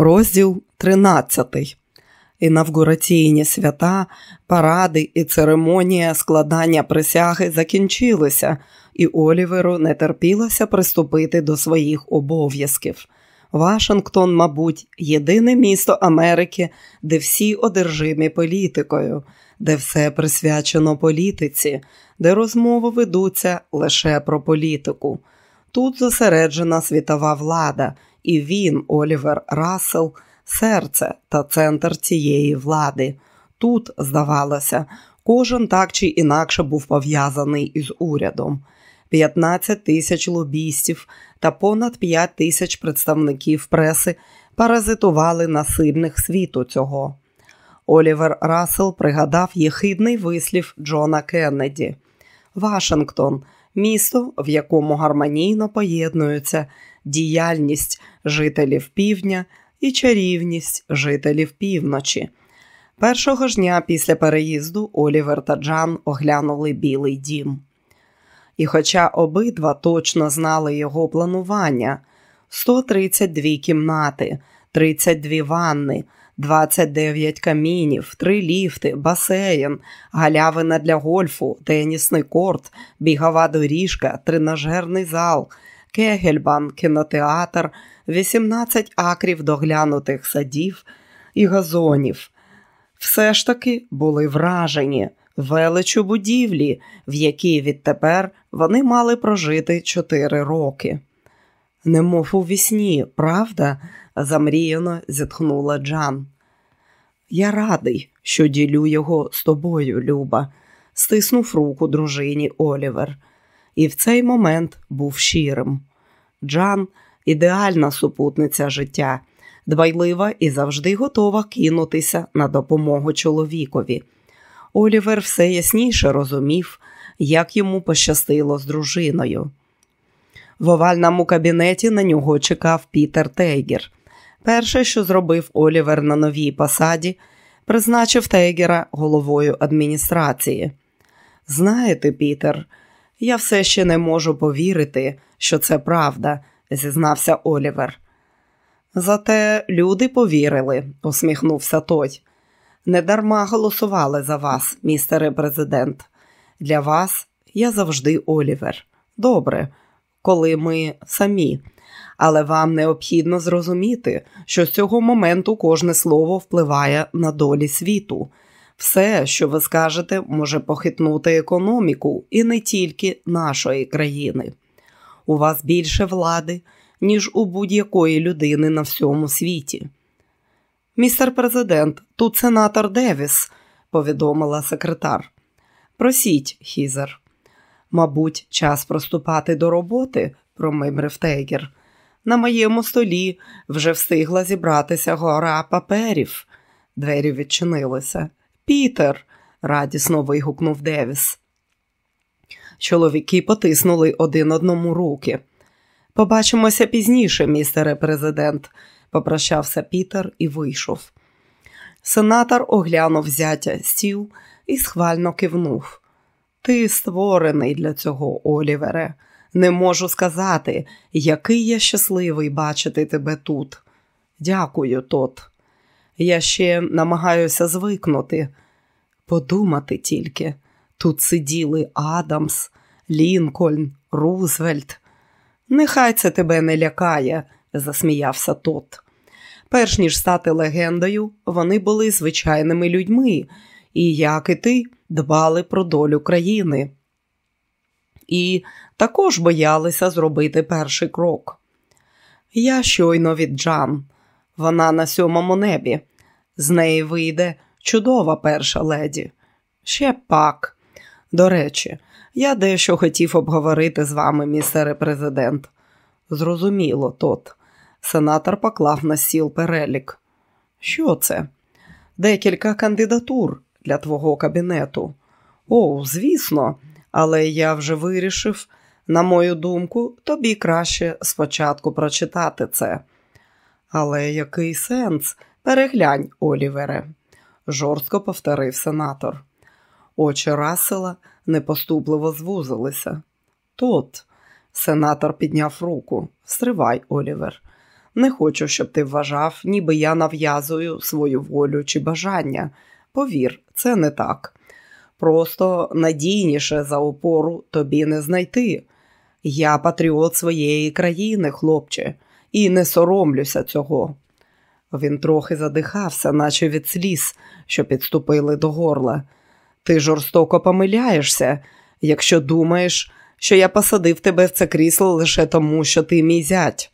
Розділ 13. Інавгураційні свята, паради і церемонія складання присяги закінчилися, і Оліверу не терпілося приступити до своїх обов'язків. Вашингтон, мабуть, єдине місто Америки, де всі одержимі політикою, де все присвячено політиці, де розмови ведуться лише про політику. Тут зосереджена світова влада, і він, Олівер Рассел, серце та центр цієї влади. Тут, здавалося, кожен так чи інакше був пов'язаний із урядом. 15 тисяч лобістів та понад 5 тисяч представників преси паразитували на сильних світу цього. Олівер Рассел пригадав єхидний вислів Джона Кеннеді. Вашингтон місто, в якому гармонійно поєднуються діяльність жителів півдня і чарівність жителів півночі. Першого ж дня після переїзду Олівер та Джан оглянули Білий дім. І, хоча обидва точно знали його планування: 132 кімнати, 32 ванни, 29 камінів, 3 ліфти, басейн, галявина для гольфу, тенісний корт, бігова доріжка, тренажерний зал, кегельбан, кінотеатр, 18 акрів доглянутих садів і газонів. Все ж таки були вражені величу будівлі, в якій відтепер вони мали прожити 4 роки. Немов у вісні, правда? замріяно зітхнула Джан. Я радий, що ділю його з тобою, Люба, стиснув руку дружині Олівер, і в цей момент був щирим. Джан ідеальна супутниця життя, дбайлива і завжди готова кинутися на допомогу чоловікові. Олівер все ясніше розумів, як йому пощастило з дружиною. В овальному кабінеті на нього чекав Пітер Тейгер. Перше, що зробив Олівер на новій посаді, призначив Тейгера головою адміністрації. Знаєте, Пітер, я все ще не можу повірити, що це правда, зізнався Олівер. Зате люди повірили, усміхнувся той. Недарма голосували за вас, містере президент. Для вас я завжди Олівер. Добре, коли ми самі. Але вам необхідно зрозуміти, що з цього моменту кожне слово впливає на долі світу. Все, що ви скажете, може похитнути економіку і не тільки нашої країни. У вас більше влади, ніж у будь-якої людини на всьому світі. Містер президент, тут сенатор Девіс, повідомила секретар. Просіть, Хізер. Мабуть, час проступати до роботи, промимрив Тейгер. На моєму столі вже встигла зібратися гора паперів. Двері відчинилися. Пітер, радісно вигукнув Девіс. Чоловіки потиснули один одному руки. Побачимося пізніше, містере президент, попрощався Пітер і вийшов. Сенатор оглянув зятів стіл і схвально кивнув. Ти створений для цього, Олівере. Не можу сказати, який я щасливий бачити тебе тут. Дякую, Тод. Я ще намагаюся звикнути. Подумати тільки, тут сиділи Адамс, Лінкольн, Рузвельт. Нехай це тебе не лякає, засміявся тот. Перш ніж стати легендою, вони були звичайними людьми, і, як і ти, дбали про долю країни. І також боялися зробити перший крок. Я щойно від Джан, вона на сьомому небі. З неї вийде чудова перша леді. Ще пак. До речі, я дещо хотів обговорити з вами, містере президент. Зрозуміло, тот. Сенатор поклав на стіл перелік. Що це? Декілька кандидатур для твого кабінету. О, звісно, але я вже вирішив, на мою думку, тобі краще спочатку прочитати це. Але який сенс? Переглянь, Олівере, жорстко повторив сенатор. Очі Рассела непоступливо звузилися. Тот, сенатор підняв руку. Стривай, Олівер. Не хочу, щоб ти вважав, ніби я нав'язую свою волю чи бажання. Повір, це не так. Просто надійніше за опору тобі не знайти. Я патріот своєї країни, хлопче, і не соромлюся цього. Він трохи задихався, наче від сліз, що підступили до горла. Ти жорстоко помиляєшся, якщо думаєш, що я посадив тебе в це крісло лише тому, що ти мій зять.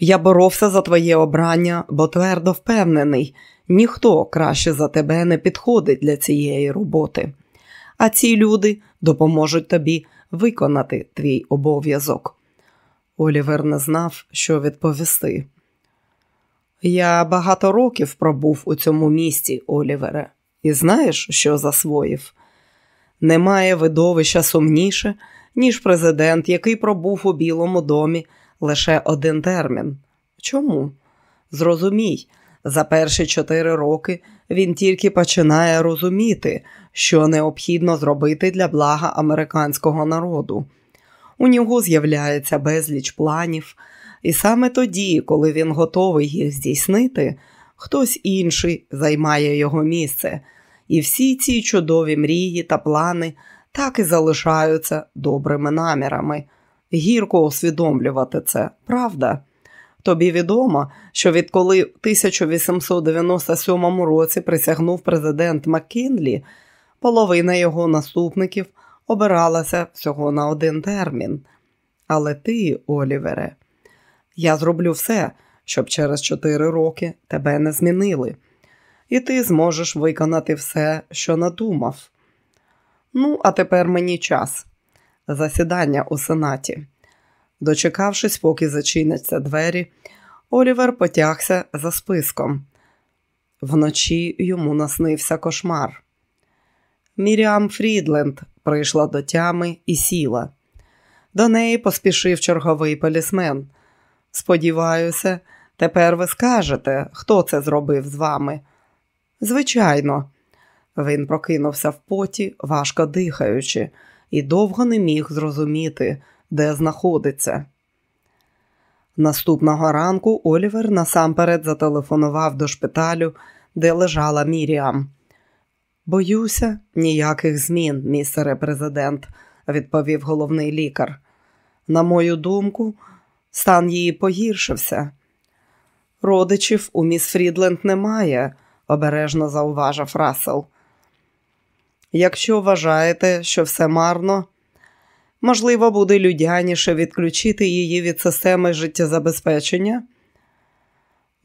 Я боровся за твоє обрання, бо твердо впевнений, ніхто краще за тебе не підходить для цієї роботи. А ці люди допоможуть тобі виконати твій обов'язок. Олівер не знав, що відповісти. Я багато років пробув у цьому місті, Олівере, і знаєш, що засвоїв? Немає видовища сумніше, ніж президент, який пробув у Білому домі лише один термін. Чому? Зрозумій, за перші чотири роки він тільки починає розуміти, що необхідно зробити для блага американського народу. У нього з'являється безліч планів, і саме тоді, коли він готовий їх здійснити, хтось інший займає його місце, і всі ці чудові мрії та плани так і залишаються добрими намірами. Гірко усвідомлювати це, правда? Тобі відомо, що відколи в 1897 році присягнув президент Маккінлі, половина його наступників обиралася всього на один термін. Але ти, Олівере, я зроблю все, щоб через чотири роки тебе не змінили, і ти зможеш виконати все, що надумав. Ну, а тепер мені час. Засідання у сенаті. Дочекавшись, поки зачиняться двері, Олівер потягся за списком. Вночі йому наснився кошмар. Міріам Фрідленд прийшла до тями і сіла. До неї поспішив черговий полісмен. Сподіваюся, тепер ви скажете, хто це зробив з вами. Звичайно, він прокинувся в поті, важко дихаючи, і довго не міг зрозуміти, де знаходиться. Наступного ранку Олівер насамперед зателефонував до шпиталю, де лежала Міріам. Боюся, ніяких змін, містере президент, відповів головний лікар. На мою думку, стан її погіршився. Родичів у міс Фрідленд немає, обережно зауважив Рассел. Якщо вважаєте, що все марно, можливо, буде людяніше відключити її від системи життєзабезпечення?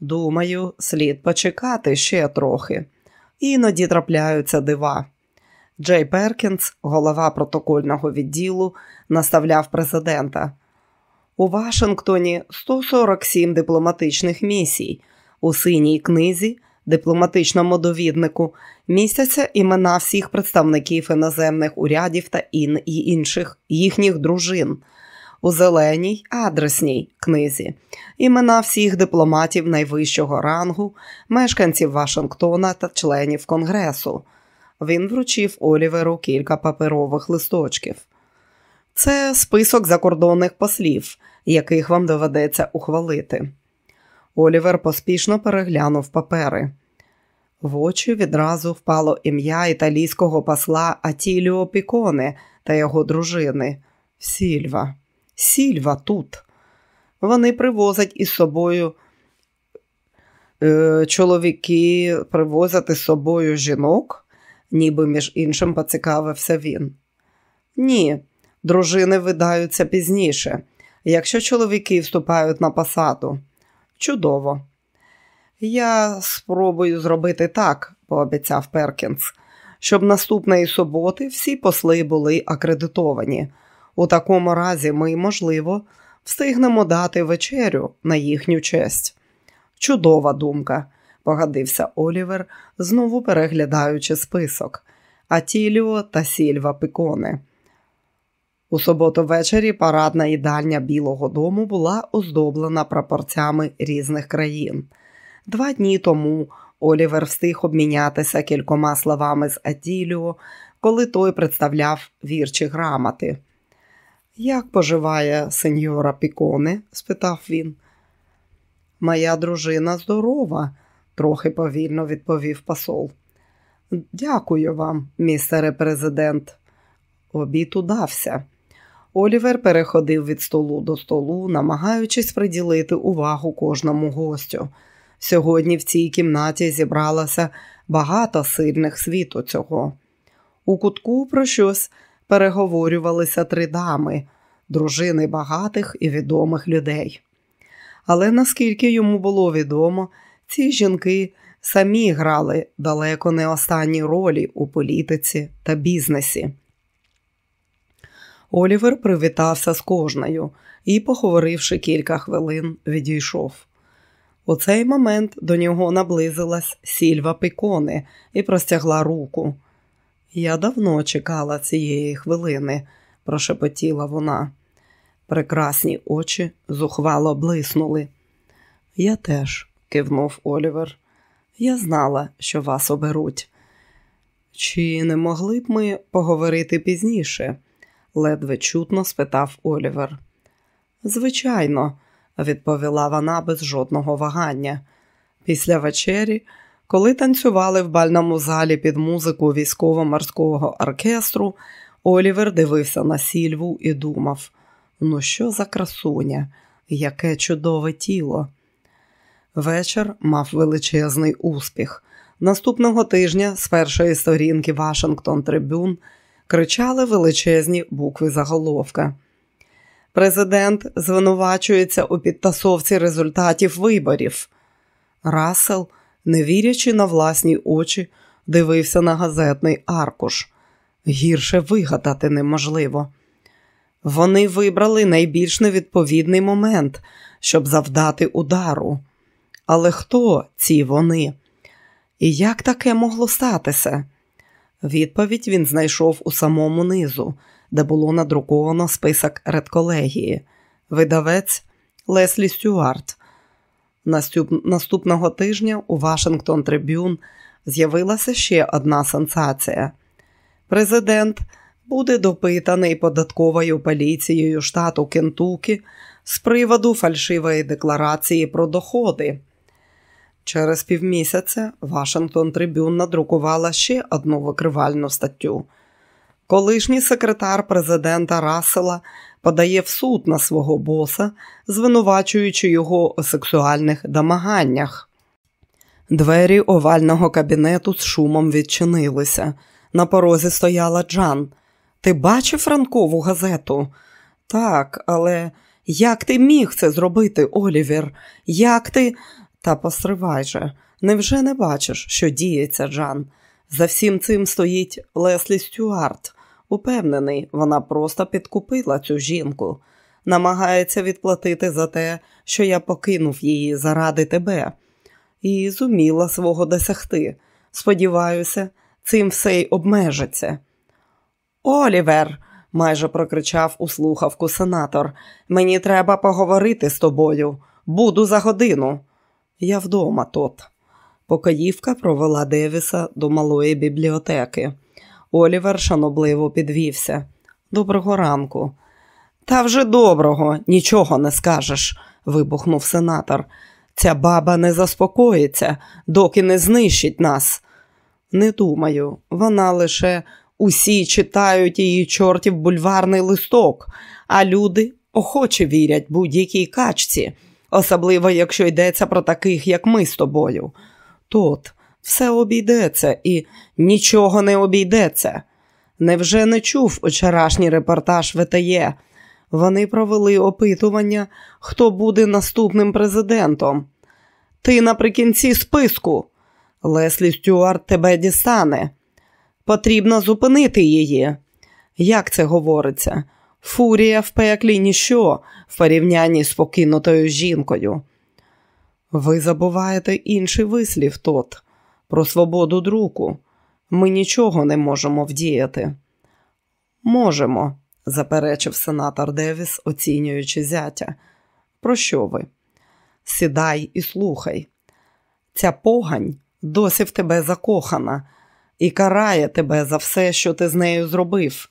Думаю, слід почекати ще трохи. Іноді трапляються дива. Джей Перкінс, голова протокольного відділу, наставляв президента. У Вашингтоні 147 дипломатичних місій. У синій книзі, дипломатичному довіднику, містяться імена всіх представників іноземних урядів та ін і інших їхніх дружин. У зеленій адресній книзі імена всіх дипломатів найвищого рангу, мешканців Вашингтона та членів Конгресу. Він вручив Оліверу кілька паперових листочків. Це список закордонних послів, яких вам доведеться ухвалити. Олівер поспішно переглянув папери. В очі відразу впало ім'я італійського посла Атіліо Піконе та його дружини Сільва. Сільва тут. Вони привозять із собою. Е, чоловіки привозять із собою жінок, ніби між іншим поцікавився він. Ні, дружини видаються пізніше, якщо чоловіки вступають на посаду. Чудово. Я спробую зробити так, пообіцяв Перкінс, щоб наступної суботи всі посли були акредитовані. У такому разі ми, можливо, встигнемо дати вечерю на їхню честь. Чудова думка, погодився Олівер, знову переглядаючи список. Атіліо та Сільва Пиконе. У суботу ввечері парадна їдальня Білого дому була оздоблена прапорцями різних країн. Два дні тому Олівер встиг обмінятися кількома словами з Атіліо, коли той представляв вірчі грамоти. Як поживає сеньора Піконе? спитав він. Моя дружина здорова, трохи повільно відповів посол. Дякую вам, містере президент. Обід удався. Олівер переходив від столу до столу, намагаючись приділити увагу кожному гостю. Сьогодні в цій кімнаті зібралося багато сильних світу цього. У кутку про щось переговорювалися три дами, дружини багатих і відомих людей. Але наскільки йому було відомо, ці жінки самі грали далеко не останні ролі у політиці та бізнесі. Олівер привітався з кожною і, поговоривши кілька хвилин, відійшов. У цей момент до нього наблизилась сільва Пікони і простягла руку. Я давно чекала цієї хвилини, прошепотіла вона. Прекрасні очі зухвало блиснули. Я теж, кивнув Олівер. Я знала, що вас оберуть. Чи не могли б ми поговорити пізніше? ледве чутно спитав Олівер. Звичайно, відповіла вона без жодного вагання. Після вечері, коли танцювали в бальному залі під музику військово-морського оркестру, Олівер дивився на сільву і думав: ну, що за красуня, яке чудове тіло. Вечір мав величезний успіх. Наступного тижня з першої сторінки Вашингтон Трибюн кричали величезні букви заголовка. Президент звинувачується у підтасовці результатів виборів. Рассел, не вірячи на власні очі, дивився на газетний аркуш. Гірше вигадати неможливо. Вони вибрали найбільш невідповідний момент, щоб завдати удару. Але хто ці вони? І як таке могло статися? Відповідь він знайшов у самому низу, де було надруковано список редколегії, видавець Леслі Стюарт. Наступного тижня у Вашингтон Трибюн з'явилася ще одна сенсація. Президент буде допитаний податковою поліцією штату Кентукі з приводу фальшивої декларації про доходи. Через півмісяця Вашингтон Трибюн надрукувала ще одну викривальну статтю. Колишній секретар президента Рассела подає в суд на свого боса, звинувачуючи його у сексуальних домаганнях. Двері овального кабінету з шумом відчинилися. На порозі стояла Джан. Ти бачив ранкову газету? Так, але як ти міг це зробити, Олівер? Як ти. Та постривай же, невже не бачиш, що діється, Джан? За всім цим стоїть Леслі Стюарт. Упевнений, вона просто підкупила цю жінку, намагається відплатити за те, що я покинув її заради тебе, і зуміла свого досягти. Сподіваюся, цим все й обмежиться. Олівер, майже прокричав у слухавку сенатор, мені треба поговорити з тобою. Буду за годину. Я вдома тот. Покоївка провела Девіса до малої бібліотеки. Олівер шанобливо підвівся. Доброго ранку. Та вже доброго, нічого не скажеш, вибухнув сенатор. Ця баба не заспокоїться, доки не знищить нас. Не думаю, вона лише усі читають її чортів бульварний листок, а люди охоче вірять будь-якій качці особливо якщо йдеться про таких, як ми з тобою. Тут все обійдеться і нічого не обійдеться. Невже не чув вчорашній репортаж ВТЄ? Вони провели опитування, хто буде наступним президентом. Ти наприкінці списку. Леслі Стюарт тебе дістане. Потрібно зупинити її. Як це говориться? Фурія в пеклі ніщо в порівнянні з покинутою жінкою. Ви забуваєте інший вислів тот про свободу друку. Ми нічого не можемо вдіяти. Можемо, заперечив сенатор Девіс, оцінюючи зятя. Про що ви? Сідай і слухай. Ця погань досі в тебе закохана і карає тебе за все, що ти з нею зробив.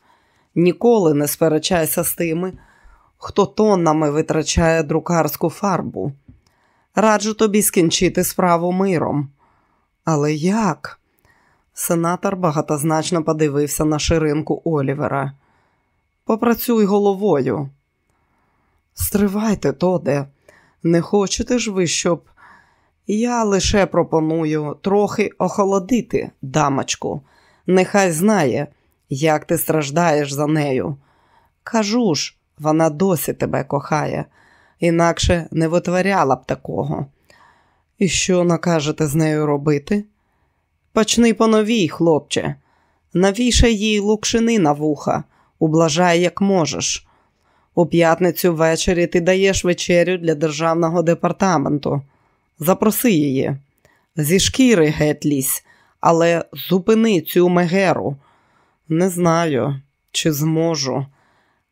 Ніколи не сперечайся з тими, хто тоннами витрачає друкарську фарбу. Раджу тобі скінчити справу миром. Але як? Сенатор багатозначно подивився на ширинку Олівера. Попрацюй головою. Стривайте, Тоде, не хочете ж ви, щоб. Я лише пропоную трохи охолодити дамочку. Нехай знає, як ти страждаєш за нею. Кажу ж, вона досі тебе кохає, інакше не витворяла б такого. І що накажете з нею робити? Почни по новій, хлопче, навішай їй лукшини на вуха, ублажай, як можеш. У п'ятницю ввечері ти даєш вечерю для державного департаменту. Запроси її. Зі шкіри геть лізь, але зупини цю мегеру. Не знаю, чи зможу,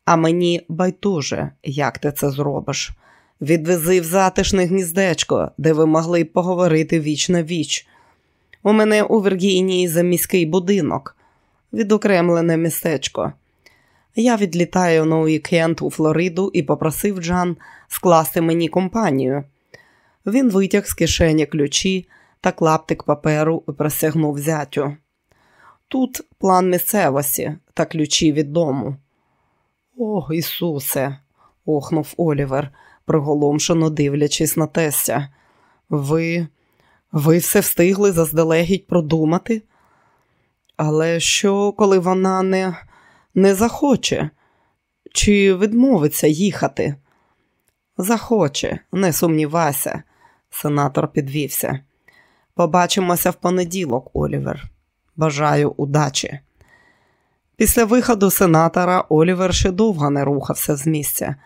а мені байдуже, як ти це зробиш. Відвези в затишне гніздечко, де ви могли б поговорити віч на віч. У мене у Віргінії заміський будинок, відокремлене містечко. Я відлітаю на уікенд у Флориду і попросив Джан скласти мені компанію. Він витяг з кишені ключі та клаптик паперу і присягнув зятю. Тут план місцевості та ключі від дому. О, Ісусе, охнув Олівер, приголомшено дивлячись на тестя. Ви ви все встигли заздалегідь продумати? Але що, коли вона не, не захоче чи відмовиться їхати? Захоче, не сумнівайся, сенатор підвівся. Побачимося в понеділок, Олівер. Бажаю удачі. Після виходу сенатора Олівер ще довго не рухався з місця.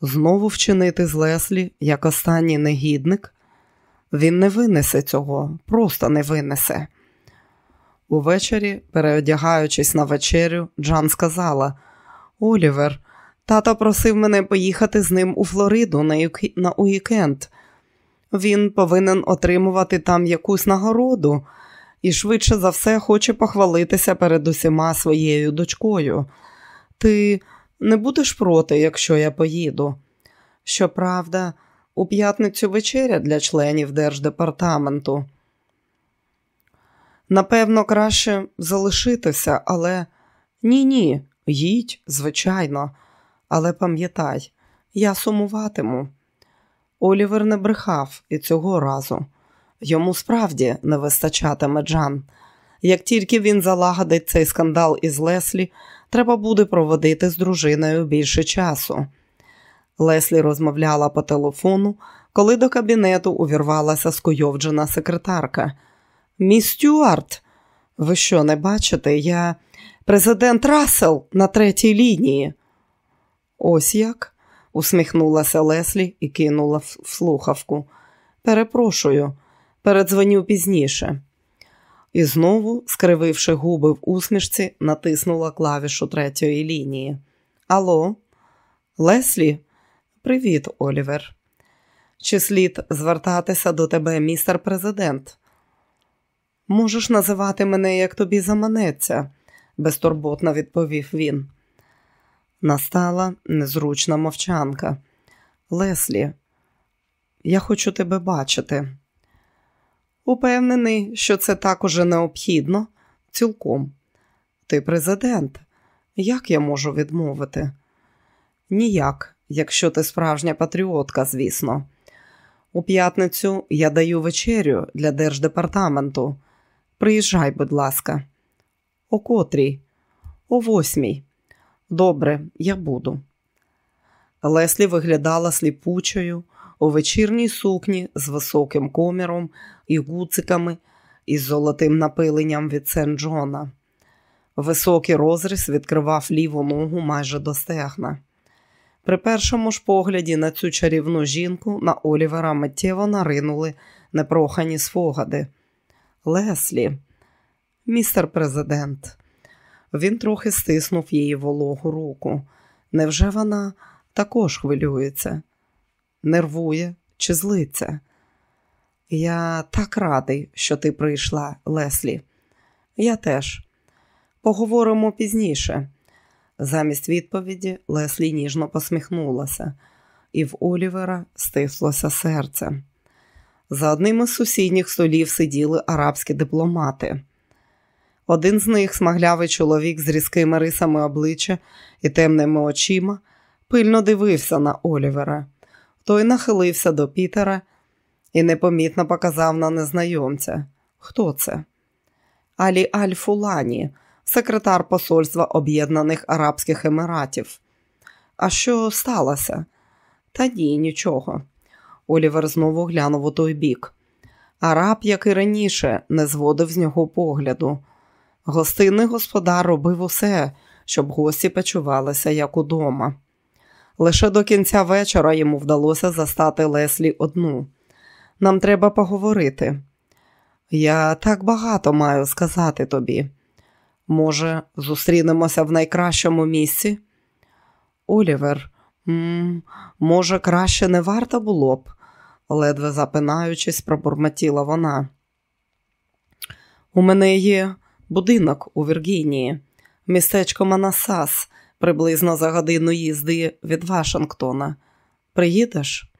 Знову вчинити з Леслі як останній негідник. Він не винесе цього, просто не винесе. Увечері, переодягаючись на вечерю, Джан сказала: Олівер, тато просив мене поїхати з ним у Флориду на уікенд. Він повинен отримувати там якусь нагороду і швидше за все хоче похвалитися перед усіма своєю дочкою. Ти не будеш проти, якщо я поїду. Щоправда, у п'ятницю вечеря для членів держдепартаменту. Напевно, краще залишитися, але ні, ні, їдь, звичайно, але пам'ятай, я сумуватиму. Олівер не брехав і цього разу. Йому справді не вистачатиме Джан. Як тільки він залагодить цей скандал із Леслі, треба буде проводити з дружиною більше часу. Леслі розмовляла по телефону, коли до кабінету увірвалася скуйовджена секретарка. Міс Стюарт, ви що не бачите? Я президент Рассел на третій лінії. Ось як? усміхнулася Леслі і кинула в слухавку. Перепрошую, передзвоню пізніше. І знову, скрививши губи в усмішці, натиснула клавішу третьої лінії. Алло, Леслі, привіт, Олівер. Чи слід звертатися до тебе, містер президент? Можеш називати мене, як тобі заманеться, безтурботно відповів він. Настала незручна мовчанка. Леслі, я хочу тебе бачити. Упевнений, що це так уже необхідно, цілком. Ти президент. Як я можу відмовити? Ніяк, якщо ти справжня патріотка, звісно. У п'ятницю я даю вечерю для держдепартаменту. Приїжджай, будь ласка. О котрій? О восьмій. Добре, я буду. Леслі виглядала сліпучою у вечірній сукні з високим коміром і гуциками із золотим напиленням від Сен Джона. Високий розріз відкривав ліву ногу майже до стегна. При першому ж погляді на цю чарівну жінку на Олівера миттєво наринули непрохані спогади. Леслі, містер президент, він трохи стиснув її вологу руку. Невже вона також хвилюється, нервує чи злиться? Я так радий, що ти прийшла, Леслі. Я теж. Поговоримо пізніше. Замість відповіді Леслі ніжно посміхнулася, і в Олівера стислося серце. За одним із сусідніх столів сиділи арабські дипломати. Один з них, смаглявий чоловік з різкими рисами обличчя і темними очима, пильно дивився на Олівера. Той нахилився до Пітера і непомітно показав на незнайомця. Хто це? Алі Аль-Фулані, секретар Посольства Об'єднаних Арабських Еміратів. А що сталося? Та ні, нічого. Олівер знову глянув у той бік. Араб, як і раніше, не зводив з нього погляду. Гостинний господар робив усе, щоб гості почувалися як удома. Лише до кінця вечора йому вдалося застати Леслі одну. Нам треба поговорити. Я так багато маю сказати тобі. Може, зустрінемося в найкращому місці? Олівер, може, краще не варто було б, ледве запинаючись, пробурмотіла вона. У мене є будинок у Віргінії, містечко Манасас, приблизно за годину їзди від Вашингтона. Приїдеш?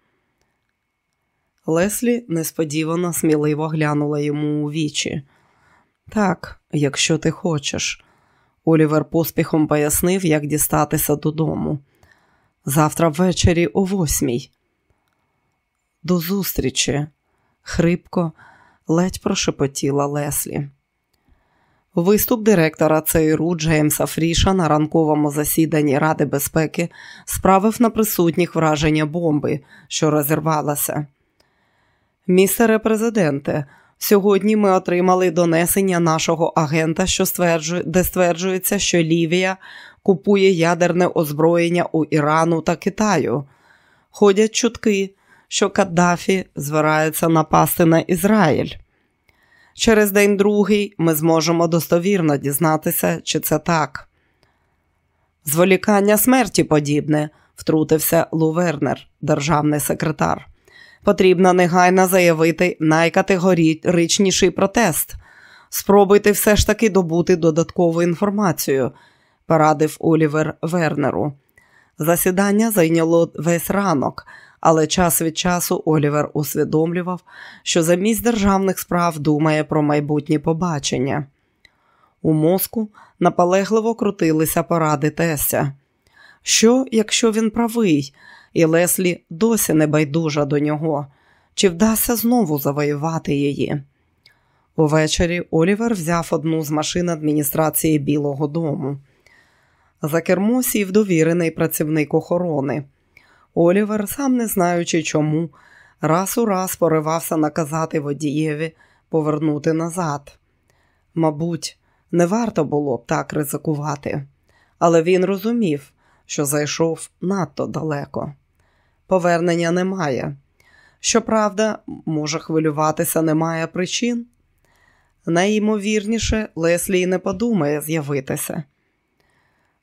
Леслі несподівано сміливо глянула йому у вічі. Так, якщо ти хочеш. Олівер поспіхом пояснив, як дістатися додому. Завтра ввечері о восьмій. До зустрічі, хрипко, ледь прошепотіла Леслі. Виступ директора ЦРУ Джеймса Фріша на ранковому засіданні Ради безпеки справив на присутніх враження бомби, що розірвалася. Містере президенте, сьогодні ми отримали донесення нашого агента, що стверджує, де стверджується, що Лівія купує ядерне озброєння у Ірану та Китаю. Ходять чутки, що Каддафі збирається напасти на Ізраїль. Через день другий ми зможемо достовірно дізнатися, чи це так. Зволікання смерті подібне, втрутився Лу Вернер, державний секретар. Потрібно негайно заявити найкатегоричніший протест. Спробуйте все ж таки добути додаткову інформацію, порадив Олівер Вернеру. Засідання зайняло весь ранок, але час від часу Олівер усвідомлював, що замість державних справ думає про майбутні побачення. У мозку наполегливо крутилися поради Теся. Що, якщо він правий, і Леслі досі не байдужа до нього, чи вдасться знову завоювати її? Увечері Олівер взяв одну з машин адміністрації Білого Дому. За кермо сів довірений працівник охорони. Олівер, сам не знаючи чому, раз у раз поривався наказати водієві повернути назад. Мабуть, не варто було б так ризикувати, але він розумів, що зайшов надто далеко. Повернення немає. Щоправда, може хвилюватися немає причин. Найімовірніше, Леслі й не подумає з'явитися.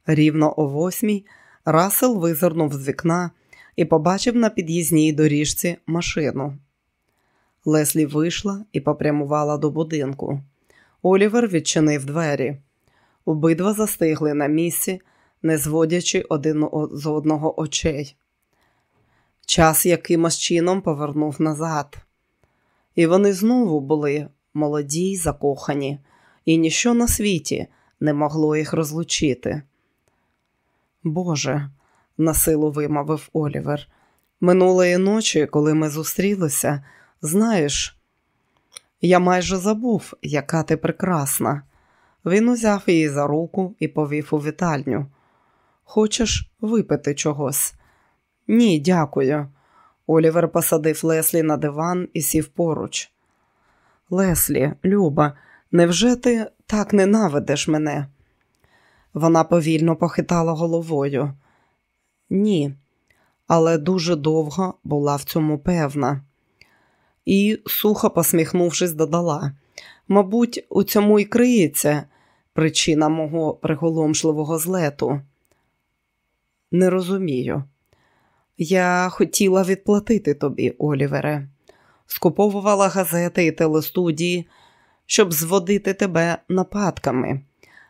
Рівно о восьмій Расел визирнув з вікна і побачив на під'їзній доріжці машину. Леслі вийшла і попрямувала до будинку. Олівер відчинив двері. Обидва застигли на місці, не зводячи один з одного очей. Час якимось чином повернув назад. І вони знову були молоді й закохані, і ніщо на світі не могло їх розлучити. Боже, насилу вимовив Олівер. Минулої ночі, коли ми зустрілися, знаєш, я майже забув, яка ти прекрасна. Він узяв її за руку і повів у вітальню. Хочеш випити чогось? Ні, дякую. Олівер посадив Леслі на диван і сів поруч. Леслі, Люба, невже ти так ненавидиш мене? Вона повільно похитала головою. Ні, але дуже довго була в цьому певна. І, сухо посміхнувшись, додала мабуть, у цьому й криється причина мого приголомшливого злету. Не розумію. Я хотіла відплатити тобі, Олівере, скуповувала газети і телестудії, щоб зводити тебе нападками.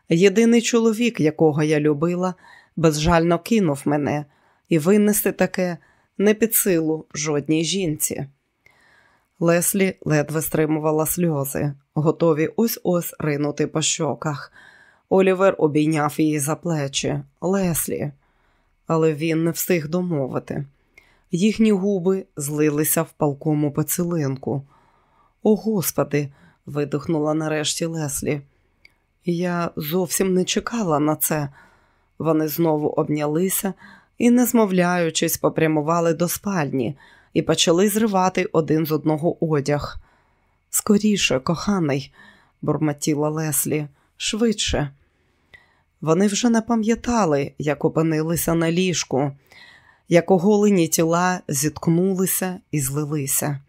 Єдиний чоловік, якого я любила, безжально кинув мене, і винести таке не під силу жодній жінці. Леслі ледве стримувала сльози, готові ось ось ринути по щоках. Олівер обійняв її за плечі. Леслі, але він не встиг домовити. Їхні губи злилися в палкому поцілинку. О, Господи, видихнула нарешті Леслі. Я зовсім не чекала на це. Вони знову обнялися і, не змовляючись, попрямували до спальні і почали зривати один з одного одяг. Скоріше, коханий, бурмотіла Леслі, швидше. Вони вже не пам'ятали, як опинилися на ліжку, як оголені тіла зіткнулися і злилися.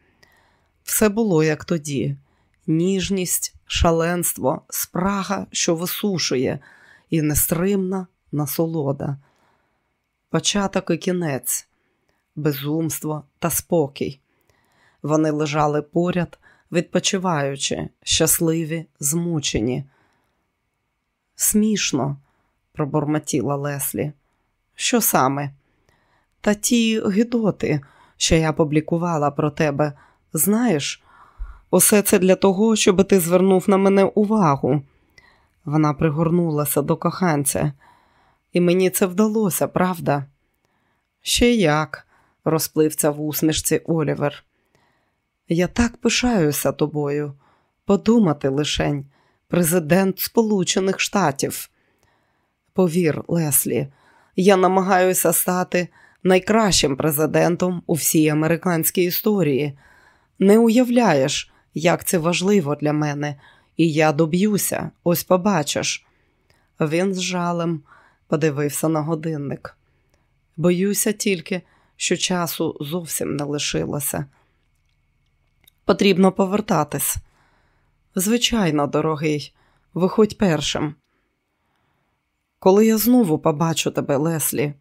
Все було як тоді: ніжність, шаленство, спрага, що висушує, і нестримна насолода. Початок і кінець, безумство та спокій. Вони лежали поряд, відпочиваючи, щасливі, змучені. Смішно, пробормотіла Леслі. Що саме? Та ті гидоти, що я публікувала про тебе, знаєш, усе це для того, щоб ти звернув на мене увагу. Вона пригорнулася до коханця, і мені це вдалося, правда? Ще як, розплився в усмішці Олівер. Я так пишаюся тобою. Подумати лишень, президент Сполучених Штатів. Повір, Леслі, я намагаюся стати найкращим президентом у всій американській історії. Не уявляєш, як це важливо для мене, і я доб'юся, ось побачиш. Він з жалем подивився на годинник. Боюся тільки, що часу зовсім не лишилося. Потрібно повертатись. Звичайно, дорогий, виходь першим. Коли я знову побачу тебе, Леслі,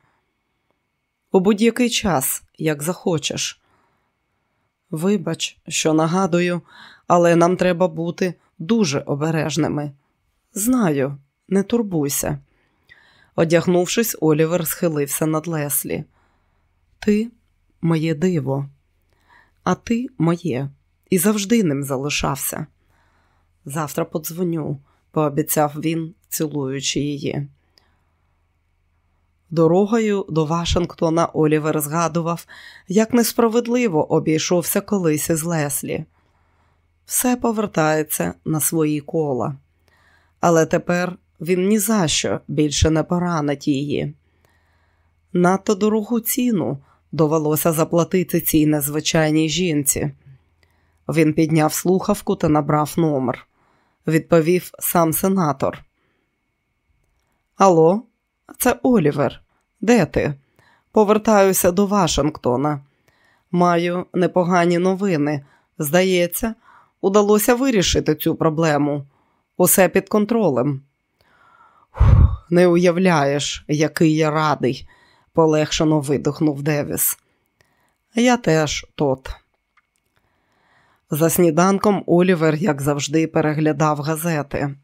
у будь-який час, як захочеш. Вибач, що нагадую, але нам треба бути дуже обережними. Знаю, не турбуйся. Одягнувшись, Олівер схилився над Леслі. Ти моє диво, а ти моє, і завжди ним залишався. Завтра подзвоню, пообіцяв він, цілуючи її. Дорогою до Вашингтона Олівер згадував, як несправедливо обійшовся колись із Леслі. Все повертається на свої кола, але тепер він ні за що більше не поранить її. Надто дорогу ціну довелося заплатити цій незвичайній жінці. Він підняв слухавку та набрав номер. Відповів сам сенатор. Алло, це Олівер. Де ти? Повертаюся до Вашингтона. Маю непогані новини. Здається, удалося вирішити цю проблему. Усе під контролем. Не уявляєш, який я радий, полегшено видихнув Девіс. Я теж тот. За сніданком Олівер, як завжди, переглядав газети.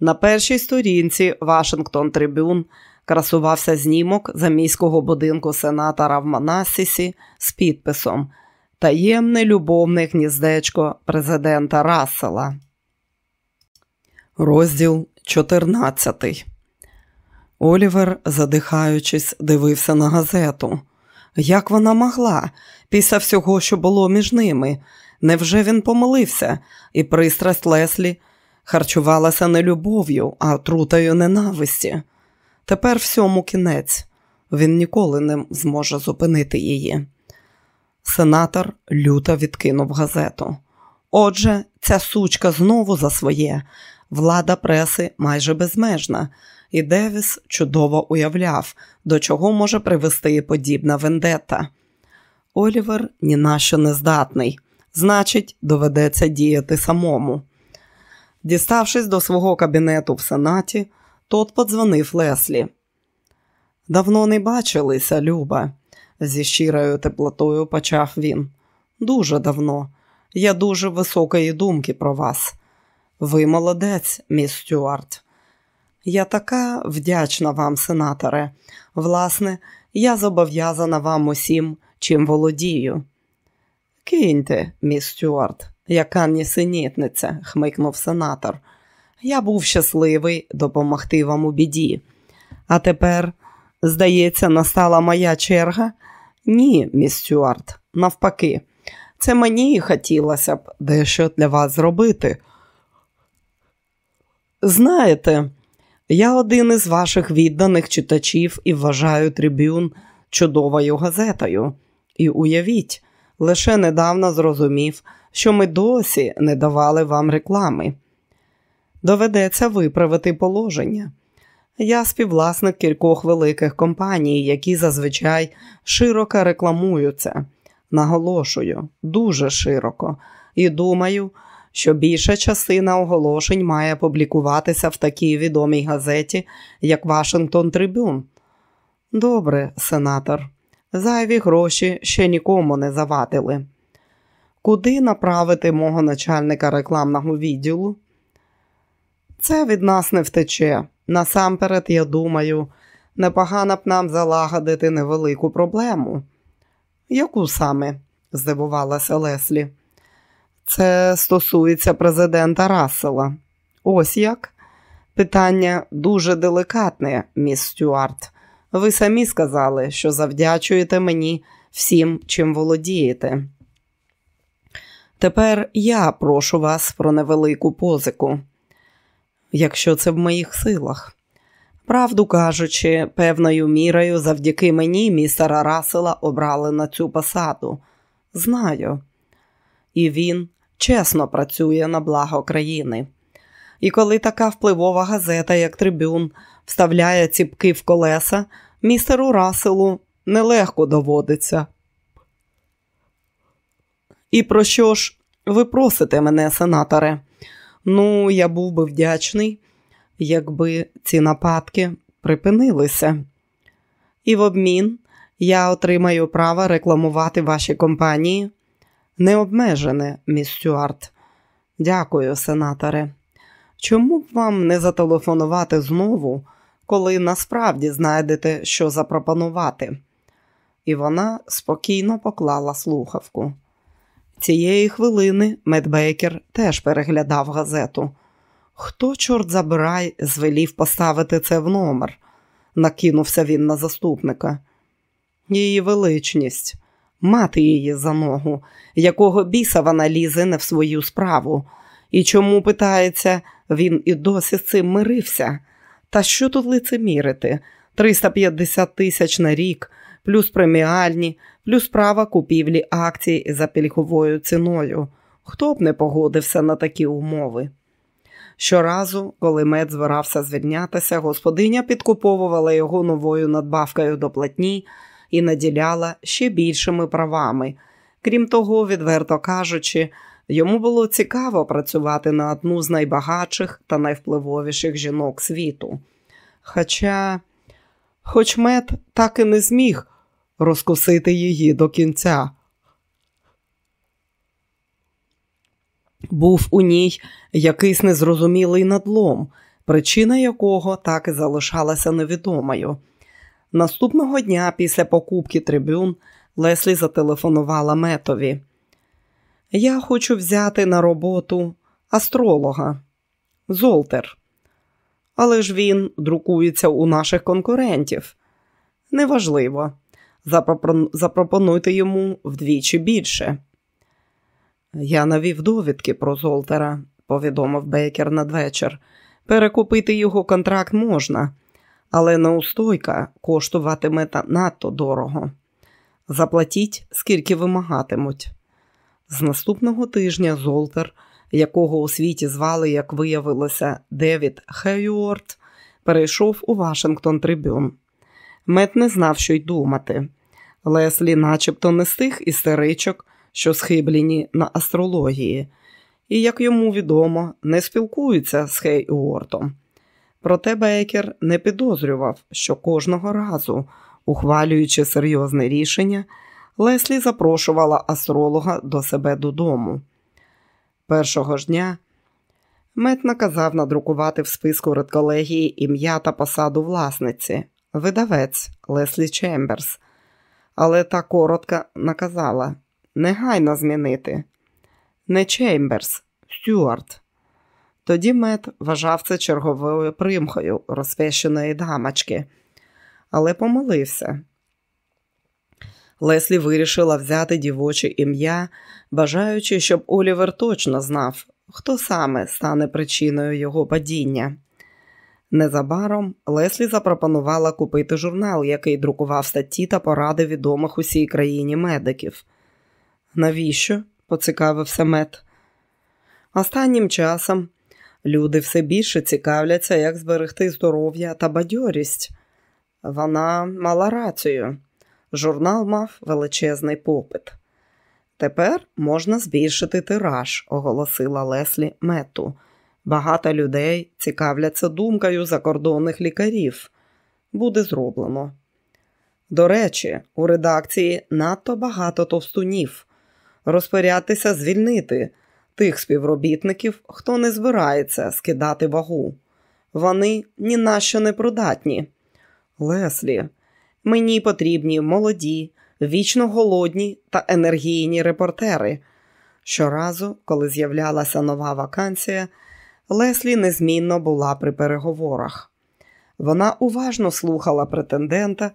На першій сторінці Вашингтон Трибюн красувався знімок заміського будинку сенатора в Манассісі з підписом Таємне любовне гніздечко президента Рассела. Розділ 14 Олівер, задихаючись, дивився на газету. Як вона могла, після всього, що було між ними? Невже він помилився, і пристрасть Леслі харчувалася не любов'ю, а отрутою ненависті? Тепер всьому кінець. Він ніколи не зможе зупинити її. Сенатор люто відкинув газету. Отже, ця сучка знову за своє. Влада преси майже безмежна, і Девіс чудово уявляв, до чого може привести подібна вендета. Олівер ні на що не здатний, значить, доведеться діяти самому. Діставшись до свого кабінету в сенаті, тот подзвонив Леслі. Давно не бачилися, Люба, зі щирою теплотою почав він. Дуже давно. Я дуже високої думки про вас. Ви молодець, міс Стюарт. Я така вдячна вам, сенаторе. Власне, я зобов'язана вам усім, чим володію. Киньте, міс Стюарт, яка нісенітниця, хмикнув сенатор. Я був щасливий допомогти вам у біді. А тепер, здається, настала моя черга? Ні, міс Стюарт, навпаки, це мені хотілося б дещо для вас зробити. Знаєте, я один із ваших відданих читачів і вважаю трибюн чудовою газетою. І уявіть, лише недавно зрозумів, що ми досі не давали вам реклами. Доведеться виправити положення. Я співвласник кількох великих компаній, які зазвичай широко рекламуються. Наголошую, дуже широко, і думаю, що більша частина оголошень має публікуватися в такій відомій газеті, як Вашингтон Трибюн. Добре, сенатор, зайві гроші ще нікому не завадили. Куди направити мого начальника рекламного відділу? Це від нас не втече. Насамперед, я думаю, непогано б нам залагодити невелику проблему. Яку саме? здивувалася Леслі. Це стосується президента Рассела. Ось як? Питання дуже деликатне, міс Стюарт. Ви самі сказали, що завдячуєте мені всім, чим володієте. Тепер я прошу вас про невелику позику, якщо це в моїх силах. Правду кажучи, певною мірою завдяки мені містера Расела обрали на цю посаду. Знаю. І він чесно працює на благо країни. І коли така впливова газета, як Трибюн, вставляє ціпки в колеса, містеру Раселу нелегко доводиться. І про що ж ви просите мене, сенаторе? Ну, я був би вдячний, якби ці нападки припинилися. І в обмін я отримаю право рекламувати ваші компанії. Необмежене, міс Стюарт. Дякую, сенаторе. Чому б вам не зателефонувати знову, коли насправді знайдете, що запропонувати? І вона спокійно поклала слухавку. Цієї хвилини Медбейкер теж переглядав газету. Хто, чорт забирай, звелів поставити це в номер? накинувся він на заступника. Її величність, мати її за ногу, якого біса вона лізе не в свою справу. І чому, питається, він і досі з цим мирився? Та що тут лицемірити? 350 тисяч на рік, плюс преміальні, плюс право купівлі акцій за пільговою ціною. Хто б не погодився на такі умови? Щоразу, коли мед збирався звільнятися, господиня підкуповувала його новою надбавкою до платні і наділяла ще більшими правами. Крім того, відверто кажучи, йому було цікаво працювати на одну з найбагатших та найвпливовіших жінок світу. Хоча, хоч мед так і не зміг розкусити її до кінця. Був у ній якийсь незрозумілий надлом, причина якого так і залишалася невідомою. Наступного дня після покупки трибюн Леслі зателефонувала метові. Я хочу взяти на роботу астролога Золтер. Але ж він друкується у наших конкурентів. Неважливо. Запропонуйте йому вдвічі більше. Я навів довідки про Золтера, повідомив Бейкер надвечір. Перекупити його контракт можна, але неустойка коштуватиме надто дорого. Заплатіть, скільки вимагатимуть. З наступного тижня Золтер, якого у світі звали, як виявилося, Девід Хейуорт, перейшов у Вашингтон Трибюн. Мет не знав, що й думати. Леслі, начебто, не з тих істеричок, що схиблені на астрології, і, як йому відомо, не спілкуються з Хейуортом. Проте Бейкер не підозрював, що кожного разу, ухвалюючи серйозне рішення, Леслі запрошувала астролога до себе додому. Першого ж дня Мет наказав надрукувати в списку редколегії ім'я та посаду власниці, видавець Леслі Чемберс. Але та коротко наказала негайно змінити. Не Чемберс, Стюарт. Тоді Мет вважав це черговою примхою розпещеної дамочки, але помилився. Леслі вирішила взяти дівоче ім'я, бажаючи, щоб Олівер точно знав, хто саме стане причиною його падіння. Незабаром Леслі запропонувала купити журнал, який друкував статті та поради відомих усій країні медиків. Навіщо? поцікавився мед. Останнім часом люди все більше цікавляться, як зберегти здоров'я та бадьорість. Вона мала рацію. Журнал мав величезний попит. Тепер можна збільшити тираж, оголосила Леслі мету. Багато людей цікавляться думкою закордонних лікарів. Буде зроблено. До речі, у редакції надто багато товстунів. Розпорядьтеся звільнити тих співробітників, хто не збирається скидати вагу. Вони ні на що не придатні. Леслі, мені потрібні молоді, вічно голодні та енергійні репортери. Щоразу, коли з'являлася нова вакансія, Леслі незмінно була при переговорах. Вона уважно слухала претендента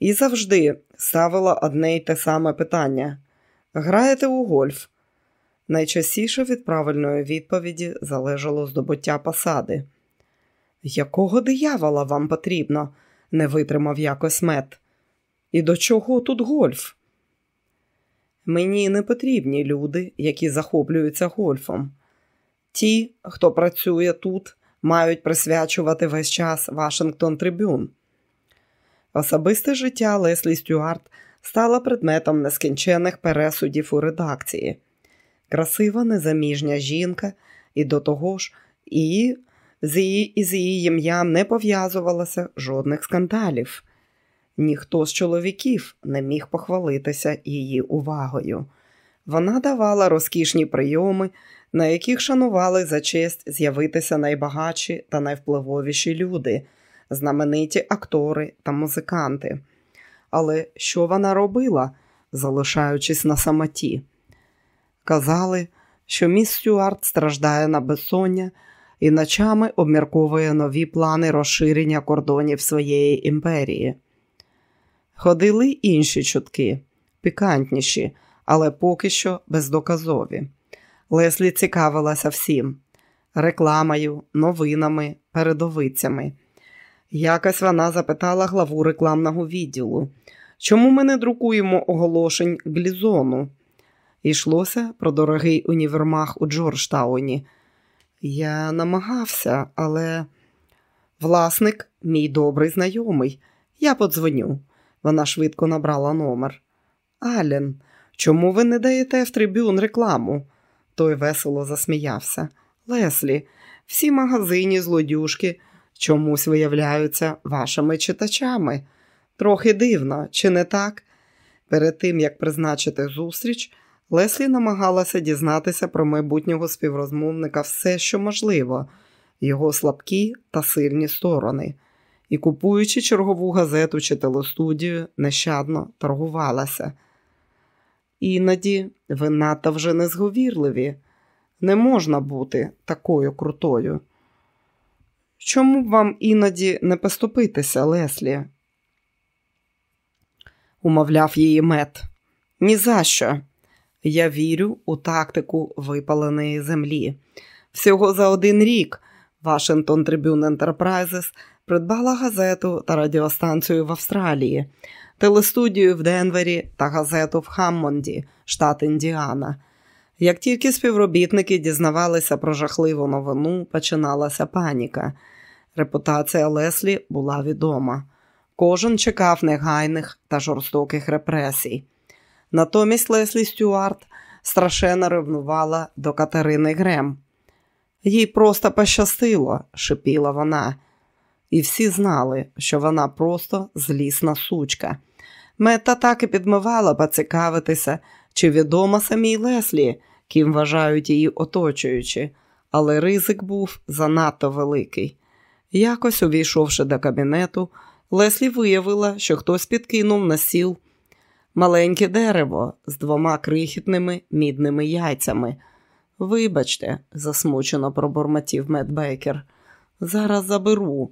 і завжди ставила одне й те саме питання: Граєте у гольф? Найчастіше від правильної відповіді залежало здобуття посади. Якого диявола вам потрібно? не витримав якось мед. І до чого тут гольф? Мені не потрібні люди, які захоплюються гольфом. Ті, хто працює тут, мають присвячувати весь час Вашингтон Трибюн. Особисте життя Леслі Стюарт стало предметом нескінчених пересудів у редакції. Красива незаміжня жінка, і до того ж, і з її, із її ім'ям не пов'язувалося жодних скандалів. Ніхто з чоловіків не міг похвалитися її увагою. Вона давала розкішні прийоми, на яких шанували за честь з'явитися найбагатші та найвпливовіші люди, знамениті актори та музиканти. Але що вона робила, залишаючись на самоті? Казали, що міс Стюарт страждає на безсоння і ночами обмірковує нові плани розширення кордонів своєї імперії. Ходили інші чутки, пікантніші, але поки що бездоказові. Леслі цікавилася всім рекламою, новинами, передовицями. Якось вона запитала главу рекламного відділу, чому ми не друкуємо оголошень Глізону? Йшлося про дорогий універмаг у Джорджтауні. Я намагався, але власник, мій добрий знайомий, я подзвоню. Вона швидко набрала номер. Ален, чому ви не даєте в трибюн рекламу? Той весело засміявся. Леслі, всі магазині злодюшки чомусь виявляються вашими читачами. Трохи дивно, чи не так? Перед тим, як призначити зустріч, Леслі намагалася дізнатися про майбутнього співрозмовника все, що можливо, його слабкі та сильні сторони, і, купуючи чергову газету чи телестудію, нещадно торгувалася. Іноді ви надто вже незговірливі, не можна бути такою крутою. Чому б вам іноді не поступитися, Леслі? Умовляв її мед. «Ні за що. Я вірю у тактику випаленої землі. Всього за один рік Вашингтон Tribune Enterprises придбала газету та радіостанцію в Австралії, телестудію в Денвері та газету в Хаммонді, штат Індіана. Як тільки співробітники дізнавалися про жахливу новину, починалася паніка. Репутація Леслі була відома. Кожен чекав негайних та жорстоких репресій. Натомість Леслі Стюарт страшенно ревнувала до Катерини Грем. Їй просто пощастило, шипіла вона, і всі знали, що вона просто злісна сучка. Мета так і підмивала поцікавитися, чи відомо самій Леслі, ким вважають її оточуючи, але ризик був занадто великий. Якось, увійшовши до кабінету, Леслі виявила, що хтось підкинув на сіл маленьке дерево з двома крихітними мідними яйцями. Вибачте, засмучено пробормотів Медбекер. Зараз заберу.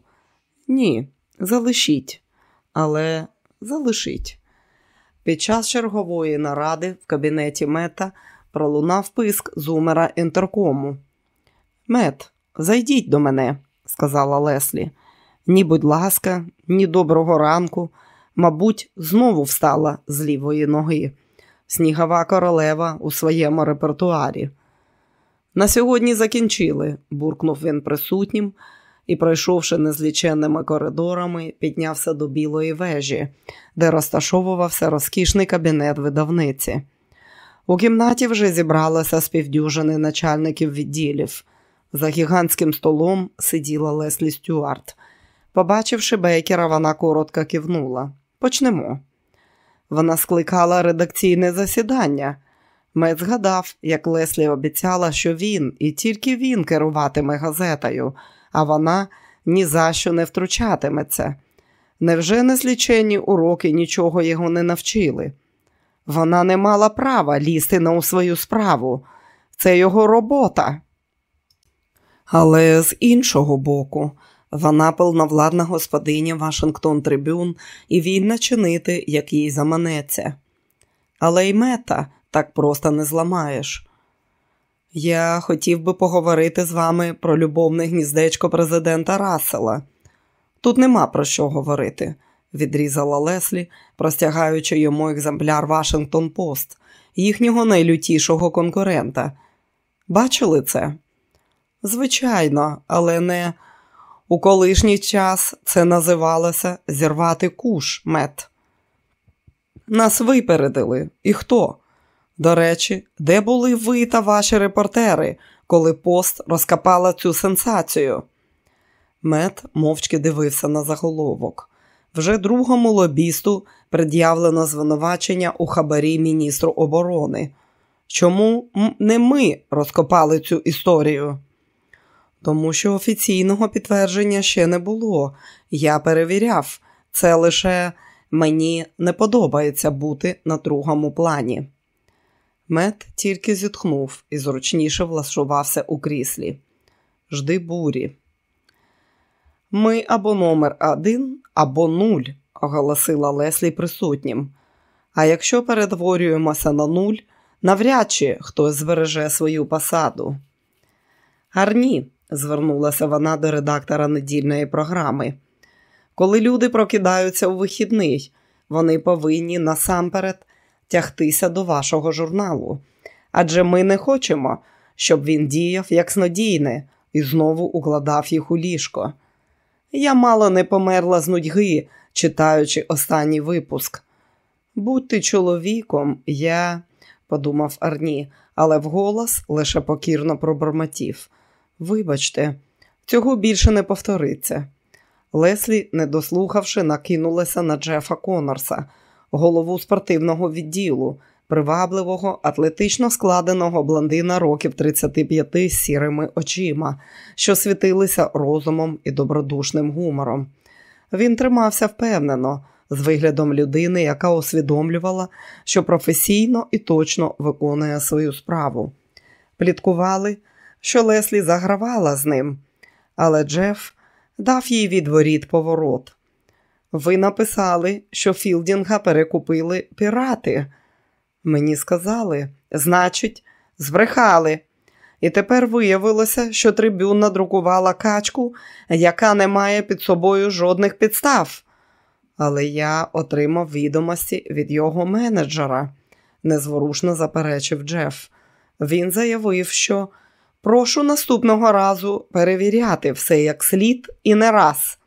Ні, залишіть, але залишіть. Під час чергової наради в кабінеті мета пролунав писк зумера інтеркому. Мет, зайдіть до мене, сказала Леслі. Ні, будь ласка, ні доброго ранку. Мабуть, знову встала з лівої ноги. Снігова королева у своєму репертуарі. На сьогодні закінчили, буркнув він присутнім і, пройшовши незліченними коридорами, піднявся до білої вежі, де розташовувався розкішний кабінет видавниці. У кімнаті вже зібралося співдюжини начальників відділів. За гігантським столом сиділа Леслі Стюарт. Побачивши Бейкера, вона коротко кивнула. Почнемо. Вона скликала редакційне засідання. Мед згадав, як Леслі обіцяла, що він і тільки він керуватиме газетою, а вона ні за що не втручатиметься. Невже незліченні уроки нічого його не навчили? Вона не мала права лізти на свою справу. Це його робота. Але з іншого боку, вона повновладна господиня Вашингтон Трибюн і вільна чинити, як їй заманеться. Але й мета так просто не зламаєш. Я хотів би поговорити з вами про любовне гніздечко президента Рассела. Тут нема про що говорити, відрізала Леслі, простягаючи йому екземпляр Вашингтон Пост, їхнього найлютішого конкурента. Бачили це? Звичайно, але не у колишній час це називалося зірвати куш мет. Нас випередили. І хто? До речі, де були ви та ваші репортери, коли пост розкопала цю сенсацію? Мет мовчки дивився на заголовок. Вже другому лобісту пред'явлено звинувачення у хабарі міністру оборони. Чому не ми розкопали цю історію? Тому що офіційного підтвердження ще не було. Я перевіряв, це лише мені не подобається бути на другому плані. Мет тільки зітхнув і зручніше влаштувався у кріслі. Жди бурі. Ми або номер один, або нуль, оголосила Леслі присутнім. А якщо перетворюємося на нуль, навряд чи хтось збереже свою посаду. Гарні, звернулася вона до редактора недільної програми. Коли люди прокидаються у вихідний, вони повинні насамперед тягтися до вашого журналу. Адже ми не хочемо, щоб він діяв як снодійне і знову укладав їх у ліжко. Я мало не померла з нудьги, читаючи останній випуск. Будь ти чоловіком, я, подумав Арні, але вголос лише покірно пробормотів. Вибачте, цього більше не повториться. Леслі, не дослухавши, накинулася на Джефа Конорса, голову спортивного відділу, привабливого, атлетично складеного блондина років 35 з сірими очима, що світилися розумом і добродушним гумором. Він тримався впевнено, з виглядом людини, яка усвідомлювала, що професійно і точно виконує свою справу. Пліткували, що Леслі загравала з ним, але Джеф дав їй відворіт поворот. Ви написали, що Філдінга перекупили пірати. Мені сказали, значить, збрехали. І тепер виявилося, що трибюн надрукувала качку, яка не має під собою жодних підстав. Але я отримав відомості від його менеджера, незворушно заперечив Джеф. Він заявив, що прошу наступного разу перевіряти все як слід і не раз.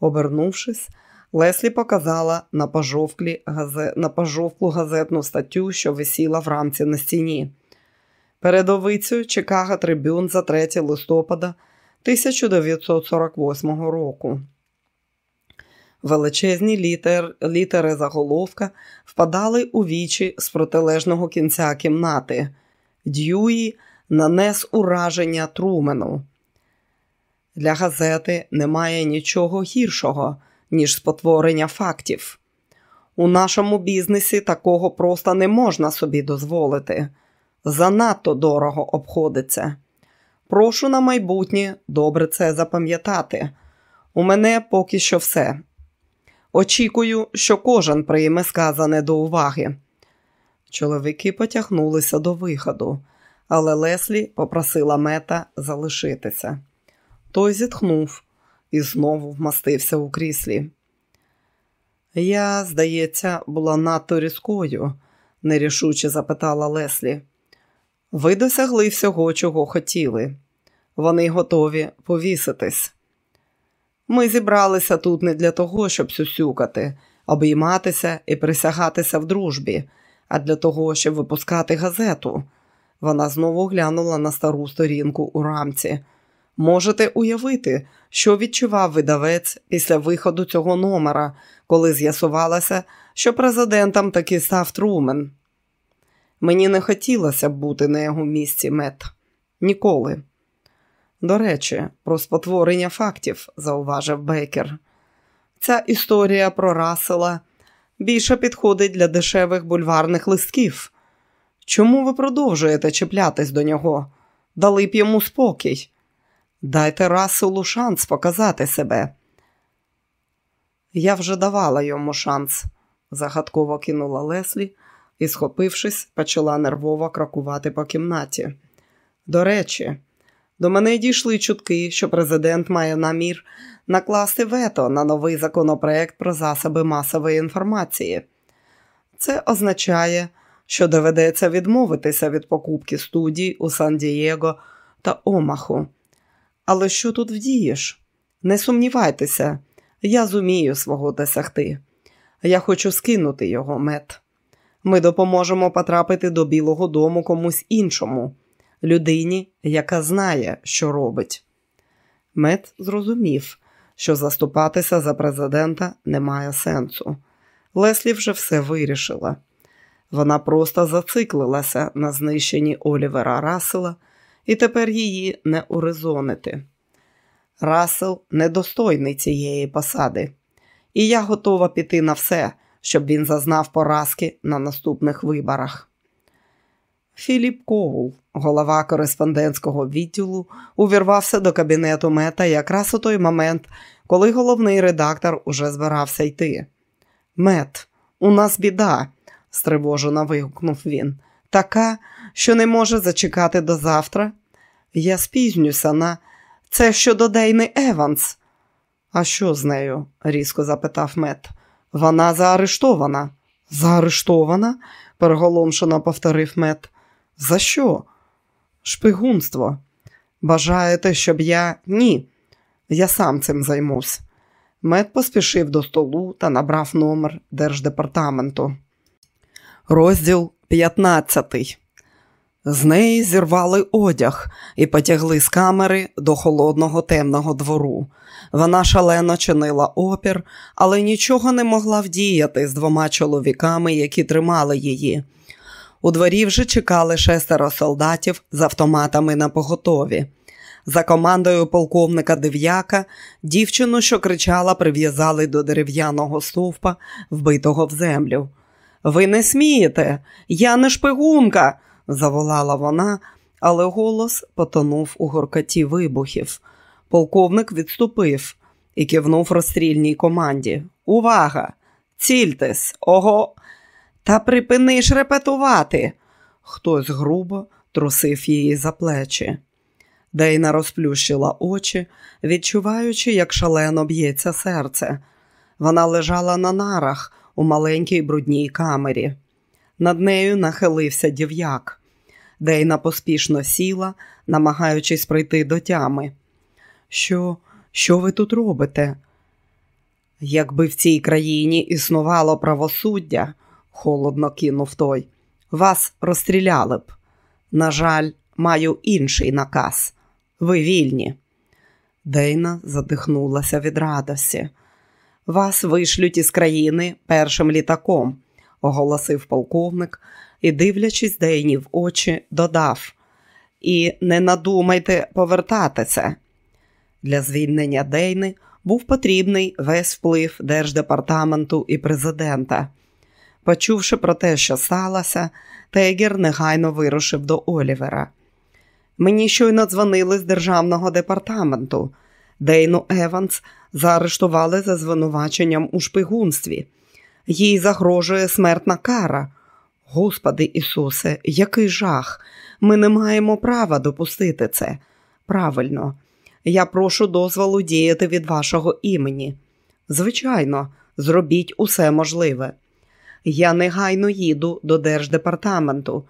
Обернувшись, Леслі показала на пожовклі газе... на пожовклу газетну статтю, що висіла в рамці на стіні. Передовицею Чикаго Трибюн за 3 листопада 1948 року. Величезні літер... літери заголовка впадали у вічі з протилежного кінця кімнати. Дьюї нанес ураження Трумену. Для газети немає нічого гіршого, ніж спотворення фактів. У нашому бізнесі такого просто не можна собі дозволити. Занадто дорого обходиться. Прошу на майбутнє добре це запам'ятати. У мене поки що все. Очікую, що кожен прийме сказане до уваги. Чоловіки потягнулися до виходу, але Леслі попросила мета залишитися. Той зітхнув і знову вмастився у кріслі. Я, здається, була надто різкою, нерішуче запитала Леслі. Ви досягли всього, чого хотіли. Вони готові повіситись. Ми зібралися тут не для того, щоб сюсюкати, обійматися і присягатися в дружбі, а для того, щоб випускати газету. Вона знову глянула на стару сторінку у рамці. Можете уявити, що відчував видавець після виходу цього номера, коли з'ясувалося, що президентом таки став Трумен. Мені не хотілося б бути на його місці мет. Ніколи. До речі, про спотворення фактів, зауважив Бейкер. Ця історія про Расела більше підходить для дешевих бульварних листків. Чому ви продовжуєте чіплятись до нього? Дали б йому спокій. Дайте Раселу шанс показати себе. Я вже давала йому шанс, загадково кинула Леслі і, схопившись, почала нервово крокувати по кімнаті. До речі, до мене дійшли чутки, що президент має намір накласти вето на новий законопроект про засоби масової інформації. Це означає, що доведеться відмовитися від покупки студій у Сан-Дієго та Омаху. Але що тут вдієш? Не сумнівайтеся, я зумію свого досягти. Я хочу скинути його мет. Ми допоможемо потрапити до Білого дому комусь іншому, людині, яка знає, що робить. Мет зрозумів, що заступатися за президента немає сенсу. Леслі вже все вирішила. Вона просто зациклилася на знищенні Олівера Рассела і тепер її не урезонити. Рассел недостойний цієї посади, і я готова піти на все, щоб він зазнав поразки на наступних виборах. Філіп Коул, голова кореспондентського відділу, увірвався до кабінету мета якраз у той момент, коли головний редактор уже збирався йти. Мет, у нас біда, стривожено вигукнув він. Така, що не може зачекати до завтра. Я спізнюся на це щодо Дейни Еванс. А що з нею? різко запитав мет. Вона заарештована. Заарештована? переголомшено повторив мет. За що? Шпигунство. Бажаєте, щоб я. Ні. Я сам цим займусь. Мед поспішив до столу та набрав номер держдепартаменту. Розділ 15 З неї зірвали одяг і потягли з камери до холодного темного двору. Вона шалено чинила опір, але нічого не могла вдіяти з двома чоловіками, які тримали її. У дворі вже чекали шестеро солдатів з автоматами на поготові. За командою полковника Дев'яка дівчину, що кричала, прив'язали до дерев'яного стовпа, вбитого в землю. Ви не смієте, я не шпигунка, заволала вона, але голос потонув у горкоті вибухів. Полковник відступив і кивнув розстрільній команді. Увага! Цільтесь, ого! Та припини ж репетувати. Хтось грубо трусив її за плечі. Дейна розплющила очі, відчуваючи, як шалено б'ється серце. Вона лежала на нарах у маленькій брудній камері. Над нею нахилився дів'як. Дейна поспішно сіла, намагаючись прийти до тями. Що, що ви тут робите? Якби в цій країні існувало правосуддя, холодно кинув той, вас розстріляли б. На жаль, маю інший наказ. Ви вільні. Дейна задихнулася від радості. Вас вишлють із країни першим літаком, оголосив полковник і, дивлячись Дейні в очі, додав. і не надумайте повертатися. Для звільнення Дейни був потрібний весь вплив Держдепартаменту і президента. Почувши про те, що сталося, Тегер негайно вирушив до Олівера. Мені щойно дзвонили з державного департаменту. Дейну Еванс заарештували за звинуваченням у шпигунстві. Їй загрожує смертна кара. Господи Ісусе, який жах! Ми не маємо права допустити це. Правильно, я прошу дозволу діяти від вашого імені. Звичайно, зробіть усе можливе. Я негайно їду до Держдепартаменту.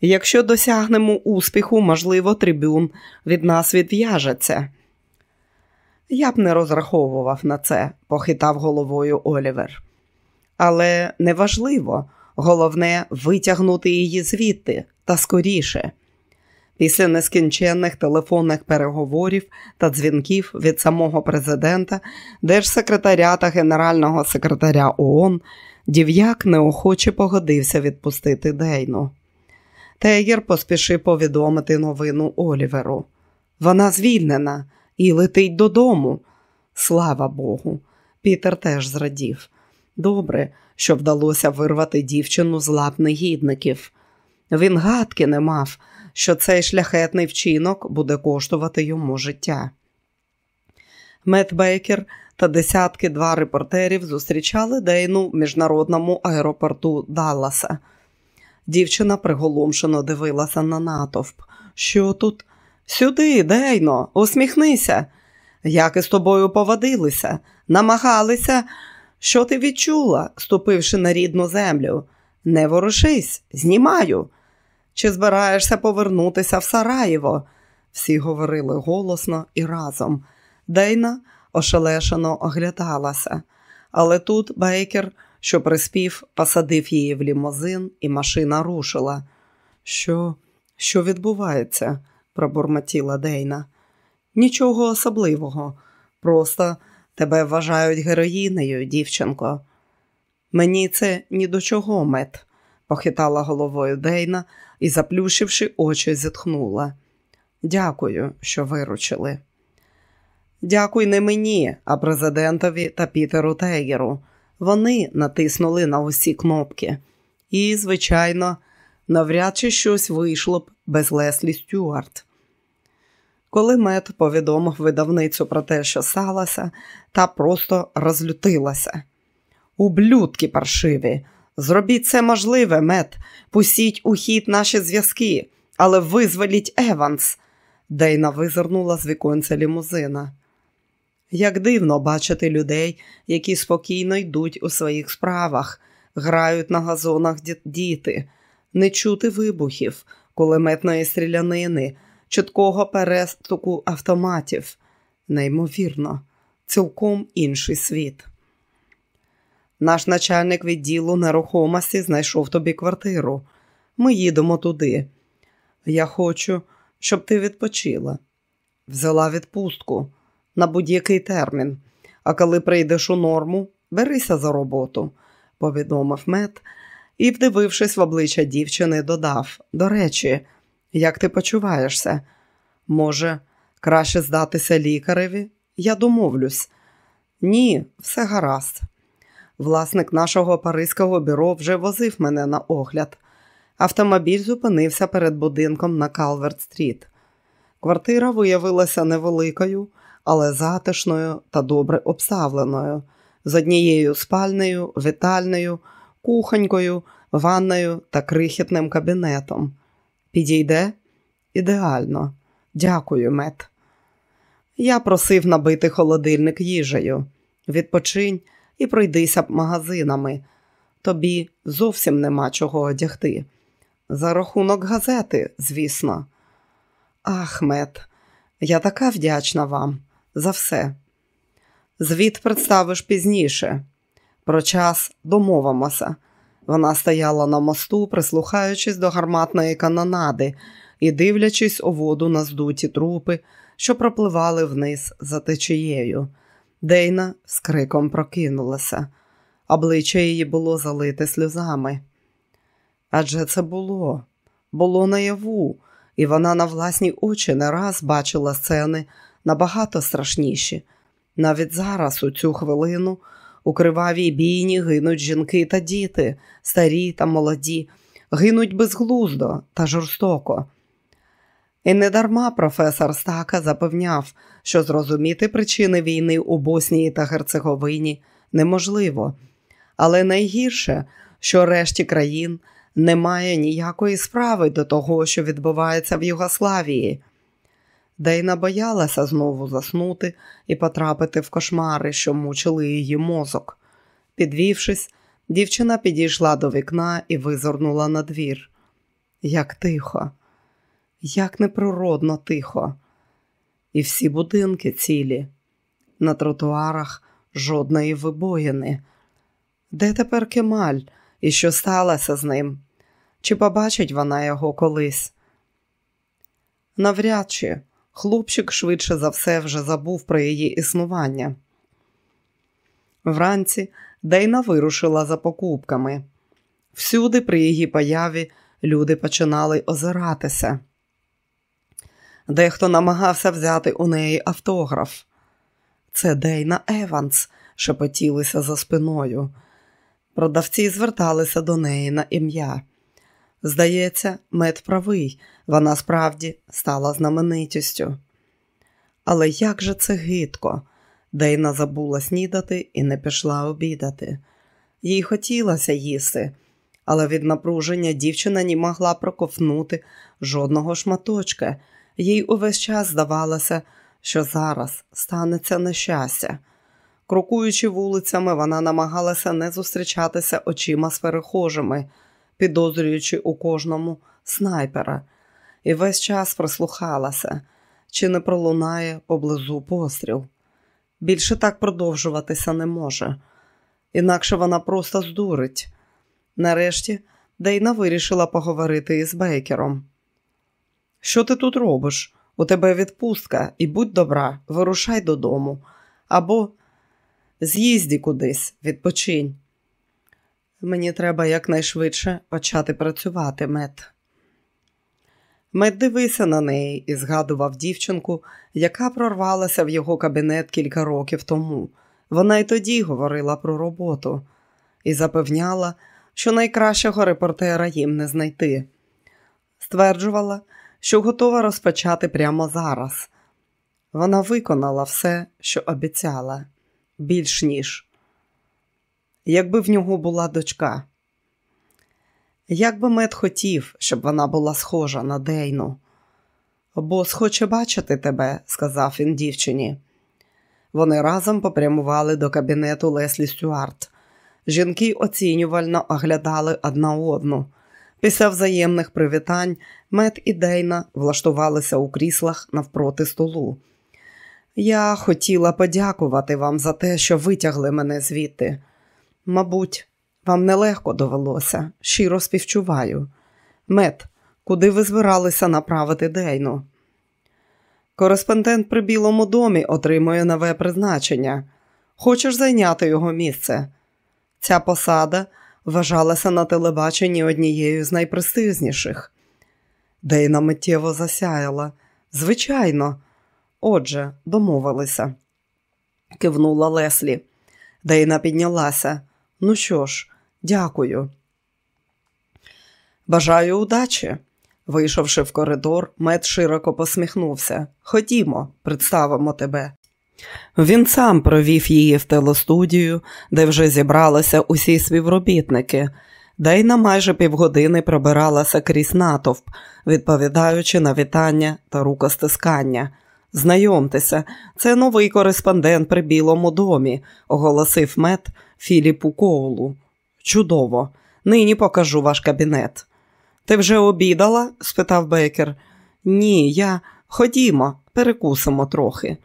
Якщо досягнемо успіху, можливо, трибюн від нас відв'яжеться. Я б не розраховував на це, похитав головою Олівер. Але неважливо, головне витягнути її звідти та скоріше. Після нескінченних телефонних переговорів та дзвінків від самого президента, держсекретаря та генерального секретаря ООН, Дів'як неохоче погодився відпустити Дейну. Тегер поспішив повідомити новину Оліверу. Вона звільнена і летить додому. Слава Богу, Пітер теж зрадів. Добре, що вдалося вирвати дівчину з лап негідників. Він гадки не мав, що цей шляхетний вчинок буде коштувати йому життя. Мет Бейкер та десятки два репортерів зустрічали Дейну в міжнародному аеропорту Далласа. Дівчина приголомшено дивилася на натовп. Що тут? Сюди, Дейно, усміхнися. Як із тобою поводилися, намагалися. Що ти відчула, ступивши на рідну землю? Не ворушись, знімаю. Чи збираєшся повернутися в Сараєво? Всі говорили голосно і разом. Дейна ошелешено оглядалася, але тут Бейкер, що приспів, посадив її в лімузин, і машина рушила. Що, що відбувається? Пробурмотіла Дейна. Нічого особливого, просто тебе вважають героїнею, дівчинко. Мені це ні до чого, мет, похитала головою Дейна і, заплющивши очі, зітхнула. Дякую, що виручили. Дякуй не мені, а президентові та Пітеру Тегеру. Вони натиснули на усі кнопки. І, звичайно, навряд чи щось вийшло б без Леслі Стюарт. Коли Мет повідомив видавницю про те, що сталося, та просто розлютилася. Ублюдки паршиві, зробіть це можливе, Мет, пустіть у хід наші зв'язки, але визволіть Еванс. Дейна визирнула з віконця лімузина. Як дивно бачити людей, які спокійно йдуть у своїх справах, грають на газонах діти, не чути вибухів, кулеметної стрілянини, чіткого перестуку автоматів. Неймовірно, цілком інший світ. Наш начальник відділу нерухомості знайшов тобі квартиру. Ми їдемо туди. Я хочу, щоб ти відпочила. Взяла відпустку на будь-який термін. А коли прийдеш у норму, берися за роботу, повідомив мед і, вдивившись в обличчя дівчини, додав: До речі, як ти почуваєшся? Може, краще здатися лікареві? Я домовлюсь. Ні, все гаразд. Власник нашого паризького бюро вже возив мене на огляд. Автомобіль зупинився перед будинком на Калверт-стріт. Квартира виявилася невеликою, але затишною та добре обставленою, з однією спальнею, вітальнею, кухонькою, ванною та крихітним кабінетом. Підійде? Ідеально. Дякую, мет. Я просив набити холодильник їжею. Відпочинь і пройдися магазинами. Тобі зовсім нема чого одягти. За рахунок газети, звісно. Ах, мет, я така вдячна вам за все. Звіт представиш пізніше. Про час домовимося. Вона стояла на мосту, прислухаючись до гарматної канонади і дивлячись у воду на здуті трупи, що пропливали вниз за течією. Дейна з криком прокинулася. Обличчя її було залите сльозами. Адже це було, було наяву, і вона на власні очі не раз бачила сцени набагато страшніші. Навіть зараз, у цю хвилину, у кривавій бійні гинуть жінки та діти, старі та молоді, гинуть безглуздо та жорстоко. І недарма професор Стака запевняв, що зрозуміти причини війни у Боснії та Герцеговині неможливо, але найгірше, що решті країн немає ніякої справи до того, що відбувається в Югославії. Дейна боялася знову заснути і потрапити в кошмари, що мучили її мозок. Підвівшись, дівчина підійшла до вікна і визирнула на двір. Як тихо, як неприродно тихо. І всі будинки цілі. На тротуарах жодної вибоїни. Де тепер Кемаль і що сталося з ним? Чи побачить вона його колись? Навряд чи хлопчик швидше за все вже забув про її існування. Вранці Дейна вирушила за покупками. Всюди, при її появі, люди починали озиратися. Дехто намагався взяти у неї автограф. Це Дейна Еванс, шепотілися за спиною. Продавці зверталися до неї на ім'я. Здається, мед правий, вона справді стала знаменитістю. Але як же це гидко? Дейна забула снідати і не пішла обідати. Їй хотілося їсти, але від напруження дівчина не могла проковнути жодного шматочка. Їй увесь час здавалося, що зараз станеться нещастя. Крокуючи вулицями, вона намагалася не зустрічатися очима з перехожими, підозрюючи у кожному снайпера, і весь час прислухалася, чи не пролунає поблизу постріл. Більше так продовжуватися не може, інакше вона просто здурить. Нарешті Дейна вирішила поговорити із Бейкером. Що ти тут робиш? У тебе відпустка, і будь добра, вирушай додому. Або з'їзді кудись, відпочинь. Мені треба якнайшвидше почати працювати, мед. Мед дивився на неї і згадував дівчинку, яка прорвалася в його кабінет кілька років тому. Вона й тоді говорила про роботу і запевняла, що найкращого репортера їм не знайти. Стверджувала, що готова розпочати прямо зараз. Вона виконала все, що обіцяла, більш ніж. Якби в нього була дочка. Як би мед хотів, щоб вона була схожа на Дейну. Бос хоче бачити тебе, сказав він дівчині. Вони разом попрямували до кабінету Леслі Стюарт. Жінки оцінювально оглядали одна одну. Після взаємних привітань Мед і Дейна влаштувалися у кріслах навпроти столу. Я хотіла подякувати вам за те, що витягли мене звідти. Мабуть, вам нелегко довелося, щиро співчуваю. Мед, куди ви збиралися направити Дейну? Кореспондент при Білому домі отримує нове призначення. Хочеш зайняти його місце? Ця посада вважалася на телебаченні однією з найпрестижніших. Дейна миттєво засяяла. Звичайно, отже, домовилися, кивнула Леслі. Дейна піднялася. Ну що ж, дякую. Бажаю удачі. Вийшовши в коридор, мед широко посміхнувся. Ходімо, представимо тебе. Він сам провів її в телестудію, де вже зібралися усі співробітники. Дейна майже півгодини пробиралася крізь натовп, відповідаючи на вітання та рукостискання. Знайомтеся, це новий кореспондент при Білому домі, оголосив мед Філіпу Коулу. Чудово, нині покажу ваш кабінет. Ти вже обідала? спитав Бекер. Ні, я ходімо, перекусимо трохи.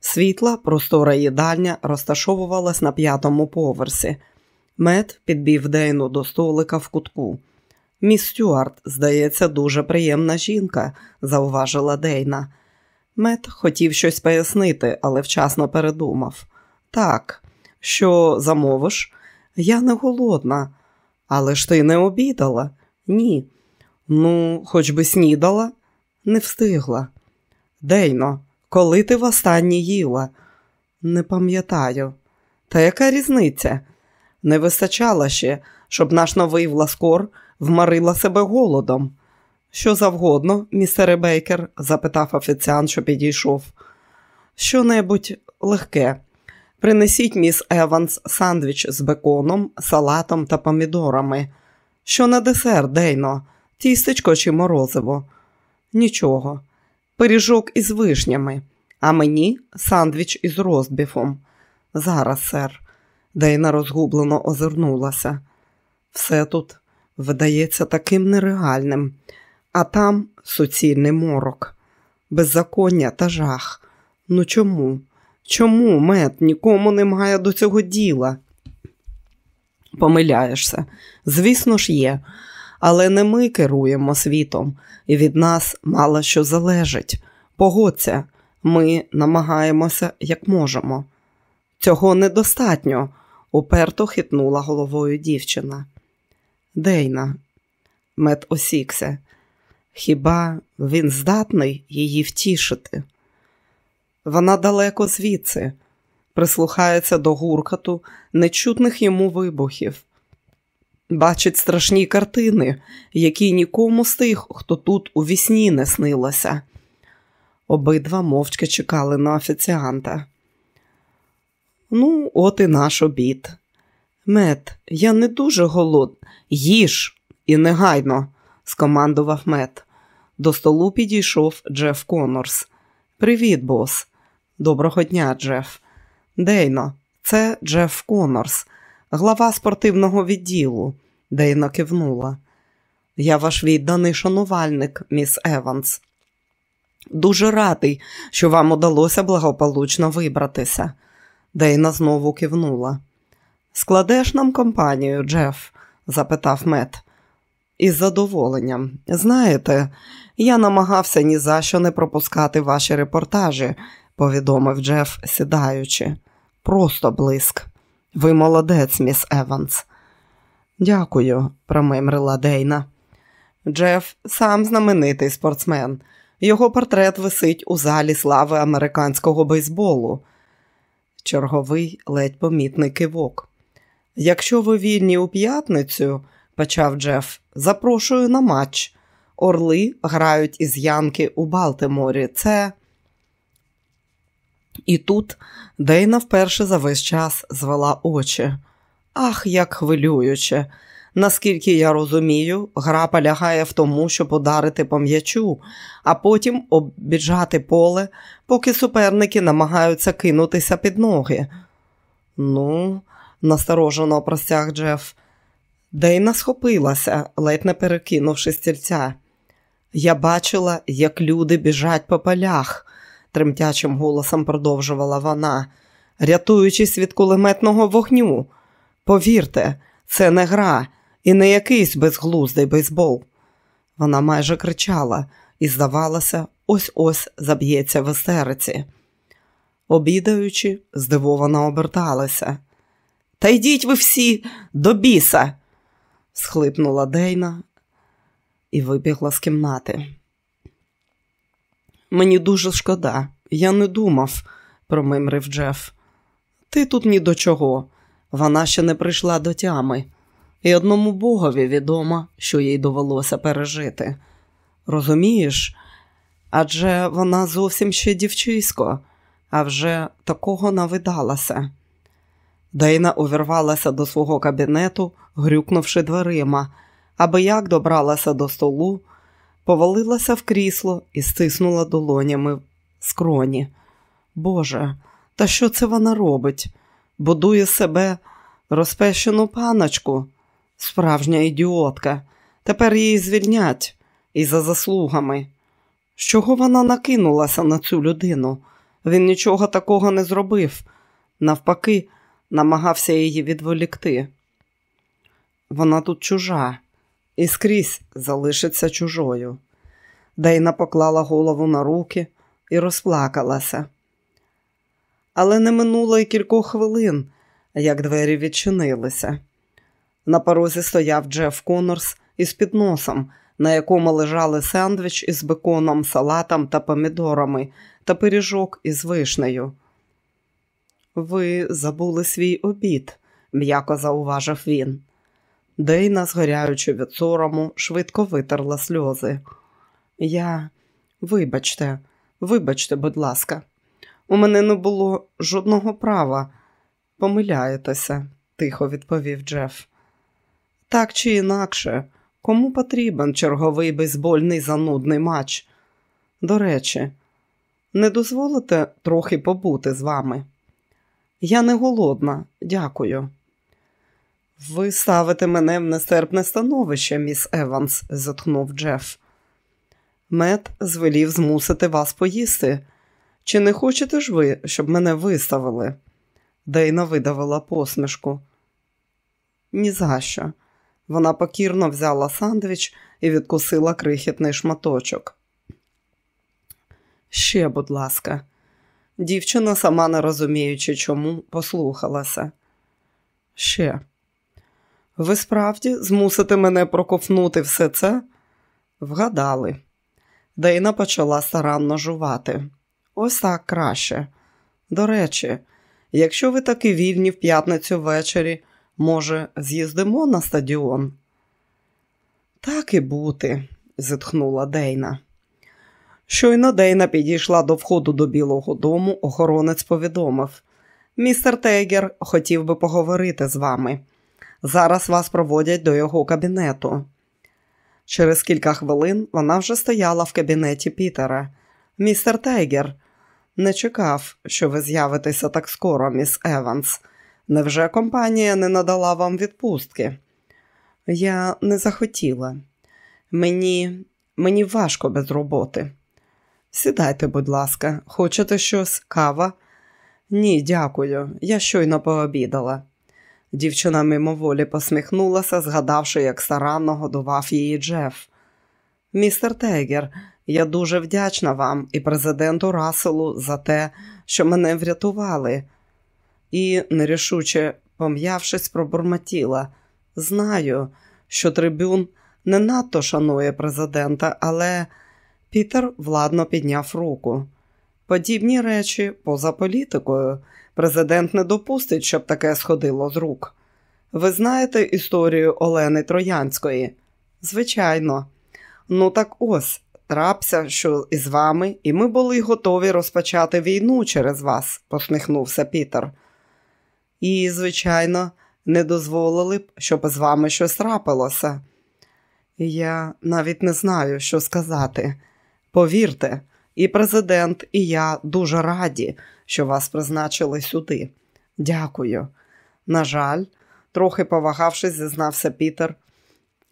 Світла, простора їдальня розташовувалась на п'ятому поверсі. Мед підбів Дейну до столика в кутку. Міс Стюарт, здається, дуже приємна жінка, зауважила Дейна. Мед хотів щось пояснити, але вчасно передумав. Так, що замовиш? Я не голодна. Але ж ти не обідала? Ні. Ну, хоч би снідала? Не встигла. Дейно, коли ти востаннє їла? Не пам'ятаю. Та яка різниця? Не вистачало ще, щоб наш новий власкор вмарила себе голодом. Що завгодно, містере Бейкер? запитав офіціант, що підійшов. Що небудь легке. Принесіть міс Еванс сандвіч з беконом, салатом та помідорами. Що на десерт, Дейно? Тістечко чи морозиво? Нічого. Пиріжок із вишнями, а мені сандвіч із розбіфом. Зараз, сер. Дейна розгублено озирнулася. Все тут видається таким нереальним, а там суцільний морок, беззаконня та жах. Ну чому? Чому, мед, нікому немає до цього діла? Помиляєшся. Звісно ж, є, але не ми керуємо світом, і від нас мало що залежить. Погодься, ми намагаємося як можемо. Цього недостатньо, уперто хитнула головою дівчина. Дейна, мед осікся. Хіба він здатний її втішити? Вона далеко звідси, прислухається до гуркату нечутних йому вибухів. Бачить страшні картини, які нікому з тих, хто тут у вісні не снилося. Обидва мовчки чекали на офіціанта. Ну, от і наш обід. Мет, я не дуже голод. Їж і негайно, скомандував мет. До столу підійшов Джеф Конорс. Привіт, бос. Доброго дня, Джеф. Дейно, це Джеф Конорс, глава спортивного відділу. Дейна кивнула. Я ваш відданий шанувальник, міс Еванс. Дуже радий, що вам удалося благополучно вибратися. Дейна знову кивнула. Складеш нам компанію, Джеф? запитав мет. Із задоволенням. Знаєте, я намагався ні за що не пропускати ваші репортажі, повідомив Джеф, сідаючи. Просто блиск. Ви молодець, міс Еванс. Дякую, промимрила Дейна. Джеф сам знаменитий спортсмен. Його портрет висить у залі слави американського бейсболу. Черговий ледь помітний кивок. Якщо ви вільні у п'ятницю, почав Джеф, запрошую на матч. Орли грають із Янки у Балтиморі. Це. І тут Дейна вперше за весь час звела очі. Ах, як хвилююче! Наскільки я розумію, гра полягає в тому, щоб ударити по м'ячу, а потім обіджати поле, поки суперники намагаються кинутися під ноги. Ну, насторожено простяг Джеф. Дейна схопилася, ледь не перекинувши стільця. Я бачила, як люди біжать по полях, тремтячим голосом продовжувала вона, рятуючись від кулеметного вогню. Повірте, це не гра і не якийсь безглуздий бейсбол. Вона майже кричала і, здавалося, ось ось заб'ється в істериці. Обідаючи, здивовано оберталася. Та йдіть ви всі до біса, схлипнула Дейна і вибігла з кімнати. Мені дуже шкода, я не думав, промимрив Джеф. Ти тут ні до чого. Вона ще не прийшла до тями, і одному богові відомо, що їй довелося пережити. Розумієш? Адже вона зовсім ще дівчисько, а вже такого навидалася. Дейна увірвалася до свого кабінету, грюкнувши дверима, аби як добралася до столу, повалилася в крісло і стиснула долонями в скроні. Боже, та що це вона робить? Будує себе розпещену паночку, справжня ідіотка. Тепер її звільнять і за заслугами. З чого вона накинулася на цю людину? Він нічого такого не зробив. Навпаки, намагався її відволікти. Вона тут чужа і скрізь залишиться чужою. Дейна поклала голову на руки і розплакалася. Але не минуло й кількох хвилин, як двері відчинилися. На порозі стояв Джеф Конорс із підносом, на якому лежали сендвіч із беконом, салатом та помідорами та пиріжок із вишнею. Ви забули свій обід, м'яко зауважив він. Дейна, згоряючи від сорому, швидко витерла сльози. Я, вибачте, вибачте, будь ласка, у мене не було жодного права. Помиляєтеся, тихо відповів Джеф. Так чи інакше, кому потрібен черговий бейсбольний занудний матч? До речі, не дозволите трохи побути з вами? Я не голодна, дякую. Ви ставите мене в нестерпне становище, міс Еванс, зітхнув Джеф. Мед звелів змусити вас поїсти. Чи не хочете ж ви, щоб мене виставили? Дейна видавила посмішку. «Ні за що». Вона покірно взяла сандвіч і відкусила крихітний шматочок. Ще, будь ласка, дівчина, сама не розуміючи, чому, послухалася. Ще. Ви справді змусите мене проковнути все це? Вгадали. Дейна почала старанно жувати. Ось так краще. До речі, якщо ви таки вільні в п'ятницю ввечері, може, з'їздимо на стадіон? Так і бути, зітхнула Дейна. Щойно Дейна підійшла до входу до Білого дому, охоронець повідомив містер Тейгер хотів би поговорити з вами. Зараз вас проводять до його кабінету. Через кілька хвилин вона вже стояла в кабінеті Пітера. Містер Тейгер, не чекав, що ви з'явитеся так скоро, міс Еванс. Невже компанія не надала вам відпустки? Я не захотіла. Мені мені важко без роботи. Сідайте, будь ласка, хочете щось, кава? Ні, дякую. Я щойно пообідала. Дівчина мимоволі посміхнулася, згадавши, як старанно годував її Джеф. Містер Тегер, я дуже вдячна вам і президенту Расселу за те, що мене врятували. І, нерішуче пом'явшись, пробурмотіла. Знаю, що трибюн не надто шанує президента, але Пітер владно підняв руку. Подібні речі поза політикою. Президент не допустить, щоб таке сходило з рук. Ви знаєте історію Олени Троянської? Звичайно. Ну так ось, трапся, що із вами, і ми були готові розпочати війну через вас, посміхнувся Пітер. І, звичайно, не дозволили б, щоб з вами щось трапилося. Я навіть не знаю, що сказати. Повірте, і президент, і я дуже раді, що вас призначили сюди. Дякую. На жаль, трохи повагавшись, зізнався Пітер.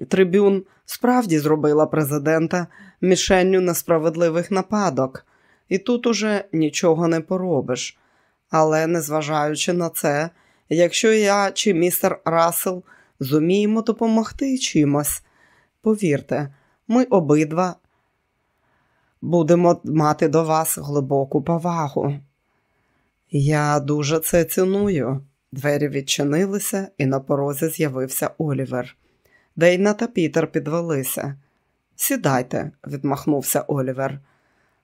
Трибюн справді зробила президента мішенню несправедливих нападок, і тут уже нічого не поробиш. Але, незважаючи на це, якщо я чи містер Рассел зуміємо допомогти чимось, повірте, ми обидва будемо мати до вас глибоку повагу. Я дуже це ціную. Двері відчинилися, і на порозі з'явився Олівер. Дейна та Пітер підвелися. Сідайте, відмахнувся Олівер.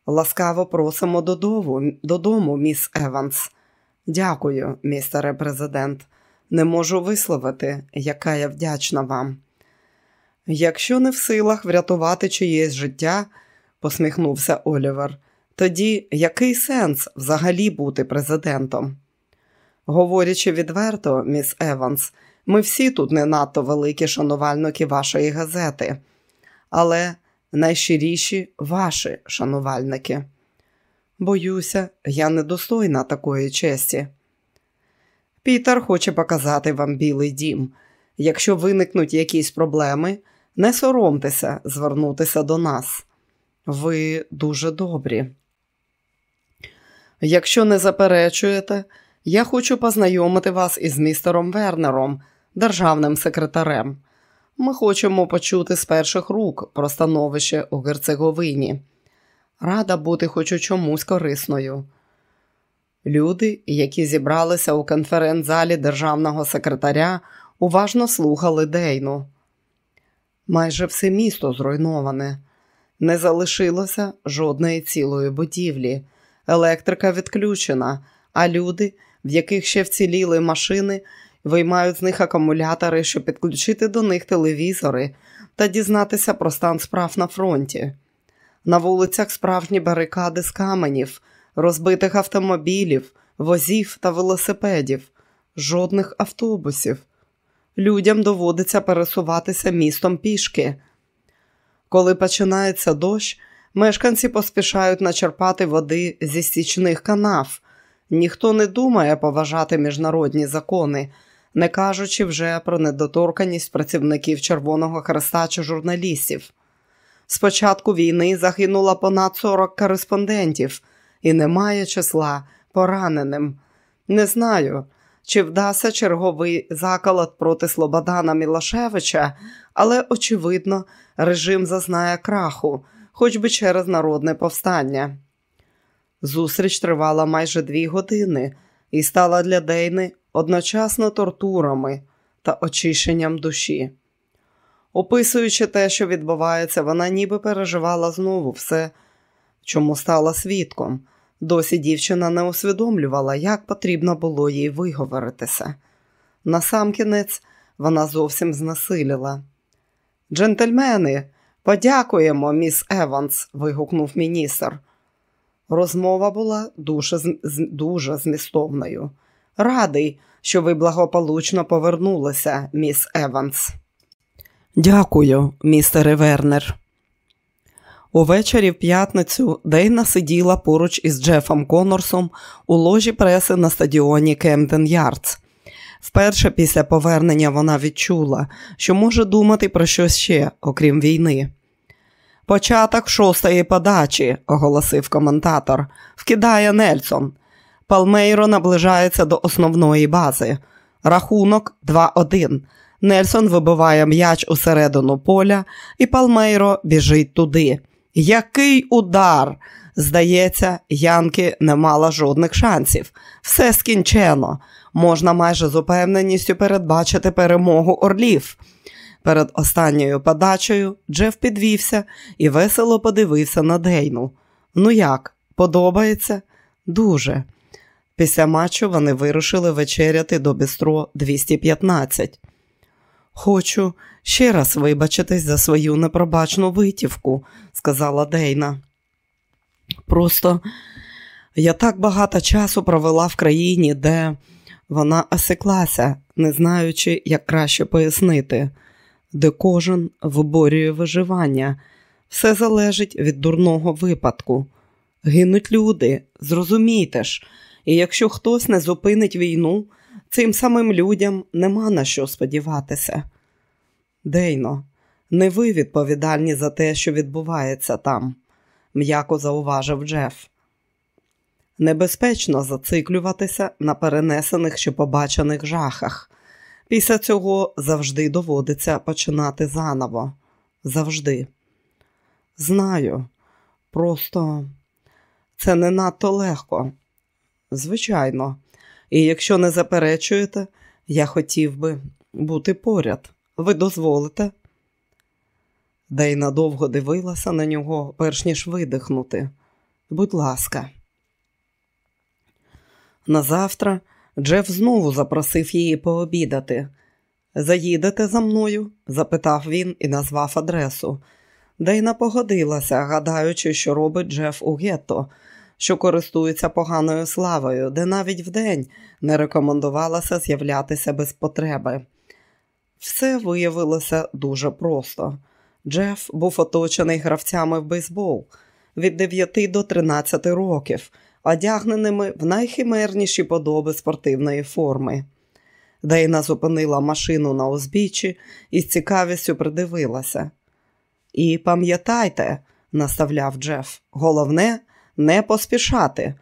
Ласкаво просимо додому, додому, міс Еванс. Дякую, містере президент. Не можу висловити, яка я вдячна вам. Якщо не в силах врятувати чиєсь життя, посміхнувся Олівер, тоді який сенс взагалі бути президентом? Говорячи відверто, міс Еванс, ми всі тут не надто великі шанувальники вашої газети, але найщиріші ваші шанувальники. Боюся, я недостойна такої честі. Пітер хоче показати вам білий дім. Якщо виникнуть якісь проблеми, не соромтеся звернутися до нас. Ви дуже добрі. Якщо не заперечуєте, я хочу познайомити вас із містером Вернером, державним секретарем. Ми хочемо почути з перших рук про становище у Герцеговині. Рада бути хоч у чомусь корисною. Люди, які зібралися у конференц-залі державного секретаря, уважно слухали Дейну. Майже все місто зруйноване. Не залишилося жодної цілої будівлі. Електрика відключена, а люди, в яких ще вціліли машини, виймають з них акумулятори, щоб підключити до них телевізори та дізнатися про стан справ на фронті. На вулицях справжні барикади з каменів, розбитих автомобілів, возів та велосипедів, жодних автобусів. Людям доводиться пересуватися містом пішки. Коли починається дощ, мешканці поспішають начерпати води зі стічних канав. Ніхто не думає поважати міжнародні закони, не кажучи вже про недоторканість працівників Червоного Хреста чи журналістів. З початку війни загинуло понад 40 кореспондентів і немає числа пораненим. Не знаю, чи вдасться черговий заколот проти Слободана Мілашевича, але, очевидно, режим зазнає краху, хоч би через народне повстання. Зустріч тривала майже дві години і стала для Дейни одночасно тортурами та очищенням душі. Описуючи те, що відбувається, вона ніби переживала знову все, чому стала свідком. Досі дівчина не усвідомлювала, як потрібно було їй виговоритися. Насамкінець вона зовсім знесиліла. Джентльмени, подякуємо, міс Еванс, вигукнув міністр. Розмова була дуже, дуже змістовною. Радий, що ви благополучно повернулися, міс Еванс. Дякую, містере Вернер. Увечері в п'ятницю Дейна сиділа поруч із Джефом Конорсом у ложі преси на стадіоні Кемден Ярдс. Вперше після повернення вона відчула, що може думати про щось ще, окрім війни. Початок шостої подачі, оголосив коментатор, вкидає Нельсон. Палмейро наближається до основної бази. Рахунок 2-1. Нельсон вибиває м'яч у середину поля, і Палмейро біжить туди. Який удар! Здається, Янки не мала жодних шансів. Все скінчено. Можна майже з упевненістю передбачити перемогу орлів. Перед останньою подачею Джеф підвівся і весело подивився на Дейну. Ну як, подобається? Дуже. Після матчу вони вирушили вечеряти до Бістро 215. Хочу ще раз вибачитись за свою непробачну витівку, сказала Дейна. Просто я так багато часу провела в країні, де вона осеклася, не знаючи, як краще пояснити, де кожен виборює виживання. Все залежить від дурного випадку. Гинуть люди, зрозумійте ж, і якщо хтось не зупинить війну, цим самим людям нема на що сподіватися. Дейно, не ви відповідальні за те, що відбувається там, м'яко зауважив Джеф. Небезпечно зациклюватися на перенесених чи побачених жахах. Після цього завжди доводиться починати заново. Завжди. Знаю, просто це не надто легко. Звичайно, і якщо не заперечуєте, я хотів би бути поряд. Ви дозволите? Дейна довго дивилася на нього, перш ніж видихнути. Будь ласка. Назавтра Джеф знову запросив її пообідати. Заїдете за мною? запитав він і назвав адресу. Дейна погодилася, гадаючи, що робить Джеф у гетто, що користується поганою славою, де навіть вдень не рекомендувалося з'являтися без потреби. Все виявилося дуже просто. Джеф був оточений гравцями в бейсбол від 9 до 13 років, одягненими в найхимерніші подоби спортивної форми. Дейна зупинила машину на узбіччі і з цікавістю придивилася. І пам'ятайте, наставляв Джеф, головне не поспішати.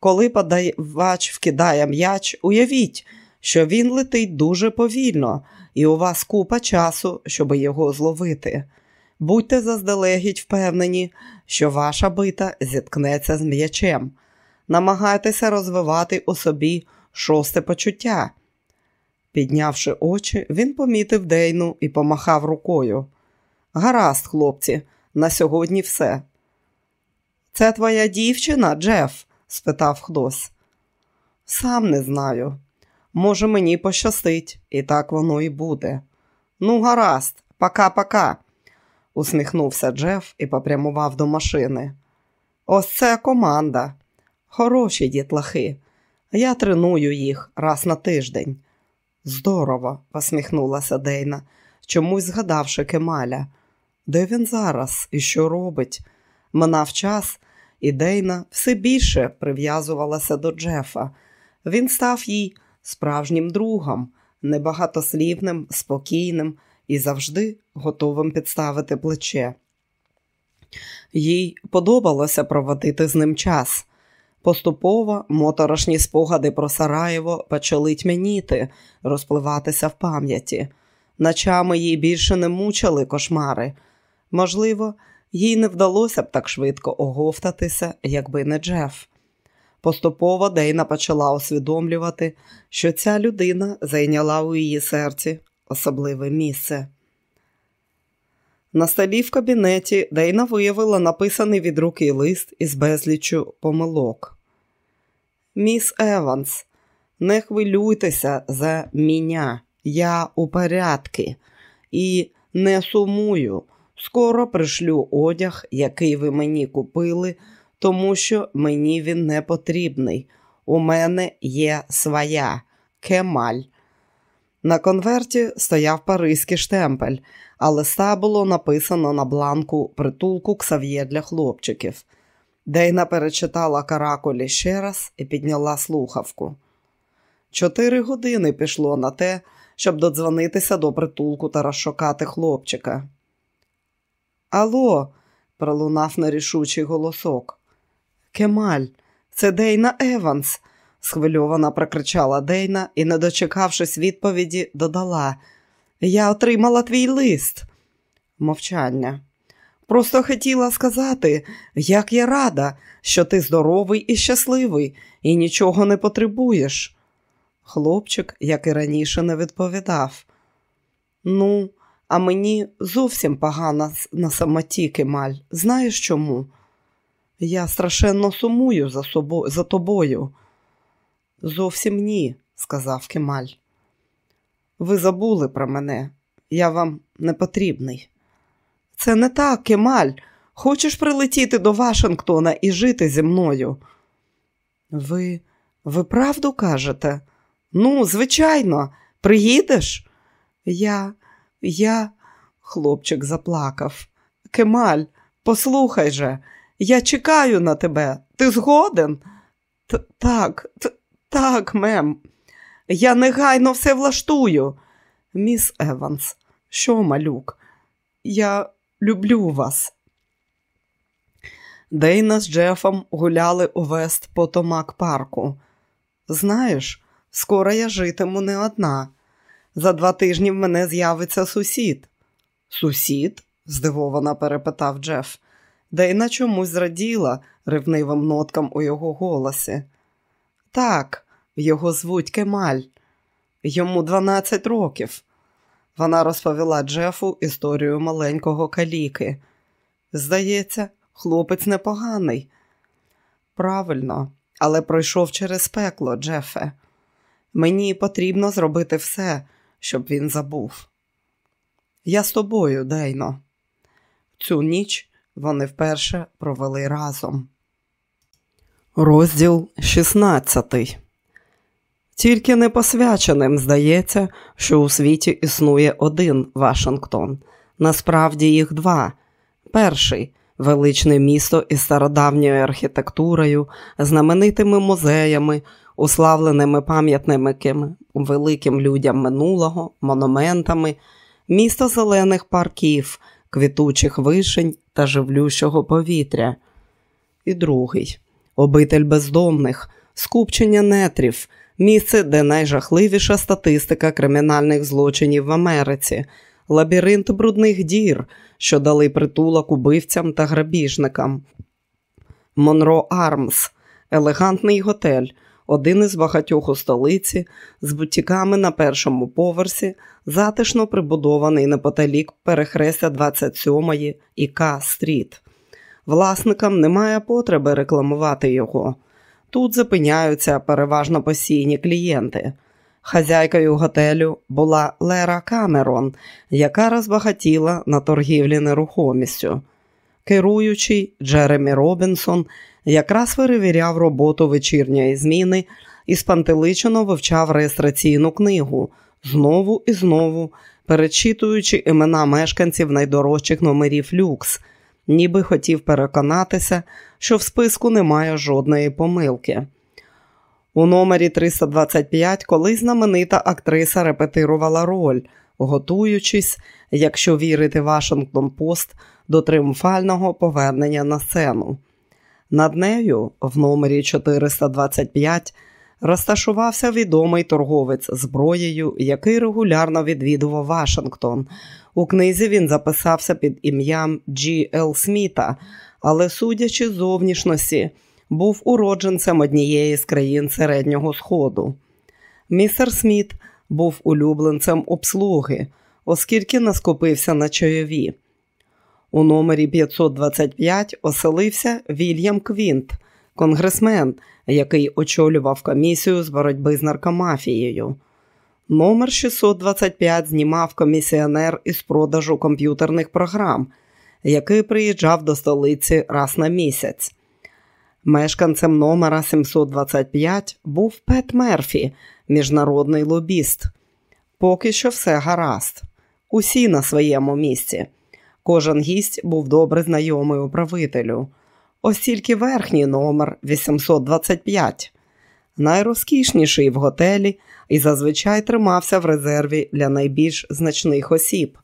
Коли подавач вкидає м'яч, уявіть, що він летить дуже повільно, і у вас купа часу, щоб його зловити. Будьте заздалегідь впевнені, що ваша бита зіткнеться з м'ячем. Намагайтеся розвивати у собі шосте почуття. Піднявши очі, він помітив Дейну і помахав рукою. Гаразд, хлопці, на сьогодні все. Це твоя дівчина, Джеф? спитав хтось. Сам не знаю. Може, мені пощастить, і так воно і буде. Ну, гаразд, пока-пока, усміхнувся Джеф і попрямував до машини. Ось це команда. Хороші дітлахи. Я треную їх раз на тиждень. Здорово, посміхнулася Дейна, чомусь згадавши Кемаля. Де він зараз і що робить? Минав час, і Дейна все більше прив'язувалася до Джефа. Він став їй справжнім другом, небагатослівним, спокійним і завжди готовим підставити плече. Їй подобалося проводити з ним час. Поступово моторошні спогади про Сараєво почали тьмяніти, розпливатися в пам'яті. Ночами їй більше не мучили кошмари. Можливо, їй не вдалося б так швидко оговтатися, якби не Джеф. Поступово Дейна почала усвідомлювати, що ця людина зайняла у її серці особливе місце. На столі в кабінеті Дейна виявила написаний від руки лист із безліччю помилок. Міс Еванс, не хвилюйтеся за мене, я у порядку і не сумую. Скоро пришлю одяг, який ви мені купили, тому що мені він не потрібний. У мене є своя кемаль. На конверті стояв паризький штемпель, а листа було написано на бланку притулку ксав'є для хлопчиків. Дейна перечитала каракулі ще раз і підняла слухавку. Чотири години пішло на те, щоб додзвонитися до притулку та розшукати хлопчика. Алло, пролунав нерішучий голосок. Кемаль, це Дейна Еванс, схвильовано прокричала Дейна і, не дочекавшись відповіді, додала. Я отримала твій лист. Мовчання. Просто хотіла сказати, як я рада, що ти здоровий і щасливий і нічого не потребуєш. Хлопчик, як і раніше, не відповідав. Ну, а мені зовсім погано на самоті, Кемаль. Знаєш чому? Я страшенно сумую за, собо... за тобою. Зовсім ні, сказав Кемаль. Ви забули про мене, я вам не потрібний. Це не так, Кемаль. Хочеш прилетіти до Вашингтона і жити зі мною? Ви ви правду кажете? Ну, звичайно, приїдеш? Я, я, хлопчик заплакав. Кемаль, послухай же, я чекаю на тебе. Ти згоден? Т так, т так, мем. Я негайно все влаштую. Міс Еванс, що малюк? Я люблю вас. Дейна з Джефом гуляли у Вест Потомак парку. Знаєш, скоро я житиму не одна. За два тижні в мене з'явиться сусід. Сусід? здивовано перепитав Джеф. Дейна чомусь зраділа ревнивим ноткам у його голосі. Так, його звуть Кемаль. Йому 12 років. Вона розповіла Джефу історію маленького каліки. Здається, хлопець непоганий. Правильно, але пройшов через пекло, Джефе. Мені потрібно зробити все, щоб він забув. Я з тобою, Дейно. Цю ніч вони вперше провели разом. Розділ 16 Тільки непосвяченим здається, що у світі існує один Вашингтон. Насправді їх два. Перший величне місто із стародавньою архітектурою, знаменитими музеями, уславленими пам'ятниками великим людям минулого, монументами, місто зелених парків, квітучих вишень та живлющого повітря. І другий — обитель бездомних, скупчення нетрів місце, де найжахливіша статистика кримінальних злочинів в Америці, лабіринт брудних дір, що дали притулок убивцям та грабіжникам. Монро Армс, елегантний готель, один із багатьох у столиці, з бутіками на першому поверсі, затишно прибудований неподалік перехрестя 27-ї і К-стріт. Власникам немає потреби рекламувати його. Тут зупиняються переважно постійні клієнти. Хазяйкою готелю була Лера Камерон, яка розбагатіла на торгівлі нерухомістю. Керуючий Джеремі Робінсон якраз перевіряв роботу вечірньої зміни і спантеличено вивчав реєстраційну книгу, знову і знову перечитуючи імена мешканців найдорожчих номерів люкс, ніби хотів переконатися, що в списку немає жодної помилки. У номері 325 колись знаменита актриса репетирувала роль, готуючись, якщо вірити Вашингтон Пост, до тріумфального повернення на сцену. Над нею, в номері 425, розташувався відомий торговець зброєю, який регулярно відвідував Вашингтон. У книзі він записався під ім'ям Джі Ел Сміта, але, судячи з зовнішності, був уродженцем однієї з країн Середнього Сходу. Містер Сміт був улюбленцем обслуги, оскільки не скупився на чайові. У номері 525 оселився Вільям Квінт, конгресмен, який очолював комісію з боротьби з наркомафією. Номер 625 знімав комісіонер із продажу комп'ютерних програм, який приїжджав до столиці раз на місяць. Мешканцем номера 725 був Пет Мерфі, міжнародний лобіст. Поки що все гаразд. Усі на своєму місці. Кожен гість був добре знайомий управителю. Ось тільки верхній номер 825, найрозкішніший в готелі і зазвичай тримався в резерві для найбільш значних осіб.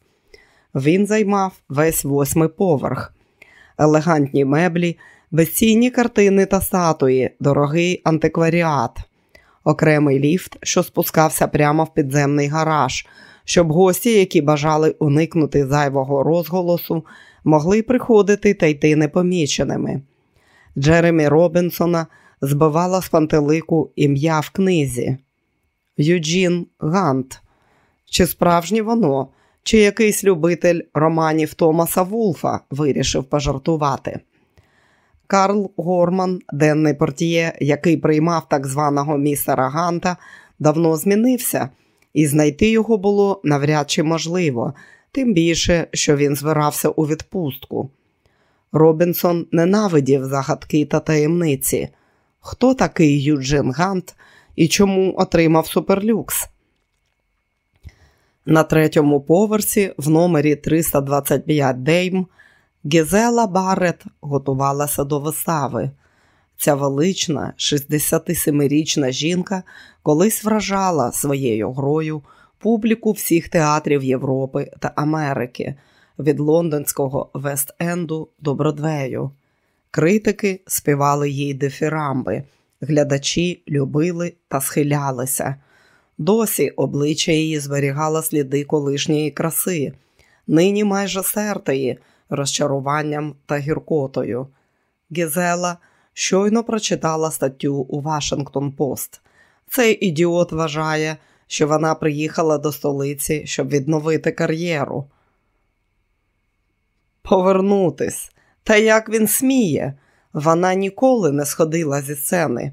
Він займав весь восьмий поверх, елегантні меблі, безцінні картини та статуї, дорогий антикваріат, окремий ліфт, що спускався прямо в підземний гараж щоб гості, які бажали уникнути зайвого розголосу, могли приходити та йти непоміченими. Джеремі Робінсона збивала з пантелику ім'я в книзі Юджін Гант. Чи справжнє воно, чи якийсь любитель романів Томаса Вулфа вирішив пожартувати. Карл Горман, денний портіє, який приймав так званого містера Ганта, давно змінився і знайти його було навряд чи можливо, тим більше, що він збирався у відпустку. Робінсон ненавидів загадки та таємниці. Хто такий Юджин Гант і чому отримав суперлюкс? На третьому поверсі в номері 325 Дейм Гізела Баррет готувалася до вистави. Ця велична 67-річна жінка колись вражала своєю грою публіку всіх театрів Європи та Америки від лондонського Вест-Енду до Бродвею. Критики співали їй дифірамби, глядачі любили та схилялися. Досі обличчя її зберігало сліди колишньої краси, нині майже сертої, розчаруванням та гіркотою. Гізела – щойно прочитала статтю у Вашингтон Пост. Цей ідіот вважає, що вона приїхала до столиці, щоб відновити кар'єру. Повернутись. Та як він сміє, вона ніколи не сходила зі сцени.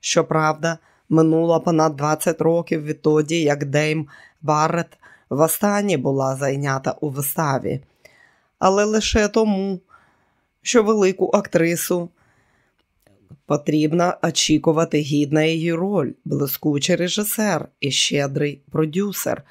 Щоправда, минуло понад 20 років відтоді, як Дейм Баррет востаннє була зайнята у виставі, але лише тому, що велику актрису Потрібно очікувати гідна її роль, блискучий режисер і щедрий продюсер.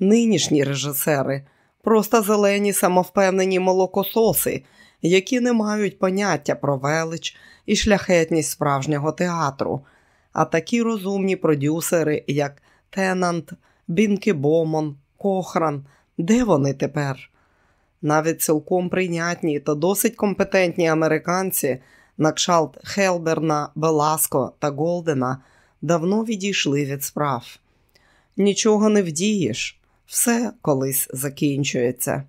Нинішні режисери просто зелені самовпевнені молокососи, які не мають поняття про велич і шляхетність справжнього театру. А такі розумні продюсери, як Тенант, Бінкі Бомон, Кохран, де вони тепер? Навіть цілком прийнятні та досить компетентні американці на кшалт Хелберна, Беласко та Голдена давно відійшли від справ. Нічого не вдієш, все колись закінчується.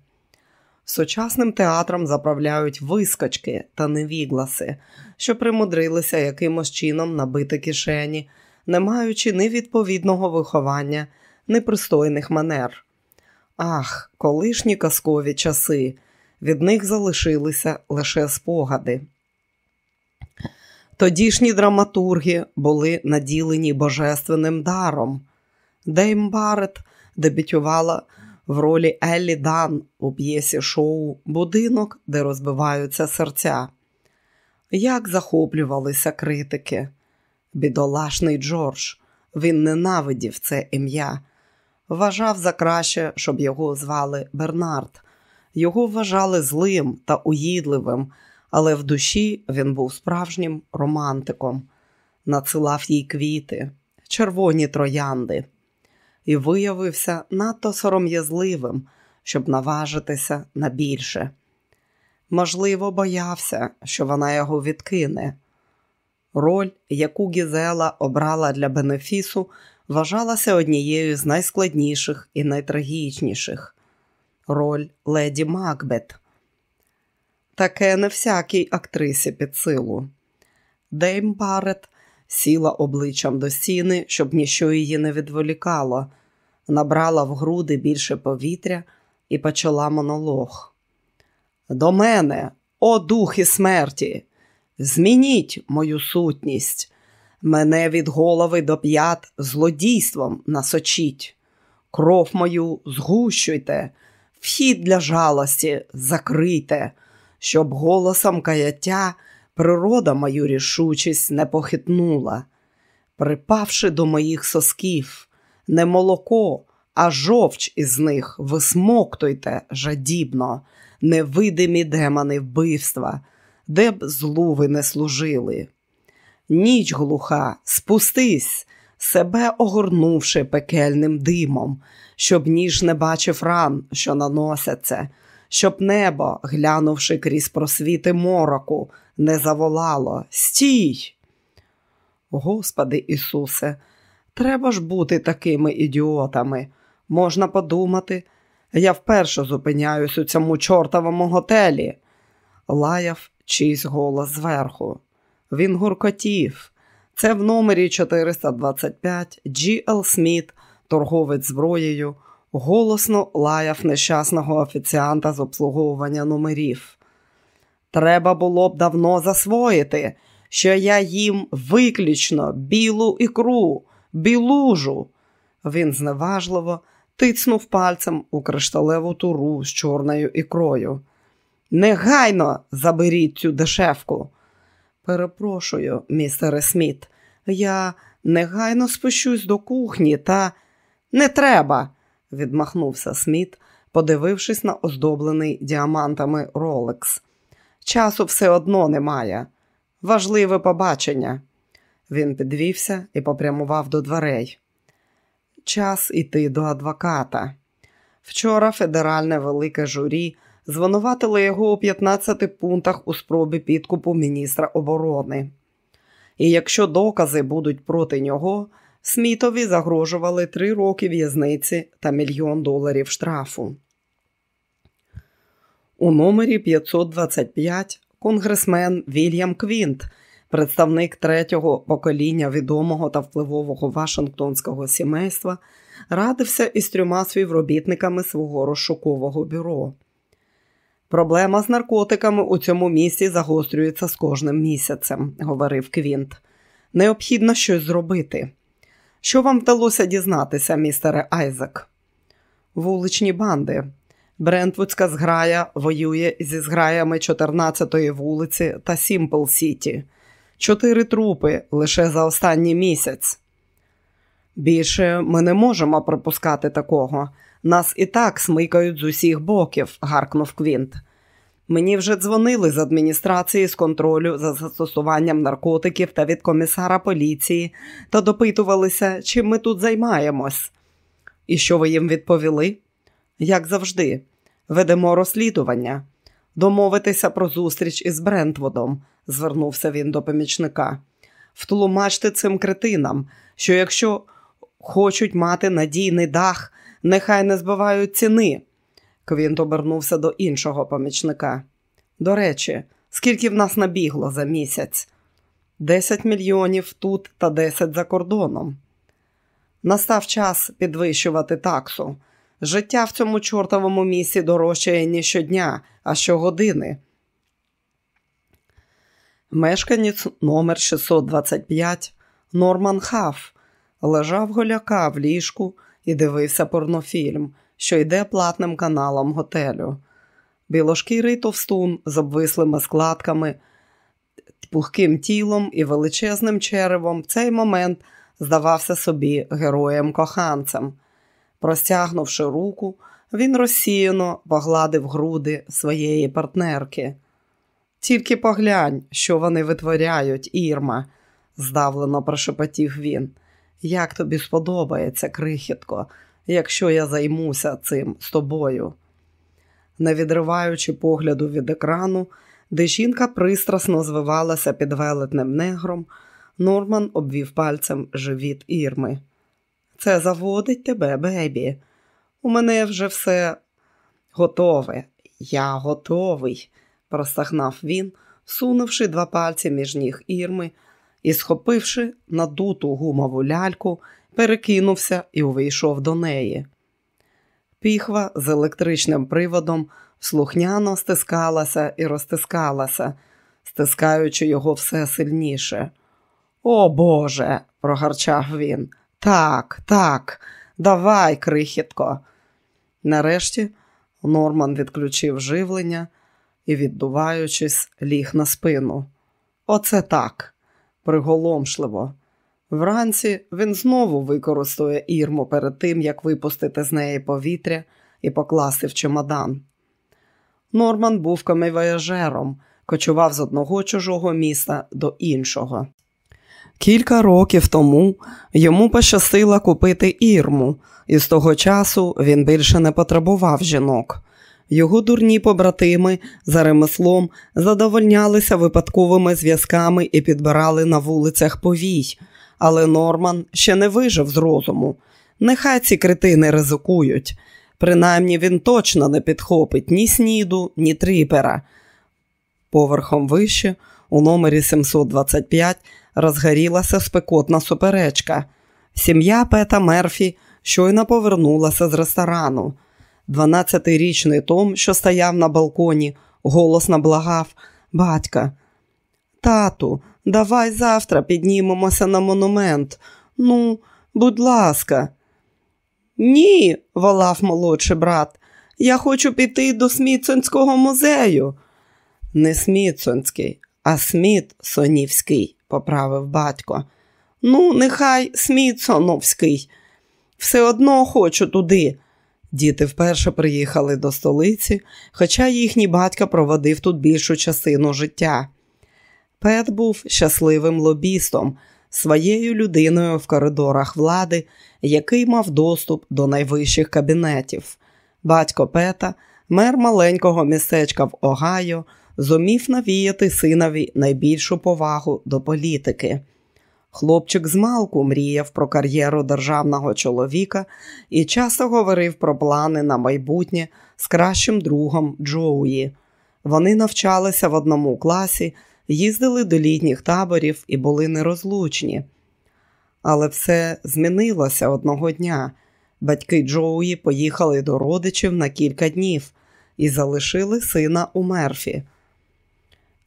Сучасним театром заправляють вискочки та невігласи, що примудрилися якимось чином набити кишені, не маючи ні відповідного виховання, ні пристойних манер. Ах, колишні казкові часи, від них залишилися лише спогади. Тодішні драматурги були наділені божественним даром. Дейм дебютувала в ролі Еллі Дан у п'єсі шоу Будинок, де розбиваються серця. Як захоплювалися критики. Бідолашний Джордж, він ненавидів це ім'я. Вважав за краще, щоб його звали Бернард. Його вважали злим та уїдливим, але в душі він був справжнім романтиком, надсилав їй квіти, червоні троянди і виявився надто сором'язливим, щоб наважитися на більше. Можливо, боявся, що вона його відкине. Роль, яку Гізела обрала для Бенефісу, вважалася однією з найскладніших і найтрагічніших роль леді Макбет. Таке не всякій актрисі під силу. Дейм Барет сіла обличчям до стіни, щоб ніщо її не відволікало, набрала в груди більше повітря і почала монолог. До мене, о духи смерті, змініть мою сутність, мене від голови до п'ят злодійством насочіть, кров мою згущуйте, вхід для жалості закрийте, щоб голосом каяття природа мою рішучість не похитнула, припавши до моїх сосків, не молоко, а жовч із них висмоктуйте жадібно, невидимі демони вбивства, де б злу ви не служили. Ніч глуха, спустись, себе огорнувши пекельним димом, щоб ніж не бачив ран, що наносяться, щоб небо, глянувши крізь просвіти мороку, не заволало Стій! Господи Ісусе, треба ж бути такими ідіотами. Можна подумати, я вперше зупиняюсь у цьому чортовому готелі. Лаяв чийсь голос зверху. Він гуркотів. Це в номері 425 G.L. Сміт, торговець зброєю, голосно лаяв нещасного офіціанта з обслуговування номерів. Треба було б давно засвоїти, що я їм виключно білу ікру, білужу. Він зневажливо тицнув пальцем у кришталеву туру з чорною ікрою. Негайно заберіть цю дешевку. Перепрошую, містере Сміт, я негайно спущусь до кухні, та не треба, відмахнувся Сміт, подивившись на оздоблений діамантами Ролекс. Часу все одно немає. Важливе побачення. Він підвівся і попрямував до дверей. Час іти до адвоката. Вчора федеральне велике журі звинуватило його у 15 пунктах у спробі підкупу міністра оборони. І якщо докази будуть проти нього, Смітові загрожували три роки в'язниці та мільйон доларів штрафу. У номері 525 конгресмен Вільям Квінт, представник третього покоління відомого та впливового Вашингтонського сімейства, радився із трьома співробітниками свого розшукового бюро. Проблема з наркотиками у цьому місці загострюється з кожним місяцем, говорив Квінт. Необхідно щось зробити. Що вам вдалося дізнатися, містере Айзек? Вуличні банди. Брентвудська зграя воює зі зграями 14-ї вулиці та Сімпл Сіті. Чотири трупи лише за останній місяць. Більше ми не можемо припускати такого. Нас і так смикають з усіх боків, гаркнув Квінт. Мені вже дзвонили з адміністрації з контролю за застосуванням наркотиків та від комісара поліції та допитувалися, чим ми тут займаємось. І що ви їм відповіли? Як завжди, ведемо розслідування. Домовитися про зустріч із Брентводом, звернувся він до помічника. Втлумачте цим критинам, що якщо хочуть мати надійний дах, нехай не збивають ціни. Квінт обернувся до іншого помічника. До речі, скільки в нас набігло за місяць? Десять мільйонів тут та десять за кордоном. Настав час підвищувати таксу. Життя в цьому чортовому місці дорожчає не щодня, а щогодини. Мешканець номер 625 Норман Хаф лежав голяка в ліжку і дивився порнофільм, що йде платним каналом готелю. Білошкірий товстун з обвислими складками, пухким тілом і величезним черевом в цей момент здавався собі героєм-коханцем. Простягнувши руку, він розсіяно погладив груди своєї партнерки. Тільки поглянь, що вони витворяють, Ірма, здавлено прошепотів він. Як тобі сподобається, крихітко, якщо я займуся цим з тобою? Не відриваючи погляду від екрану, де жінка пристрасно звивалася під велетним негром, Норман обвів пальцем живіт Ірми. Це заводить тебе, бебі. У мене вже все готове. Я готовий, простагнав він, сунувши два пальці між ніг Ірми і, схопивши надуту гумову ляльку, перекинувся і увійшов до неї. Піхва з електричним приводом слухняно стискалася і розтискалася, стискаючи його все сильніше. О Боже, прогарчав він. Так, так, давай, крихітко. Нарешті Норман відключив живлення і, віддуваючись, ліг на спину. Оце так, приголомшливо. Вранці він знову використає ірму перед тим, як випустити з неї повітря і покласти в чемодан. Норман був камівояжером, кочував з одного чужого міста до іншого. Кілька років тому йому пощастило купити ірму, і з того часу він більше не потребував жінок. Його дурні побратими за ремеслом задовольнялися випадковими зв'язками і підбирали на вулицях повій, але Норман ще не вижив з розуму. Нехай ці критини ризикують. Принаймні він точно не підхопить ні сніду, ні тріпера. Поверхом вище, у номері 725 розгорілася спекотна суперечка. Сім'я Пета Мерфі щойно повернулася з ресторану. Дванадцятирічний Том, що стояв на балконі, голосно благав батька. Тату, давай завтра піднімемося на монумент. Ну, будь ласка. Ні, волав молодший брат. Я хочу піти до Смітсонського музею. Не Смітсонський, а Смітсонівський, поправив батько. Ну, нехай Смітсоновський. Все одно хочу туди. Діти вперше приїхали до столиці, хоча їхній батько проводив тут більшу частину життя. Пет був щасливим лобістом, своєю людиною в коридорах влади, який мав доступ до найвищих кабінетів. Батько Пета, мер маленького містечка в Огайо, зумів навіяти синові найбільшу повагу до політики. Хлопчик з малку мріяв про кар'єру державного чоловіка і часто говорив про плани на майбутнє з кращим другом Джоуї. Вони навчалися в одному класі, їздили до літніх таборів і були нерозлучні. Але все змінилося одного дня. Батьки Джоуї поїхали до родичів на кілька днів і залишили сина у мерфі.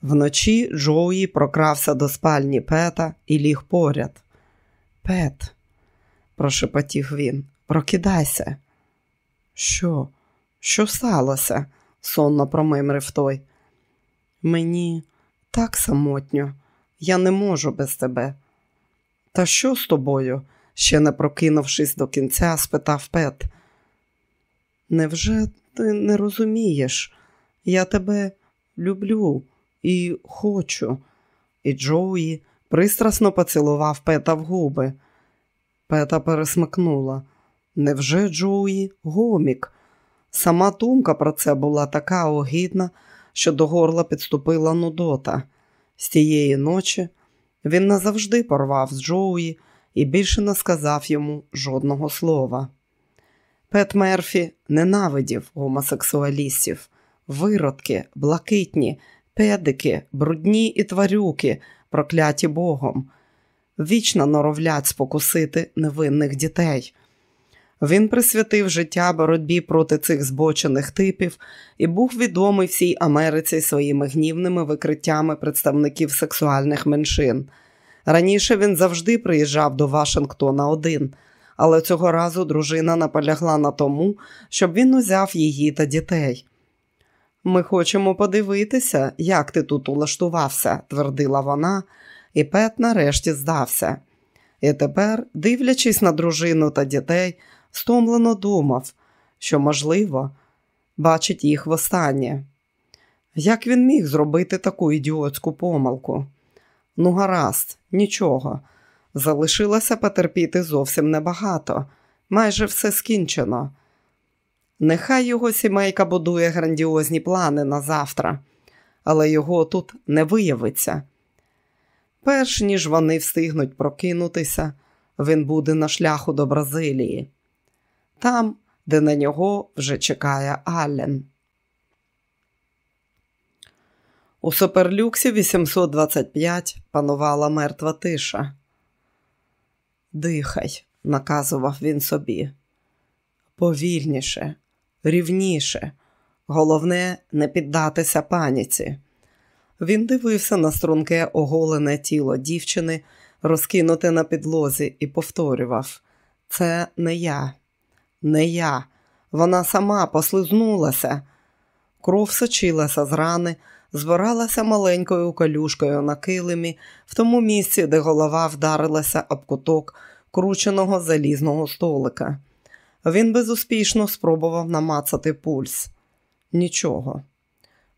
Вночі Джоуї прокрався до спальні Пета і ліг поряд. Пет, прошепотів він, прокидайся. Що? Що сталося? сонно промимрив той. Мені так самотньо, я не можу без тебе. Та що з тобою? ще не прокинувшись до кінця, спитав Пет. Невже ти не розумієш? Я тебе люблю і хочу. І Джоуї пристрасно поцілував Пета в губи. Пета пересмикнула. Невже Джоуї гомік? Сама думка про це була така огідна, що до горла підступила Нудота. З тієї ночі він назавжди порвав з Джоуї і більше не сказав йому жодного слова. Пет Мерфі ненавидів гомосексуалістів, виродки, блакитні, педики, брудні і тварюки, прокляті Богом, вічно норовлять спокусити невинних дітей. Він присвятив життя боротьбі проти цих збочених типів і був відомий всій Америці своїми гнівними викриттями представників сексуальних меншин. Раніше він завжди приїжджав до Вашингтона один, але цього разу дружина наполягла на тому, щоб він узяв її та дітей. Ми хочемо подивитися, як ти тут улаштувався, твердила вона, і Пет нарешті здався. І тепер, дивлячись на дружину та дітей, стомлено думав, що, можливо, бачить їх востаннє. Як він міг зробити таку ідіотську помилку? Ну, гаразд, нічого. Залишилося потерпіти зовсім небагато, майже все скінчено. Нехай його сімейка будує грандіозні плани на завтра, але його тут не виявиться. Перш ніж вони встигнуть прокинутися, він буде на шляху до Бразилії, там, де на нього вже чекає Аллен. У Суперлюксі 825 панувала мертва тиша. Дихай, наказував він собі. Повільніше, рівніше, головне не піддатися паніці. Він дивився на струнке оголене тіло дівчини, розкинуте на підлозі, і повторював: Це не я, не я. Вона сама послизнулася. Кров сочилася з рани, збиралася маленькою калюшкою на килимі, в тому місці, де голова вдарилася об куток крученого залізного столика. Він безуспішно спробував намацати пульс. Нічого.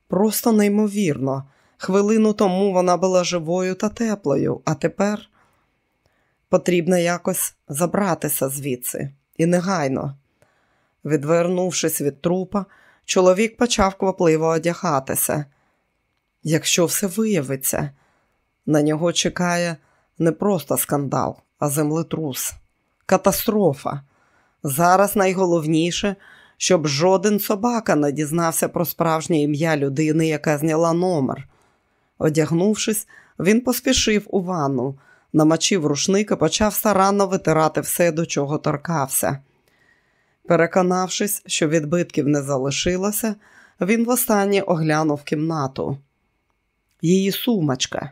Просто неймовірно. Хвилину тому вона була живою та теплою, а тепер потрібно якось забратися звідси і негайно. Відвернувшись від трупа, чоловік почав квапливо одягатися. Якщо все виявиться, на нього чекає не просто скандал, а землетрус, катастрофа. Зараз найголовніше, щоб жоден собака не дізнався про справжнє ім'я людини, яка зняла номер. Одягнувшись, він поспішив у ванну, намочив рушник і почав старанно витирати все, до чого торкався. Переконавшись, що відбитків не залишилося, він востаннє оглянув кімнату. Її сумочка.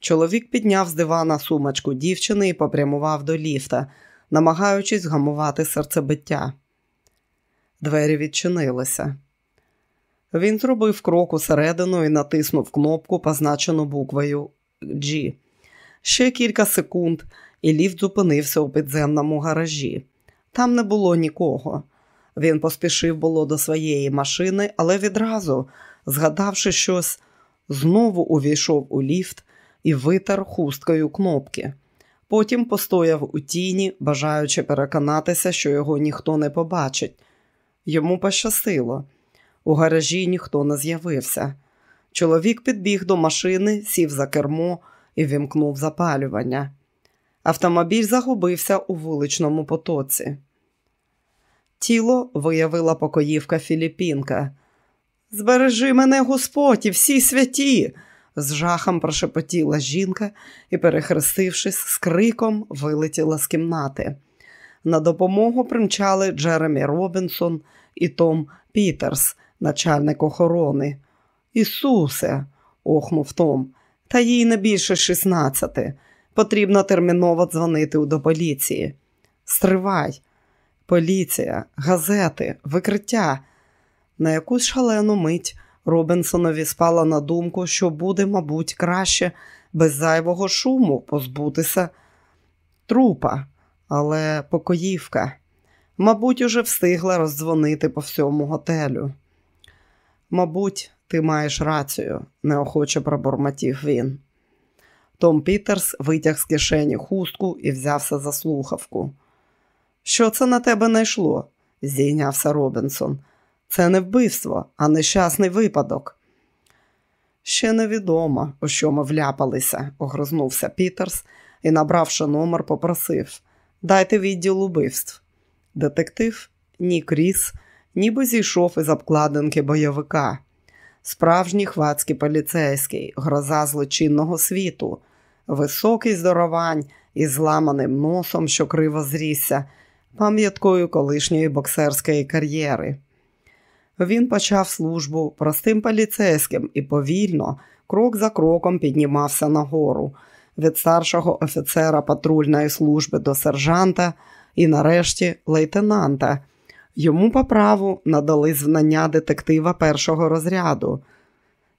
Чоловік підняв з дивана сумочку дівчини і попрямував до ліфта, намагаючись гамувати серцебиття. Двері відчинилися. Він зробив крок усередину і натиснув кнопку, позначену буквою G. Ще кілька секунд, і ліфт зупинився у підземному гаражі. Там не було нікого. Він поспішив було до своєї машини, але відразу, згадавши щось, знову увійшов у ліфт і витер хусткою кнопки. Потім постояв у тіні, бажаючи переконатися, що його ніхто не побачить. Йому пощастило. У гаражі ніхто не з'явився. Чоловік підбіг до машини, сів за кермо і вімкнув запалювання. Автомобіль загубився у вуличному потоці. Тіло виявила покоївка Філіпінка. Збережи мене, Господь, і всі святі. З жахом прошепотіла жінка і, перехрестившись, з криком вилетіла з кімнати. На допомогу примчали Джеремі Робінсон і Том Пітерс, начальник охорони. Ісусе, охнув Том, та їй не більше шістнадцяти. Потрібно терміново дзвонити до поліції. Стривай, поліція, газети, викриття. На якусь шалену мить Робінсонові спала на думку, що буде, мабуть, краще без зайвого шуму позбутися трупа, але покоївка, мабуть, уже встигла роздзвонити по всьому готелю. Мабуть, ти маєш рацію, неохоче пробормотів він. Том Пітерс витяг з кишені хустку і взявся за слухавку. Що це на тебе найшло? здійнявся Робінсон. Це не вбивство, а нещасний випадок. Ще невідомо, у що ми вляпалися, огризнувся Пітерс і, набравши номер, попросив Дайте відділ убивств. Детектив Нік Ріс ніби зійшов із обкладинки бойовика. Справжній хвацький поліцейський, гроза злочинного світу, високий здоровань із зламаним носом, що криво зрісся, пам'яткою колишньої боксерської кар'єри. Він почав службу простим поліцейським і повільно, крок за кроком піднімався нагору від старшого офіцера патрульної служби до сержанта і, нарешті, лейтенанта. Йому по праву надали знання детектива першого розряду,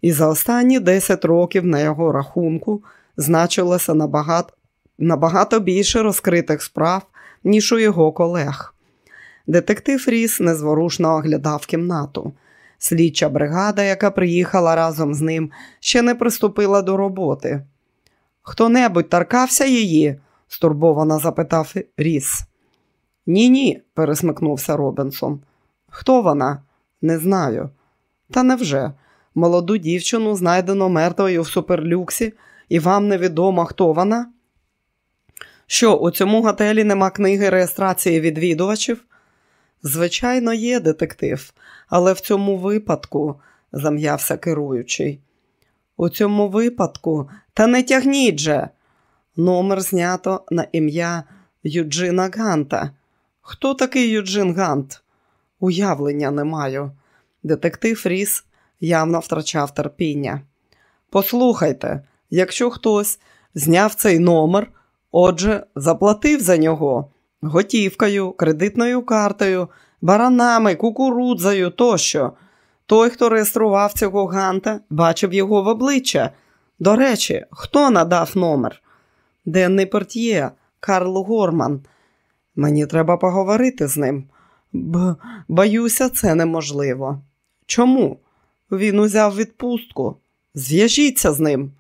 і за останні 10 років на його рахунку значилося набагато, набагато більше розкритих справ, ніж у його колег. Детектив Ріс незворушно оглядав кімнату. Слідча бригада, яка приїхала разом з ним, ще не приступила до роботи. Хто небудь таркався її? стурбовано запитав Ріс. Ні, ні, пересмикнувся Робінсон. Хто вона? Не знаю. Та невже? Молоду дівчину знайдено мертвою в суперлюксі, і вам невідомо, хто вона? Що, у цьому готелі нема книги реєстрації відвідувачів? Звичайно, є детектив, але в цьому випадку, зам'явся керуючий. У цьому випадку, та не тягніть же. Номер знято на ім'я Юджина Ганта. Хто такий Юджин Гант? Уявлення не маю. Детектив Ріс явно втрачав терпіння. Послухайте, якщо хтось зняв цей номер, отже, заплатив за нього готівкою, кредитною картою, баранами, кукурудзою тощо. Той, хто реєстрував цього ганта, бачив його в обличчя. До речі, хто надав номер? Денний портьє, Карл Горман. Мені треба поговорити з ним. Б, боюся, це неможливо. Чому? Він узяв відпустку. Зв'яжіться з ним.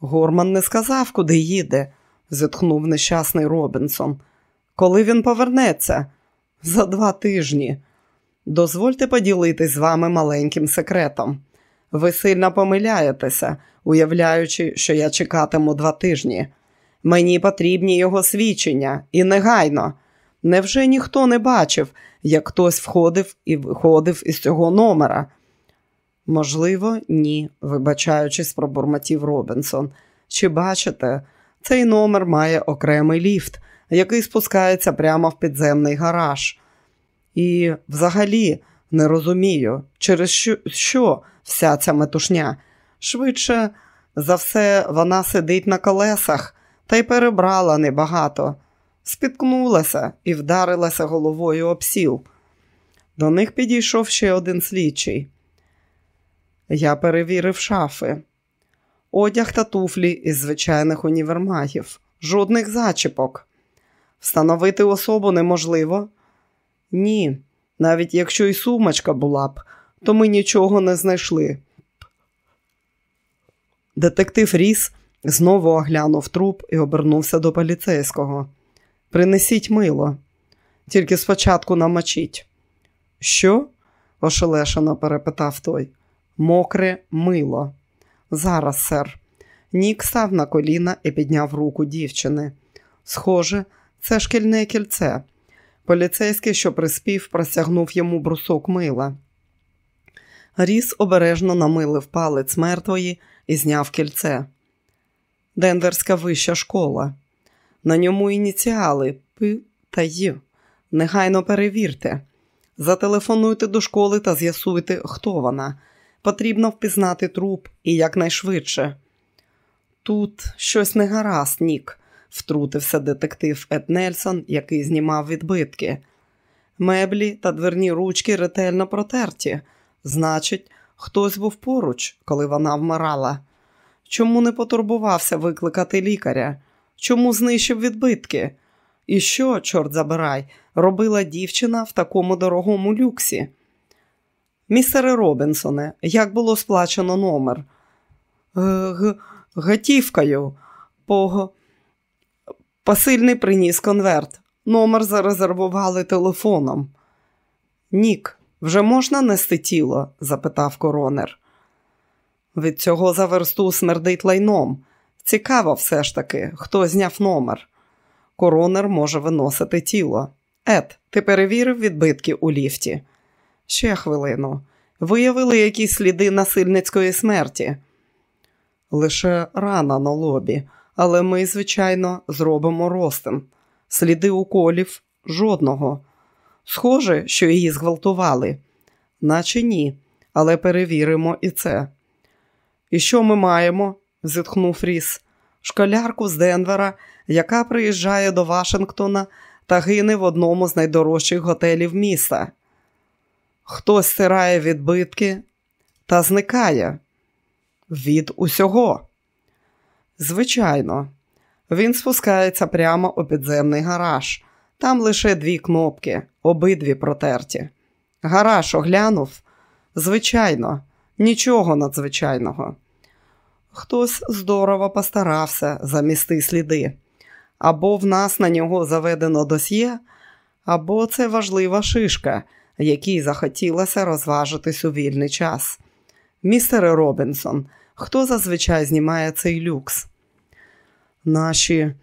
Горман не сказав, куди їде, зітхнув нещасний Робінсон. Коли він повернеться? За два тижні. Дозвольте поділитись з вами маленьким секретом. Ви сильно помиляєтеся, уявляючи, що я чекатиму два тижні. Мені потрібні його свідчення і негайно. Невже ніхто не бачив, як хтось входив і виходив із цього номера? Можливо, ні, вибачаючись, пробурмотів Робінсон. Чи бачите, цей номер має окремий ліфт, який спускається прямо в підземний гараж. І взагалі не розумію, через що, вся ця метушня. Швидше за все, вона сидить на колесах та й перебрала небагато, спіткнулася і вдарилася головою об сіл. До них підійшов ще один слідчий. Я перевірив шафи, одяг та туфлі із звичайних універмагів, жодних зачіпок. Встановити особу неможливо? Ні, навіть якщо й сумочка була б, то ми нічого не знайшли. Детектив Ріс знову оглянув труп і обернувся до поліцейського. Принесіть мило, тільки спочатку намочіть. Що? ошелешено перепитав той. Мокре мило. Зараз, сер. Нік став на коліна і підняв руку дівчини. Схоже, це шкільне кільце. Поліцейський, що приспів, простягнув йому брусок мила. Ріс обережно намилив палець мертвої і зняв кільце. Денверська вища школа. На ньому ініціали П та Й. Негайно перевірте. Зателефонуйте до школи та з'ясуйте, хто вона. Потрібно впізнати труп і якнайшвидше. Тут щось не гаразд, Нік, втрутився детектив Ед Нельсон, який знімав відбитки. Меблі та дверні ручки ретельно протерті. Значить, хтось був поруч, коли вона вмирала. Чому не потурбувався викликати лікаря? Чому знищив відбитки? І що, чорт забирай, робила дівчина в такому дорогому люксі? Містере Робінсоне, як було сплачено номер? Г Готівкою. По... Посильний приніс конверт. Номер зарезервували телефоном. Нік, вже можна нести тіло? запитав коронер. Від цього за версту смердить лайном. Цікаво все ж таки, хто зняв номер. Коронер може виносити тіло. Ед, ти перевірив відбитки у ліфті? Ще хвилину. Виявили якісь сліди насильницької смерті. Лише рана на лобі, але ми, звичайно, зробимо ростин. Сліди уколів жодного. Схоже, що її зґвалтували, наче ні, але перевіримо і це. І що ми маємо? зітхнув Ріс. Школярку з Денвера, яка приїжджає до Вашингтона та гине в одному з найдорожчих готелів міста. Хтось стирає відбитки та зникає від усього. Звичайно, він спускається прямо у підземний гараж. Там лише дві кнопки, обидві протерті. Гараж оглянув. Звичайно, нічого надзвичайного. Хтось здорово постарався замісти сліди. Або в нас на нього заведено досьє, або це важлива шишка, якій захотілося розважитись у вільний час. Містере Робінсон, хто зазвичай знімає цей люкс? Наші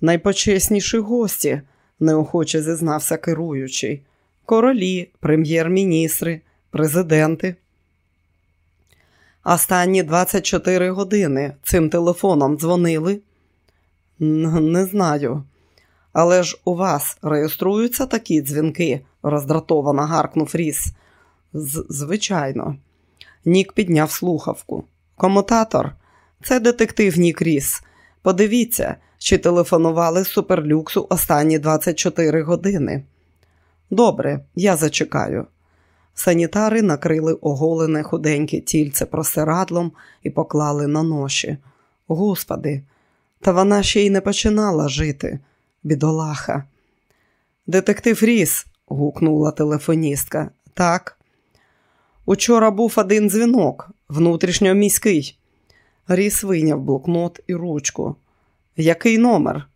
найпочесніші гості, неохоче зізнався керуючий, королі, прем'єр-міністри, президенти. Останні 24 години цим телефоном дзвонили? Не знаю. Але ж у вас реєструються такі дзвінки? роздратовано гаркнув Ріс. Звичайно. Нік підняв слухавку. Комутатор, це детектив Нік Ріс. Подивіться, чи телефонували з суперлюксу останні 24 години. Добре, я зачекаю. Санітари накрили оголене худеньке тільце простирадлом і поклали на ноші. Господи, та вона ще й не починала жити, бідолаха. Детектив Ріс, гукнула телефоністка. Так. Учора був один дзвінок, внутрішньоміський. Ріс вийняв блокнот і ручку. Який номер?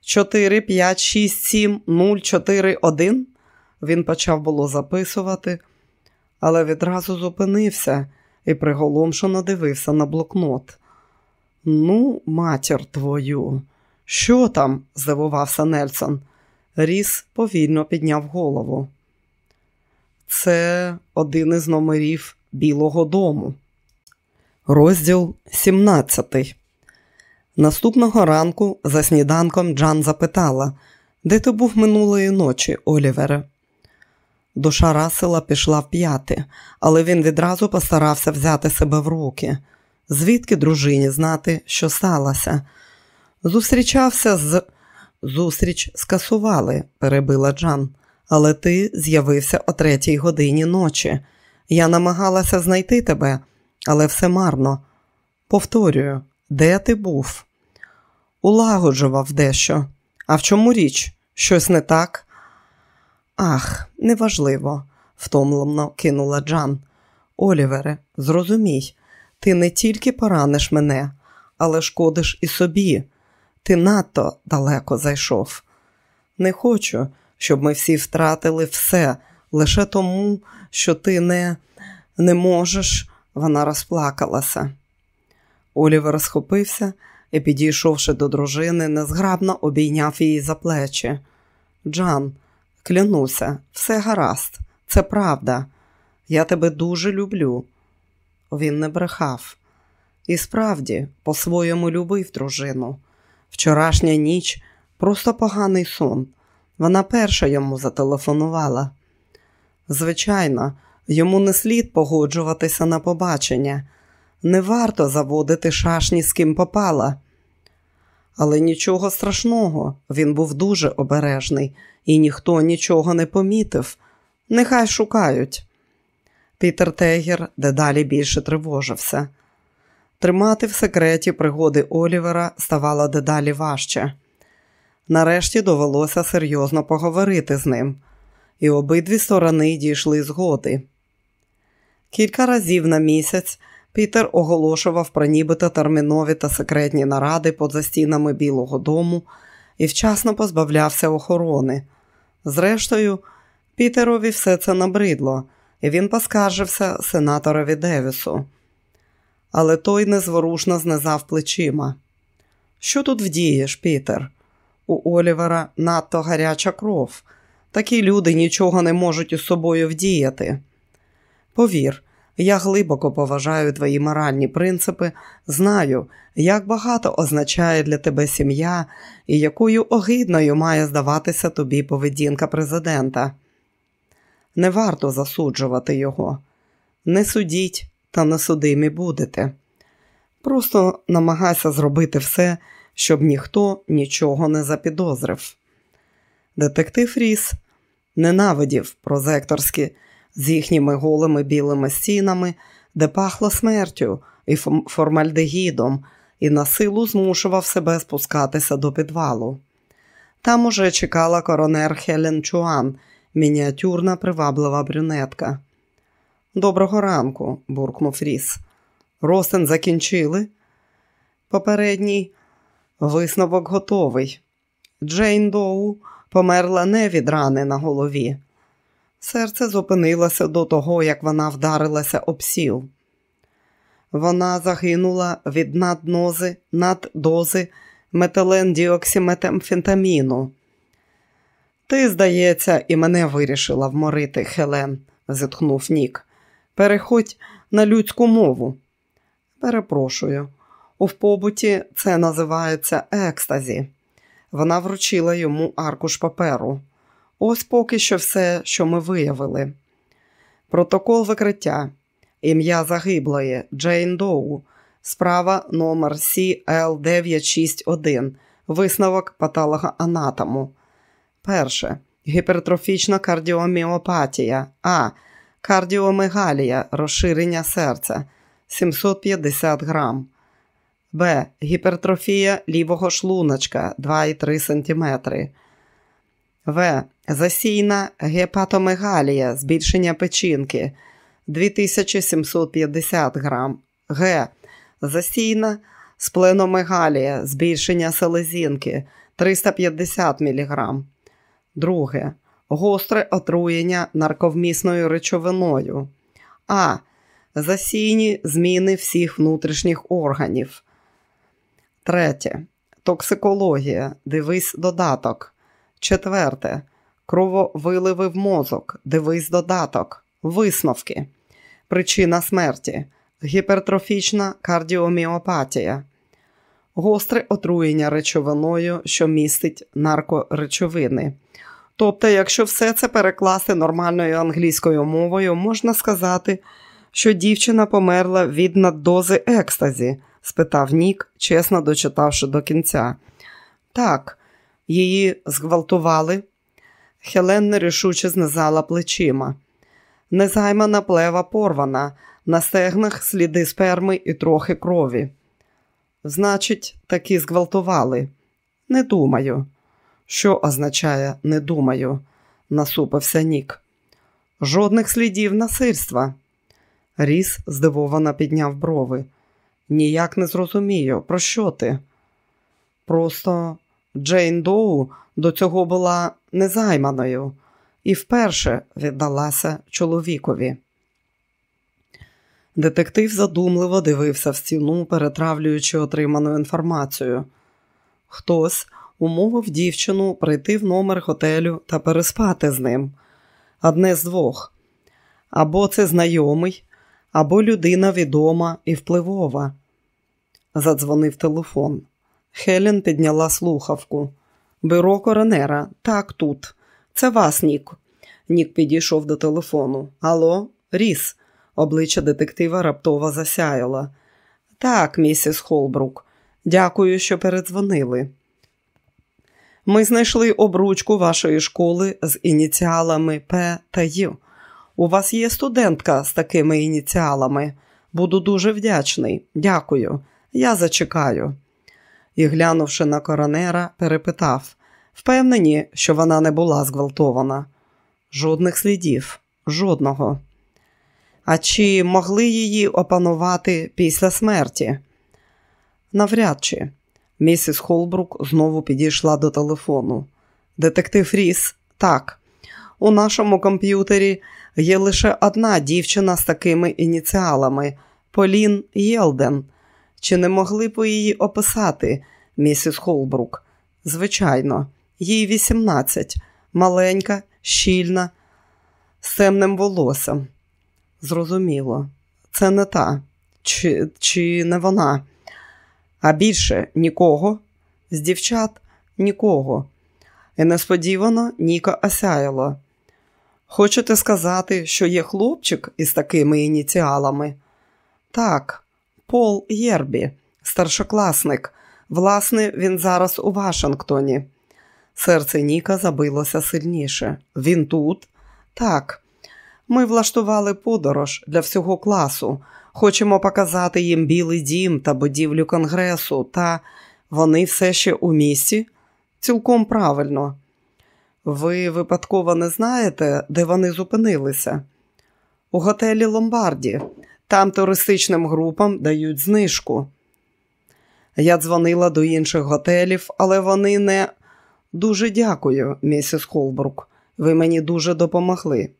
4, 5, 6, 7, 0, 4, 1? Він почав було записувати, але відразу зупинився і приголомшено дивився на блокнот. Ну, матір твою, що там? здивувався Нельсон. Ріс повільно підняв голову. Це один із номерів Білого дому. Розділ 17 Наступного ранку за сніданком Джан запитала, де ти був минулої ночі, Олівере? Душа Расела пішла в п'яти, але він відразу постарався взяти себе в руки. Звідки дружині знати, що сталося? Зустрічався з. Зустріч скасували, перебила Джан, але ти з'явився о третій годині ночі. Я намагалася знайти тебе, але все марно. Повторюю, де ти був? Улагоджував дещо. А в чому річ? Щось не так? Ах, неважливо, втомлено кинула Джан. Олівере, зрозумій, ти не тільки пораниш мене, але шкодиш і собі. Ти надто далеко зайшов. Не хочу, щоб ми всі втратили все лише тому, що ти не, не можеш, вона розплакалася. Олівер схопився і, підійшовши до дружини, незграбно обійняв її за плечі. Джан, клянуся, все гаразд, це правда. Я тебе дуже люблю. Він не брехав. І справді, по-своєму любив дружину. Вчорашня ніч просто поганий сон. Вона перша йому зателефонувала. Звичайно, йому не слід погоджуватися на побачення. Не варто заводити шашні з ким попала. Але нічого страшного, він був дуже обережний, і ніхто нічого не помітив. Нехай шукають. Пітер Тегер дедалі більше тривожився. Тримати в секреті пригоди Олівера ставало дедалі важче. Нарешті довелося серйозно поговорити з ним, і обидві сторони дійшли згоди. Кілька разів на місяць Пітер оголошував про нібито термінові та секретні наради поза стінами Білого дому і вчасно позбавлявся охорони. Зрештою, Пітерові все це набридло, і він поскаржився сенаторові Девісу. Але той незворушно знизав плечима. Що тут вдієш, Пітер? У Олівера надто гаряча кров. Такі люди нічого не можуть із собою вдіяти. Повір, я глибоко поважаю твої моральні принципи, знаю, як багато означає для тебе сім'я і якою огидною має здаватися тобі поведінка президента. Не варто засуджувати його. Не судіть та не судимі будете. Просто намагайся зробити все, щоб ніхто нічого не запідозрив. Детектив Ріс ненавидів прозекторські з їхніми голими білими стінами, де пахло смертю і формальдегідом, і на силу змушував себе спускатися до підвалу. Там уже чекала коронер Хелен Чуан, мініатюрна приваблива брюнетка. Доброго ранку, буркнув Ріс. Ростин закінчили. Попередній висновок готовий. Джейн Доу померла не від рани на голові. Серце зупинилося до того, як вона вдарилася об сіл. Вона загинула від наднози, наддози метилендіоксиметамфентаміну. Ти, здається, і мене вирішила вморити, Хелен, зітхнув Нік. Переходь на людську мову. Перепрошую, у побуті це називається екстазі. Вона вручила йому аркуш паперу. Ось поки що все, що ми виявили. Протокол викриття. Ім'я загиблої Джейн Доу. Справа номер CL961. Висновок патолога анатому. Перше. Гіпертрофічна кардіоміопатія. А. Кардіомегалія. Розширення серця 750 грам. Б. Гіпертрофія лівого шлуночка 2,3 см. В. Засійна гепатомегалія, збільшення печінки 2750 грам. Г. Засійна спленомегалія, збільшення селезінки 350 мг. Друге. Гостре отруєння нарковмісною речовиною. А. Засійні зміни всіх внутрішніх органів. Третє. Токсикологія. Дивись додаток. Четверте. Крововиливи в мозок. Дивись додаток. Висновки. Причина смерті. Гіпертрофічна кардіоміопатія. Гостре отруєння речовиною, що містить наркоречовини. Тобто, якщо все це перекласти нормальною англійською мовою, можна сказати, що дівчина померла від наддози екстазі спитав Нік, чесно дочитавши до кінця. Так, її зґвалтували. Хелен нерішуче знизала плечима. Незаймана плева порвана, на стегнах сліди сперми і трохи крові. Значить, таки зґвалтували. Не думаю. Що означає не думаю, насупився Нік. Жодних слідів насильства. Ріс здивовано підняв брови. Ніяк не зрозумію, про що ти? Просто Джейн Доу до цього була незайманою і вперше віддалася чоловікові. Детектив задумливо дивився в стіну, перетравлюючи отриману інформацію. Хтось умовив дівчину прийти в номер готелю та переспати з ним. Одне з двох. Або це знайомий, або людина відома і впливова. Задзвонив телефон. Хелен підняла слухавку. Бюро коронера, так тут. Це вас, Нік. Нік підійшов до телефону. Алло, Ріс. Обличчя детектива раптово засяяло. Так, місіс Холбрук, дякую, що передзвонили. Ми знайшли обручку вашої школи з ініціалами П та Ю. У вас є студентка з такими ініціалами. Буду дуже вдячний. Дякую. Я зачекаю. І, глянувши на коронера, перепитав впевнені, що вона не була зґвалтована. Жодних слідів, жодного. А чи могли її опанувати після смерті? Навряд чи. Місіс Холбрук знову підійшла до телефону. Детектив Ріс, так, у нашому комп'ютері є лише одна дівчина з такими ініціалами Полін Єлден. Чи не могли б ви її описати, місіс Холбрук? Звичайно, їй 18, маленька, щільна, з темним волоссям. Зрозуміло, це не та, чи, чи не вона. А більше нікого, з дівчат нікого. І несподівано Ніка осяяла. Хочете сказати, що є хлопчик із такими ініціалами? Так, Пол Єрбі, старшокласник. Власне, він зараз у Вашингтоні. Серце Ніка забилося сильніше. Він тут? Так. Ми влаштували подорож для всього класу. Хочемо показати їм Білий дім та будівлю конгресу, та вони все ще у місті? Цілком правильно. Ви випадково не знаєте, де вони зупинилися? У готелі Ломбарді. Там туристичним групам дають знижку. Я дзвонила до інших готелів, але вони не дуже дякую, місіс Холбрук. Ви мені дуже допомогли.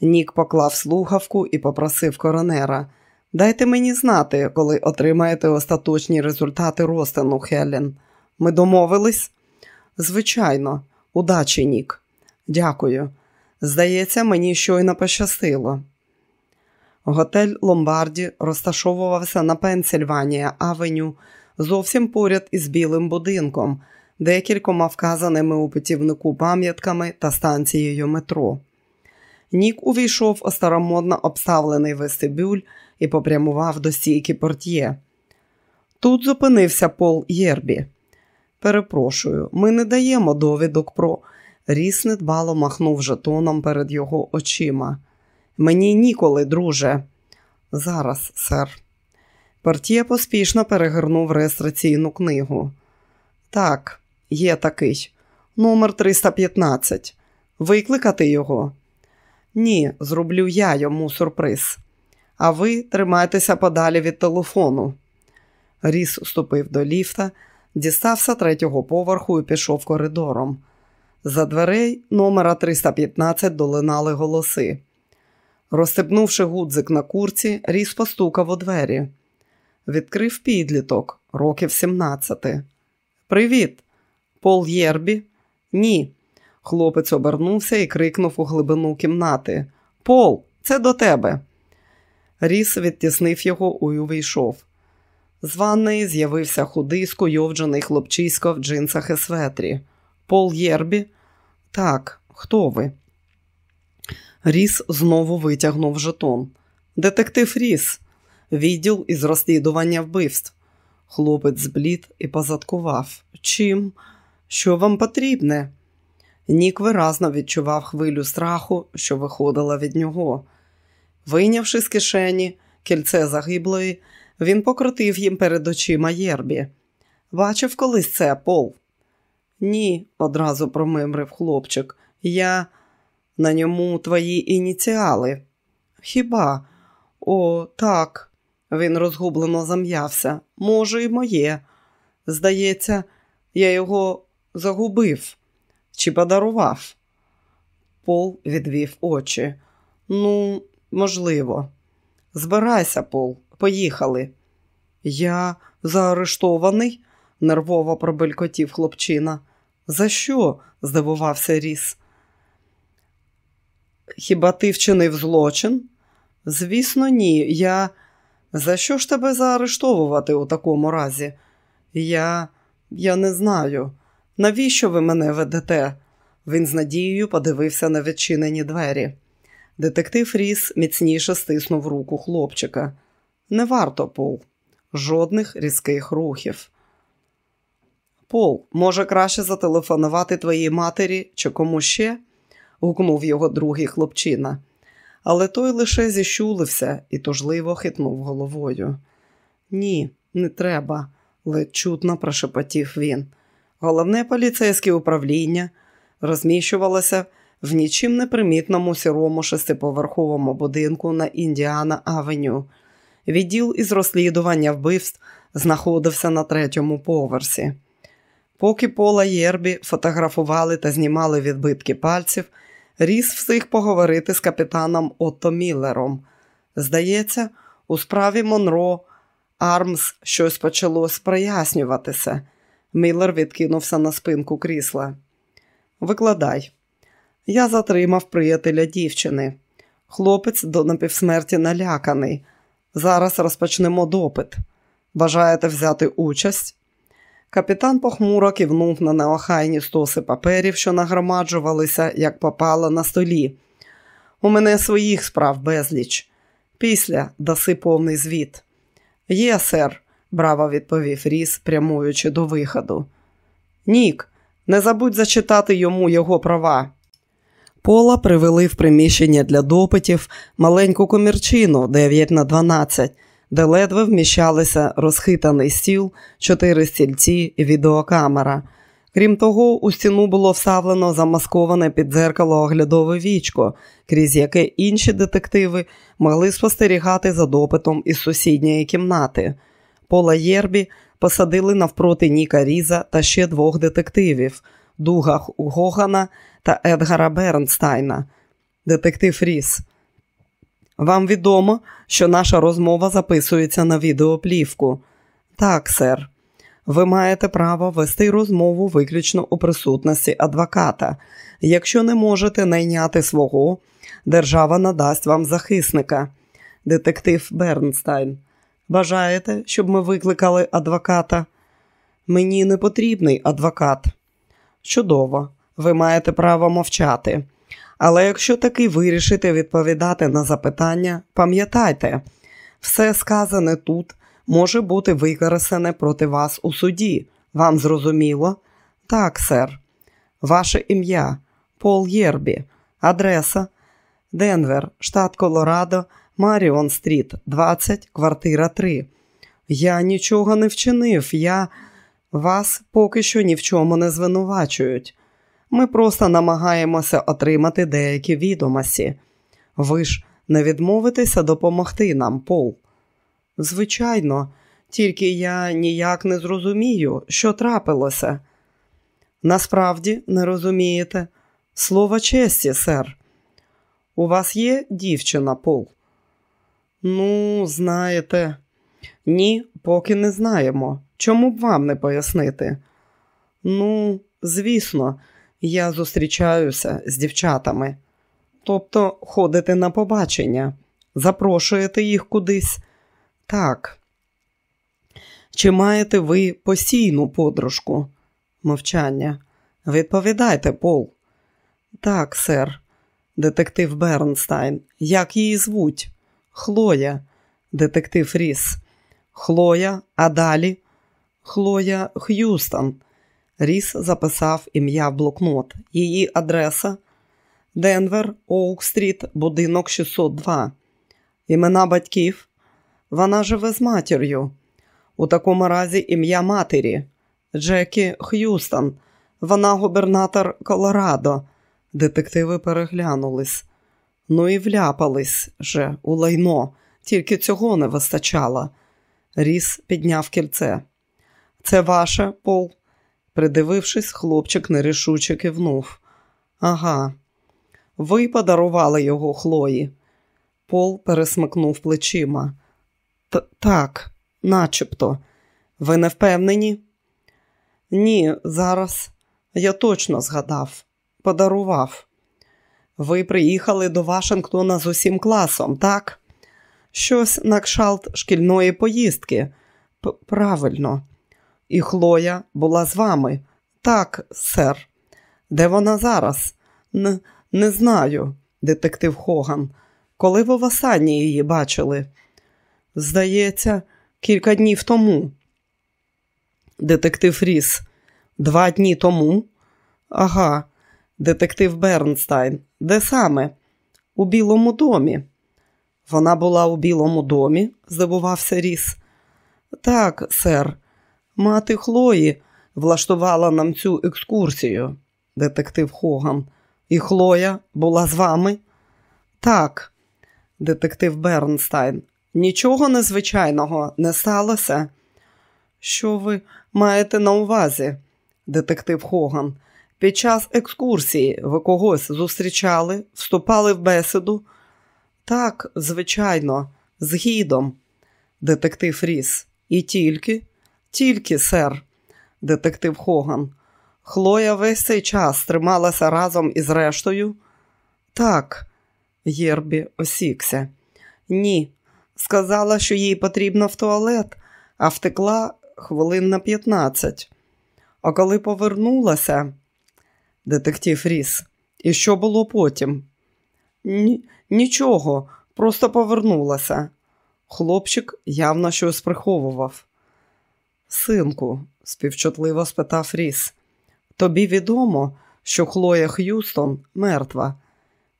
Нік поклав слухавку і попросив коронера. Дайте мені знати, коли отримаєте остаточні результати розтину, Хелен. Ми домовились? Звичайно, удачі, Нік. Дякую. Здається, мені щойно пощастило. Готель Ломбарді розташовувався на Пенсільванія Авеню, зовсім поряд із білим будинком, декількома вказаними у путівнику пам'ятками та станцією метро. Нік увійшов у старомодно обставлений вестибюль і попрямував до стійки портьє. Тут зупинився Пол Єрбі. Перепрошую, ми не даємо довідок про. Ріс недбало махнув жетоном перед його очима. Мені ніколи, друже. Зараз, сер. Портє поспішно перегорнув реєстраційну книгу. Так, є такий. Номер 315. Викликати його? Ні, зроблю я йому сюрприз. А ви тримайтеся подалі від телефону. Ріс ступив до ліфта, дістався третього поверху і пішов коридором. За дверей номера 315 долинали голоси. Розстебнувши гудзик на курці, Ріс постукав у двері. Відкрив підліток, років 17. Привіт, Пол Єрбі? Ні. Хлопець обернувся і крикнув у глибину кімнати. Пол, це до тебе. Ріс відтіснив його і увійшов. З ванної з'явився худий, скуйовджений хлопчисько в джинсах і светрі. Пол Єрбі? Так, хто ви? Ріс знову витягнув жетон. Детектив Ріс, відділ із розслідування вбивств. Хлопець зблід і позадкував. Чим? Що вам потрібне? Нік виразно відчував хвилю страху, що виходила від нього. Вийнявши з кишені кільце загиблої, він покрутив їм перед очима Єрбі. Бачив колись це, Пол? Ні, одразу промимрив хлопчик. Я на ньому твої ініціали. Хіба? О, так. Він розгублено зам'явся. Може, і моє. Здається, я його загубив чи подарував. Пол відвів очі. Ну, можливо. Збирайся, Пол, поїхали. Я заарештований, нервово пробелькотів хлопчина. За що? здивувався Ріс. Хіба ти вчинив злочин? Звісно, ні. Я. За що ж тебе заарештовувати у такому разі? Я. Я не знаю. Навіщо ви мене ведете? Він з надією подивився на відчинені двері. Детектив Ріс міцніше стиснув руку хлопчика. Не варто, Пол, жодних різких рухів. Пол, може, краще зателефонувати твоїй матері чи кому ще? гукнув його другий хлопчина. Але той лише зіщулився і тужливо хитнув головою. Ні, не треба, ледь чутно прошепотів він. Головне поліцейське управління розміщувалося в нічим непримітному сірому шестиповерховому будинку на Індіана Авеню. Відділ із розслідування вбивств знаходився на третьому поверсі. Поки Пола Єрбі фотографували та знімали відбитки пальців, Ріс встиг поговорити з капітаном Отто Міллером. Здається, у справі Монро Армс щось почало прояснюватися. Міллер відкинувся на спинку крісла. Викладай. Я затримав приятеля дівчини. Хлопець до напівсмерті наляканий. Зараз розпочнемо допит. Бажаєте взяти участь? Капітан похмуро кивнув на неохайні стоси паперів, що нагромаджувалися, як попало на столі. У мене своїх справ безліч. Після даси повний звіт. Є, сер, браво відповів Ріс, прямуючи до виходу. Нік, не забудь зачитати йому його права. Пола привели в приміщення для допитів маленьку комірчину 9 на 12, де ледве вміщалися розхитаний стіл, чотири стільці і відеокамера. Крім того, у стіну було вставлено замасковане під дзеркало оглядове вічко, крізь яке інші детективи могли спостерігати за допитом із сусідньої кімнати. Пола Єрбі посадили навпроти Ніка Різа та ще двох детективів Дуга Гогана та Едгара Бернстайна. Детектив Ріс. Вам відомо, що наша розмова записується на відеоплівку. Так, сер. Ви маєте право вести розмову виключно у присутності адвоката. Якщо не можете найняти свого, держава надасть вам захисника. Детектив Бернстайн. Бажаєте, щоб ми викликали адвоката? Мені не потрібний адвокат. Чудово, ви маєте право мовчати. Але якщо таки вирішите відповідати на запитання, пам'ятайте, все сказане тут може бути використане проти вас у суді. Вам зрозуміло? Так, сер. Ваше ім'я Пол Єрбі, адреса Денвер, штат Колорадо, Маріон Стріт, 20, квартира 3. Я нічого не вчинив. Я вас поки що ні в чому не звинувачують. Ми просто намагаємося отримати деякі відомості. Ви ж не відмовитеся допомогти нам, Пол. Звичайно, тільки я ніяк не зрозумію, що трапилося. Насправді не розумієте. Слово честі, сер. У вас є дівчина, Пол? Ну, знаєте, ні, поки не знаємо. Чому б вам не пояснити? Ну, звісно, я зустрічаюся з дівчатами. Тобто ходите на побачення, запрошуєте їх кудись. Так. Чи маєте ви постійну подружку? Мовчання. Відповідайте, Пол. Так, сер, детектив Бернстайн. Як її звуть? Хлоя, детектив Ріс. Хлоя, а далі? Хлоя Х'юстон. Ріс записав ім'я в блокнот. Її адреса Денвер, Оук-стріт, будинок 602. Імена батьків. Вона живе з матір'ю. У такому разі ім'я матері Джекі Х'юстон. Вона губернатор Колорадо. Детективи переглянулись. Ну і вляпались же у лайно, тільки цього не вистачало. Ріс підняв кільце. Це ваше, Пол? Придивившись, хлопчик нерішуче кивнув. Ага, ви подарували його Хлої. Пол пересмикнув плечима. Так, начебто. Ви не впевнені? Ні, зараз я точно згадав, подарував. Ви приїхали до Вашингтона з усім класом, так? Щось на кшалт шкільної поїздки. П Правильно. І Хлоя була з вами. Так, сер. Де вона зараз? Н не знаю, детектив Хоган. Коли ви востаннє її бачили? Здається, кілька днів тому. Детектив Ріс. Два дні тому? Ага, детектив Бернстайн. Де саме? У Білому домі. Вона була у Білому домі? здивувався Ріс. Так, сер. Мати Хлої влаштувала нам цю екскурсію, детектив Хоган. І Хлоя була з вами? Так, детектив Бернстайн. Нічого незвичайного не сталося? Що ви маєте на увазі, детектив Хоган? Під час екскурсії ви когось зустрічали, вступали в бесіду? Так, звичайно, з гідом, детектив Ріс. І тільки, тільки, сер, детектив Хоган. Хлоя весь цей час трималася разом із рештою? Так, Єрбі осікся. Ні. Сказала, що їй потрібно в туалет, а втекла хвилин на 15. А коли повернулася, детектив Ріс, і що було потім? Ні, Нічого, просто повернулася. Хлопчик явно щось приховував. Синку, співчутливо спитав Ріс, тобі відомо, що Хлоя Х'юстон мертва.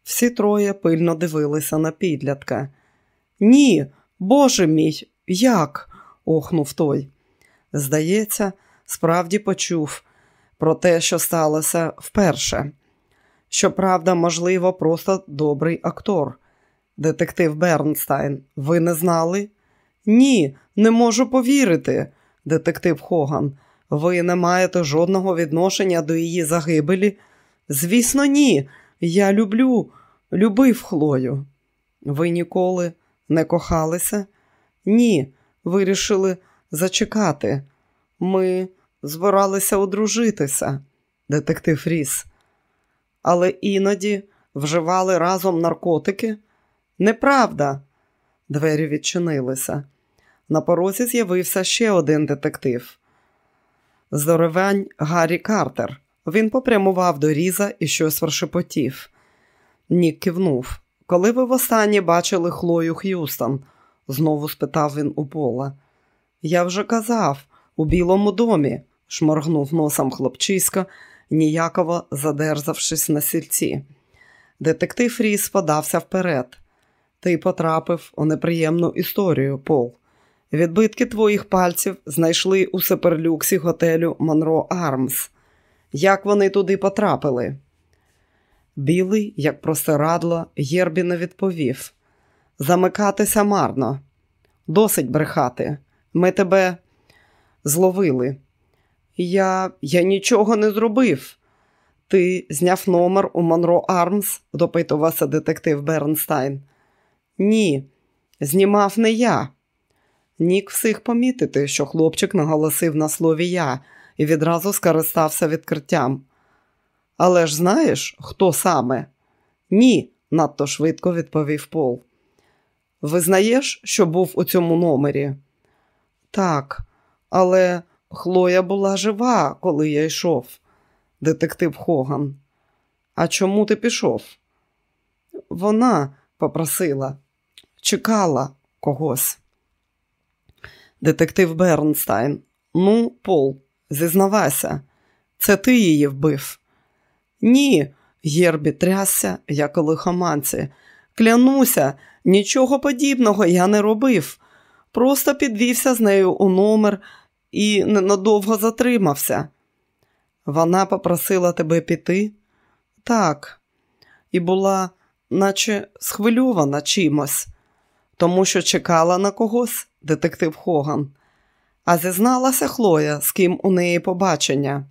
Всі троє пильно дивилися на підлятка. Ні, боже мій, як? охнув той. Здається, справді почув про те, що сталося вперше. Щоправда, можливо, просто добрий актор. Детектив Бернстайн, ви не знали? Ні, не можу повірити, детектив Хоган. Ви не маєте жодного відношення до її загибелі? Звісно, ні. Я люблю, любив Хлою. Ви ніколи не кохалися? Ні, вирішили зачекати. Ми збиралися одружитися, детектив Ріс. Але іноді вживали разом наркотики. Неправда. Двері відчинилися. На порозі з'явився ще один детектив. Здоровень Гаррі Картер. Він попрямував до Різа і щось прошепотів. Нік кивнув. Коли ви востаннє бачили Хлою Х'юстон? знову спитав він у пола. Я вже казав, у Білому домі, шморгнув носом хлопчиська, ніяково задерзавшись на сільці. Детектив Ріс подався вперед. Ти потрапив у неприємну історію, Пол. Відбитки твоїх пальців знайшли у сеперлюксі готелю Монро Армс. Як вони туди потрапили? Білий, як простирадло, Єрбі не відповів. Замикатися марно. Досить брехати. Ми тебе зловили. Я я нічого не зробив. Ти зняв номер у Монро Армс, допитувався детектив Бернстайн. Ні, знімав не я. Ніхто не встиг помітити, що хлопчик наголосив на слові я і відразу скористався відкриттям. Але ж знаєш, хто саме? Ні, надто швидко відповів Пол. Визнаєш, що був у цьому номері? Так, але Хлоя була жива, коли я йшов, детектив Хоган. А чому ти пішов? Вона попросила, чекала когось. Детектив Бернстайн. Ну, Пол, зізнавайся, це ти її вбив. Ні, Єрбі трясся, як у лихоманці. Клянуся, нічого подібного я не робив. Просто підвівся з нею у номер і ненадовго затримався. Вона попросила тебе піти? Так, і була, наче схвильована чимось, тому що чекала на когось, детектив Хоган. А зізналася Хлоя, з ким у неї побачення.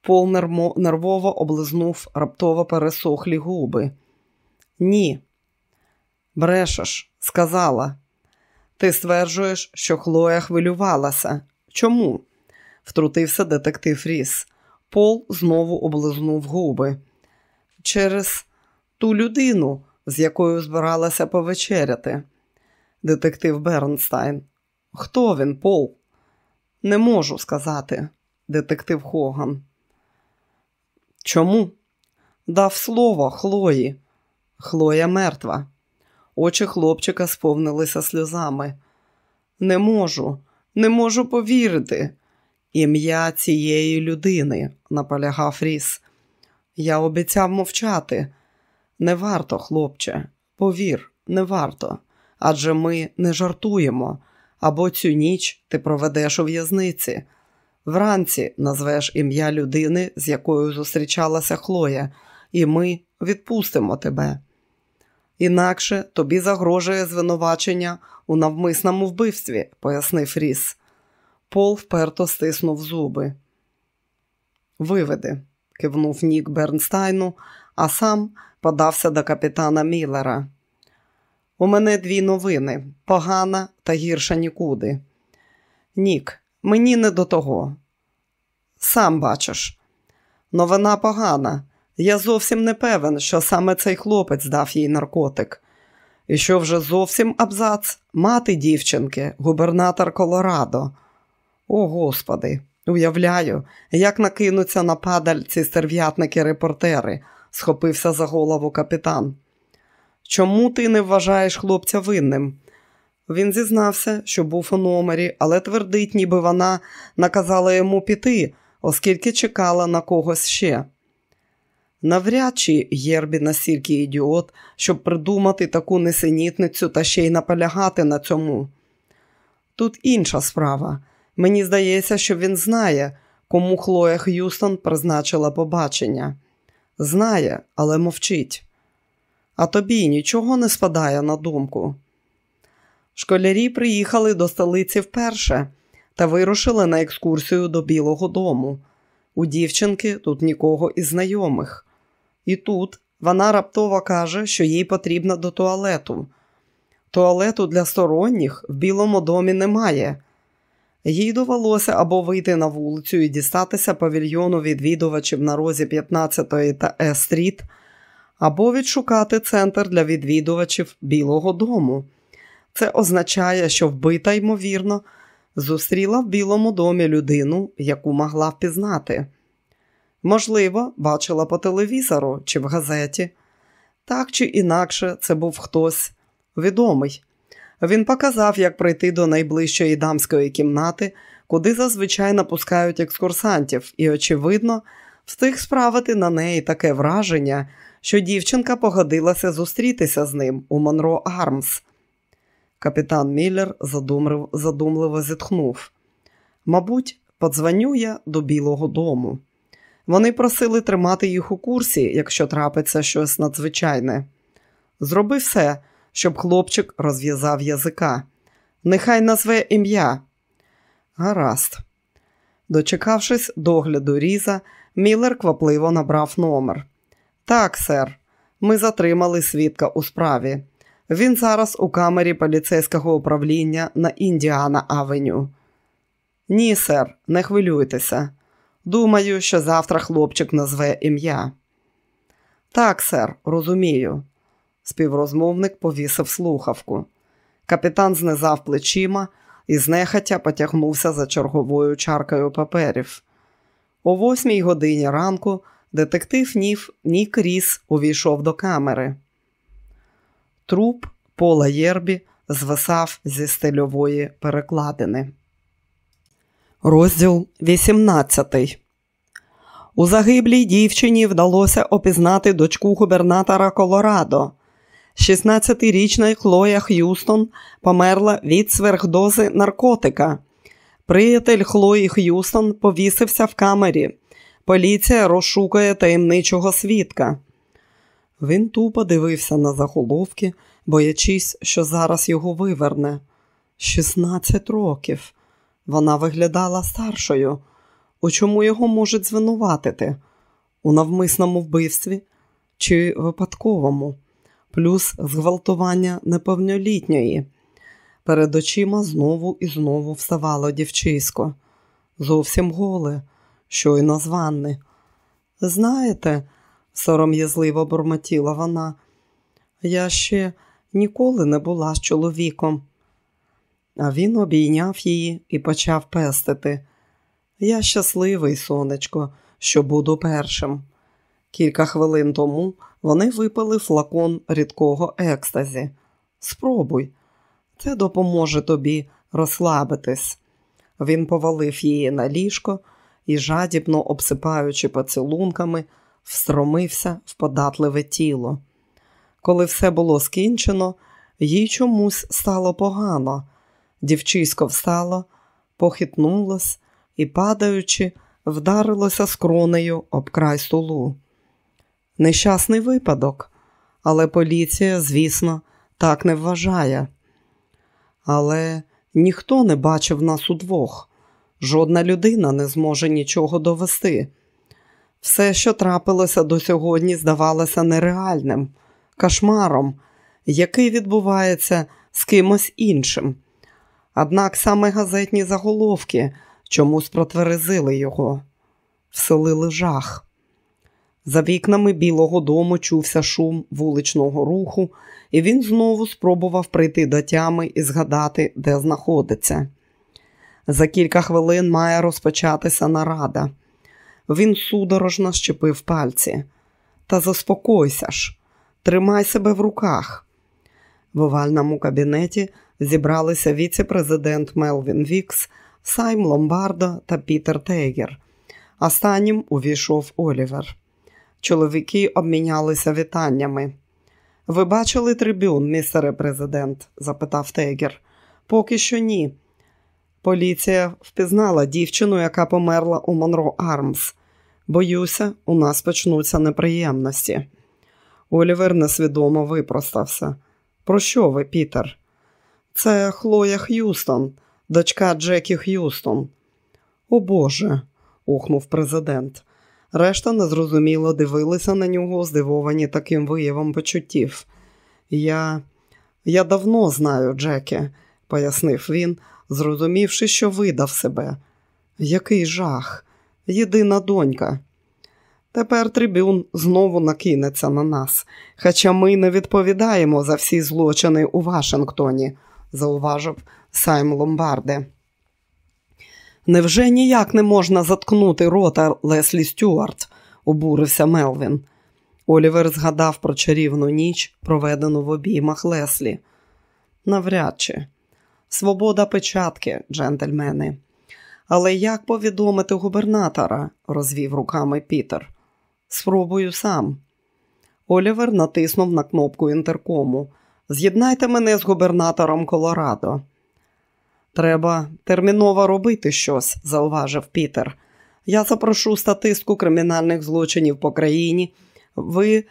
Пол нервово облизнув раптово пересохлі губи. Ні. Брешеш, сказала. Ти стверджуєш, що Хлоя хвилювалася. Чому? втрутився детектив Ріс. Пол знову облизнув губи. Через ту людину, з якою збиралася повечеряти. Детектив Бернстайн. Хто він, Пол? Не можу сказати, детектив Хоган. Чому? Дав слово Хлої. Хлоя мертва. Очі хлопчика сповнилися сльозами. Не можу, не можу повірити. Ім'я цієї людини, наполягав Ріс. Я обіцяв мовчати. Не варто, хлопче, повір, не варто. Адже ми не жартуємо. Або цю ніч ти проведеш у в'язниці. Вранці назвеш ім'я людини, з якою зустрічалася Хлоя, і ми відпустимо тебе. Інакше тобі загрожує звинувачення у навмисному вбивстві, пояснив Ріс. Пол вперто стиснув зуби. Виведи, кивнув Нік Бернстайну, а сам подався до капітана Міллера. У мене дві новини погана та гірша нікуди. Нік, мені не до того. Сам бачиш, Новина погана. Я зовсім не певен, що саме цей хлопець дав їй наркотик. І що вже зовсім абзац мати дівчинки, губернатор Колорадо. О, Господи, уявляю, як накинуться на падаль ці стерв'ятники-репортери, схопився за голову капітан. Чому ти не вважаєш хлопця винним? Він зізнався, що був у номері, але твердить, ніби вона наказала йому піти, оскільки чекала на когось ще. Навряд чи Єрбі настільки ідіот, щоб придумати таку несенітницю та ще й наполягати на цьому. Тут інша справа. Мені здається, що він знає, кому Хлоя Х'юстон призначила побачення. Знає, але мовчить. А тобі нічого не спадає на думку. Школярі приїхали до столиці вперше та вирушили на екскурсію до Білого дому. У дівчинки тут нікого із знайомих. І тут вона раптово каже, що їй потрібно до туалету. Туалету для сторонніх в Білому домі немає. Їй довелося або вийти на вулицю і дістатися павільйону відвідувачів на розі 15 та Е-стріт, або відшукати центр для відвідувачів Білого дому. Це означає, що вбита, ймовірно, зустріла в Білому домі людину, яку могла впізнати. Можливо, бачила по телевізору чи в газеті. Так чи інакше, це був хтось відомий. Він показав, як прийти до найближчої дамської кімнати, куди зазвичай напускають екскурсантів, і, очевидно, встиг справити на неї таке враження, що дівчинка погодилася зустрітися з ним у Монро Армс. Капітан Міллер задумливо зітхнув. Мабуть, подзвоню я до Білого дому. Вони просили тримати їх у курсі, якщо трапиться щось надзвичайне. Зроби все, щоб хлопчик розв'язав язика. Нехай назве ім'я. Гаразд. Дочекавшись догляду Різа, Міллер квапливо набрав номер. Так, сер, ми затримали свідка у справі. Він зараз у камері поліцейського управління на Індіана Авеню. Ні, сер, не хвилюйтеся. Думаю, що завтра хлопчик назве ім'я. Так, сер, розумію. Співрозмовник повісив слухавку. Капітан знизав плечима і знехотя потягнувся за черговою чаркою паперів. О восьмій годині ранку детектив Ніф Нік Ріс увійшов до камери. Труп Пола Єрбі звисав зі стильової перекладини. Розділ 18 У загиблій дівчині вдалося опізнати дочку губернатора Колорадо. 16-річна Хлоя Х'юстон померла від сверхдози наркотика. Приятель Хлої Х'юстон повісився в камері. Поліція розшукує таємничого свідка. Він тупо дивився на заголовки, боячись, що зараз його виверне. 16 років. Вона виглядала старшою. У чому його можуть звинуватити? У навмисному вбивстві чи випадковому, плюс зґвалтування неповнолітньої. Перед очима знову і знову вставало дівчисько. Зовсім голе, щойно званне. Знаєте, сором'язливо бурмотіла вона, я ще ніколи не була з чоловіком. А він обійняв її і почав пестити. Я щасливий, сонечко, що буду першим. Кілька хвилин тому вони випили флакон рідкого екстазі. Спробуй, це допоможе тобі розслабитись. Він повалив її на ліжко і, жадібно обсипаючи поцілунками, встромився в податливе тіло. Коли все було скінчено, їй чомусь стало погано. Дівчисько встало, похитнулось і, падаючи, вдарилося скронею об край столу. Нещасний випадок, але поліція, звісно, так не вважає. Але ніхто не бачив нас удвох, жодна людина не зможе нічого довести. Все, що трапилося до сьогодні, здавалося нереальним, кошмаром, який відбувається з кимось іншим. Однак саме газетні заголовки чомусь протверезили його, вселили жах. За вікнами Білого дому чувся шум вуличного руху, і він знову спробував прийти до тями і згадати, де знаходиться. За кілька хвилин має розпочатися нарада. Він судорожно зчепив пальці. Та заспокойся ж, тримай себе в руках. В овальному кабінеті зібралися віце-президент Мелвін Вікс, Сайм Ломбардо та Пітер Тейгер. Останнім увійшов Олівер. Чоловіки обмінялися вітаннями. Ви бачили трибюн, містере президент? запитав Тейгер. Поки що ні. Поліція впізнала дівчину, яка померла у Монро Армс. Боюся, у нас почнуться неприємності. Олівер несвідомо випростався. Про що ви, Пітер? Це Хлоя Х'юстон, дочка Джекі Х'юстон. О Боже, ухнув президент. Решта незрозуміло дивилися на нього, здивовані таким виявом почуттів. Я Я давно знаю, Джекі, пояснив він, зрозумівши, що видав себе. Який жах, єдина донька. Тепер трибюн знову накинеться на нас, хоча ми не відповідаємо за всі злочини у Вашингтоні, зауважив Сайм Ломбарде. Невже ніяк не можна заткнути рота Леслі Стюарт? обурився Мелвін. Олівер згадав про чарівну ніч, проведену в обіймах Леслі. Навряд чи. Свобода печатки, джентльмени. Але як повідомити губернатора? розвів руками Пітер. Спробую сам. Олівер натиснув на кнопку інтеркому. З'єднайте мене з губернатором Колорадо. Треба терміново робити щось, зауважив Пітер. Я запрошу статистку кримінальних злочинів по країні. Ви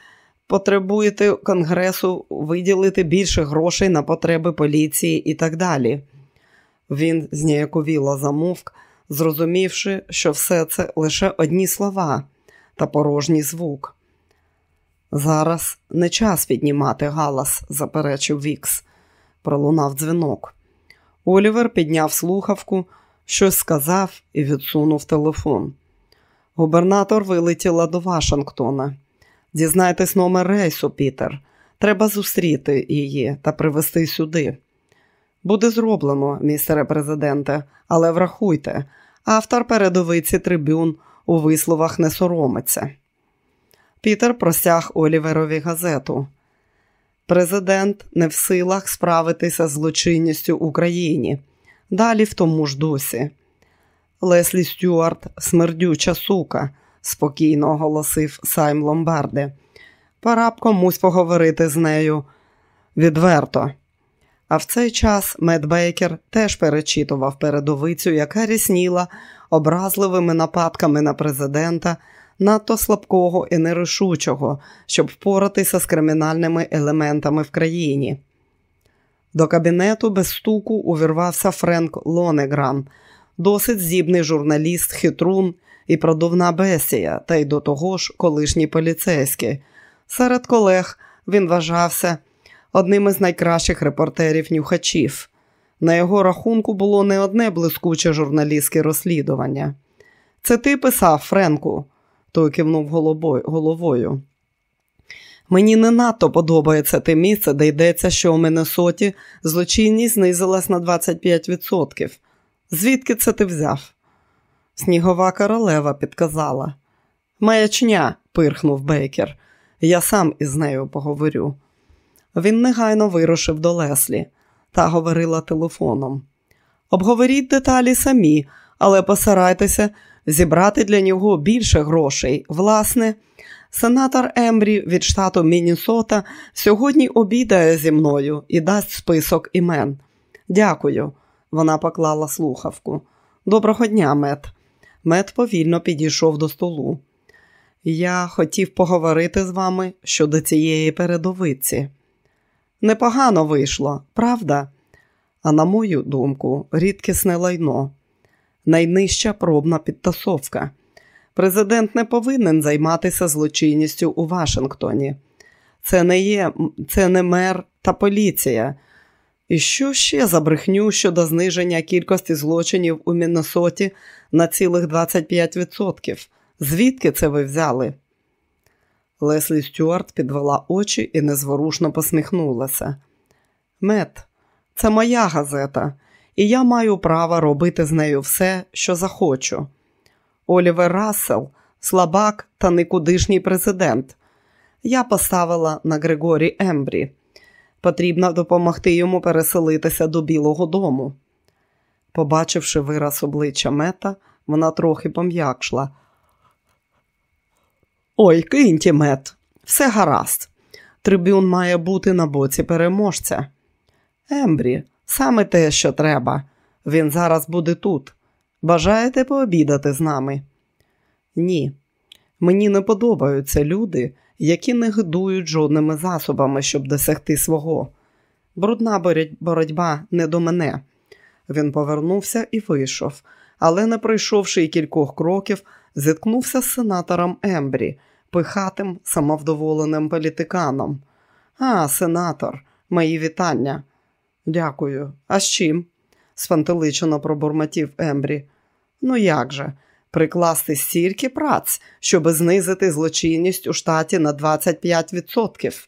потребуєте Конгресу виділити більше грошей на потреби поліції і так далі. Він зніяковіло замовк, зрозумівши, що все це лише одні слова та порожній звук. Зараз не час піднімати галас, заперечив Вікс. Пролунав дзвінок. Олівер підняв слухавку, щось сказав і відсунув телефон. Губернатор вилетіла до Вашингтона. Дізнайтесь номер рейсу, Пітер. Треба зустріти її та привезти сюди. Буде зроблено, містере президенте, але врахуйте, автор передовиці трибюн у висловах не соромиться. Пітер простяг Оліверові газету. Президент не в силах справитися з злочинністю Україні. Далі в тому ж досі. Леслі Стюарт, смердюча сука, спокійно оголосив Сайм Ломбарде. Пора б комусь поговорити з нею відверто. А в цей час Мед Бейкер теж перечитував передовицю, яка рісніла образливими нападками на президента надто слабкого і нерішучого, щоб впоратися з кримінальними елементами в країні. До кабінету без стуку увірвався Френк Лонегран, досить здібний журналіст, хитрун і продувна бесія, та й до того ж колишній поліцейський. Серед колег він вважався одним із найкращих репортерів нюхачів. На його рахунку було не одне блискуче журналістське розслідування. Це ти писав, Френку? той кивнув головою. Мені не надто подобається те місце, де йдеться, що у Миннесоті злочинність знизилась на 25%. Звідки це ти взяв? Снігова королева підказала. Маячня, пирхнув Бейкер. Я сам із нею поговорю. Він негайно вирушив до Леслі та говорила телефоном. Обговоріть деталі самі, але постарайтеся зібрати для нього більше грошей. Власне, сенатор Ембрі від штату Міннесота сьогодні обідає зі мною і дасть список імен. Дякую, вона поклала слухавку. Доброго дня, мед. Мед повільно підійшов до столу. Я хотів поговорити з вами щодо цієї передовиці. Непогано вийшло, правда? А на мою думку, рідкісне лайно найнижча пробна підтасовка. Президент не повинен займатися злочинністю у Вашингтоні. Це не є, це не мер та поліція. І що ще за брехню щодо зниження кількості злочинів у Міннесоті на цілих 25%? Звідки це ви взяли? Леслі Стюарт підвела очі і незворушно посміхнулася. Мет, це моя газета, і я маю право робити з нею все, що захочу. Олівер Рассел слабак та никудишній президент. Я поставила на Григорі Ембрі. Потрібно допомогти йому переселитися до Білого дому. Побачивши вираз обличчя мета, вона трохи пом'якшла. Ой, киньте, мет, все гаразд. Трибюн має бути на боці переможця. Ембрі, саме те, що треба. Він зараз буде тут. Бажаєте пообідати з нами? Ні. Мені не подобаються люди, які не гидують жодними засобами, щоб досягти свого. Брудна боротьба не до мене. Він повернувся і вийшов, але, не пройшовши й кількох кроків, зіткнувся з сенатором Ембрі, пихатим, самовдоволеним політиканом. А, сенатор, мої вітання. Дякую. А з чим? спантеличено пробурмотів Ембрі. Ну як же? Прикласти стільки праць, щоб знизити злочинність у штаті на 25%.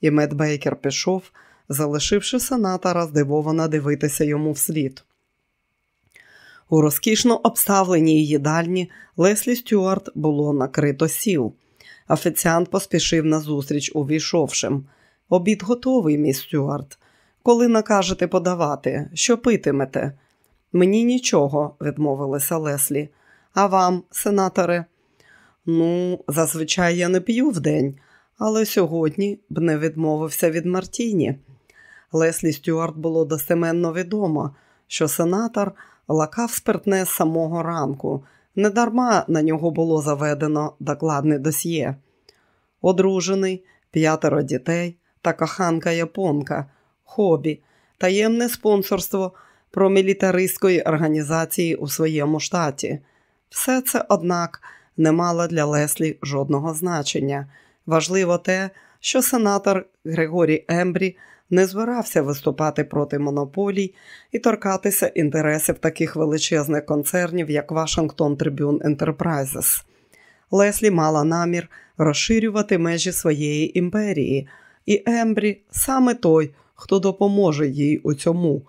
І Мед Бейкер пішов, залишивши сенатора здивовано дивитися йому вслід. У розкішно обставленій їдальні Леслі Стюарт було накрито сіл. Офіціант поспішив назустріч увійшовшим. Обід готовий, міс Стюарт. Коли накажете подавати, що питимете? Мені нічого, відмовилася Леслі. А вам, сенаторе? Ну, зазвичай я не п'ю вдень, але сьогодні б не відмовився від Мартіні. Леслі Стюарт було достеменно відомо, що сенатор лакав спиртне з самого ранку. Недарма на нього було заведено докладне досьє. Одружений, п'ятеро дітей та коханка японка, хобі, таємне спонсорство промілітаристської організації у своєму штаті. Все це, однак, не мало для Леслі жодного значення. Важливо те, що сенатор Григорій Ембрі не збирався виступати проти монополій і торкатися інтересів таких величезних концернів, як Вашингтон Трибюн Enterprises. Леслі мала намір розширювати межі своєї імперії, і Ембрі саме той, хто допоможе їй у цьому.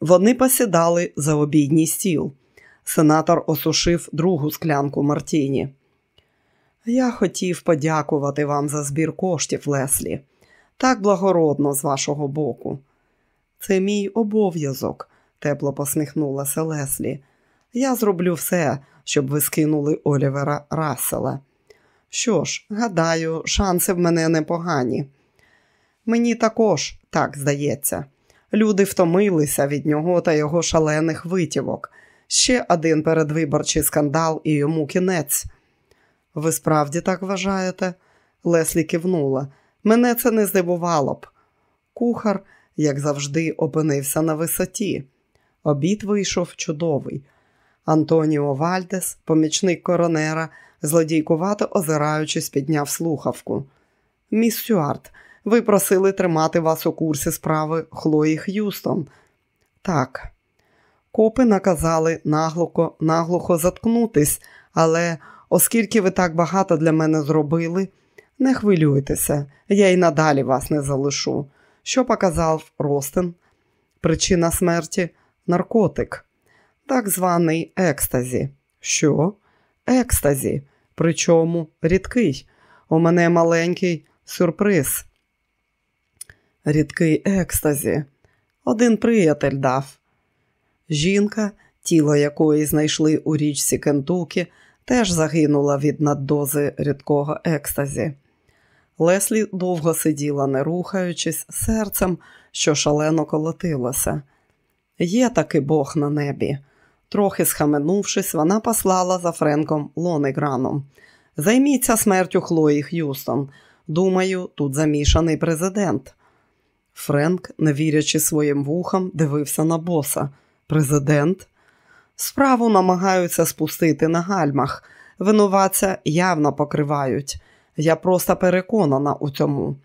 Вони посідали за обідній стіл. Сенатор осушив другу склянку Мартіні. Я хотів подякувати вам за збір коштів, Леслі. Так благородно з вашого боку. Це мій обов'язок, тепло посміхнулася Леслі. Я зроблю все, щоб ви скинули Олівера Рассела. Що ж, гадаю, шанси в мене непогані. Мені також так здається. Люди втомилися від нього та його шалених витівок. Ще один передвиборчий скандал і йому кінець. Ви справді так вважаєте? Леслі кивнула. Мене це не здивувало б. Кухар, як завжди, опинився на висоті. Обід вийшов чудовий. Антоніо Вальдес, помічник коронера, злодійкувато озираючись, підняв слухавку. Міс Стюарт, ви просили тримати вас у курсі справи Хлої Х'юстон. Так, копи наказали наглухо, наглухо заткнутись, але оскільки ви так багато для мене зробили, не хвилюйтеся, я й надалі вас не залишу. Що показав Ростен? Причина смерті наркотик, так званий екстазі. Що? Екстазі, причому рідкий. У мене маленький сюрприз. Рідкий екстазі. Один приятель дав. Жінка, тіло якої знайшли у річці Кентукі, теж загинула від наддози рідкого екстазі. Леслі довго сиділа, не рухаючись, серцем, що шалено колотилося. Є таки Бог на небі. Трохи схаменувшись, вона послала за Френком Лонеграном. Займіться смертю Хлої Х'юстон. Думаю, тут замішаний президент. Френк, не вірячи своїм вухам, дивився на боса. Президент? Справу намагаються спустити на гальмах. Винуватця явно покривають. Я просто переконана у цьому.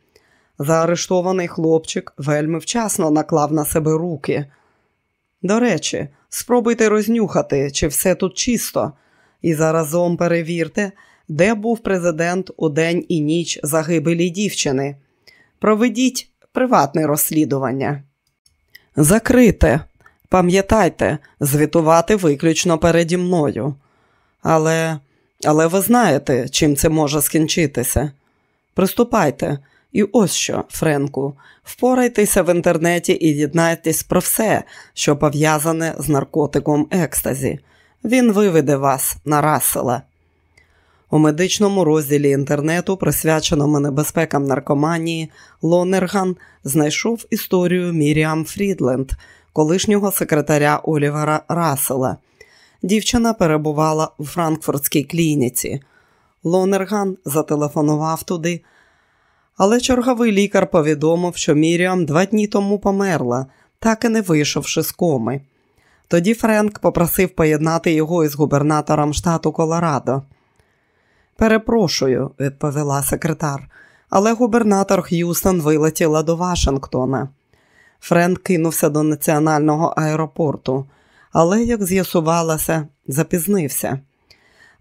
Заарештований хлопчик вельми вчасно наклав на себе руки. До речі, спробуйте рознюхати, чи все тут чисто, і заразом перевірте, де був президент у день і ніч загибелі дівчини. Проведіть приватне розслідування. Закрите. Пам'ятайте, звітувати виключно переді мною. Але але ви знаєте, чим це може скінчитися. Приступайте, і ось що, Френку, впорайтеся в інтернеті і дізнайтесь про все, що пов'язане з наркотиком екстазі. Він виведе вас на Рассела. У медичному розділі інтернету, присвяченому небезпекам наркоманії, Лонерган знайшов історію Міріам Фрідленд, колишнього секретаря Олівера Рассела. Дівчина перебувала у Франкфуртській клініці. Лонерган зателефонував туди, але черговий лікар повідомив, що Міріам два дні тому померла, так і не вийшовши з коми. Тоді Френк попросив поєднати його із губернатором штату Колорадо. Перепрошую, відповіла секретар, але губернатор Х'юстон вилетіла до Вашингтона. Френк кинувся до національного аеропорту, але, як з'ясувалося, запізнився.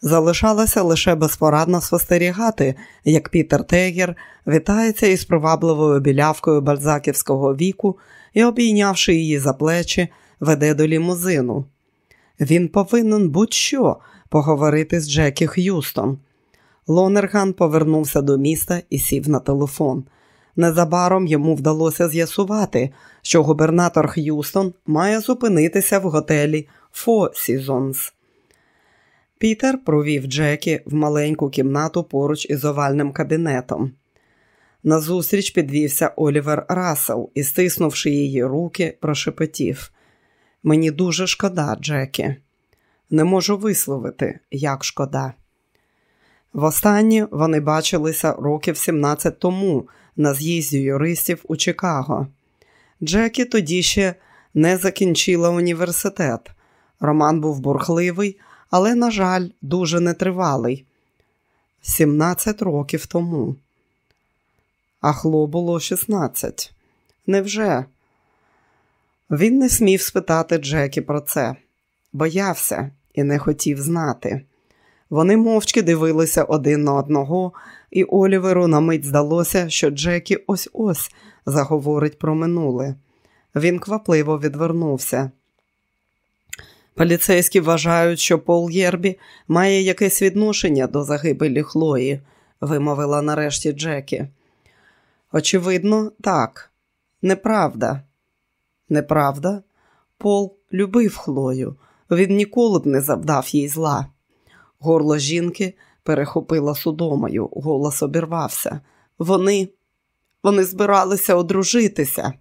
Залишалося лише безпорадно спостерігати, як Пітер Тегер вітається із привабливою білявкою бальзаківського віку і, обійнявши її за плечі, веде до лімузину. Він повинен будь-що поговорити з Джекі Х'юстон. Лонерган повернувся до міста і сів на телефон. Незабаром йому вдалося з'ясувати, що губернатор Х'юстон має зупинитися в готелі Фор Сізонс. Пітер провів Джекі в маленьку кімнату поруч із овальним кабінетом. Назустріч підвівся Олівер Рассел і, стиснувши її руки, прошепотів. Мені дуже шкода, Джекі. Не можу висловити, як шкода. Востаннє вони бачилися років 17 тому на з'їзді юристів у Чикаго. Джекі тоді ще не закінчила університет. Роман був бурхливий, але, на жаль, дуже нетривалий. 17 років тому. А хло було 16. Невже? Він не смів спитати Джекі про це, боявся і не хотів знати. Вони мовчки дивилися один на одного, і Оліверу на мить здалося, що Джекі ось ось заговорить про минуле. Він квапливо відвернувся. Поліцейські вважають, що Пол Єрбі має якесь відношення до загибелі Хлої, вимовила нарешті Джекі. Очевидно, так. Неправда. Неправда? Пол любив Хлою. Він ніколи б не завдав їй зла. Горло жінки перехопила судомою, голос обірвався. Вони, вони збиралися одружитися.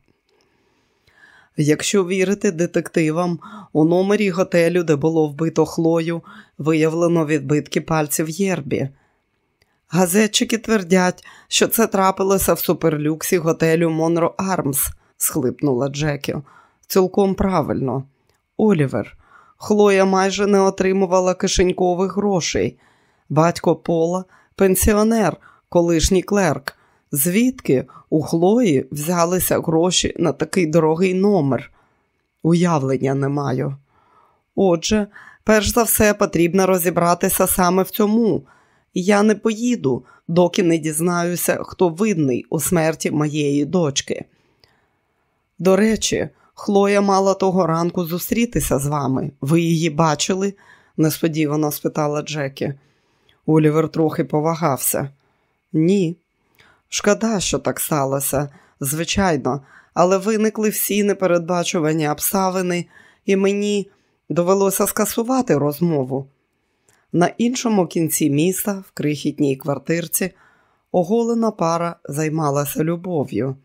Якщо вірити детективам, у номері готелю, де було вбито хлою, виявлено відбитки пальців Єрбі. Газетчики твердять, що це трапилося в суперлюксі готелю Монро Армс, схлипнула Джекі. Цілком правильно. Олівер, Хлоя майже не отримувала кишенькових грошей. Батько Пола пенсіонер, колишній клерк. Звідки у Хлої взялися гроші на такий дорогий номер? Уявлення не маю. Отже, перш за все, потрібно розібратися саме в цьому. Я не поїду, доки не дізнаюся, хто винний у смерті моєї дочки. До речі, Хлоя мала того ранку зустрітися з вами. Ви її бачили? несподівано спитала Джекі. Олівер трохи повагався. Ні. Шкода, що так сталося, звичайно, але виникли всі непередбачувані обставини, і мені довелося скасувати розмову. На іншому кінці міста, в крихітній квартирці, оголена пара займалася любов'ю.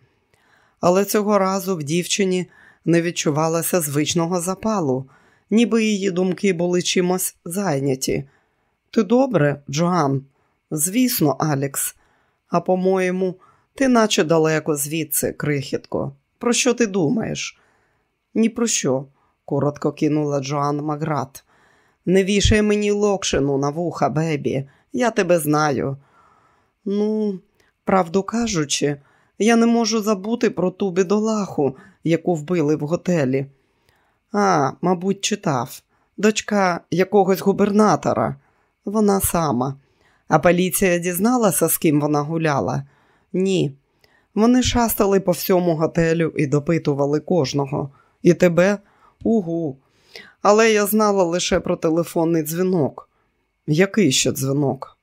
Але цього разу в дівчині не відчувалося звичного запалу, ніби її думки були чимось зайняті. Ти добре, Джоан? Звісно, Алекс. А по-моєму, ти наче далеко звідси, крихітко. Про що ти думаєш? Ні про що, коротко кинула Джоан Маград. Не вішай мені локшину на вуха, бебі, я тебе знаю. Ну, правду кажучи, я не можу забути про ту бідолаху, яку вбили в готелі. А, мабуть, читав. Дочка якогось губернатора. Вона сама. А поліція дізналася, з ким вона гуляла? Ні. Вони шастали по всьому готелю і допитували кожного. І тебе? Угу. Але я знала лише про телефонний дзвінок. Який ще дзвінок?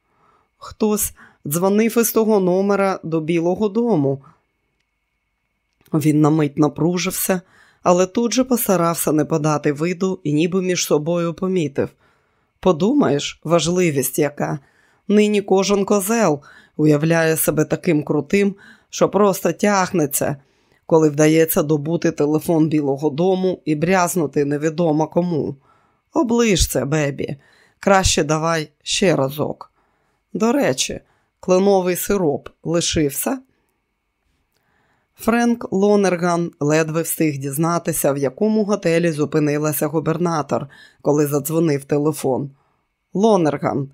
Хтось дзвонив із того номера до Білого дому. Він на мить напружився, але тут же постарався не подати виду і ніби між собою помітив. Подумаєш, важливість яка. Нині кожен козел уявляє себе таким крутим, що просто тягнеться, коли вдається добути телефон Білого дому і брязнути невідомо кому. Оближ це, бебі, краще давай ще разок. До речі, кленовий сироп лишився. Френк Лонерган ледве встиг дізнатися, в якому готелі зупинилася губернатор, коли задзвонив телефон. Лонерган,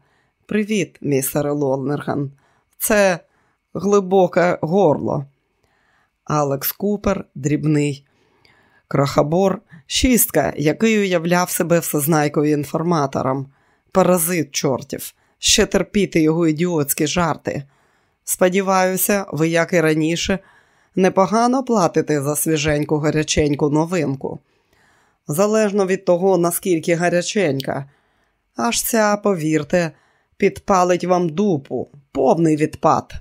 привіт, містере Лонерган. Це глибоке горло. Алекс Купер, дрібний, крохабор, шістка, який уявляв себе всезнайкою інформатором, паразит чортів, ще терпіти його ідіотські жарти. Сподіваюся, ви, як і раніше, непогано платите за свіженьку гаряченьку новинку. Залежно від того, наскільки гаряченька. Аж ця, повірте, підпалить вам дупу, повний відпад.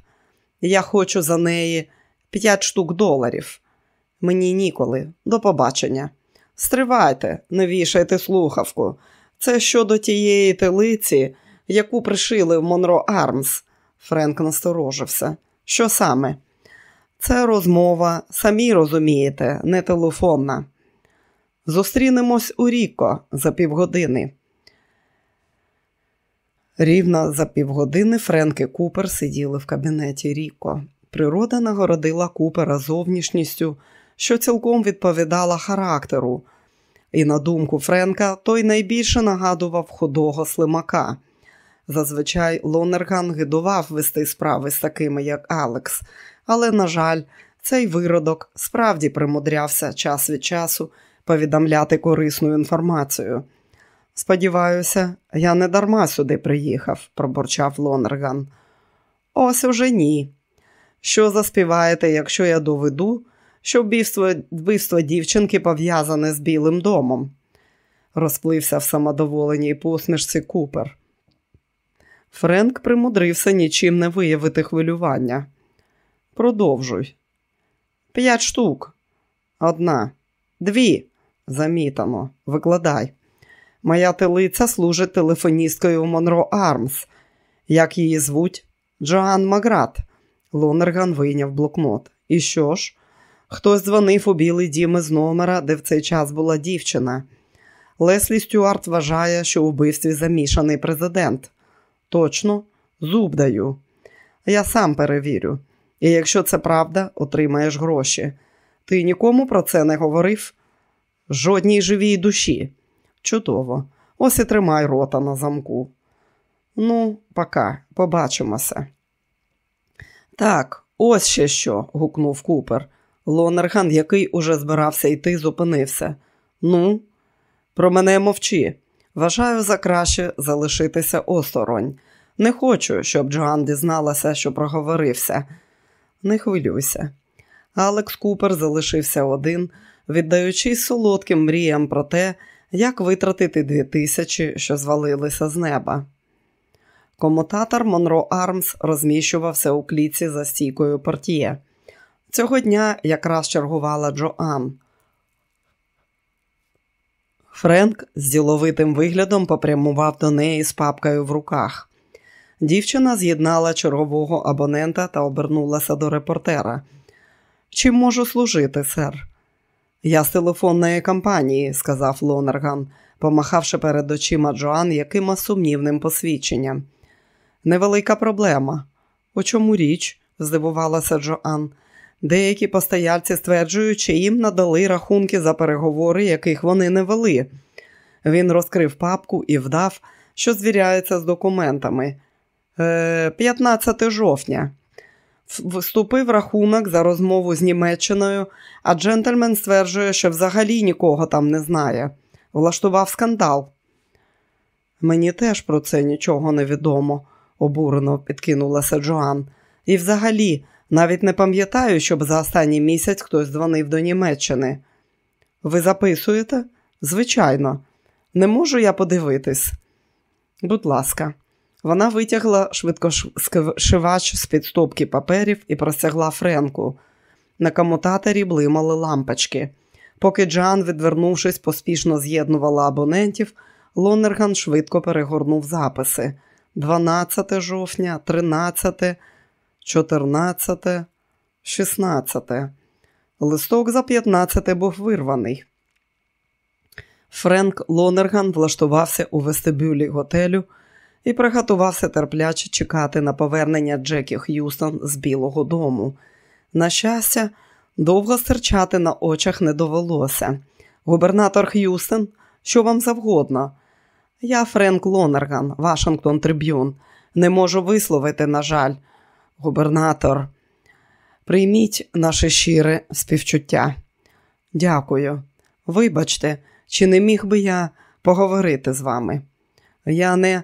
Я хочу за неї п'ять штук доларів. Мені ніколи, до побачення. Стривайте, не вішайте слухавку. Це щодо тієї телиці, яку пришили в Монро Армс. Френк насторожився. Що саме? Це розмова, самі розумієте, не телефонна. Зустрінемось у Ріко за півгодини. Рівно за півгодини Френк і Купер сиділи в кабінеті Ріко. Природа нагородила Купера зовнішністю, що цілком відповідала характеру, і, на думку Френка, той найбільше нагадував худого слимака. Зазвичай Лонерган гидував вести справи з такими, як Алекс, але, на жаль, цей виродок справді примудрявся час від часу повідомляти корисну інформацію. Сподіваюся, я не дарма сюди приїхав, пробурчав Лонерган. Ось уже ні. Що заспіваєте, якщо я доведу, що вбивство, вбивство дівчинки пов'язане з Білим домом? розплився в самодоволеній посмішці Купер. Френк примудрився нічим не виявити хвилювання. Продовжуй. П'ять штук. Одна, дві. Замітано. Викладай. Моя телиця служить телефоністкою у Монро Армс. Як її звуть? Джоан Маград. Лонерган вийняв блокнот. І що ж? Хтось дзвонив у білий дім із номера, де в цей час була дівчина. Леслі Стюарт вважає, що у вбивстві замішаний президент. Точно, зуб даю. Я сам перевірю. І якщо це правда, отримаєш гроші. Ти нікому про це не говорив? Жодній живій душі. Чудово. Ось і тримай рота на замку. Ну, пока, побачимося. Так, ось ще що. гукнув Купер. Лонерган, який уже збирався йти, зупинився. Ну, про мене мовчи. Вважаю за краще залишитися осторонь. Не хочу, щоб Джоан дізналася, що проговорився. Не хвилюйся. Алекс Купер залишився один, віддаючись солодким мріям про те, як витратити дві тисячі, що звалилися з неба. Комутатор Монро Армс розміщувався у кліці за стійкою портіє. Цього дня якраз чергувала Джоан. Френк з діловитим виглядом попрямував до неї з папкою в руках. Дівчина з'єднала чергового абонента та обернулася до репортера. Чим можу служити, сер? Я з телефонної компанії, сказав Лонерган, помахавши перед очима Джоан якимось сумнівним посвідченням. Невелика проблема. У чому річ? здивувалася Джоан. Деякі постояльці стверджують, що їм надали рахунки за переговори, яких вони не вели. Він розкрив папку і вдав, що звіряється з документами. 15 е, жовтня. Вступив рахунок за розмову з Німеччиною, а джентльмен стверджує, що взагалі нікого там не знає. Влаштував скандал. Мені теж про це нічого не відомо. обурено підкинулася Джоан. І взагалі, навіть не пам'ятаю, щоб за останній місяць хтось дзвонив до Німеччини. Ви записуєте? Звичайно, не можу я подивитись. Будь ласка, вона витягла швидкошивач з під стопки паперів і простягла Френку. На комутаторі блимали лампочки. Поки Джан, відвернувшись, поспішно з'єднувала абонентів, Лонерган швидко перегорнув записи: 12 жовтня, 13, 14, 16. Листок за 15 був вирваний. Френк Лонерган влаштувався у вестибюлі готелю і приготувався терпляче чекати на повернення Джекі Х'юстон з Білого дому. На щастя, довго стирчати на очах не довелося. Губернатор Х'юстон, що вам завгодно. Я Френк Лонерган, Вашингтон Триб'юн. Не можу висловити, на жаль, губернатор. Прийміть наше щире співчуття. Дякую. Вибачте, чи не міг би я поговорити з вами? Я не,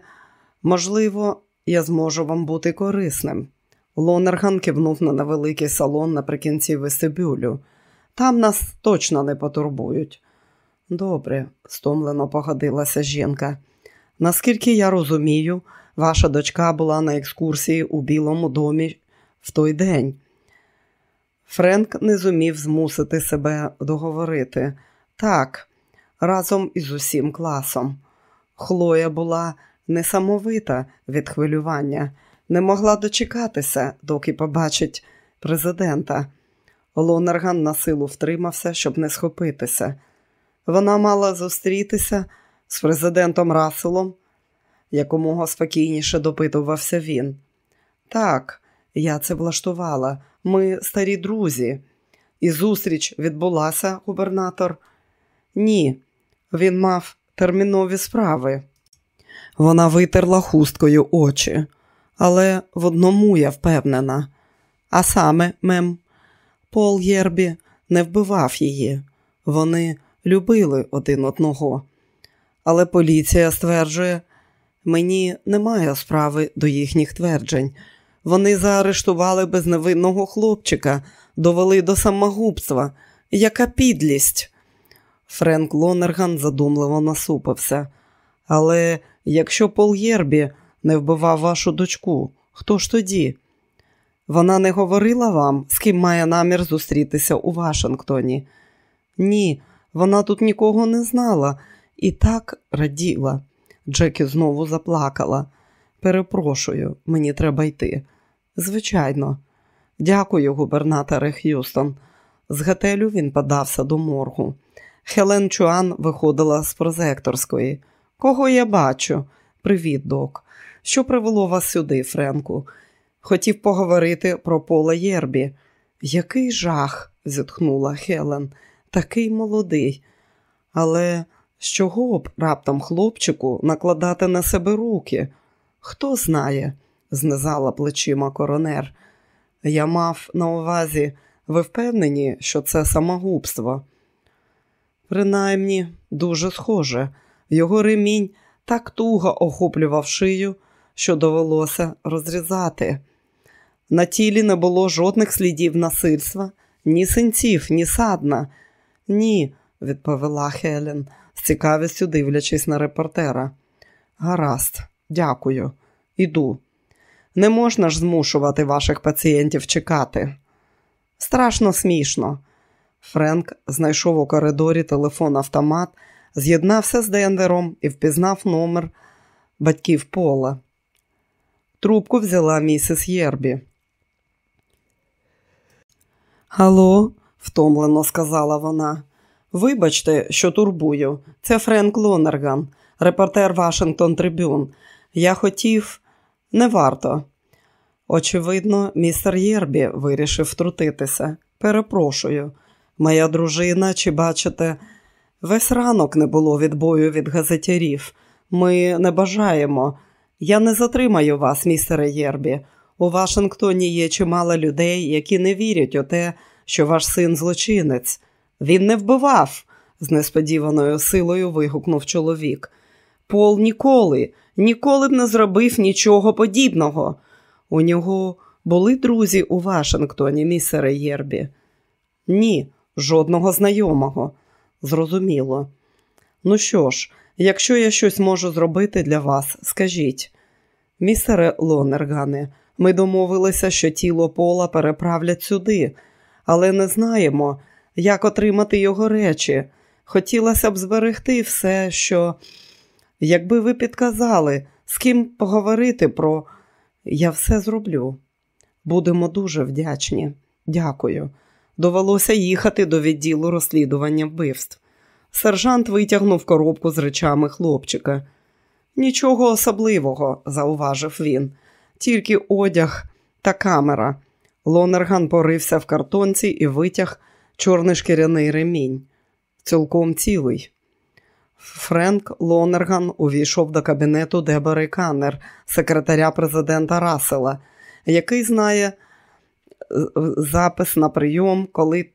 можливо, я зможу вам бути корисним. Лонерган кивнув на невеликий салон наприкінці вестибюлю. Там нас точно не потурбують. Добре, стомлено погодилася жінка. Наскільки я розумію, ваша дочка була на екскурсії у Білому домі в той день. Френк не зумів змусити себе договорити. Так, разом із усім класом. Хлоя була несамовита від хвилювання, не могла дочекатися, доки побачить президента. Лонерган на силу втримався, щоб не схопитися. Вона мала зустрітися з президентом Расселом, якомога спокійніше допитувався він. Так, я це влаштувала. Ми старі друзі. І зустріч відбулася, губернатор? Ні, він мав термінові справи. Вона витерла хусткою очі, але в одному я впевнена. А саме, мем, Пол Єрбі не вбивав її. Вони любили один одного. Але поліція стверджує, мені немає справи до їхніх тверджень. Вони заарештували безневинного хлопчика, довели до самогубства. Яка підлість? Френк Лонерган задумливо насупився. Але якщо Пол Єрбі не вбивав вашу дочку, хто ж тоді? Вона не говорила вам, з ким має намір зустрітися у Вашингтоні? Ні, вона тут нікого не знала і так раділа. Джекі знову заплакала. Перепрошую, мені треба йти. Звичайно, дякую, губернаторе Х'юстон. З готелю він подався до моргу. Хелен Чуан виходила з прозекторської. Кого я бачу? Привіт, док. Що привело вас сюди, Френку? Хотів поговорити про Пола Єрбі. Який жах, зітхнула Хелен, такий молодий. Але з чого б раптом хлопчику накладати на себе руки? Хто знає, знизала плечима коронер. Я мав на увазі, ви впевнені, що це самогубство? Принаймні, дуже схоже, його ремінь так туго охоплював шию, що довелося розрізати. На тілі не було жодних слідів насильства, ні синців, ні садна. Ні, відповіла Хелен, з цікавістю дивлячись на репортера. Гаразд, дякую, іду. Не можна ж змушувати ваших пацієнтів чекати. Страшно смішно. Френк знайшов у коридорі телефон автомат, з'єднався з Денвером і впізнав номер батьків Пола. Трубку взяла місіс Єрбі. Алло, втомлено сказала вона. Вибачте, що турбую. Це Френк Лонерган, репортер Вашингтон Трибюн. Я хотів, не варто. Очевидно, містер Єрбі вирішив втрутитися. Перепрошую, моя дружина, чи бачите, весь ранок не було відбою від газетярів. Ми не бажаємо. Я не затримаю вас, містере Єрбі. У Вашингтоні є чимало людей, які не вірять у те, що ваш син злочинець. Він не вбивав, з несподіваною силою вигукнув чоловік. Пол ніколи, ніколи б не зробив нічого подібного. У нього були друзі у Вашингтоні, місере Єрбі? Ні, жодного знайомого. Зрозуміло. Ну що ж, якщо я щось можу зробити для вас, скажіть. Місере Лонергане, ми домовилися, що тіло пола переправлять сюди, але не знаємо, як отримати його речі. Хотілося б зберегти все, що. Якби ви підказали, з ким поговорити про я все зроблю. Будемо дуже вдячні. Дякую. Довелося їхати до відділу розслідування вбивств. Сержант витягнув коробку з речами хлопчика. Нічого особливого, зауважив він, тільки одяг та камера. Лонерган порився в картонці і витяг чорний шкіряний ремінь. Цілком цілий. Френк Лонерган увійшов до кабінету Дебори Каннер, секретаря президента Рассела, який знає запис на прийом, коли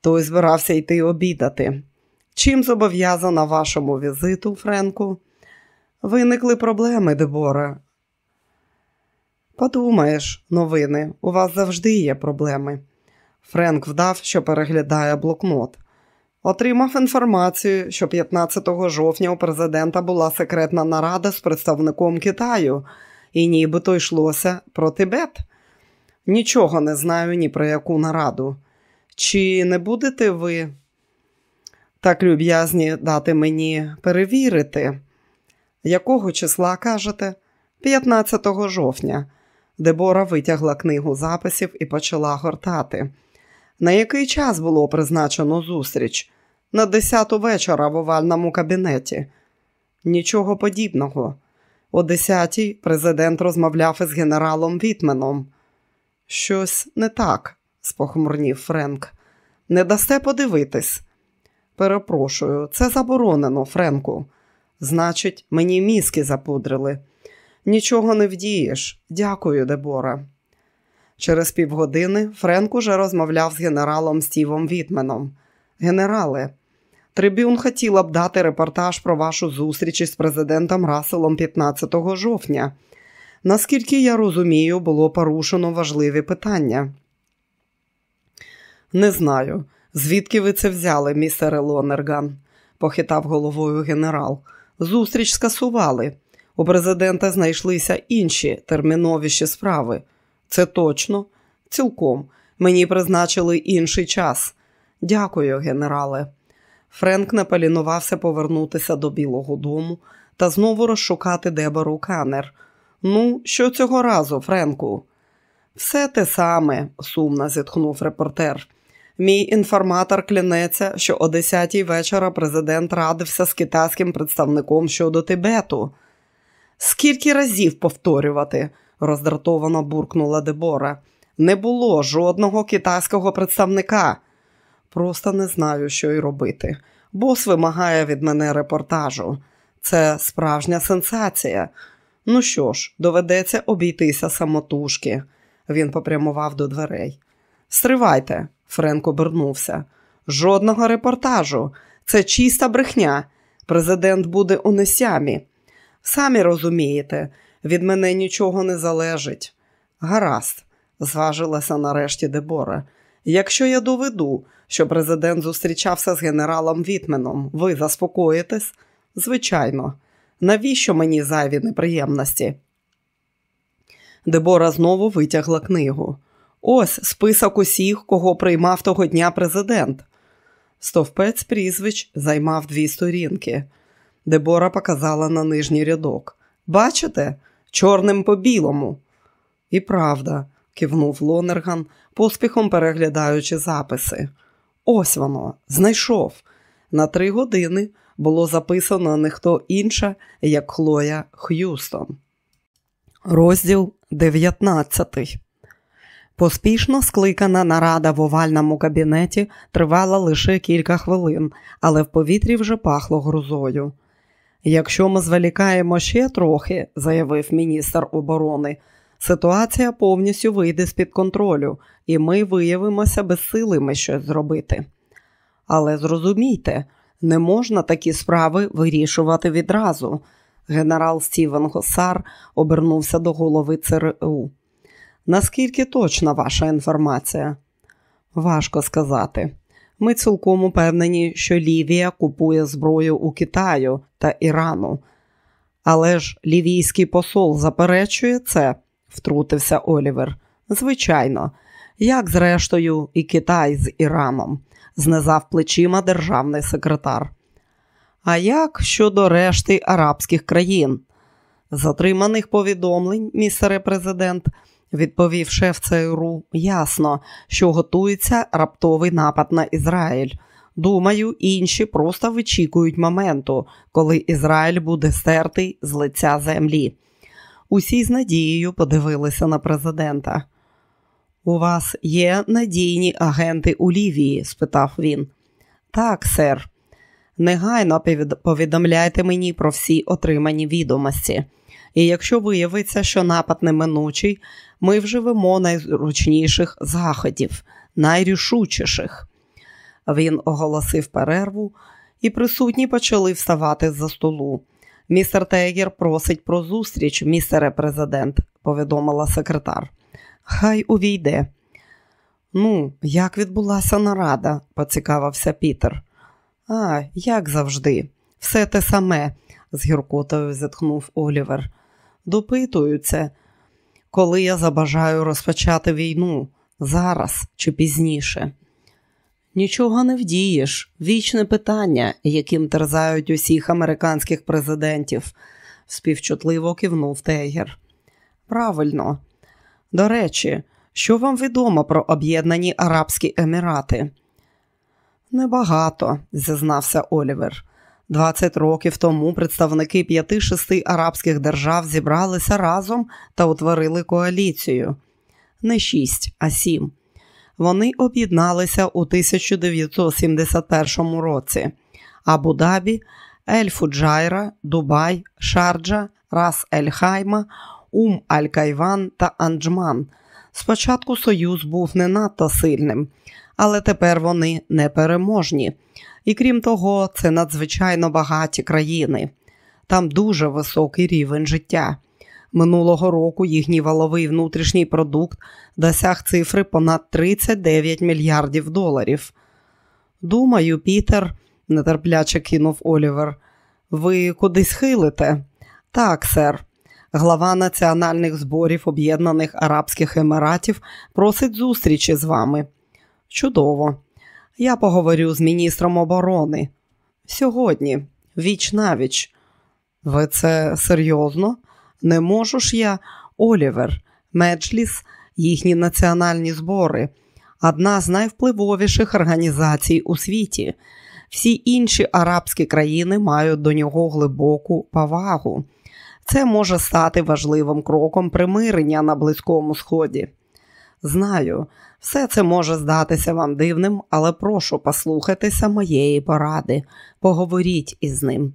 той збирався йти обідати. Чим зобов'язана вашому візиту, Френку? Виникли проблеми, Дебора. Подумаєш, новини, у вас завжди є проблеми. Френк вдав, що переглядає блокнот. Отримав інформацію, що 15 жовтня у президента була секретна нарада з представником Китаю, і нібито йшлося про Тибет. Нічого не знаю ні про яку нараду. Чи не будете ви так люб'язні дати мені перевірити? Якого числа кажете? 15 жовтня. Дебора витягла книгу записів і почала гортати. На який час було призначено зустріч? На десяту вечора в овальному кабінеті. Нічого подібного. О десятій президент розмовляв із генералом Вітменом. Щось не так, спохмурнів Френк. Не дасте подивитись. Перепрошую, це заборонено, Френку. Значить, мені мізки запудрили. Нічого не вдієш. Дякую, Дебора. Через півгодини Френк уже розмовляв з генералом Стівом Вітменом. Генерале, трибюн хотіла б дати репортаж про вашу зустріч із президентом Расселом 15 жовтня. Наскільки я розумію, було порушено важливі питання. Не знаю, звідки ви це взяли, містере Лонерган, похитав головою генерал. Зустріч скасували. У президента знайшлися інші терміновіші справи. Це точно, цілком. Мені призначили інший час. Дякую, генерале. Френк не полінувався повернутися до Білого дому та знову розшукати Дебору Канер. Ну, що цього разу, Френку? Все те саме, сумно зітхнув репортер. Мій інформатор клянеться, що о 10-й вечора президент радився з китайським представником щодо Тибету. Скільки разів повторювати? роздратовано буркнула Дебора. Не було жодного китайського представника. Просто не знаю, що й робити. Бос вимагає від мене репортажу. Це справжня сенсація. Ну що ж, доведеться обійтися самотужки. Він попрямував до дверей. Стривайте, Френк обернувся. Жодного репортажу. Це чиста брехня. Президент буде у несямі. Самі розумієте, від мене нічого не залежить. Гаразд, зважилася нарешті Дебора. Якщо я доведу, що президент зустрічався з генералом Вітменом, ви заспокоїтесь? Звичайно, навіщо мені зайві неприємності? Дебора знову витягла книгу. Ось список усіх, кого приймав того дня президент. Стовпець прізвищ займав дві сторінки. Дебора показала на нижній рядок. Бачите, чорним по білому. І правда, кивнув Лонерган, поспіхом переглядаючи записи. Ось воно, знайшов. На три години було записано не хто інша, як Хлоя Х'юстон. Розділ 19 Поспішно скликана нарада в овальному кабінеті тривала лише кілька хвилин, але в повітрі вже пахло грозою. Якщо ми зволікаємо ще трохи, заявив міністр оборони, ситуація повністю вийде з-під контролю, і ми виявимося безсилими щось зробити. Але зрозумійте, Не можна такі справи вирішувати відразу. Генерал Стівен Госар обернувся до голови ЦРУ. Наскільки точна ваша інформація? Важко сказати. Ми цілком упевнені, що Лівія купує зброю у Китаю та Ірану. Але ж лівійський посол заперечує це, втрутився Олівер. Звичайно, як зрештою, і Китай з Іраном, знизав плечима державний секретар. А як щодо решти арабських країн? Затриманих повідомлень, містере президент, відповів шеф ЦРУ, ясно, що готується раптовий напад на Ізраїль. Думаю, інші просто вичікують моменту, коли Ізраїль буде стертий з лиця землі. Усі з надією подивилися на президента. У вас є надійні агенти у Лівії? спитав він. Так, сер. Негайно повідомляйте мені про всі отримані відомості. І якщо виявиться, що напад неминучий, ми вживемо найзручніших заходів, найрішучіших. Він оголосив перерву, і присутні почали вставати з-за столу. Містер Тейгер просить про зустріч, містере президент, повідомила секретар. Хай увійде. Ну, як відбулася нарада, поцікавився Пітер. А, як завжди, все те саме, з гіркотою зітхнув Олівер. Допитуються, коли я забажаю розпочати війну зараз чи пізніше. Нічого не вдієш, вічне питання, яким терзають усіх американських президентів, співчутливо кивнув Тейгер. Правильно. До речі, що вам відомо про Об'єднані Арабські Емірати? Небагато, зізнався Олівер. 20 років тому представники п'яти-шести арабських держав зібралися разом та утворили коаліцію. Не шість, а сім. Вони об'єдналися у 1971 році. Абу-Дабі, Ель-Фуджайра, Дубай, Шарджа, Рас Ель-Хайма, Ум Аль-Кайван та Анджман. Спочатку Союз був не надто сильним, але тепер вони непереможні. І крім того, це надзвичайно багаті країни. Там дуже високий рівень життя. Минулого року їхній валовий внутрішній продукт досяг цифри понад 39 мільярдів доларів. Думаю, Пітер, нетерпляче кинув Олівер, ви кудись хилите? Так, сер. Глава національних зборів Об'єднаних Арабських Еміратів просить зустрічі з вами. Чудово. Я поговорю з міністром оборони. Сьогодні, віч навіч. Ви це серйозно? Не можу ж я, Олівер, Меджліс, їхні національні збори, одна з найвпливовіших організацій у світі. Всі інші арабські країни мають до нього глибоку повагу. Це може стати важливим кроком примирення на Близькому Сході. Знаю, все це може здатися вам дивним, але прошу послухайтеся моєї поради, поговоріть із ним.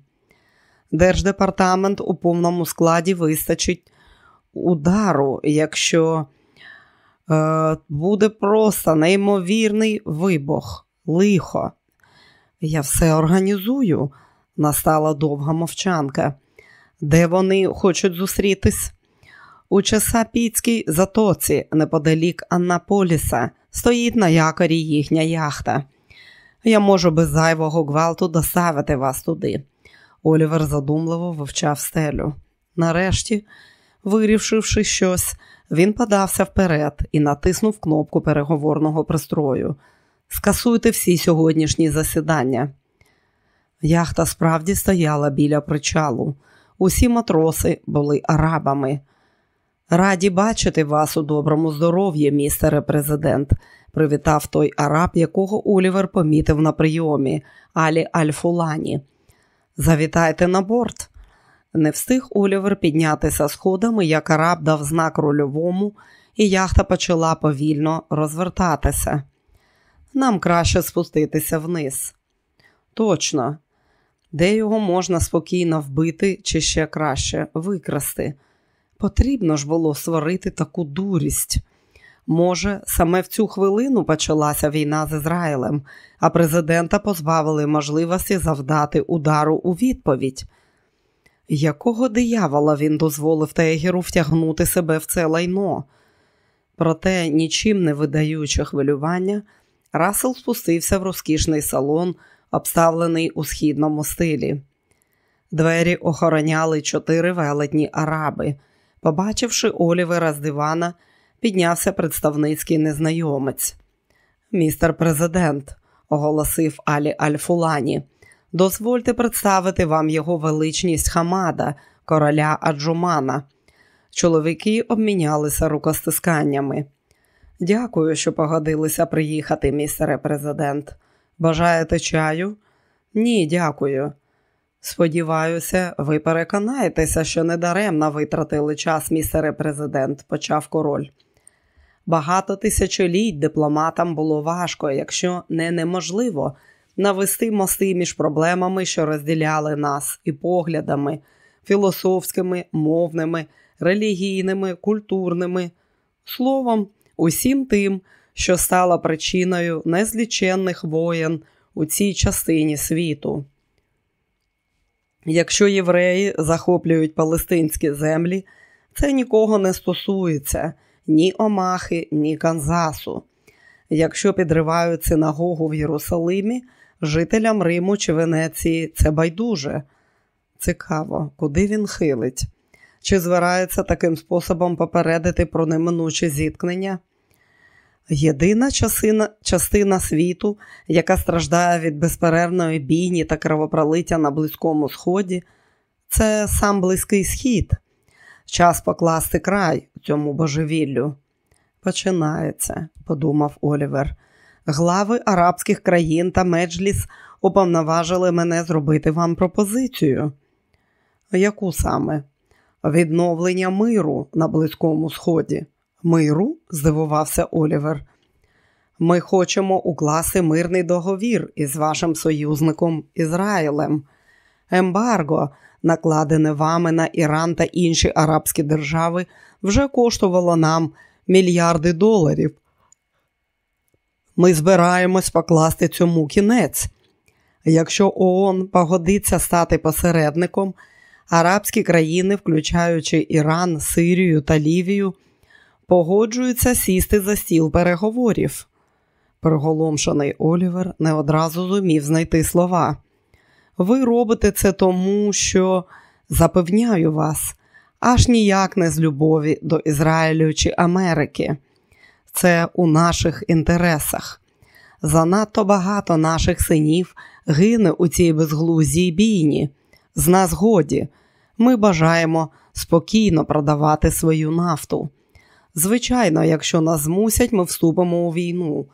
Держдепартамент у повному складі вистачить удару, якщо е, буде просто неймовірний вибух, лихо. Я все організую, настала довга мовчанка. Де вони хочуть зустрітись? У Чесапіцькій затоці, неподалік Аннаполіса, стоїть на якорі їхня яхта. Я можу без зайвого гвалту доставити вас туди. Олівер задумливо вивчав стелю. Нарешті, вирішивши щось, він подався вперед і натиснув кнопку переговорного пристрою. Скасуйте всі сьогоднішні засідання. Яхта справді стояла біля причалу. Усі матроси були арабами. Раді бачити вас у доброму здоров'ї, містере президент, привітав той араб, якого Олівер помітив на прийомі, Алі Альфулані. Завітайте на борт. Не встиг Олівер піднятися сходами, як араб дав знак рульовому, і яхта почала повільно розвертатися. Нам краще спуститися вниз. Точно, де його можна спокійно вбити чи ще краще викрасти. Потрібно ж було створити таку дурість. Може, саме в цю хвилину почалася війна з Ізраїлем, а президента позбавили можливості завдати удару у відповідь. Якого диявола він дозволив Тегеру втягнути себе в це лайно? Проте, нічим не видаючи хвилювання, Расел спустився в розкішний салон, обставлений у східному стилі. Двері охороняли чотири велетні араби. Побачивши Олівера з дивана, піднявся представницький незнайомець. Містер президент, оголосив Алі Альфулані, дозвольте представити вам його величність Хамада, короля Аджумана. Чоловіки обмінялися рукостисканнями. Дякую, що погодилися приїхати, містере президент. Бажаєте чаю? Ні, дякую. Сподіваюся, ви переконаєтеся, що недаремно витратили час, містере президент, почав король. Багато тисячоліть дипломатам було важко, якщо не неможливо, навести мости між проблемами, що розділяли нас, і поглядами філософськими, мовними, релігійними, культурними, словом, усім тим, що стало причиною незліченних воєн у цій частині світу. Якщо євреї захоплюють палестинські землі, це нікого не стосується ні Омахи, ні Канзасу. Якщо підривають синагогу в Єрусалимі, жителям Риму чи Венеції це байдуже. Цікаво, куди він хилить? Чи збирається таким способом попередити про неминуче зіткнення? Єдина частина, частина світу, яка страждає від безперервної бійні та кровопролиття на Близькому Сході, це сам Близький Схід. Час покласти край цьому божевіллю. Починається, подумав Олівер. Глави арабських країн та Меджліс уповноважили мене зробити вам пропозицію. Яку саме? Відновлення миру на Близькому Сході. Миру? здивувався Олівер. Ми хочемо укласти мирний договір із вашим союзником Ізраїлем. Ембарго, накладене вами на Іран та інші арабські держави, вже коштувало нам мільярди доларів. Ми збираємось покласти цьому кінець. Якщо ООН погодиться стати посередником, арабські країни, включаючи Іран, Сирію та Лівію, погоджуються сісти за стіл переговорів. Приголомшений Олівер не одразу зумів знайти слова. Ви робите це тому, що запевняю вас, аж ніяк не з любові до Ізраїлю чи Америки. Це у наших інтересах. Занадто багато наших синів гине у цій безглуздій бійні. З нас годі. Ми бажаємо спокійно продавати свою нафту. Звичайно, якщо нас змусять, ми вступимо у війну,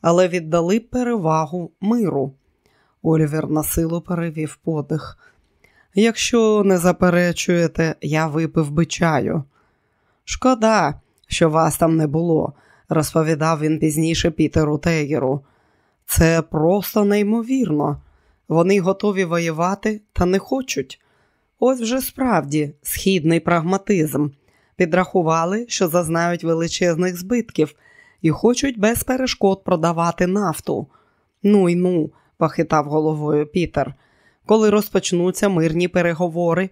але віддали перевагу миру. Олівер на силу перевів подих. Якщо не заперечуєте, я випив би чаю. Шкода, що вас там не було, розповідав він пізніше Пітеру Тегеру. Це просто неймовірно. Вони готові воювати та не хочуть. Ось вже справді східний прагматизм. Підрахували, що зазнають величезних збитків і хочуть без перешкод продавати нафту. Ну й ну, похитав головою Пітер. Коли розпочнуться мирні переговори,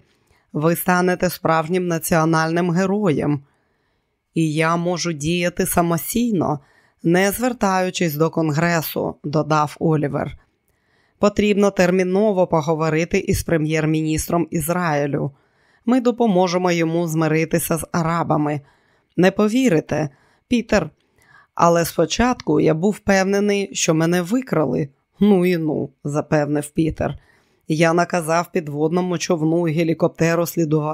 ви станете справжнім національним героєм. І я можу діяти самостійно, не звертаючись до Конгресу, додав Олівер. Потрібно терміново поговорити із прем'єр-міністром Ізраїлю. Ми допоможемо йому змиритися з арабами. Не повірите, Пітер. Але спочатку я був впевнений, що мене викрали. Ну і ну, запевнив Пітер. Я наказав підводному човну гелікоптеру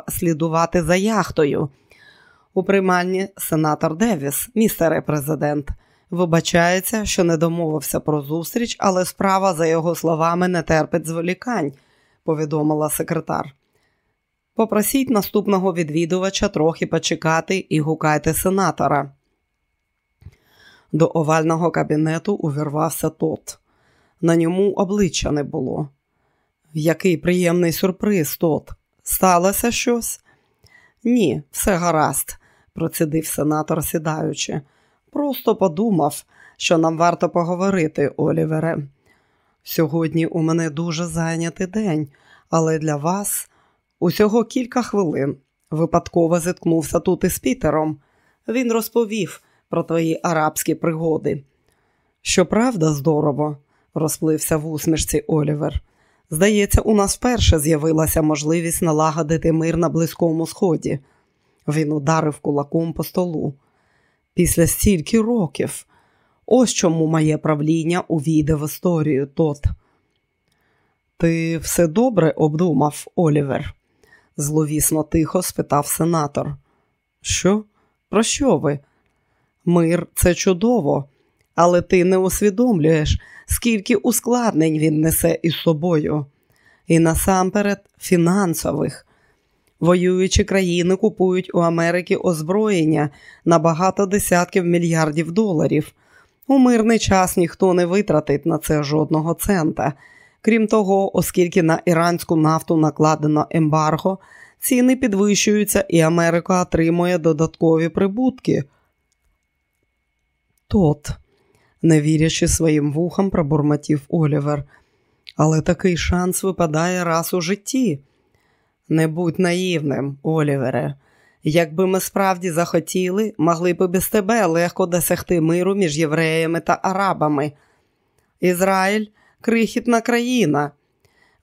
слідувати за яхтою. У приймальні сенатор Девіс, містере президент, вибачається, що не домовився про зустріч, але справа, за його словами, не терпить зволікань, повідомила секретар. Попросіть наступного відвідувача трохи почекати і гукайте сенатора. До овального кабінету увірвався тот. На ньому обличчя не було. Який приємний сюрприз тот. Сталося щось? Ні, все гаразд, процідив сенатор, сідаючи. просто подумав, що нам варто поговорити, Олівере. Сьогодні у мене дуже зайнятий день, але для вас усього кілька хвилин. Випадково зіткнувся тут із Пітером. Він розповів про твої арабські пригоди. Щоправда, здорово, розплився в усмішці Олівер. Здається, у нас вперше з'явилася можливість налагодити мир на Близькому Сході. Він ударив кулаком по столу. Після стільки років. Ось чому моє правління увійде в історію тот. Ти все добре обдумав, Олівер? Зловісно тихо спитав сенатор. Що? Про що ви? Мир це чудово, але ти не усвідомлюєш, скільки ускладнень він несе із собою. І насамперед фінансових. Воюючі країни купують у Америки озброєння на багато десятків мільярдів доларів. У мирний час ніхто не витратить на це жодного цента. Крім того, оскільки на іранську нафту накладено ембарго, ціни підвищуються і Америка отримує додаткові прибутки. Тот, не вірячи своїм вухам, пробурмотів Олівер. Але такий шанс випадає раз у житті. Не будь наївним, Олівере. Якби ми справді захотіли, могли б без тебе легко досягти миру між євреями та арабами. Ізраїль крихітна країна.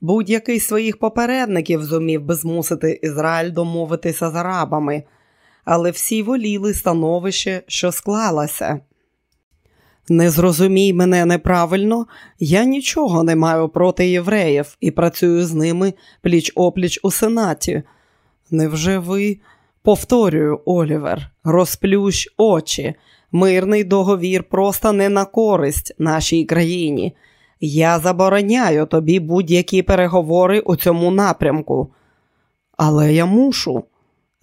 Будь-який з своїх попередників зумів би змусити Ізраїль домовитися з арабами, але всі воліли становище, що склалося. Не зрозумій мене неправильно, я нічого не маю проти євреїв і працюю з ними пліч опліч у сенаті. Невже ви, повторюю, Олівер, розплющ очі, мирний договір просто не на користь нашій країні. Я забороняю тобі будь-які переговори у цьому напрямку. Але я мушу.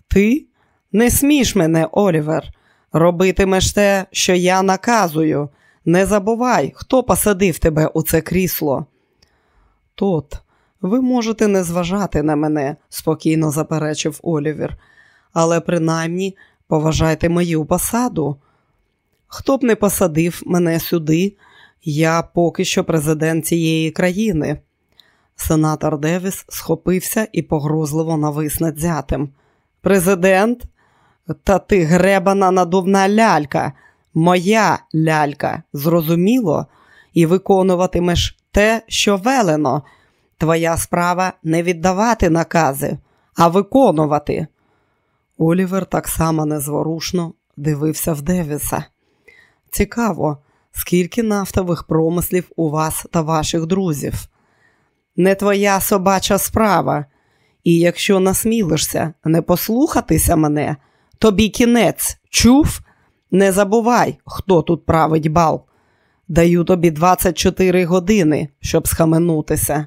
Ти не сміш мене, Олівер. Робитимеш те, що я наказую. Не забувай, хто посадив тебе у це крісло. Тот, ви можете не зважати на мене, спокійно заперечив Олівер, але принаймні поважайте мою посаду. Хто б не посадив мене сюди, я поки що президент цієї країни. Сенатор Девіс схопився і погрозливо навис над зятем. Президент? Та ти гребана надувна лялька, моя лялька, зрозуміло, і виконуватимеш те, що велено. Твоя справа не віддавати накази, а виконувати. Олівер так само незворушно дивився в Девіса. Цікаво, скільки нафтових промислів у вас та ваших друзів. Не твоя собача справа, і якщо насмілишся не послухатися мене, тобі кінець чув? Не забувай, хто тут править бал. Даю тобі 24 години, щоб схаменутися.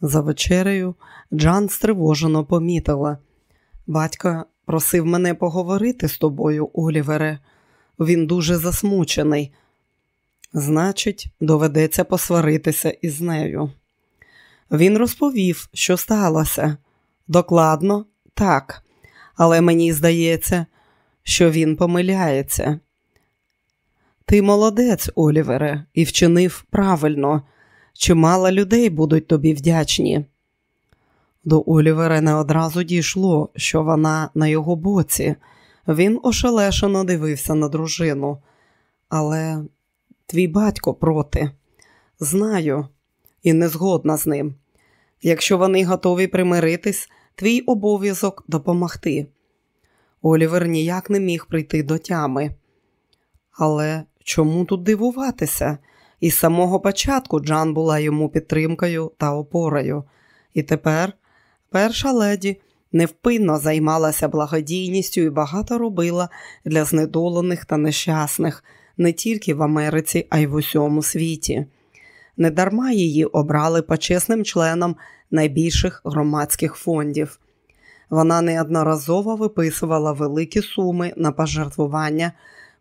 За вечерею Джан стривожено помітила. Батько просив мене поговорити з тобою, Олівере. Він дуже засмучений. Значить, доведеться посваритися із нею. Він розповів, що сталося. Докладно, так, але мені здається, що він помиляється. Ти молодець, Олівере, і вчинив правильно. Чимало людей будуть тобі вдячні. До Олівера не одразу дійшло, що вона на його боці. Він ошелешено дивився на дружину. Але твій батько проти. Знаю, і не згодна з ним. Якщо вони готові примиритись, твій обов'язок допомогти. Олівер ніяк не міг прийти до тями. Але чому тут дивуватися? Із самого початку Джан була йому підтримкою та опорою. І тепер перша леді невпинно займалася благодійністю і багато робила для знедолених та нещасних не тільки в Америці, а й в усьому світі. Недарма її обрали почесним членом найбільших громадських фондів. Вона неодноразово виписувала великі суми на пожертвування,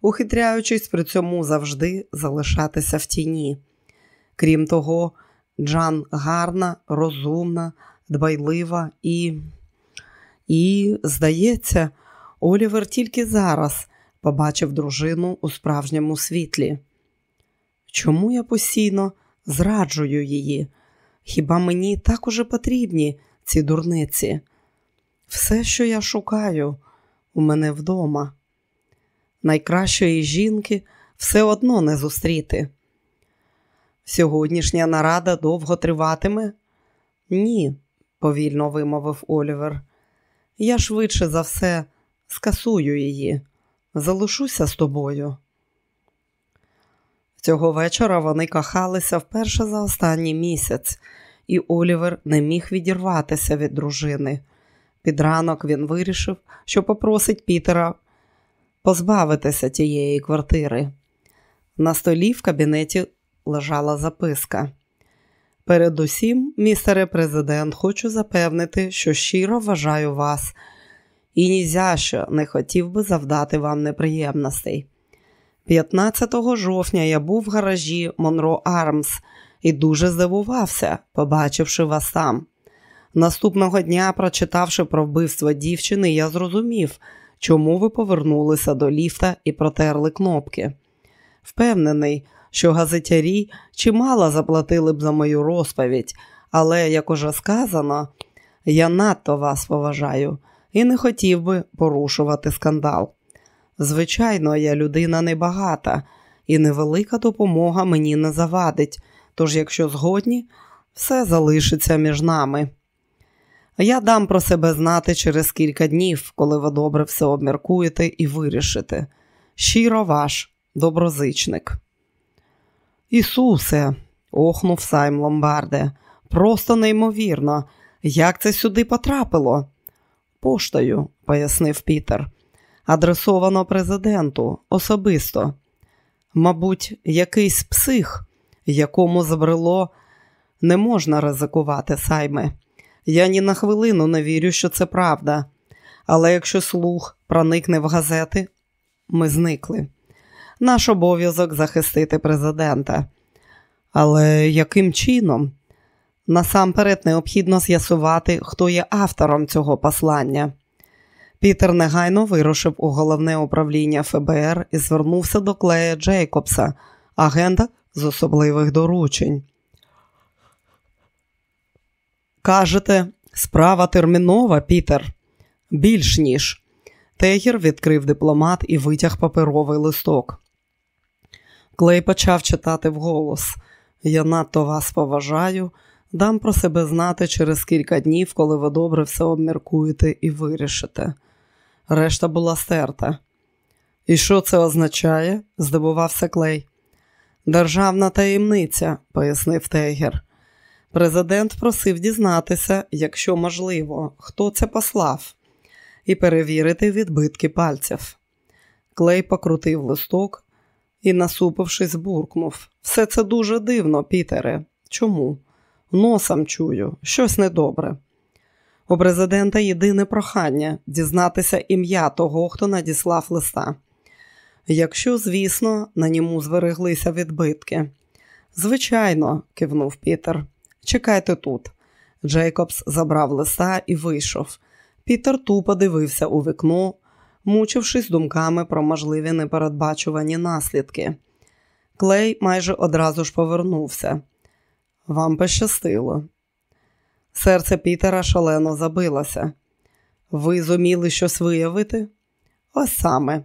ухитряючись при цьому завжди залишатися в тіні. Крім того, Джан гарна, розумна, дбайлива і, і, здається, Олівер тільки зараз побачив дружину у справжньому світлі. Чому я постійно зраджую її? Хіба мені так уже потрібні ці дурниці? Все, що я шукаю, у мене вдома. Найкращої жінки все одно не зустріти. Сьогоднішня нарада довго триватиме? Ні, повільно вимовив Олівер. Я швидше за все скасую її, залишуся з тобою. Цього вечора вони кохалися вперше за останній місяць, і Олівер не міг відірватися від дружини. Під ранок він вирішив, що попросить Пітера позбавитися тієї квартири. На столі в кабінеті лежала записка. Передусім, містере президент, хочу запевнити, що щиро вважаю вас і ні за що не хотів би завдати вам неприємностей. 15 жовтня я був в гаражі Монро Армс і дуже здивувався, побачивши вас там. Наступного дня, прочитавши про вбивство дівчини, я зрозумів, чому ви повернулися до ліфта і протерли кнопки. Впевнений, що газетярі чимало заплатили б за мою розповідь, але, як уже сказано, я надто вас поважаю і не хотів би порушувати скандал. Звичайно, я людина небагата, і невелика допомога мені не завадить, тож, якщо згодні, все залишиться між нами. Я дам про себе знати через кілька днів, коли ви добре все обміркуєте і вирішите. Щиро ваш доброзичник. Ісусе, охнув Сайм Ломбарде, просто неймовірно, як це сюди потрапило? Поштою, пояснив Пітер. Адресовано президенту особисто. Мабуть, якийсь псих, якому забрело, не можна ризикувати, Сайме. Я ні на хвилину не вірю, що це правда. Але якщо слух проникне в газети, ми зникли. Наш обов'язок захистити президента. Але яким чином? Насамперед необхідно з'ясувати, хто є автором цього послання. Пітер негайно вирушив у головне управління ФБР і звернувся до Клея Джейкобса, агента з особливих доручень. Кажете, справа термінова, Пітер? Більш ніж. Тегір відкрив дипломат і витяг паперовий листок. Клей почав читати вголос. Я надто вас поважаю, дам про себе знати через кілька днів, коли ви добре все обміркуєте і вирішите. Решта була стерта. І що це означає? здивувався Клей. Державна таємниця, пояснив Тейгер. Президент просив дізнатися, якщо можливо, хто це послав, і перевірити відбитки пальців. Клей покрутив листок і, насупившись, буркнув. Все це дуже дивно, Пітере. Чому? Носом чую, щось недобре. У президента єдине прохання дізнатися ім'я того, хто надіслав листа. Якщо, звісно, на ньому збереглися відбитки. Звичайно, кивнув Пітер. Чекайте тут. Джейкобс забрав листа і вийшов. Пітер тупо дивився у вікно, мучившись думками про можливі непередбачувані наслідки. Клей майже одразу ж повернувся. Вам пощастило. Серце Пітера шалено забилося. Ви зуміли щось виявити? Ось саме.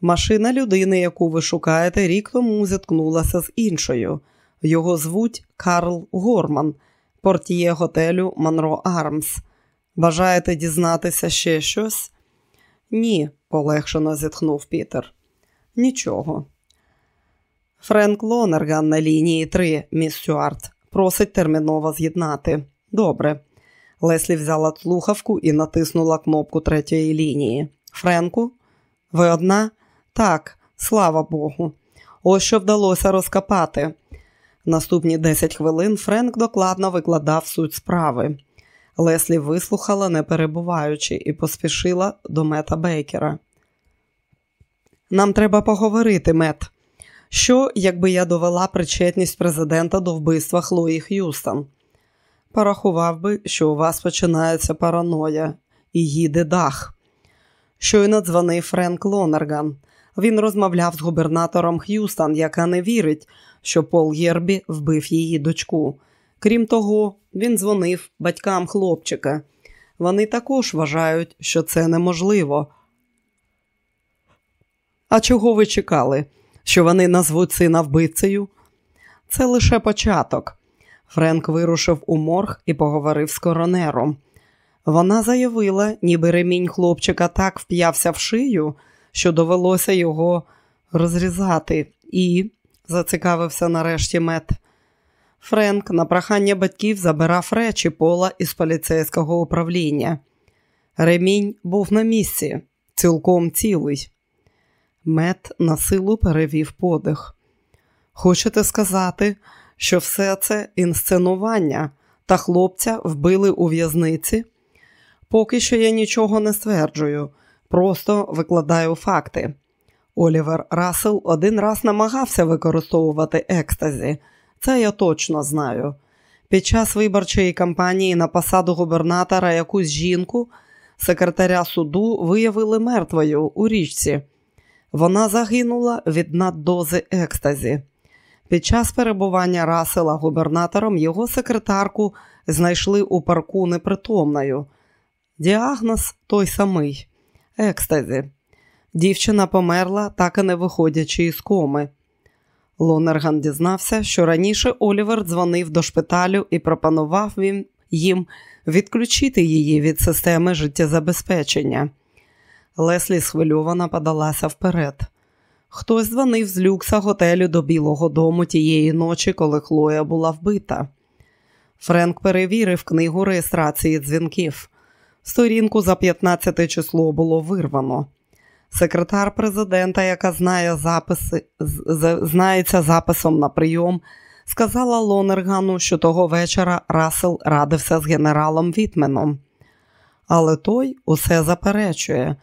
Машина людини, яку ви шукаєте, рік тому зіткнулася з іншою. Його звуть Карл Горман, портіє готелю Монро Армс. Бажаєте дізнатися ще щось? Ні, полегшено зітхнув Пітер. Нічого. Френк Лонерган на лінії 3, міс Стюарт. Просить терміново з'єднати. Добре. Леслі взяла слухавку і натиснула кнопку третьої лінії. Френку, ви одна? Так, слава Богу. Ось що вдалося розкопати. Наступні 10 хвилин Френк докладно викладав суть справи. Леслі вислухала, не перебуваючи, і поспішила до мета Бейкера. Нам треба поговорити, мет. Що, якби я довела причетність президента до вбивства Хлої Х'юстон? Порахував би, що у вас починається параноя і їде дах. Щойно дзвонив Френк Лонерган. Він розмовляв з губернатором Х'юстон, яка не вірить, що Пол Єрбі вбив її дочку. Крім того, він дзвонив батькам хлопчика. Вони також вважають, що це неможливо. А чого ви чекали? Що вони назвуть сина вбивцею? Це лише початок. Френк вирушив у морг і поговорив з коронером. Вона заявила, ніби ремінь хлопчика так вп'явся в шию, що довелося його розрізати, і, зацікавився нарешті мет. Френк на прохання батьків забирав речі пола із поліцейського управління. Ремінь був на місці, цілком цілий. Мет на силу перевів подих. Хочете сказати, що все це інсценування та хлопця вбили у в'язниці? Поки що я нічого не стверджую, просто викладаю факти. Олівер Рассел один раз намагався використовувати екстазі. Це я точно знаю. Під час виборчої кампанії на посаду губернатора якусь жінку, секретаря суду, виявили мертвою у річці. Вона загинула від наддози екстазі. Під час перебування Расела губернатором його секретарку знайшли у парку непритомною. Діагноз той самий екстазі. Дівчина померла, так і не виходячи із коми. Лонерган дізнався, що раніше Олівер дзвонив до шпиталю і пропонував він їм відключити її від системи життєзабезпечення. Леслі схвильовано подалася вперед. Хтось дзвонив з люкса готелю до Білого дому тієї ночі, коли Хлоя була вбита. Френк перевірив книгу реєстрації дзвінків. Сторінку за 15 число було вирвано. Секретар президента, яка знає записи, знається записом на прийом, сказала Лонергану, що того вечора Рассел радився з генералом Вітменом. Але той усе заперечує.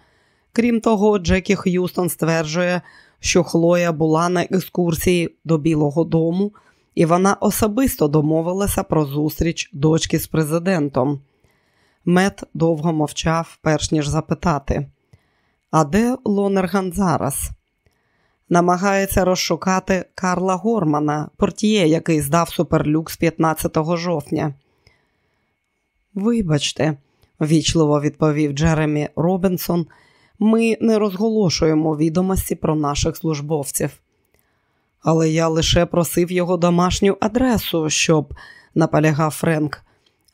Крім того, Джекі Х'юстон стверджує, що Хлоя була на екскурсії до Білого дому, і вона особисто домовилася про зустріч дочки з президентом. Мет довго мовчав, перш ніж запитати. А де Лонерган зараз? Намагається розшукати Карла Гормана, портіє, який здав суперлюкс 15 жовтня. Вибачте, вічливо відповів Джеремі Робінсон, ми не розголошуємо відомості про наших службовців. Але я лише просив його домашню адресу, щоб, наполягав Френк,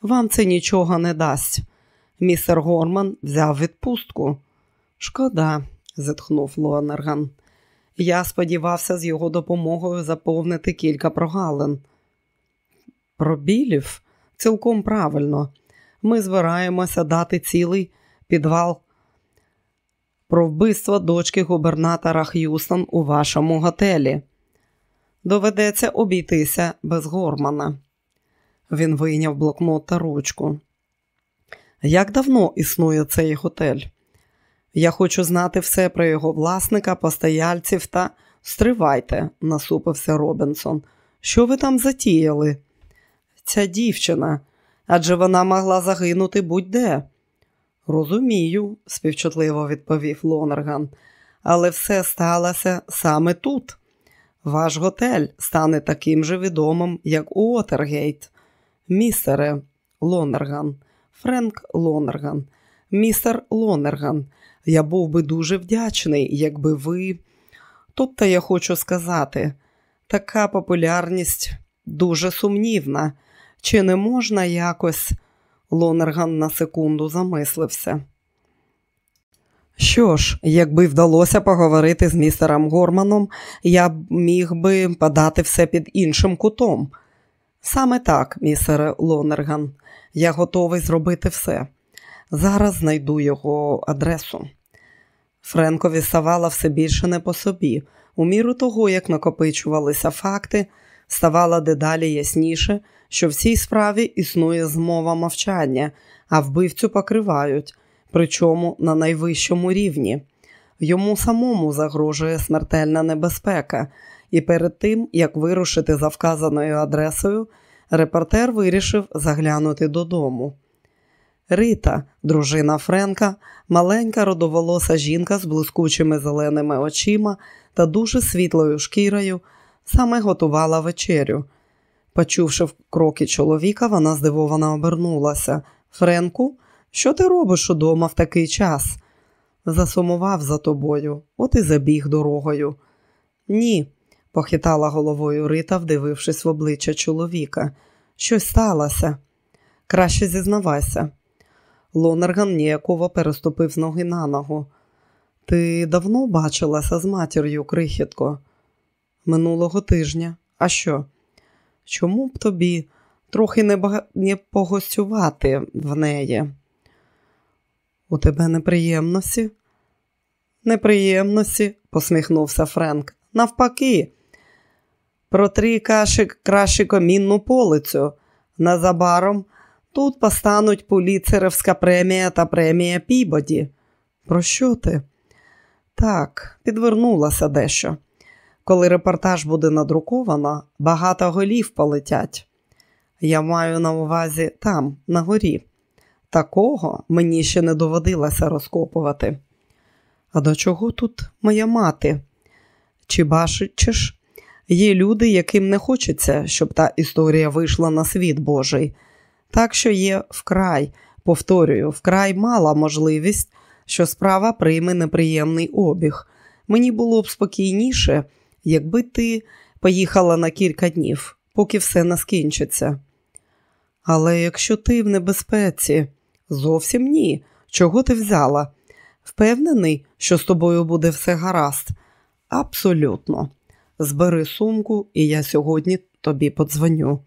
вам це нічого не дасть. Містер Горман взяв відпустку. Шкода, зітхнув Лонерган. Я сподівався з його допомогою заповнити кілька прогалин. Про білів цілком правильно. Ми збираємося дати цілий підвал про вбивство дочки губернатора Х'юстон у вашому готелі. Доведеться обійтися без гормана. Він вийняв блокнот та ручку. Як давно існує цей готель? Я хочу знати все про його власника, постояльців та стривайте, насупився Робінсон. Що ви там затіяли? Ця дівчина, адже вона могла загинути будь-де. Розумію, співчутливо відповів Лонерган, але все сталося саме тут. Ваш готель стане таким же відомим, як Уотергейт. Містере Лонерган, Френк Лонерган, містер Лонерган. Я був би дуже вдячний, якби ви. Тобто я хочу сказати, така популярність дуже сумнівна. Чи не можна якось? Лонерган на секунду замислився. Що ж, якби вдалося поговорити з містером Горманом, я б міг би подати все під іншим кутом. Саме так, містере Лонерган, я готовий зробити все. Зараз знайду його адресу. Френкові ставало все більше не по собі. У міру того, як накопичувалися факти, ставало дедалі ясніше, що в цій справі існує змова мовчання, а вбивцю покривають, причому на найвищому рівні. Йому самому загрожує смертельна небезпека, і перед тим, як вирушити за вказаною адресою, репортер вирішив заглянути додому. Рита, дружина Френка, маленька родоволоса жінка з блискучими зеленими очима та дуже світлою шкірою, саме готувала вечерю. Почувши кроки чоловіка, вона здивовано обернулася. Френку, що ти робиш удома в такий час? Засумував за тобою, от і забіг дорогою. Ні, похитала головою Рита, вдивившись в обличчя чоловіка. Щось сталося. Краще зізнавайся. Лонерган ніяково переступив з ноги на ногу. Ти давно бачилася з матір'ю, крихітко? Минулого тижня. А що? Чому б тобі трохи не, бага... не погостювати в неї? У тебе неприємності? Неприємності, посміхнувся Френк. Навпаки, протри каші краще комінну полицю. Незабаром тут постануть поліцерівська премія та премія Пібоді. Про що ти? Так, підвернулася дещо. Коли репортаж буде надруковано, багато голів полетять. Я маю на увазі там, на горі. Такого мені ще не доводилося розкопувати. А до чого тут моя мати? Чи бачиш, є люди, яким не хочеться, щоб та історія вийшла на світ Божий. Так що є вкрай, повторюю, вкрай мала можливість, що справа прийме неприємний обіг. Мені було б спокійніше, якби ти поїхала на кілька днів, поки все не скінчиться. Але якщо ти в небезпеці, зовсім ні. Чого ти взяла? Впевнений, що з тобою буде все гаразд? Абсолютно. Збери сумку, і я сьогодні тобі подзвоню.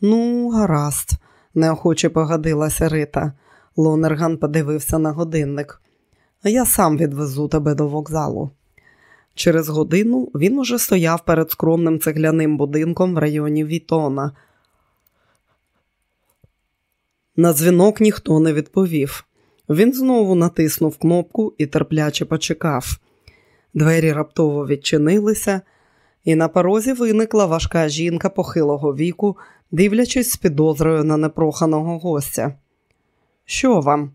Ну, гаразд, неохоче погодилася Рита. Лонерган подивився на годинник. Я сам відвезу тебе до вокзалу. Через годину він уже стояв перед скромним цегляним будинком в районі Вітона. На дзвінок ніхто не відповів. Він знову натиснув кнопку і терпляче почекав. Двері раптово відчинилися, і на порозі виникла важка жінка похилого віку, дивлячись з підозрою на непроханого гостя. Що вам?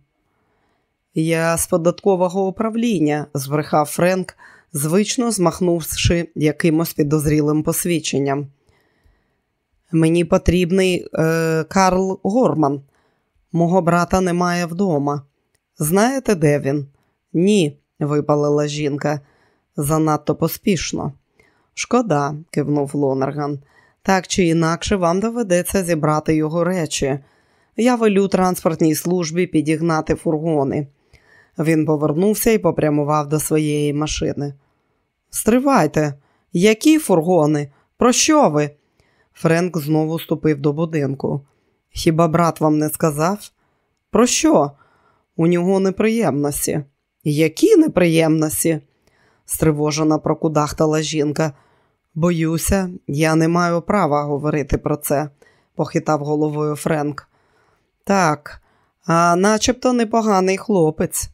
Я з податкового управління, збрехав Френк, звично змахнувши якимось підозрілим посвідченням. Мені потрібний е, Карл Горман. Мого брата немає вдома. Знаєте, де він? Ні, випалила жінка. Занадто поспішно. Шкода, кивнув Лонерган. Так чи інакше вам доведеться зібрати його речі. Я велю транспортній службі підігнати фургони. Він повернувся і попрямував до своєї машини. Стривайте, які фургони? Про що ви? Френк знову ступив до будинку. Хіба брат вам не сказав? Про що? У нього неприємності. Які неприємності? стривожена прокудахтала жінка. Боюся, я не маю права говорити про це, похитав головою Френк. Так, а начебто непоганий хлопець.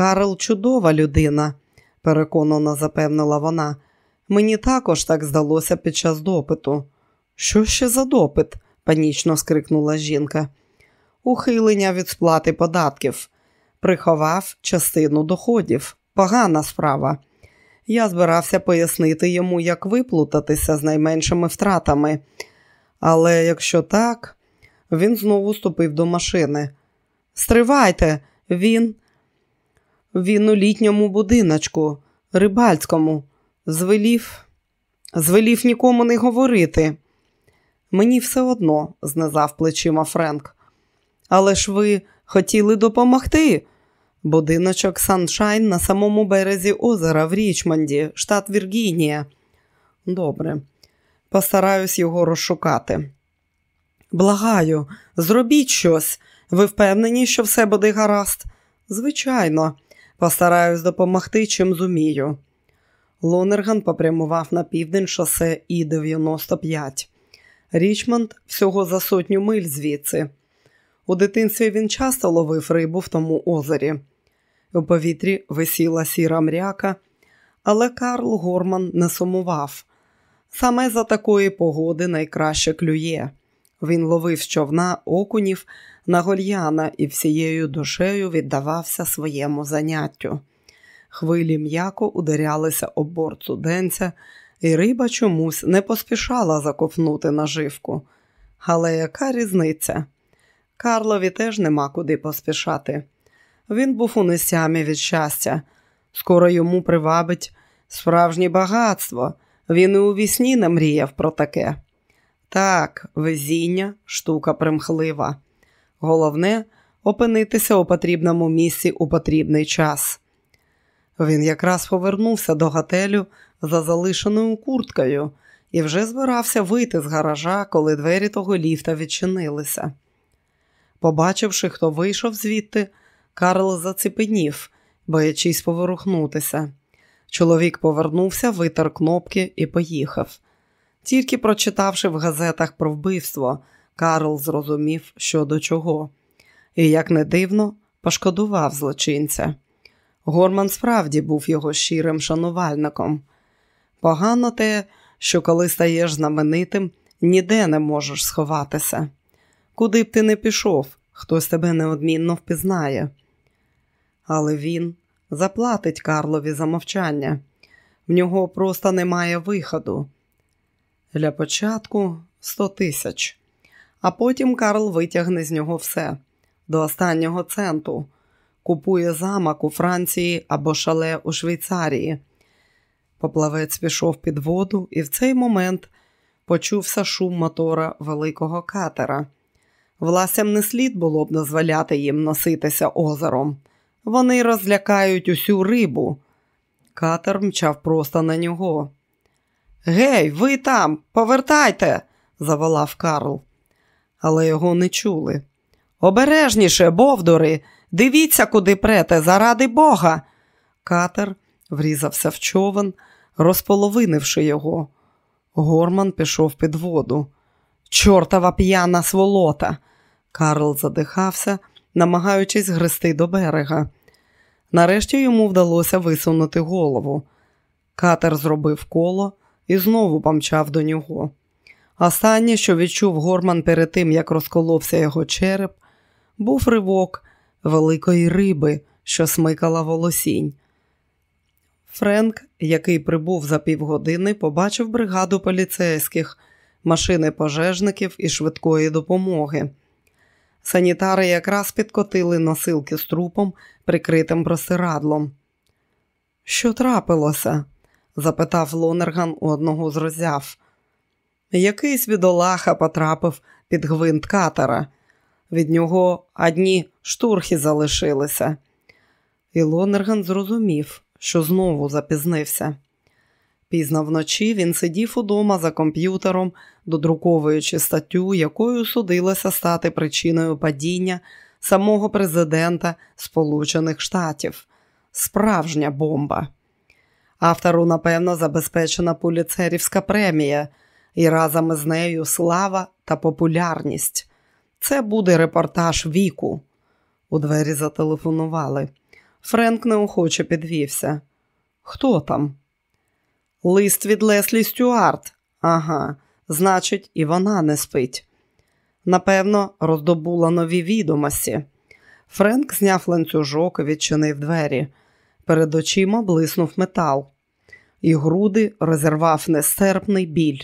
Карл чудова людина, переконано запевнила вона. Мені також так здалося під час допиту. Що ще за допит? панічно скрикнула жінка. Ухилення від сплати податків. Приховав частину доходів. Погана справа. Я збирався пояснити йому, як виплутатися з найменшими втратами. Але якщо так, він знову ступив до машини. Стривайте, він він у літньому будиночку, рибальському, звелів, звелів нікому не говорити. Мені все одно, знизав плечима Френк. Але ж ви хотіли допомогти. Будиночок Саншайн на самому березі озера в Річмонді, штат Віргінія. Добре, постараюсь його розшукати. Благаю, зробіть щось. Ви впевнені, що все буде гаразд? Звичайно, постараюсь допомогти, чим зумію. Лонерган попрямував на південь шосе І 95. Річмонд всього за сотню миль звідси. У дитинстві він часто ловив рибу в тому озері. У повітрі висіла сіра мряка, але Карл Горман не сумував. Саме за такої погоди найкраще клює. Він ловив з човна окунів на гольяна і всією душею віддавався своєму заняттю. Хвилі м'яко ударялися об борт суденця, і риба чомусь не поспішала заковнути наживку. Але яка різниця? Карлові теж нема куди поспішати. Він був у несямі від щастя. Скоро йому привабить справжнє багатство. Він і у вісні не мріяв про таке. Так, везіння штука примхлива. Головне опинитися у потрібному місці у потрібний час. Він якраз повернувся до готелю за залишеною курткою і вже збирався вийти з гаража, коли двері того ліфта відчинилися. Побачивши, хто вийшов звідти, Карл заціпенів, боячись поворухнутися. Чоловік повернувся, витер кнопки і поїхав. Тільки прочитавши в газетах про вбивство, Карл зрозумів, що до чого, і, як не дивно, пошкодував злочинця. Горман справді був його щирим шанувальником. Погано те, що коли стаєш знаменитим, ніде не можеш сховатися. Куди б ти не пішов, хтось тебе неодмінно впізнає. Але він заплатить Карлові за мовчання. В нього просто немає виходу. Для початку сто тисяч, а потім Карл витягне з нього все до останнього центу, купує замок у Франції або шале у Швейцарії. Поплавець пішов під воду, і в цей момент почувся шум мотора великого катера. Власям не слід було б дозволяти їм носитися озером. Вони розлякають усю рибу. Катер мчав просто на нього. Гей, ви там, повертайте, заволав Карл. Але його не чули. Обережніше, бовдури, дивіться, куди прете, заради Бога. Катер врізався в човен, розполовинивши його. Горман пішов під воду. Чортова п'яна сволота. Карл задихався, намагаючись грести до берега. Нарешті йому вдалося висунути голову. Катер зробив коло і знову помчав до нього. Останнє, що відчув Горман перед тим, як розколовся його череп, був ривок великої риби, що смикала волосінь. Френк, який прибув за півгодини, побачив бригаду поліцейських, машини пожежників і швидкої допомоги. Санітари якраз підкотили носилки з трупом, прикритим просирадлом. Що трапилося? запитав Лонерган у одного з роззяв. Якийсь відолаха потрапив під гвинт катера. Від нього одні штурхи залишилися. І Лонерган зрозумів, що знову запізнився. Пізно вночі він сидів удома за комп'ютером, додруковуючи статтю, якою судилося стати причиною падіння самого президента Сполучених Штатів. Справжня бомба. Автору, напевно, забезпечена поліцерівська премія, і разом із нею слава та популярність. Це буде репортаж віку. У двері зателефонували. Френк неохоче підвівся. Хто там? Лист від Леслі Стюарт. Ага, значить, і вона не спить. Напевно, роздобула нові відомості. Френк зняв ланцюжок і відчинив двері. Перед очима блиснув метал, і груди розірвав нестерпний біль.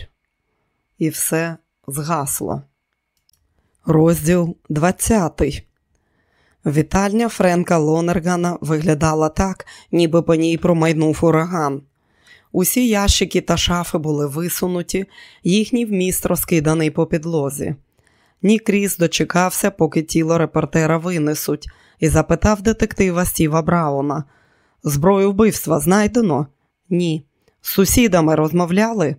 І все згасло. Розділ 20 Вітальня Френка Лонергана виглядала так, ніби по ній промайнув ураган. Усі ящики та шафи були висунуті, їхній вміст розкиданий по підлозі. Нік Ріс дочекався, поки тіло репортера винесуть, і запитав детектива Стіва Брауна: Зброю вбивства знайдено? Ні. З сусідами розмовляли?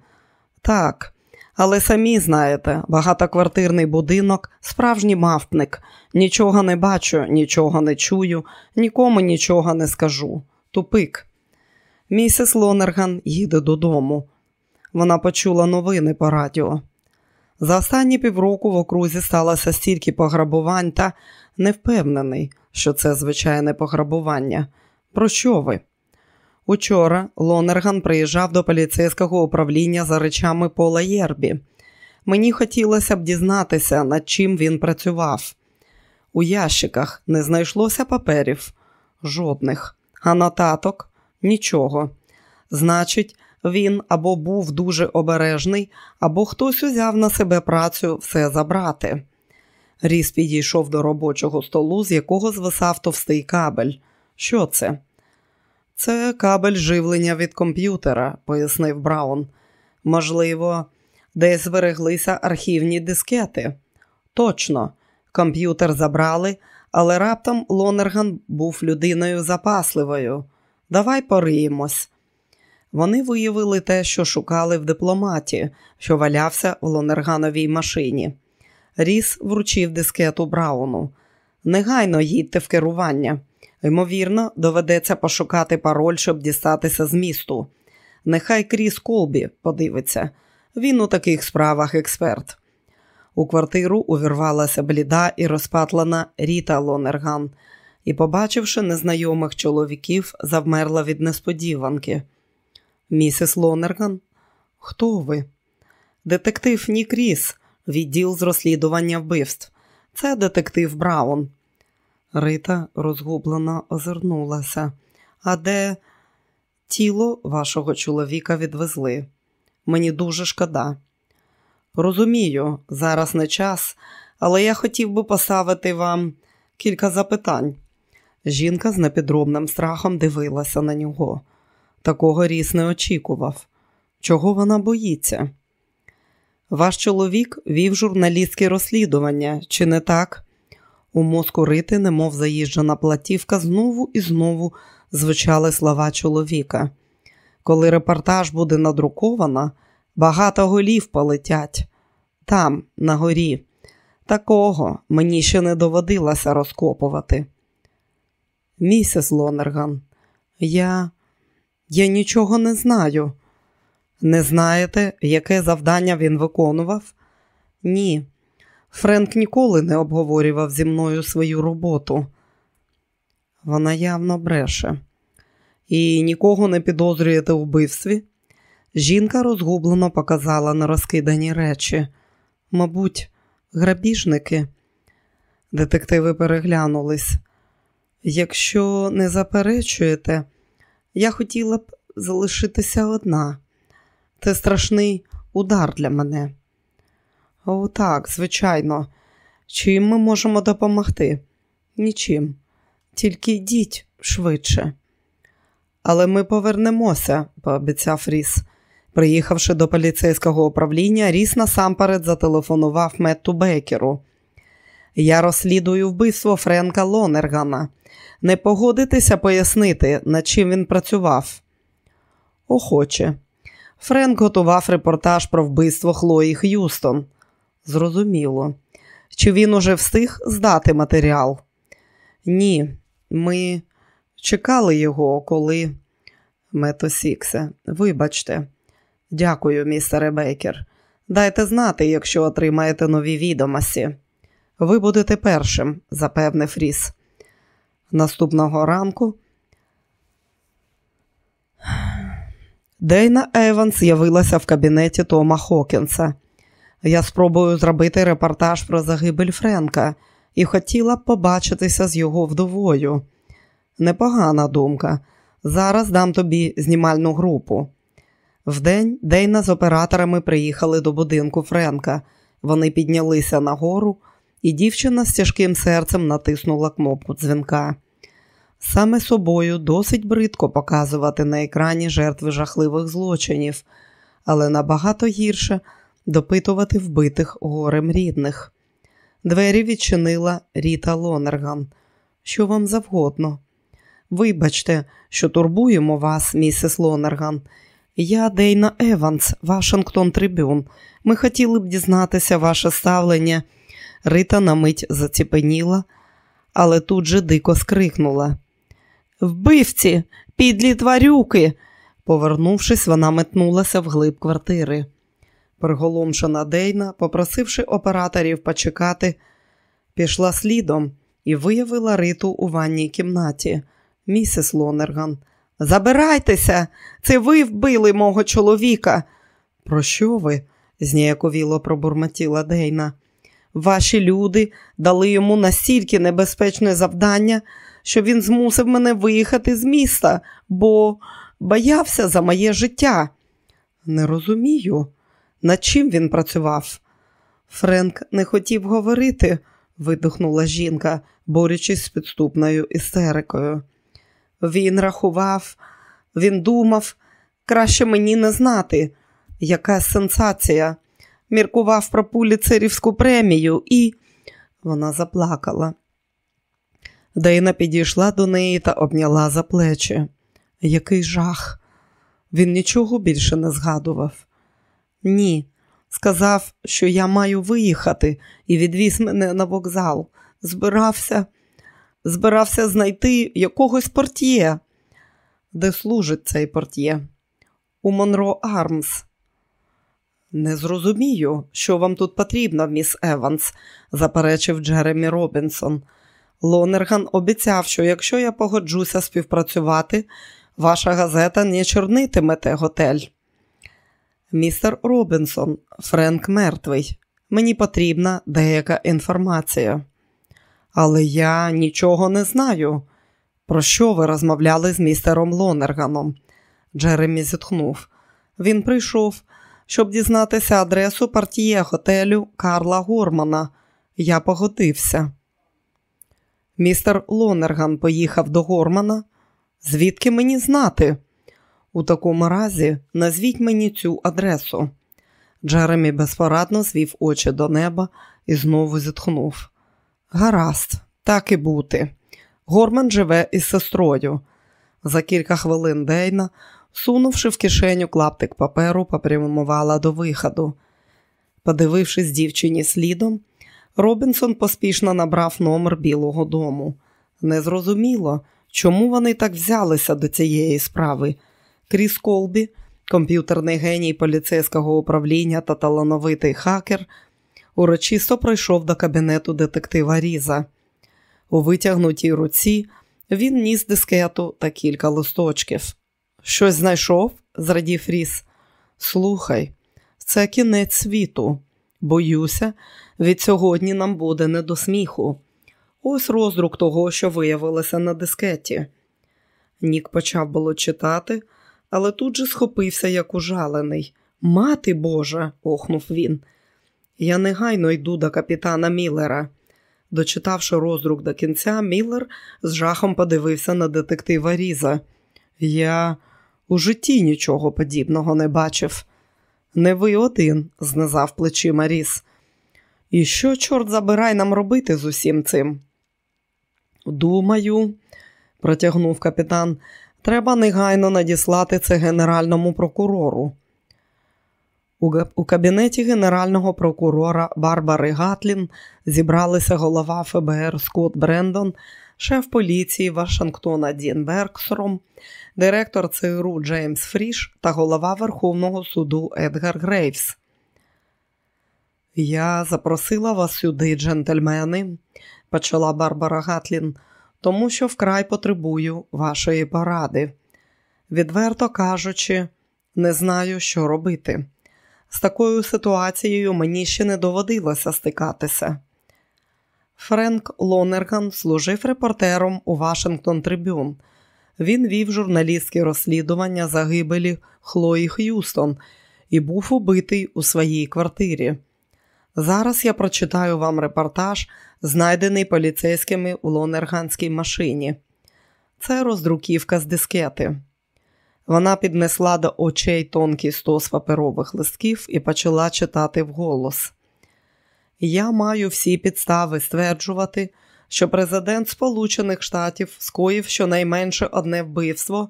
Так. Але самі знаєте, багатоквартирний будинок, справжній мавпник. Нічого не бачу, нічого не чую, нікому нічого не скажу. Тупик. Місіс Лонерган їде додому. Вона почула новини по радіо. За останні півроку в окрузі сталося стільки пограбувань та не впевнений, що це звичайне пограбування. Про що ви? Учора Лонерган приїжджав до поліцейського управління за речами Пола Єрбі. Мені хотілося б дізнатися, над чим він працював. У ящиках не знайшлося паперів, жодних, а нотаток нічого. Значить, він або був дуже обережний, або хтось узяв на себе працю все забрати. Ріс підійшов до робочого столу, з якого звисав товстий кабель. Що це? Це кабель живлення від комп'ютера, пояснив Браун. Можливо, десь збереглися архівні дискети. Точно, комп'ютер забрали, але раптом Лонерган був людиною запасливою. Давай пориємось. Вони виявили те, що шукали в дипломаті, що валявся в лонергановій машині. Ріс вручив дискету Брауну. Негайно їдьте в керування. Ймовірно, доведеться пошукати пароль, щоб дістатися з місту. Нехай Кріс Колбі подивиться. Він у таких справах експерт. У квартиру увірвалася бліда і розпатлана Ріта Лонерган і, побачивши незнайомих чоловіків, завмерла від несподіванки. Місіс Лонерган, хто ви? Детектив Нік Ріс, відділ з розслідування вбивств. Це детектив Браун. Рита розгублено озирнулася. А де тіло вашого чоловіка відвезли? Мені дуже шкода. Розумію, зараз не час, але я хотів би поставити вам кілька запитань. Жінка з непідробним страхом дивилася на нього. Такого ріс не очікував. Чого вона боїться? Ваш чоловік вів журналістське розслідування, чи не так? У мозку рити, немов заїжджена платівка, знову і знову звучали слова чоловіка. Коли репортаж буде надруковано, багато голів полетять. Там, на горі. Такого мені ще не доводилося розкопувати. Місіс Лонерган, я я нічого не знаю. Не знаєте, яке завдання він виконував? Ні. Френк ніколи не обговорював зі мною свою роботу. Вона явно бреше. І нікого не підозрюєте у вбивстві? Жінка розгублено показала на розкидані речі. Мабуть, грабіжники. Детективи переглянулись. Якщо не заперечуєте, я хотіла б залишитися одна. Це страшний удар для мене. О, так, звичайно. Чим ми можемо допомогти? Нічим. Тільки йдіть швидше. Але ми повернемося, пообіцяв Ріс. Приїхавши до поліцейського управління, Ріс насамперед зателефонував Метту Бекеру. Я розслідую вбивство Френка Лонергана. Не погодитеся пояснити, над чим він працював. Охоче. Френк готував репортаж про вбивство Хлої Х'юстон. Зрозуміло. Чи він уже встиг здати матеріал? Ні, ми чекали його, коли. Мето Сіксе, вибачте. Дякую, містере Бейкер. Дайте знати, якщо отримаєте нові відомості. Ви будете першим, запевнив Ріс. Наступного ранку Дейна Еванс з'явилася в кабінеті Тома Хокінса. Я спробую зробити репортаж про загибель Френка і хотіла б побачитися з його вдовою. Непогана думка. Зараз дам тобі знімальну групу. Вдень Дейна з операторами приїхали до будинку Френка. Вони піднялися нагору, і дівчина з тяжким серцем натиснула кнопку дзвінка. Саме собою досить бридко показувати на екрані жертви жахливих злочинів, але набагато гірше допитувати вбитих горем рідних. Двері відчинила Ріта Лонерган. Що вам завгодно? Вибачте, що турбуємо вас, місіс Лонерган. Я Дейна Еванс, Вашингтон Трибюн. Ми хотіли б дізнатися ваше ставлення. Рита на мить заціпеніла, але тут же дико скрикнула. Вбивці, підлі тварюки. Повернувшись, вона метнулася вглиб квартири. Приголомшена Дейна, попросивши операторів почекати, пішла слідом і виявила риту у ванній кімнаті. Місіс Лонерган. Забирайтеся, це ви вбили мого чоловіка. Про що ви? зніяковіло пробурмотіла Дейна. Ваші люди дали йому настільки небезпечне завдання, що він змусив мене виїхати з міста, бо боявся за моє життя. Не розумію, над чим він працював. Френк не хотів говорити, видихнула жінка, борючись з підступною істерикою. Він рахував, він думав, краще мені не знати. Яка сенсація. Міркував про пуліцерівську премію і. Вона заплакала. Дейна підійшла до неї та обняла за плечі. Який жах. Він нічого більше не згадував. Ні, сказав, що я маю виїхати і відвіз мене на вокзал. Збирався, збирався знайти якогось портьє. Де служить цей портьє? У Монро Армс. Не зрозумію, що вам тут потрібно, міс Еванс, заперечив Джеремі Робінсон. Лонерган обіцяв, що якщо я погоджуся співпрацювати, ваша газета не чорнитиме цей готель. Містер Робінсон, Френк мертвий. Мені потрібна деяка інформація. Але я нічого не знаю. Про що ви розмовляли з містером Лонерганом? Джеремі зітхнув. Він прийшов, щоб дізнатися адресу партіє готелю Карла Гормана. Я погодився. Містер Лонерган поїхав до Гормана. Звідки мені знати? У такому разі назвіть мені цю адресу. Джеремі безпорадно звів очі до неба і знову зітхнув. Гаразд, так і бути. Горман живе із сестрою. За кілька хвилин Дейна, сунувши в кишеню клаптик паперу, попрямувала до виходу. Подивившись дівчині слідом, Робінсон поспішно набрав номер Білого дому. Незрозуміло, чому вони так взялися до цієї справи. Кріс Колбі, комп'ютерний геній поліцейського управління та талановитий хакер, урочисто пройшов до кабінету детектива Різа. У витягнутій руці він ніс дискету та кілька листочків. Щось знайшов? зрадів Ріс. Слухай, це кінець світу. Боюся, від сьогодні нам буде не до сміху. Ось роздрук того, що виявилося на дискеті. Нік почав було читати, але тут же схопився, як ужалений. Мати Божа, охнув він. Я негайно йду до капітана Міллера. Дочитавши роздрук до кінця, Міллер з жахом подивився на детектива Різа. Я у житті нічого подібного не бачив. Не ви один, знизав плечима Ріс. І що, чорт забирай нам робити з усім цим? Думаю, протягнув капітан, треба негайно надіслати це генеральному прокурору. У кабінеті генерального прокурора Барбари Гатлін зібралися голова ФБР Скотт Брендон, шеф поліції Вашингтона Дін Бергстром, директор ЦРУ Джеймс Фріш та голова Верховного суду Едгар Грейвс. Я запросила вас сюди, джентльмени, почала Барбара Гатлін, тому що вкрай потребую вашої поради. Відверто кажучи, не знаю, що робити. З такою ситуацією мені ще не доводилося стикатися. Френк Лонерган служив репортером у Вашингтон Трибюн. Він вів журналістське розслідування загибелі Хлої Х'юстон і був убитий у своїй квартирі. Зараз я прочитаю вам репортаж, знайдений поліцейськими у лонерганській машині. Це роздруківка з дискети. Вона піднесла до очей тонкий стос паперових листків і почала читати вголос. Я маю всі підстави стверджувати, що президент Сполучених Штатів скоїв щонайменше одне вбивство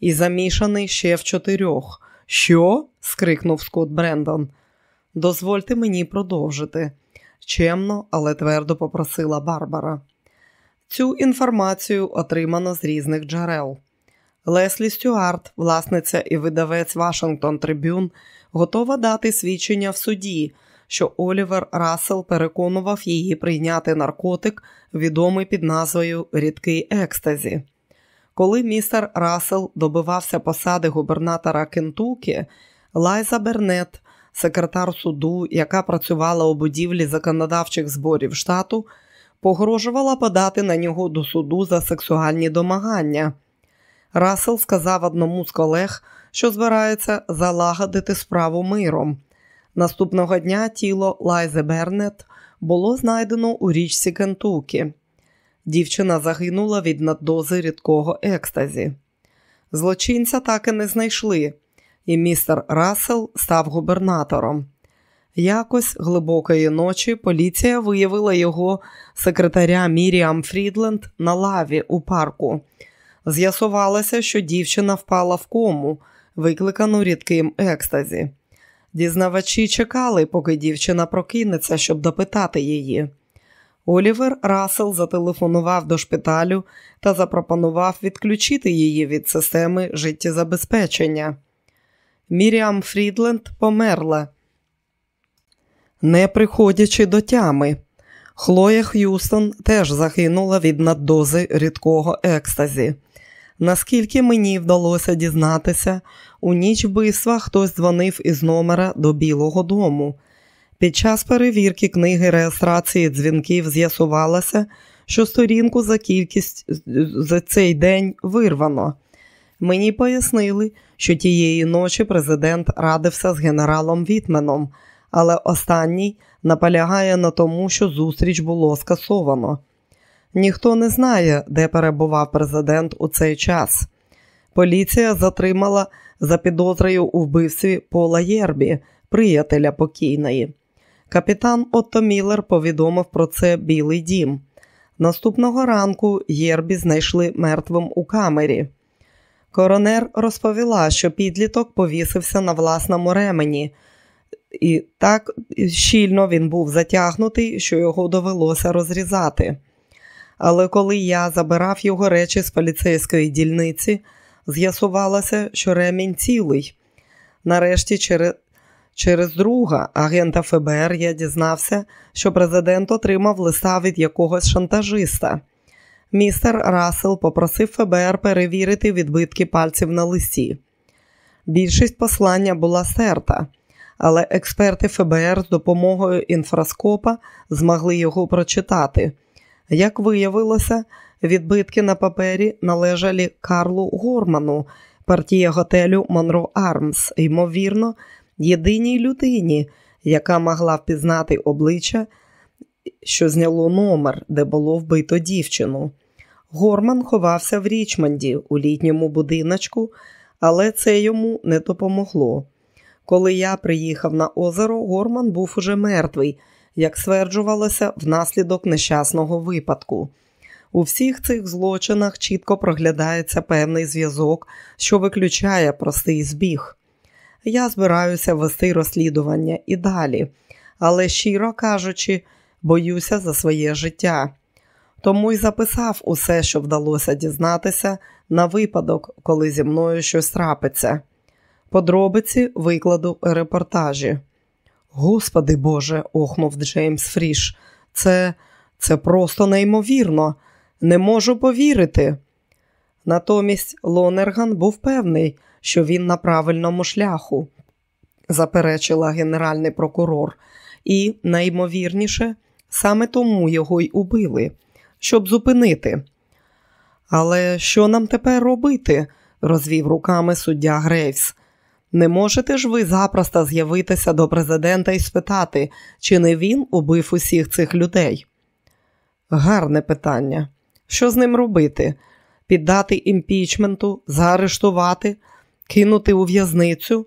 і замішаний ще в чотирьох. Що? скрикнув Скотт Брендон. Дозвольте мені продовжити, чемно, але твердо попросила Барбара. Цю інформацію отримано з різних джерел. Леслі Стюарт, власниця і видавець Вашингтон Трибюн, готова дати свідчення в суді, що Олівер Рассел переконував її прийняти наркотик, відомий під назвою Рідкий екстазі. Коли містер Рассел добивався посади губернатора Кентукі, Лайза Бернет секретар суду, яка працювала у будівлі законодавчих зборів штату, погрожувала подати на нього до суду за сексуальні домагання. Рассел сказав одному з колег, що збирається залагодити справу миром. Наступного дня тіло Лайзи Бернет було знайдено у річці Кентукі. Дівчина загинула від наддози рідкого екстазі. Злочинця так і не знайшли, і містер Рассел став губернатором. Якось глибокої ночі поліція виявила його секретаря Міріам Фрідленд на лаві у парку. З'ясувалося, що дівчина впала в кому, викликану рідким екстазі. Дізнавачі чекали, поки дівчина прокинеться, щоб допитати її. Олівер Рассел зателефонував до шпиталю та запропонував відключити її від системи життєзабезпечення. Міріам Фрідленд померла, не приходячи до тями. Хлоя Х'юстон теж загинула від наддози рідкого екстазі. Наскільки мені вдалося дізнатися, у ніч вбивства хтось дзвонив із номера до Білого дому. Під час перевірки книги реєстрації дзвінків з'ясувалося, що сторінку за кількість за цей день вирвано. Мені пояснили, що тієї ночі президент радився з генералом Вітменом, але останній наполягає на тому, що зустріч було скасовано. Ніхто не знає, де перебував президент у цей час. Поліція затримала за підозрою у вбивстві Пола Єрбі, приятеля покійної. Капітан Отто Міллер повідомив про це Білий дім. Наступного ранку Єрбі знайшли мертвим у камері. Коронер розповіла, що підліток повісився на власному ремені, і так щільно він був затягнутий, що його довелося розрізати. Але коли я забирав його речі з поліцейської дільниці, з'ясувалося, що ремінь цілий. Нарешті, через через друга агента ФБР я дізнався, що президент отримав листа від якогось шантажиста. Містер Рассел попросив ФБР перевірити відбитки пальців на листі. Більшість послання була стерта, але експерти ФБР з допомогою інфраскопа змогли його прочитати. Як виявилося, відбитки на папері належали Карлу Горману, партія готелю Монро Армс, ймовірно, єдиній людині, яка могла впізнати обличчя, що зняло номер, де було вбито дівчину. Горман ховався в Річмонді у літньому будиночку, але це йому не допомогло. Коли я приїхав на озеро, Горман був уже мертвий, як стверджувалося, внаслідок нещасного випадку. У всіх цих злочинах чітко проглядається певний зв'язок, що виключає простий збіг. Я збираюся вести розслідування і далі, але, щиро кажучи, боюся за своє життя. Тому й записав усе, що вдалося дізнатися, на випадок, коли зі мною щось трапиться. Подробиці викладу репортажі. Господи Боже, охнув Джеймс Фріш, це, це просто неймовірно. Не можу повірити. Натомість Лонерган був певний, що він на правильному шляху, заперечила генеральний прокурор, і, найімовірніше, саме тому його й убили, щоб зупинити. Але що нам тепер робити? розвів руками суддя Грейвс. Не можете ж ви запросто з'явитися до президента і спитати, чи не він убив усіх цих людей? Гарне питання. Що з ним робити? Піддати імпічменту, заарештувати, кинути у в'язницю?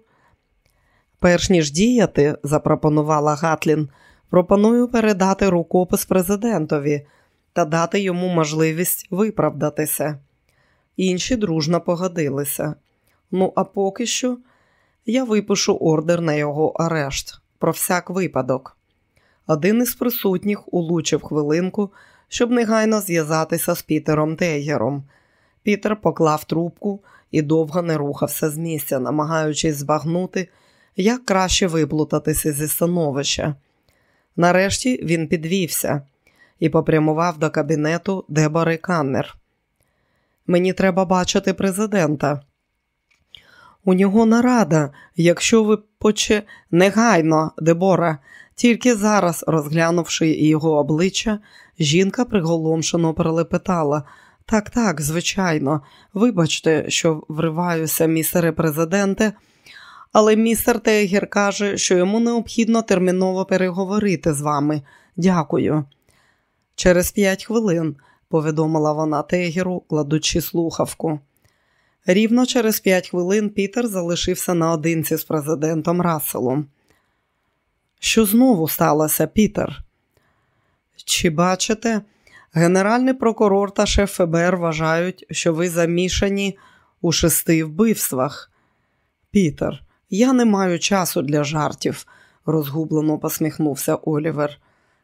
Перш ніж діяти, запропонувала Гатлін, пропоную передати рукопис президентові та дати йому можливість виправдатися. Інші дружно погодилися. Ну, а поки що я випишу ордер на його арешт про всяк випадок. Один із присутніх улучив хвилинку, щоб негайно зв'язатися з Пітером Тейгером. Пітер поклав трубку і довго не рухався з місця, намагаючись збагнути, як краще виплутатися зі становища. Нарешті він підвівся і попрямував до кабінету Дебори Каннер. Мені треба бачити президента. У нього нарада, якщо ви поче негайно, Дебора. Тільки зараз, розглянувши його обличчя, жінка приголомшено перелепетала. Так, так, звичайно, вибачте, що вриваюся, містере президенте, але містер Тейгер каже, що йому необхідно терміново переговорити з вами. Дякую. Через п'ять хвилин, повідомила вона Тейгеру, кладучи слухавку. Рівно через п'ять хвилин Пітер залишився наодинці з президентом Расселом. Що знову сталося, Пітер? Чи бачите, генеральний прокурор та шеф ФБР вважають, що ви замішані у шести вбивствах? Пітер, я не маю часу для жартів, розгублено посміхнувся Олівер.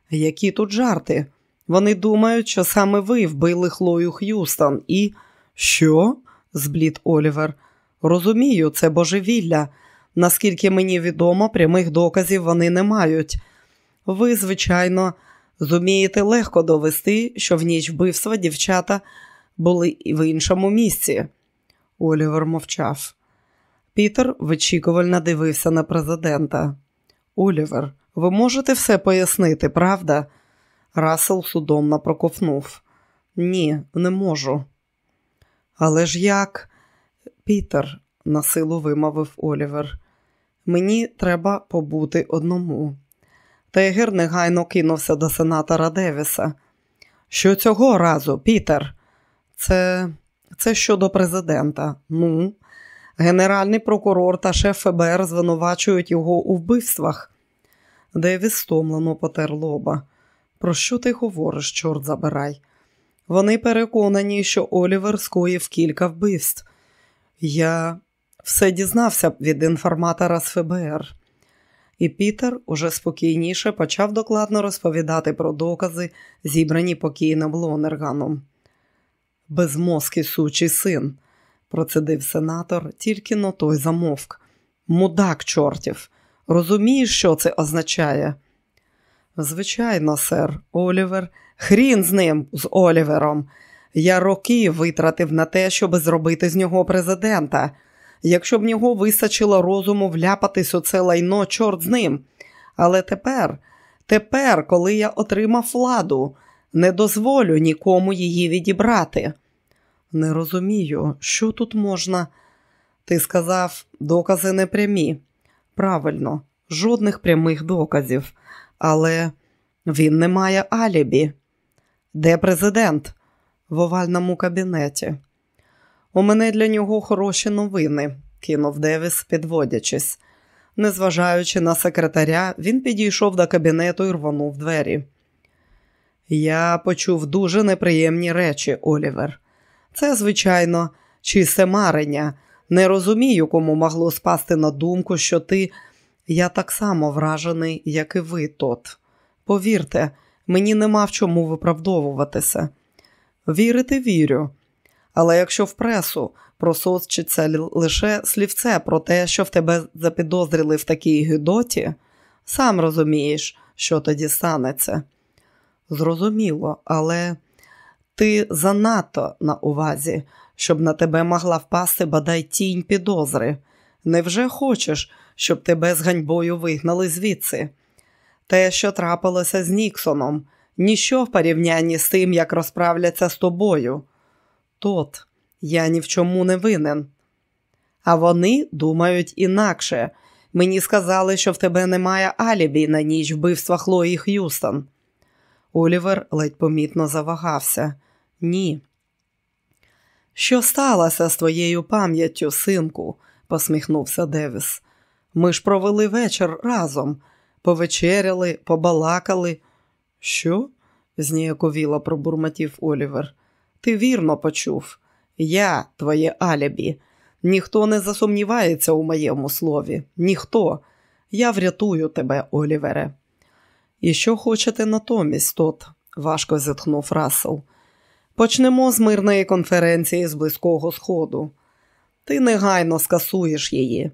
Які тут жарти? Вони думають, що саме ви вбили Хлою Х'юстон і. Що? зблід Олівер. Розумію, це божевілля. Наскільки мені відомо, прямих доказів вони не мають. Ви, звичайно, зумієте легко довести, що в ніч вбивства дівчата були в іншому місці. Олівер мовчав. Пітер вичікувально дивився на президента. Олівер, ви можете все пояснити, правда? Рассел судомно проковнув. Ні, не можу. Але ж як? Пітер, насилу вимовив Олівер. Мені треба побути одному. Тегер негайно кинувся до сенатора Девіса. Що цього разу, Пітер? Це це щодо президента. Ну, генеральний прокурор та шеф ФБР звинувачують його у вбивствах. Девіс стомлено потер лоба. Про що ти говориш, чорт забирай? Вони переконані, що Олівер скоїв кілька вбивств. Я все дізнався від інформатора з ФБР. І Пітер уже спокійніше почав докладно розповідати про докази, зібрані покійним Лонерганом. Безмозкий сучий син, процедив сенатор, тільки но той замовк. Мудак, чортів. Розумієш, що це означає? Звичайно, сер, Олівер, хрін з ним, з Олівером. Я роки витратив на те, щоб зробити з нього президента. Якщо б нього вистачило розуму вляпатись у це лайно, чорт з ним. Але тепер, тепер, коли я отримав владу, не дозволю нікому її відібрати. Не розумію, що тут можна. Ти сказав, докази не прямі. Правильно, жодних прямих доказів, але він не має алібі. Де президент? В овальному кабінеті. У мене для нього хороші новини, кинув Девіс, підводячись. Незважаючи на секретаря, він підійшов до кабінету і рвонув двері. Я почув дуже неприємні речі, Олівер. Це, звичайно, чисте марення. Не розумію, кому могло спасти на думку, що ти. Я так само вражений, як і ви тот. Повірте, мені нема в чому виправдовуватися. Вірити вірю. Але якщо в пресу просочиться лише слівце про те, що в тебе запідозрили в такій гидоті, сам розумієш, що тоді станеться. Зрозуміло, але ти занадто на увазі, щоб на тебе могла впасти бодай тінь підозри. Невже хочеш, щоб тебе з ганьбою вигнали звідси? Те, що трапилося з Ніксоном, ніщо в порівнянні з тим, як розправляться з тобою. Тот, я ні в чому не винен. А вони думають інакше. Мені сказали, що в тебе немає алібі на ніч вбивства Хлої Х'юстон. Олівер ледь помітно завагався. Ні. Що сталося з твоєю пам'яттю, синку? посміхнувся Девіс. Ми ж провели вечір разом, повечеряли, побалакали. Що? зніяковіло пробурмотів Олівер. Ти вірно почув. Я твоє алібі. Ніхто не засумнівається у моєму слові. Ніхто. Я врятую тебе, Олівере. І що хочете натомість, тот? важко зітхнув Рассел. Почнемо з мирної конференції з Близького Сходу. Ти негайно скасуєш її,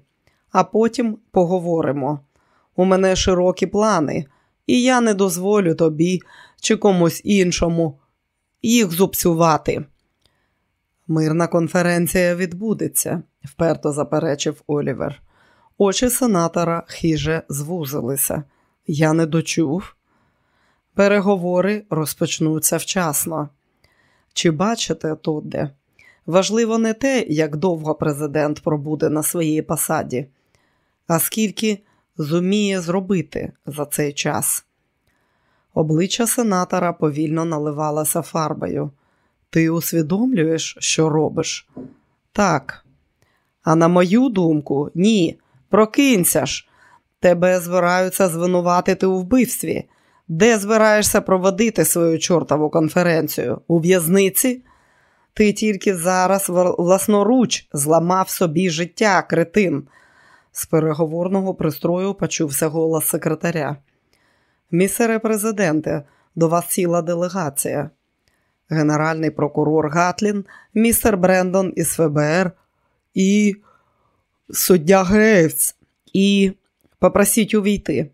а потім поговоримо. У мене широкі плани, і я не дозволю тобі чи комусь іншому їх зупсувати. Мирна конференція відбудеться, вперто заперечив Олівер. Очі сенатора хиже звузилися. Я не дочув. Переговори розпочнуться вчасно. Чи бачите тут де? Важливо не те, як довго президент пробуде на своїй посаді, а скільки зуміє зробити за цей час. Обличчя сенатора повільно наливалося фарбою. Ти усвідомлюєш, що робиш? Так. А на мою думку, ні. Прокинься ж. Тебе збираються звинуватити у вбивстві. Де збираєшся проводити свою чортову конференцію? У в'язниці? Ти тільки зараз власноруч зламав собі життя, кретин. З переговорного пристрою почувся голос секретаря. Місере президенте, до вас ціла делегація. Генеральний прокурор Гатлін, містер Брендон із ФБР і суддя Грейвс, і попросіть увійти.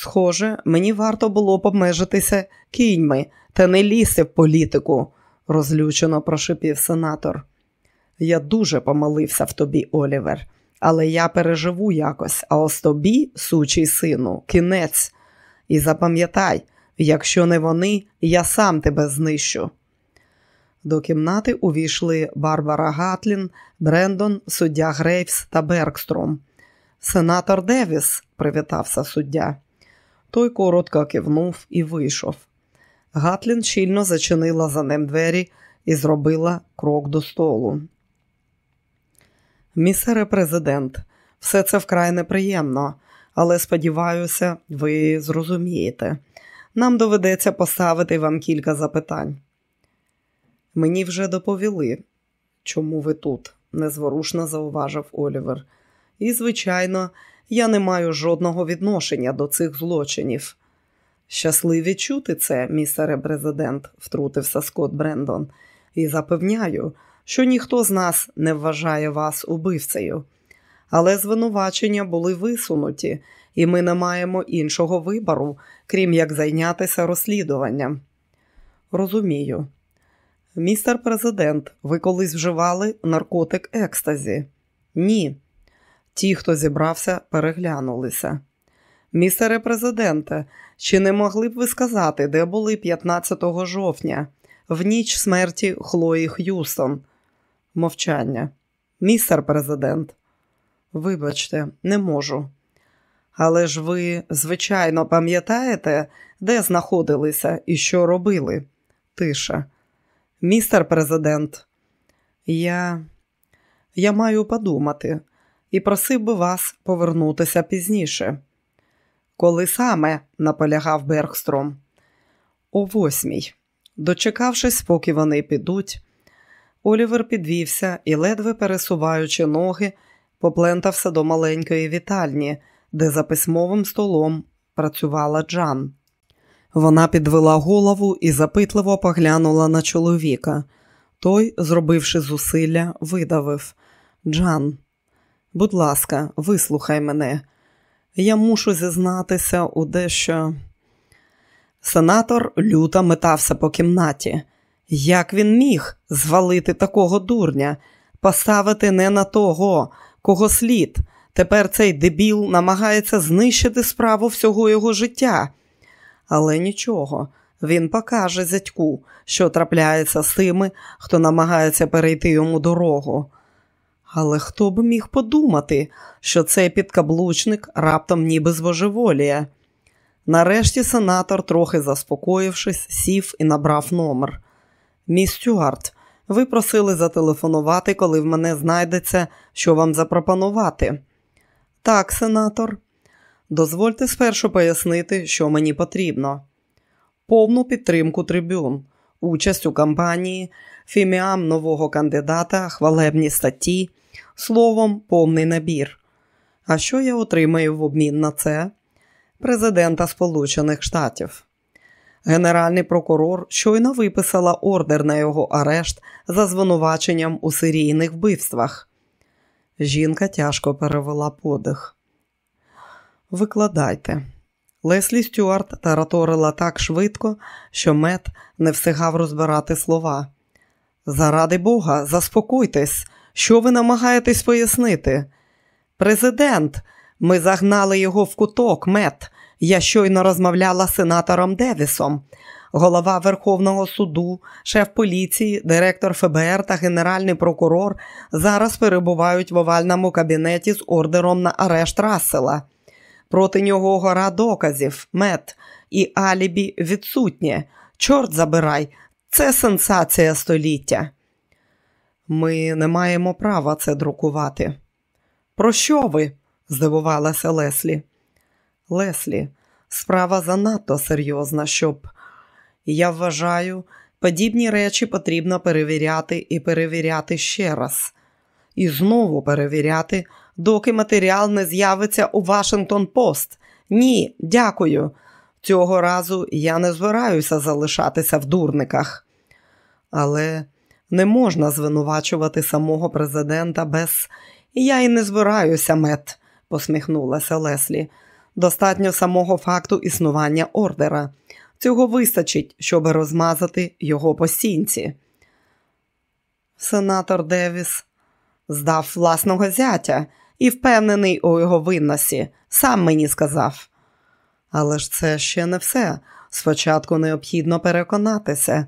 Схоже, мені варто було б обмежитися кіньми та не лізти в політику, розлючено прошипів сенатор. Я дуже помолився в тобі, Олівер, але я переживу якось, а ось тобі, сучий сину, кінець. І запам'ятай, якщо не вони, я сам тебе знищу. До кімнати увійшли Барбара Гатлін, Брендон, суддя Грейвс та Бергстром. Сенатор Девіс, привітався суддя. Той коротко кивнув і вийшов. Гатлін щільно зачинила за ним двері і зробила крок до столу. Місере президент, все це вкрай неприємно, але сподіваюся, ви зрозумієте. Нам доведеться поставити вам кілька запитань. Мені вже доповіли, чому ви тут, незворушно зауважив Олівер. І, звичайно, я не маю жодного відношення до цих злочинів. Щасливі чути це, містере президент, втрутився Скотт Брендон, і запевняю, що ніхто з нас не вважає вас убивцею. Але звинувачення були висунуті, і ми не маємо іншого вибору, крім як зайнятися розслідуванням. Розумію. Містер президент, ви колись вживали наркотик екстазі? Ні. Ті, хто зібрався, переглянулися. Містере президенте, чи не могли б ви сказати, де були 15 жовтня, в ніч смерті Хлої Х'юстон? Мовчання. Містер президент, вибачте, не можу. Але ж ви, звичайно, пам'ятаєте, де знаходилися і що робили? Тиша. Містер президент, я я маю подумати і просив би вас повернутися пізніше. Коли саме наполягав Бергстром? О восьмій. Дочекавшись, поки вони підуть, Олівер підвівся і, ледве пересуваючи ноги, поплентався до маленької вітальні, де за письмовим столом працювала Джан. Вона підвела голову і запитливо поглянула на чоловіка. Той, зробивши зусилля, видавив Джан, будь ласка, вислухай мене. Я мушу зізнатися у дещо. Сенатор люто метався по кімнаті. Як він міг звалити такого дурня, поставити не на того, кого слід. Тепер цей дебіл намагається знищити справу всього його життя. Але нічого, він покаже зятьку, що трапляється з тими, хто намагається перейти йому дорогу. Але хто б міг подумати, що цей підкаблучник раптом ніби звожеволіє? Нарешті сенатор, трохи заспокоївшись, сів і набрав номер. Міс Стюарт, ви просили зателефонувати, коли в мене знайдеться, що вам запропонувати. Так, сенатор, дозвольте спершу пояснити, що мені потрібно. Повну підтримку трибюн, участь у кампанії, фіміам нового кандидата, хвалебні статті, словом, повний набір. А що я отримаю в обмін на це? Президента Сполучених Штатів. Генеральний прокурор щойно виписала ордер на його арешт за звинуваченням у серійних вбивствах. Жінка тяжко перевела подих. Викладайте. Леслі Стюарт тараторила так швидко, що мед не встигав розбирати слова. Заради Бога, заспокойтесь, що ви намагаєтесь пояснити? Президент, ми загнали його в куток, мет. Я щойно розмовляла з сенатором Девісом. Голова Верховного суду, шеф поліції, директор ФБР та генеральний прокурор зараз перебувають в овальному кабінеті з ордером на арешт Рассела. Проти нього гора доказів, мет і алібі відсутнє. Чорт забирай, це сенсація століття. Ми не маємо права це друкувати. Про що ви? здивувалася Леслі. Леслі, справа занадто серйозна, щоб. Я вважаю, подібні речі потрібно перевіряти і перевіряти ще раз. І знову перевіряти, доки матеріал не з'явиться у Вашингтон Пост. Ні, дякую. Цього разу я не збираюся залишатися в дурниках. Але не можна звинувачувати самого президента без я й не збираюся, мет, посміхнулася Леслі. Достатньо самого факту існування ордера. Цього вистачить, щоб розмазати його по стінці. Сенатор Девіс здав власного зятя і впевнений у його винносі, сам мені сказав. Але ж це ще не все. Спочатку необхідно переконатися.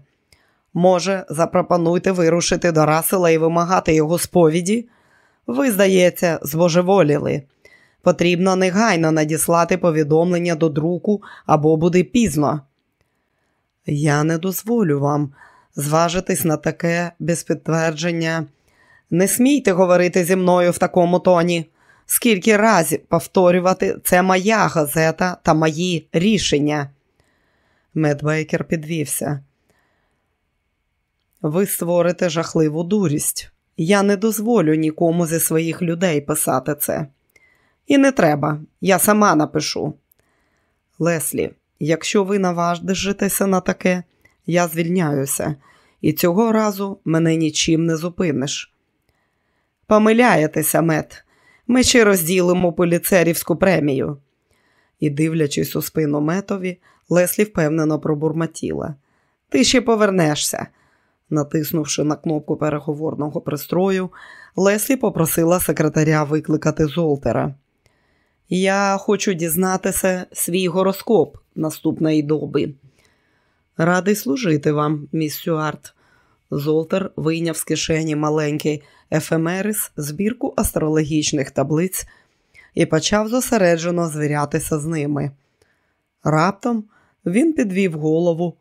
Може, запропонуйте вирушити до Расела і вимагати його сповіді? Ви, здається, збожеволіли. Потрібно негайно надіслати повідомлення до друку або буде пізно. Я не дозволю вам зважитись на таке без підтвердження. Не смійте говорити зі мною в такому тоні. Скільки разів повторювати це моя газета та мої рішення. Медбейкер підвівся. Ви створите жахливу дурість. Я не дозволю нікому зі своїх людей писати це. І не треба, я сама напишу. Леслі, якщо ви наваждежитеся на таке, я звільняюся, і цього разу мене нічим не зупиниш. Помиляєтеся, мет, ми ще розділимо поліцерівську премію. І, дивлячись у спину метові, Леслі впевнено пробурмотіла. Ти ще повернешся. Натиснувши на кнопку переговорного пристрою, Леслі попросила секретаря викликати Золтера. Я хочу дізнатися свій гороскоп наступної доби. Радий служити вам, міс Сюарт. Золтер вийняв з кишені маленький ефемерис, збірку астрологічних таблиць і почав зосереджено звірятися з ними. Раптом він підвів голову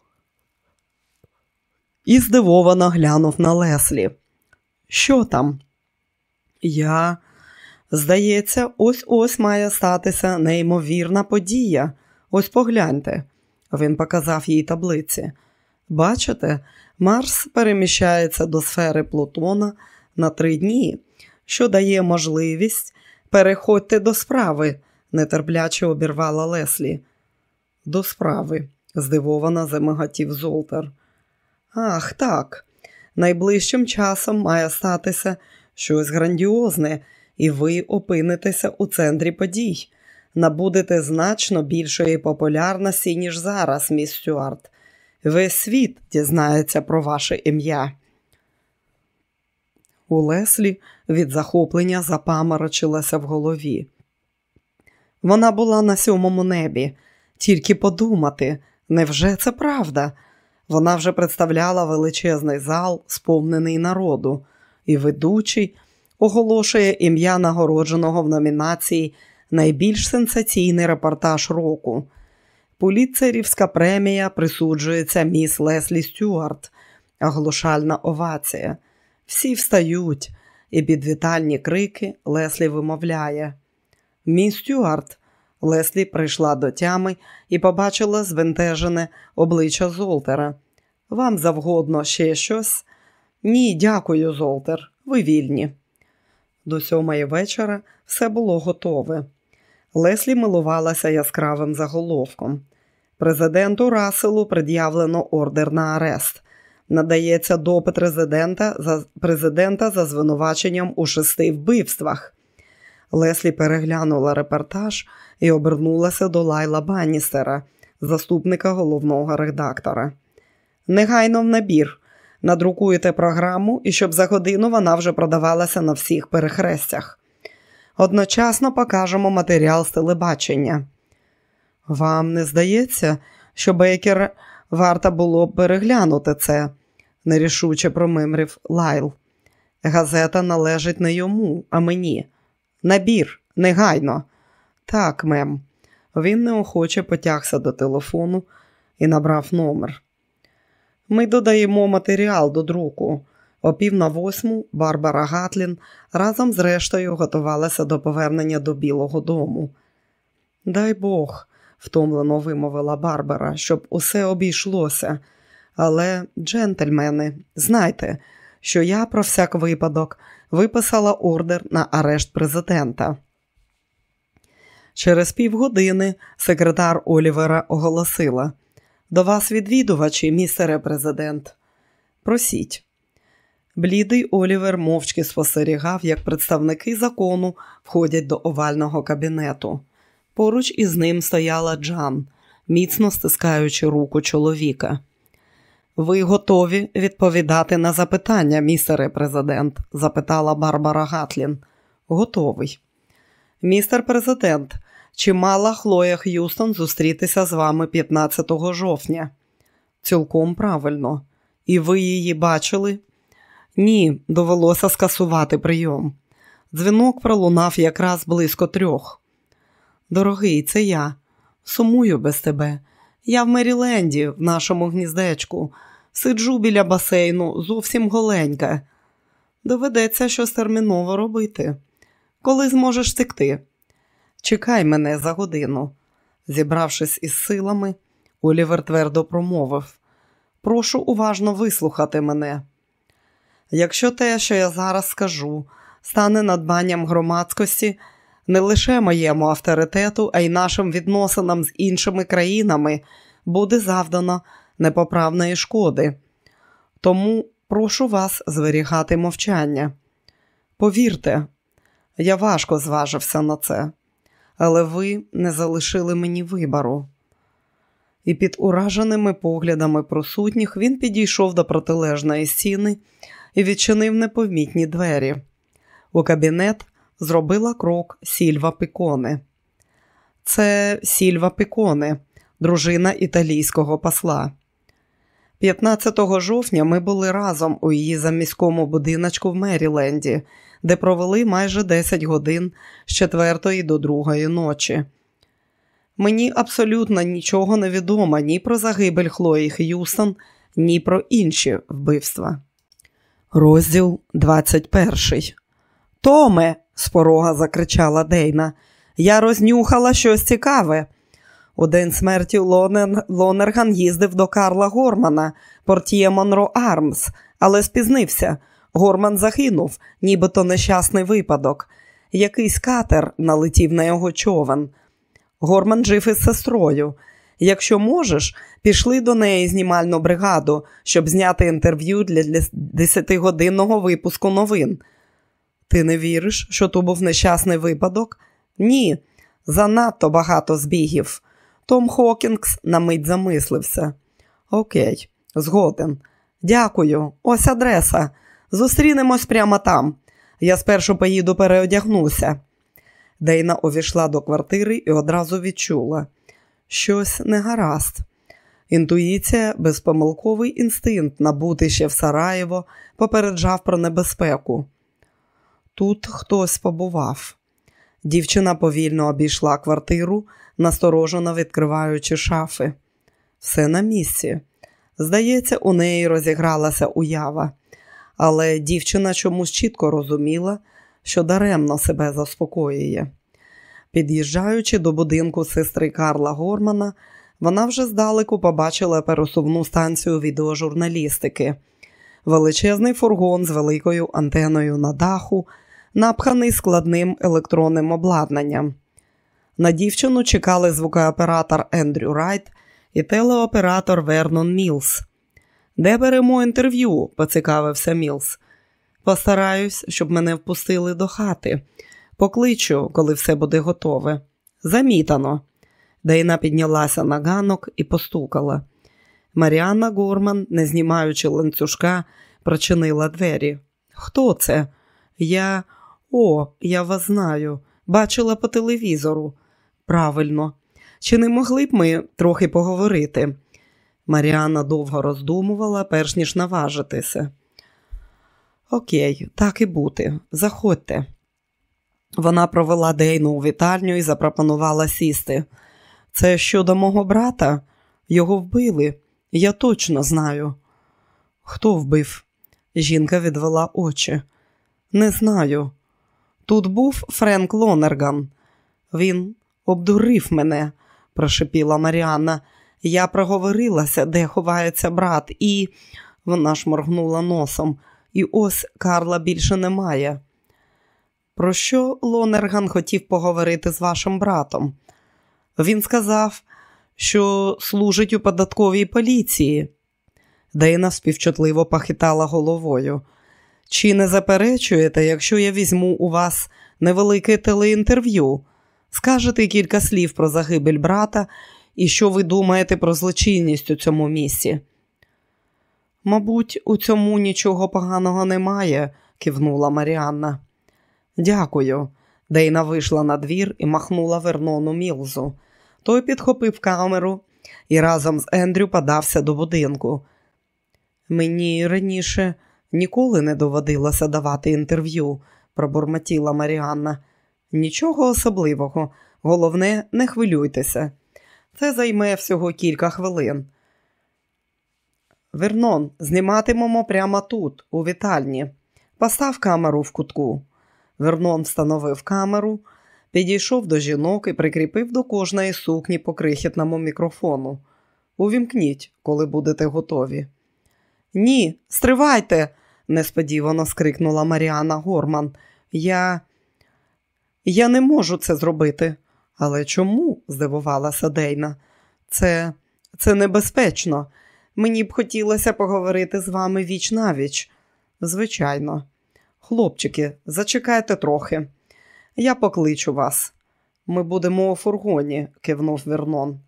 і здивовано глянув на Леслі. Що там? Я, здається, ось ось має статися неймовірна подія. Ось погляньте. Він показав їй таблиці. Бачите, Марс переміщається до сфери Плутона на три дні, що дає можливість переходьте до справи, нетерпляче обірвала Леслі. До справи, здивовано замигатів Золтер. Ах, так. Найближчим часом має статися щось грандіозне, і ви опинитеся у центрі подій. Набудете значно більшої популярності, ніж зараз, міс Стюарт. Весь світ дізнається про ваше ім'я. У Леслі від захоплення запаморочилася в голові. Вона була на сьомому небі, тільки подумати, невже це правда? Вона вже представляла величезний зал, сповнений народу, і ведучий оголошує ім'я нагородженого в номінації Найбільш сенсаційний репортаж року. Поліцерівська премія присуджується міс Леслі Стюарт, оглушальна овація. Всі встають, і під вітальні крики Леслі вимовляє. Міс Стюарт. Леслі прийшла до тями і побачила звентежене обличчя Золтера. Вам завгодно ще щось? Ні, дякую, Золтер. Ви вільні. До сьомої вечора все було готове. Леслі милувалася яскравим заголовком. Президенту Расселу пред'явлено ордер на арест. Надається допит резидента за президента за звинуваченням у шести вбивствах. Леслі переглянула репортаж і обернулася до Лайла Банністера, заступника головного редактора. Негайно в набір. Надрукуєте програму і щоб за годину вона вже продавалася на всіх перехрестях. Одночасно покажемо матеріал з телебачення. Вам не здається, що Бейкер варто було б переглянути це, нерішуче промимрив Лайл. Газета належить не йому, а мені. Набір, негайно. Так, мем. Він неохоче потягся до телефону і набрав номер. Ми додаємо матеріал до друку. О пів на восьму Барбара Гатлін разом з рештою готувалася до повернення до Білого дому. Дай Бог, втомлено вимовила Барбара, щоб усе обійшлося. Але, джентльмени, знайте, що я про всяк випадок виписала ордер на арешт президента. Через півгодини секретар Олівера оголосила до вас відвідувачі, містере президент. Просіть. Блідий Олівер мовчки спостерігав, як представники закону входять до овального кабінету. Поруч із ним стояла Джан, міцно стискаючи руку чоловіка. Ви готові відповідати на запитання, містере президент? запитала Барбара Гатлін. Готовий. Містер президент, чи мала Хлоя Х'юстон зустрітися з вами 15 жовтня? Цілком правильно. І ви її бачили? Ні, довелося скасувати прийом. Дзвінок пролунав якраз близько трьох. Дорогий, це я. Сумую без тебе. Я в Меріленді, в нашому гніздечку, сиджу біля басейну, зовсім голенька. Доведеться щось терміново робити. Коли зможеш текти? Чекай мене за годину. Зібравшись із силами, Олівер твердо промовив Прошу уважно вислухати мене. Якщо те, що я зараз скажу, стане надбанням громадськості не лише моєму авторитету, а й нашим відносинам з іншими країнами, буде завдано непоправної шкоди. Тому прошу вас зберігати мовчання. Повірте, я важко зважився на це, але ви не залишили мені вибору. І під ураженими поглядами присутніх він підійшов до протилежної стіни і відчинив непомітні двері. У кабінет зробила крок Сільва Піконе. Це Сільва Піконе, дружина італійського посла. 15 жовтня ми були разом у її заміському будиночку в Меріленді, де провели майже 10 годин з 4 до 2 ночі. Мені абсолютно нічого не відомо ні про загибель Хлої Х'юстон, ні про інші вбивства. Розділ 21 Томе, з порога закричала Дейна, я рознюхала щось цікаве. У день смерті Лонер... Лонерган їздив до Карла Гормана, портіє Монро Армс, але спізнився. Горман загинув, нібито нещасний випадок. Якийсь катер налетів на його човен. Горман жив із сестрою. Якщо можеш, пішли до неї знімальну бригаду, щоб зняти інтерв'ю для 10-годинного випуску новин. Ти не віриш, що то був нещасний випадок? Ні, занадто багато збігів. Том Хокінгс на мить замислився. Окей, згоден. Дякую, ось адреса. Зустрінемось прямо там. Я спершу поїду переодягнуся. Дейна увійшла до квартири і одразу відчула щось негаразд. Інтуїція, безпомилковий інстинкт набути ще в Сараєво, попереджав про небезпеку. Тут хтось побував. Дівчина повільно обійшла квартиру, насторожено відкриваючи шафи. Все на місці. Здається, у неї розігралася уява, але дівчина чомусь чітко розуміла, що даремно себе заспокоює. Під'їжджаючи до будинку сестри Карла Гормана, вона вже здалеку побачила пересувну станцію відеожурналістики, величезний фургон з великою антеною на даху, напханий складним електронним обладнанням. На дівчину чекали звукооператор Ендрю Райт і телеоператор Вернон Мілс. Де беремо інтерв'ю? поцікавився Мілс. Постараюсь, щоб мене впустили до хати. Покличу, коли все буде готове. Замітано. Дейна піднялася на ганок і постукала. Маріанна Горман, не знімаючи ланцюжка, прочинила двері. Хто це? Я. О, я вас знаю. Бачила по телевізору. Правильно. Чи не могли б ми трохи поговорити? Маріанна довго роздумувала, перш ніж наважитися. Окей, так і бути. Заходьте. Вона провела Дейну у вітальню і запропонувала сісти. Це щодо мого брата? Його вбили. Я точно знаю. Хто вбив? Жінка відвела очі. Не знаю. Тут був Френк Лонерган. Він обдурив мене, прошепіла Маріанна. Я проговорилася, де ховається брат, і вона шморгнула носом. І ось Карла більше немає. Про що Лонерган хотів поговорити з вашим братом? Він сказав, що служить у податковій поліції. Дейна співчутливо похитала головою. Чи не заперечуєте, якщо я візьму у вас невелике телеінтерв'ю? Скажете кілька слів про загибель брата і що ви думаєте про злочинність у цьому місці? Мабуть, у цьому нічого поганого немає, кивнула Маріанна. Дякую. Дейна вийшла на двір і махнула Вернону Мілзу. Той підхопив камеру і разом з Ендрю подався до будинку. Мені раніше ніколи не доводилося давати інтерв'ю, пробурмотіла Маріанна. Нічого особливого, головне, не хвилюйтеся. Це займе всього кілька хвилин. Вернон, зніматимемо прямо тут, у вітальні. Постав камеру в кутку. Вернон встановив камеру, підійшов до жінок і прикріпив до кожної сукні по крихітному мікрофону. Увімкніть, коли будете готові. Ні, стривайте, несподівано скрикнула Маріана Горман. Я Я не можу це зробити. Але чому? здивувалася Дейна. Це це небезпечно. Мені б хотілося поговорити з вами віч навіч. Звичайно. Хлопчики, зачекайте трохи. Я покличу вас. Ми будемо у фургоні, кивнув Вернон.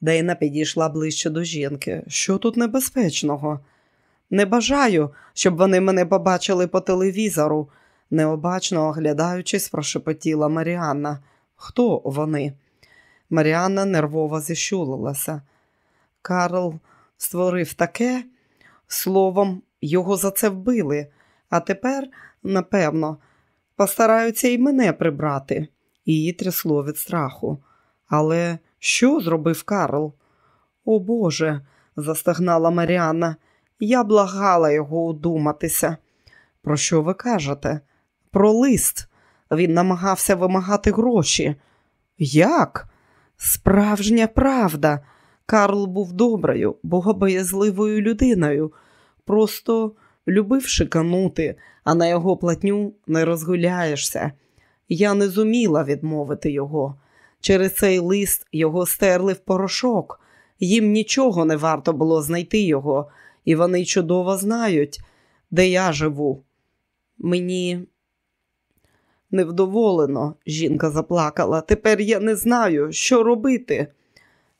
Дейна підійшла ближче до жінки. Що тут небезпечного? Не бажаю, щоб вони мене побачили по телевізору, необачно оглядаючись, прошепотіла Маріанна. Хто вони? Маріанна нервово зіщулилася. Карл створив таке, словом, його за це вбили, а тепер, напевно, постараються і мене прибрати. Її трясло від страху. Але що зробив Карл? О Боже, застагнала Маріанна. Я благала його удуматися. Про що ви кажете? Про лист. Він намагався вимагати гроші. Як? Справжня правда. Карл був доброю, богобоязливою людиною, просто любив шиканути, а на його платню не розгуляєшся. Я не зуміла відмовити його. Через цей лист його стерли в порошок. Їм нічого не варто було знайти його, і вони чудово знають, де я живу. Мені невдоволено, жінка заплакала. Тепер я не знаю, що робити.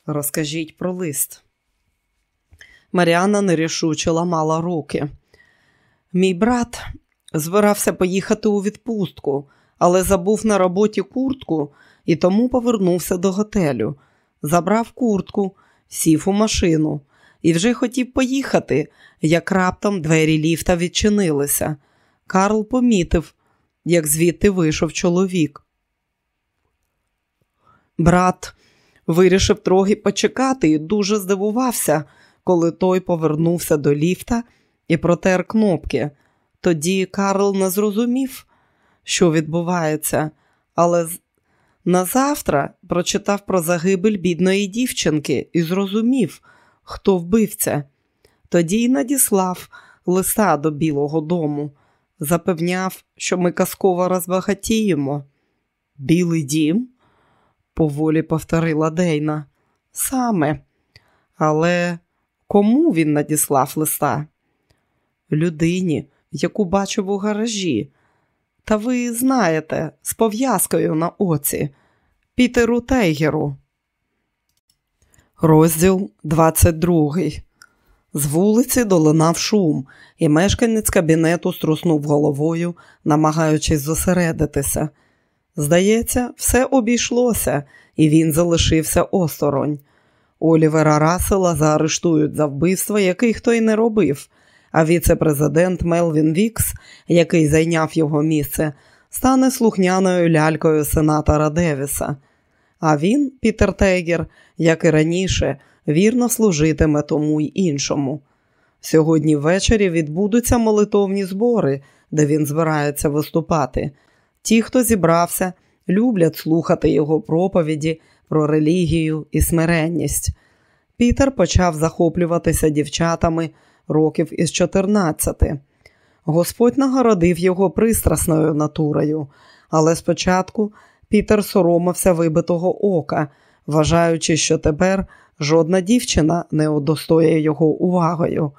Розкажіть про лист. Маріана нерішуче ламала руки. Мій брат збирався поїхати у відпустку, але забув на роботі куртку і тому повернувся до готелю. Забрав куртку, сів у машину і вже хотів поїхати, як раптом двері ліфта відчинилися. Карл помітив, як звідти вийшов чоловік. Брат вирішив трохи почекати і дуже здивувався, коли той повернувся до ліфта і протер кнопки. Тоді Карл не зрозумів, що відбувається, але назавтра прочитав про загибель бідної дівчинки і зрозумів, хто вбивця. Тоді й надіслав листа до Білого дому, запевняв, що ми казково розбагатіємо. Білий дім? поволі повторила Дейна. Саме, але кому він надіслав листа? Людині, яку бачив у гаражі. Та ви знаєте, з пов'язкою на оці, Пітеру Тейгеру. Розділ 22 З вулиці долинав шум, і мешканець кабінету струснув головою, намагаючись зосередитися. Здається, все обійшлося, і він залишився осторонь. Олівера Рассела заарештують за вбивство, який хто й не робив, а віце-президент Мелвін Вікс, який зайняв його місце, стане слухняною лялькою сенатора Девіса. А він, Пітер Тейгер, як і раніше, вірно служитиме тому й іншому. Сьогодні ввечері відбудуться молитовні збори, де він збирається виступати. Ті, хто зібрався, люблять слухати його проповіді про релігію і смиренність. Пітер почав захоплюватися дівчатами років із 14. Господь нагородив його пристрасною натурою, але спочатку Пітер соромився вибитого ока, вважаючи, що тепер жодна дівчина не удостоює його увагою.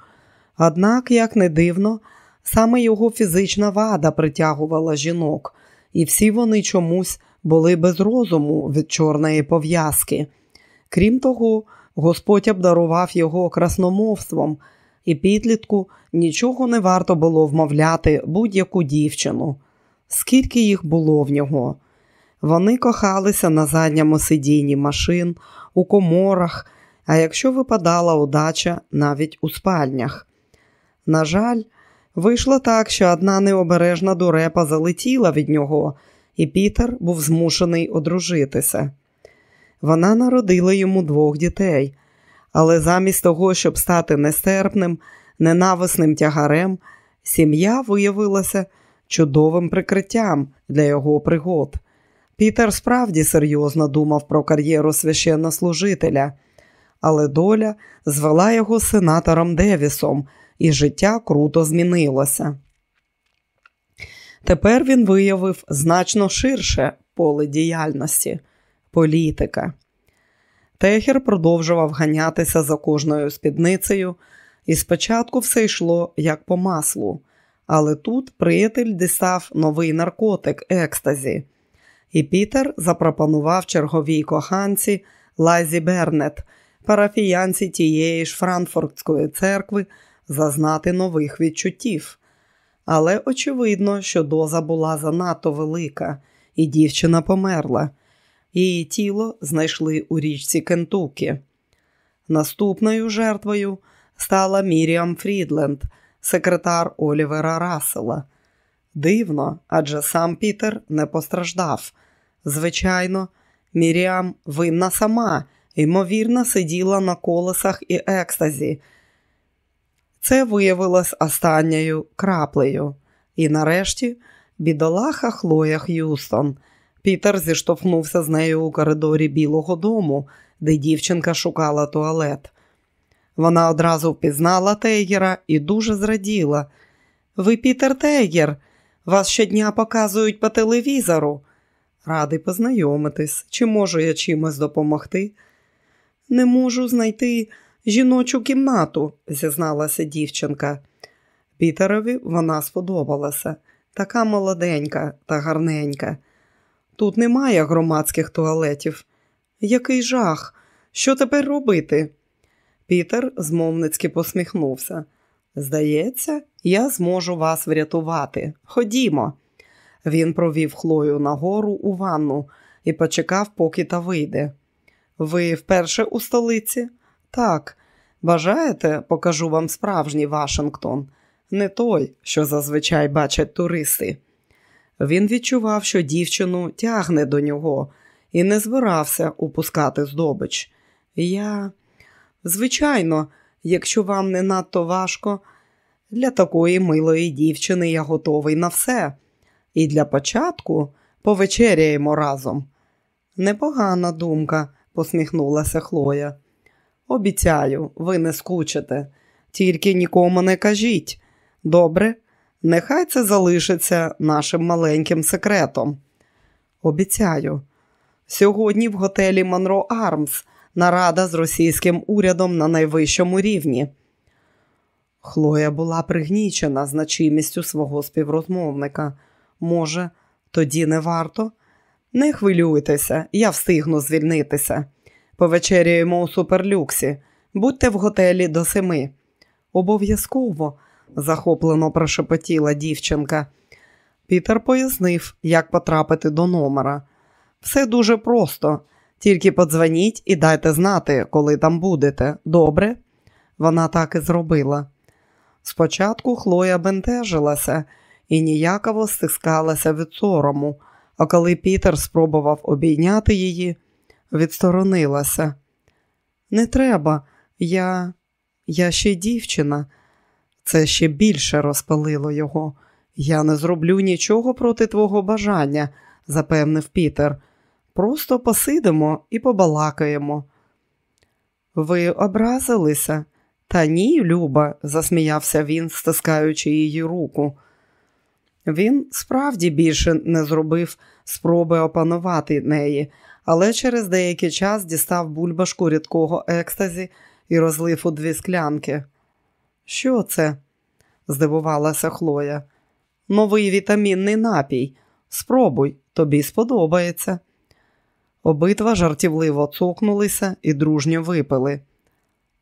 Однак, як не дивно, саме його фізична вада притягувала жінок, і всі вони чомусь були без розуму від чорної пов'язки. Крім того, Господь обдарував його красномовством, і підлітку нічого не варто було вмовляти будь-яку дівчину. Скільки їх було в нього? Вони кохалися на задньому сидінні машин, у коморах, а якщо випадала удача, навіть у спальнях. На жаль, вийшло так, що одна необережна дурепа залетіла від нього, і Пітер був змушений одружитися. Вона народила йому двох дітей, але замість того, щоб стати нестерпним, ненависним тягарем, сім'я виявилася чудовим прикриттям для його пригод. Пітер справді серйозно думав про кар'єру священнослужителя, але доля звела його сенатором Девісом, і життя круто змінилося. Тепер він виявив значно ширше поле діяльності політика. Техер продовжував ганятися за кожною спідницею, і спочатку все йшло як по маслу, але тут приятель дістав новий наркотик екстазі, і Пітер запропонував черговій коханці Лайзі Бернет, парафіянці тієї ж Франкфуртської церкви, зазнати нових відчуттів. Але очевидно, що доза була занадто велика, і дівчина померла. Її тіло знайшли у річці Кентукі. Наступною жертвою стала Міріам Фрідленд, секретар Олівера Рассела. Дивно, адже сам Пітер не постраждав. Звичайно, Міріам винна сама, ймовірно, сиділа на колесах і екстазі. Це виявилось останньою краплею. І нарешті бідолаха Хлоя Х'юстон – Пітер зіштовхнувся з нею у коридорі Білого дому, де дівчинка шукала туалет. Вона одразу впізнала Тейгера і дуже зраділа. Ви, Пітер Тейгер, вас щодня показують по телевізору. Радий познайомитись, чи можу я чимось допомогти? Не можу знайти жіночу кімнату, зізналася дівчинка. Пітерові вона сподобалася, така молоденька та гарненька. Тут немає громадських туалетів. Який жах! Що тепер робити? Пітер змовницьки посміхнувся. Здається, я зможу вас врятувати. Ходімо. Він провів Хлою нагору у ванну і почекав, поки та вийде. Ви вперше у столиці? Так. Бажаєте, покажу вам справжній Вашингтон, не той, що зазвичай бачать туристи. Він відчував, що дівчину тягне до нього і не збирався упускати здобич. Я, звичайно, якщо вам не надто важко, для такої милої дівчини я готовий на все. І для початку повечеряємо разом. Непогана думка, посміхнулася Хлоя. Обіцяю, ви не скучите, тільки нікому не кажіть. Добре, Нехай це залишиться нашим маленьким секретом. Обіцяю, сьогодні в готелі Монро Армс нарада з російським урядом на найвищому рівні. Хлоя була пригнічена значимістю свого співрозмовника. Може, тоді не варто? Не хвилюйтеся, я встигну звільнитися. Повечеряємо у суперлюксі. Будьте в готелі до семи. Обов'язково, захоплено прошепотіла дівчинка. Пітер пояснив, як потрапити до номера. Все дуже просто, тільки подзвоніть і дайте знати, коли там будете. Добре? Вона так і зробила. Спочатку Хлоя бентежилася і ніяково стискалася від сорому, а коли Пітер спробував обійняти її, відсторонилася. Не треба, я я ще дівчина. Це ще більше розпалило його. Я не зроблю нічого проти твого бажання, запевнив Пітер. Просто посидимо і побалакаємо. Ви образилися? Та ні, Люба, засміявся він, стискаючи її руку. Він справді більше не зробив спроби опанувати неї, але через деякий час дістав бульбашку рідкого екстазі і розлив у дві склянки. Що це? здивувалася Хлоя. Новий вітамінний напій. Спробуй, тобі сподобається. Обидва жартівливо цокнулися і дружньо випили.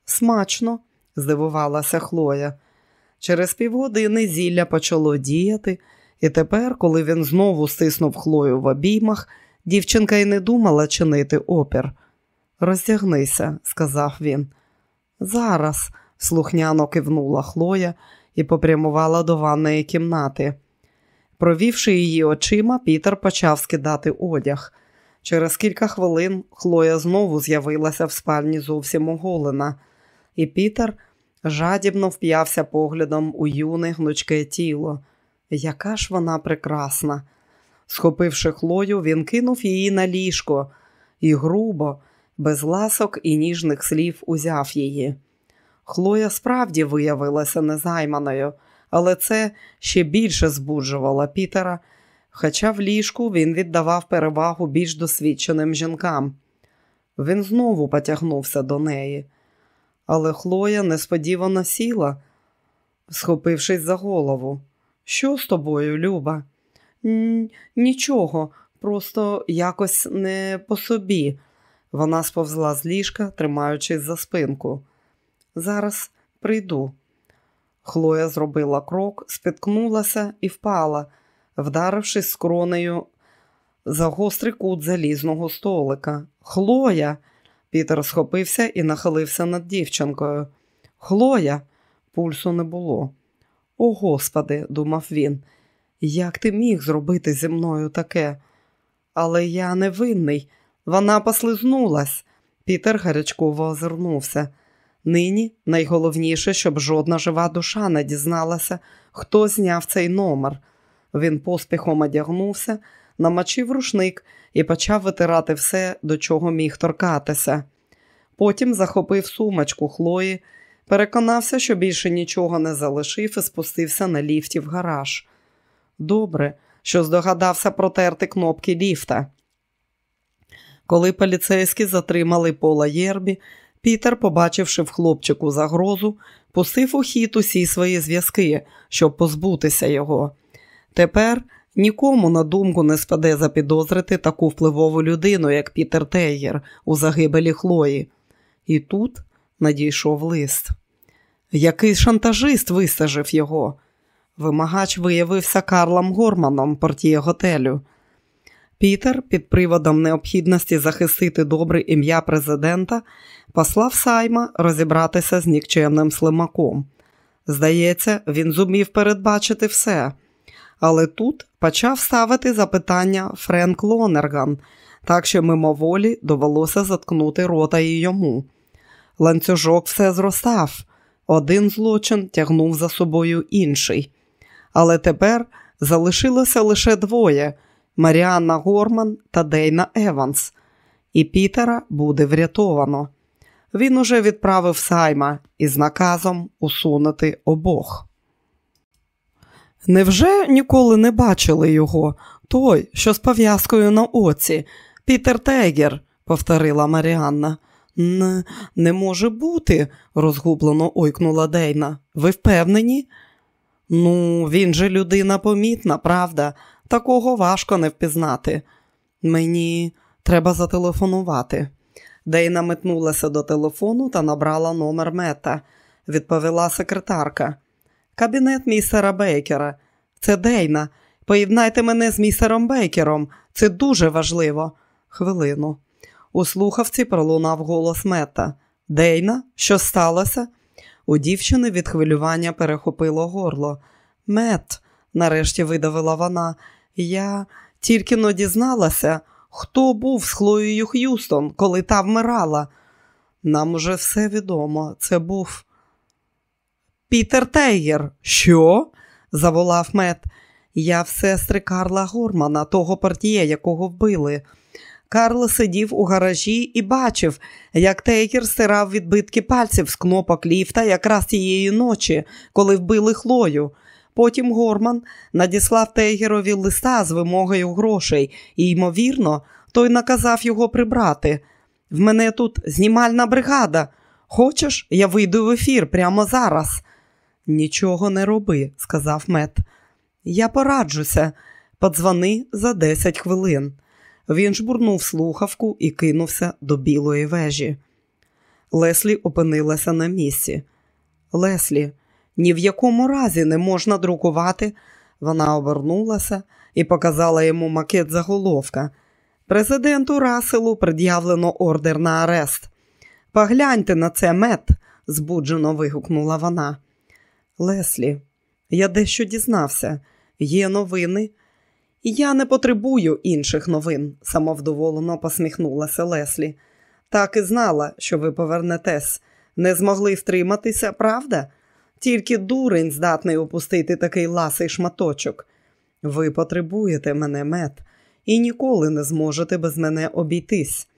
Смачно, здивувалася Хлоя. Через півгодини зілля почало діяти, і тепер, коли він знову стиснув Хлою в обіймах, дівчинка й не думала чинити опір. Роздягнися, сказав він. Зараз, слухняно кивнула Хлоя і попрямувала до ванної кімнати. Провівши її очима, Пітер почав скидати одяг. Через кілька хвилин Хлоя знову з'явилася в спальні зовсім оголена, і Пітер жадібно вп'явся поглядом у юне гнучке тіло. Яка ж вона прекрасна! Схопивши Хлою, він кинув її на ліжко і грубо, без ласок і ніжних слів узяв її. Хлоя справді виявилася незайманою, але це ще більше збуджувало Пітера, хоча в ліжку він віддавав перевагу більш досвідченим жінкам. Він знову потягнувся до неї, але Хлоя несподівано сіла, схопившись за голову. Що з тобою, Люба? Нічого, просто якось не по собі. Вона сповзла з ліжка, тримаючись за спинку. Зараз прийду. Хлоя зробила крок, спіткнулася і впала, вдарившись скронею за гострий кут залізного столика. Хлоя. Пітер схопився і нахилився над дівчинкою. Хлоя, пульсу не було. О, Господи, думав він, як ти міг зробити зі мною таке? Але я не винний. Вона послизнулась. Пітер гарячково озирнувся. Нині найголовніше, щоб жодна жива душа не дізналася, хто зняв цей номер. Він поспіхом одягнувся, намочив рушник і почав витирати все, до чого міг торкатися. Потім захопив сумочку Хлої, переконався, що більше нічого не залишив і спустився на ліфті в гараж. Добре, що здогадався протерти кнопки ліфта. Коли поліцейські затримали пола Єрбі, Пітер, побачивши в хлопчику загрозу, пустив у хід усі свої зв'язки, щоб позбутися його. Тепер нікому на думку не спаде запідозрити таку впливову людину, як Пітер Тейгер, у загибелі Хлої. І тут надійшов лист. Який шантажист вистежив його? Вимагач виявився Карлом Горманом, портіє готелю. Пітер, під приводом необхідності захистити добре ім'я президента, послав Сайма розібратися з нікчемним слимаком. Здається, він зумів передбачити все. Але тут почав ставити запитання Френк Лонерган, так що мимоволі довелося заткнути рота і йому. Ланцюжок все зростав, один злочин тягнув за собою інший. Але тепер залишилося лише двоє. Маріанна Горман та Дейна Еванс, і Пітера буде врятовано. Він уже відправив Сайма із наказом усунути обох. Невже ніколи не бачили його, той, що з пов'язкою на оці, Пітер Тегер, повторила Маріанна. Не, не може бути, розгублено ойкнула Дейна. Ви впевнені? Ну, він же людина помітна, правда? Такого важко не впізнати. Мені треба зателефонувати. Дейна метнулася до телефону та набрала номер мета. відповіла секретарка. Кабінет містера Бейкера. Це Дейна. Поєднайте мене з містером Бейкером. Це дуже важливо. Хвилину. У слухавці пролунав голос мета. Дейна, що сталося? У дівчини від хвилювання перехопило горло. Мет, нарешті видавила вона, я тільки но дізналася, хто був з Хлоєю Х'юстон, коли та вмирала. Нам уже все відомо. Це був Пітер Тейгер. Що? заволав мет. Я в сестри Карла Гормана, того партія, якого вбили. Карл сидів у гаражі і бачив, як Тейгер стирав відбитки пальців з кнопок ліфта якраз тієї ночі, коли вбили Хлою. Потім Горман надіслав Тейгерові листа з вимогою грошей, і, ймовірно, той наказав його прибрати. В мене тут знімальна бригада. Хочеш, я вийду в ефір прямо зараз? Нічого не роби, сказав мет. Я пораджуся, подзвони за 10 хвилин. Він жбурнув слухавку і кинувся до білої вежі. Леслі опинилася на місці. Леслі, ні в якому разі не можна друкувати. Вона обернулася і показала йому макет заголовка. Президенту Раселу пред'явлено ордер на арест. Погляньте на це мет, збуджено вигукнула вона. Леслі, я дещо дізнався. Є новини. Я не потребую інших новин, самовдоволено посміхнулася Леслі. Так і знала, що ви повернетесь. Не змогли втриматися, правда? Тільки дурень здатний опустити такий ласий шматочок. Ви потребуєте мене, мет, і ніколи не зможете без мене обійтись.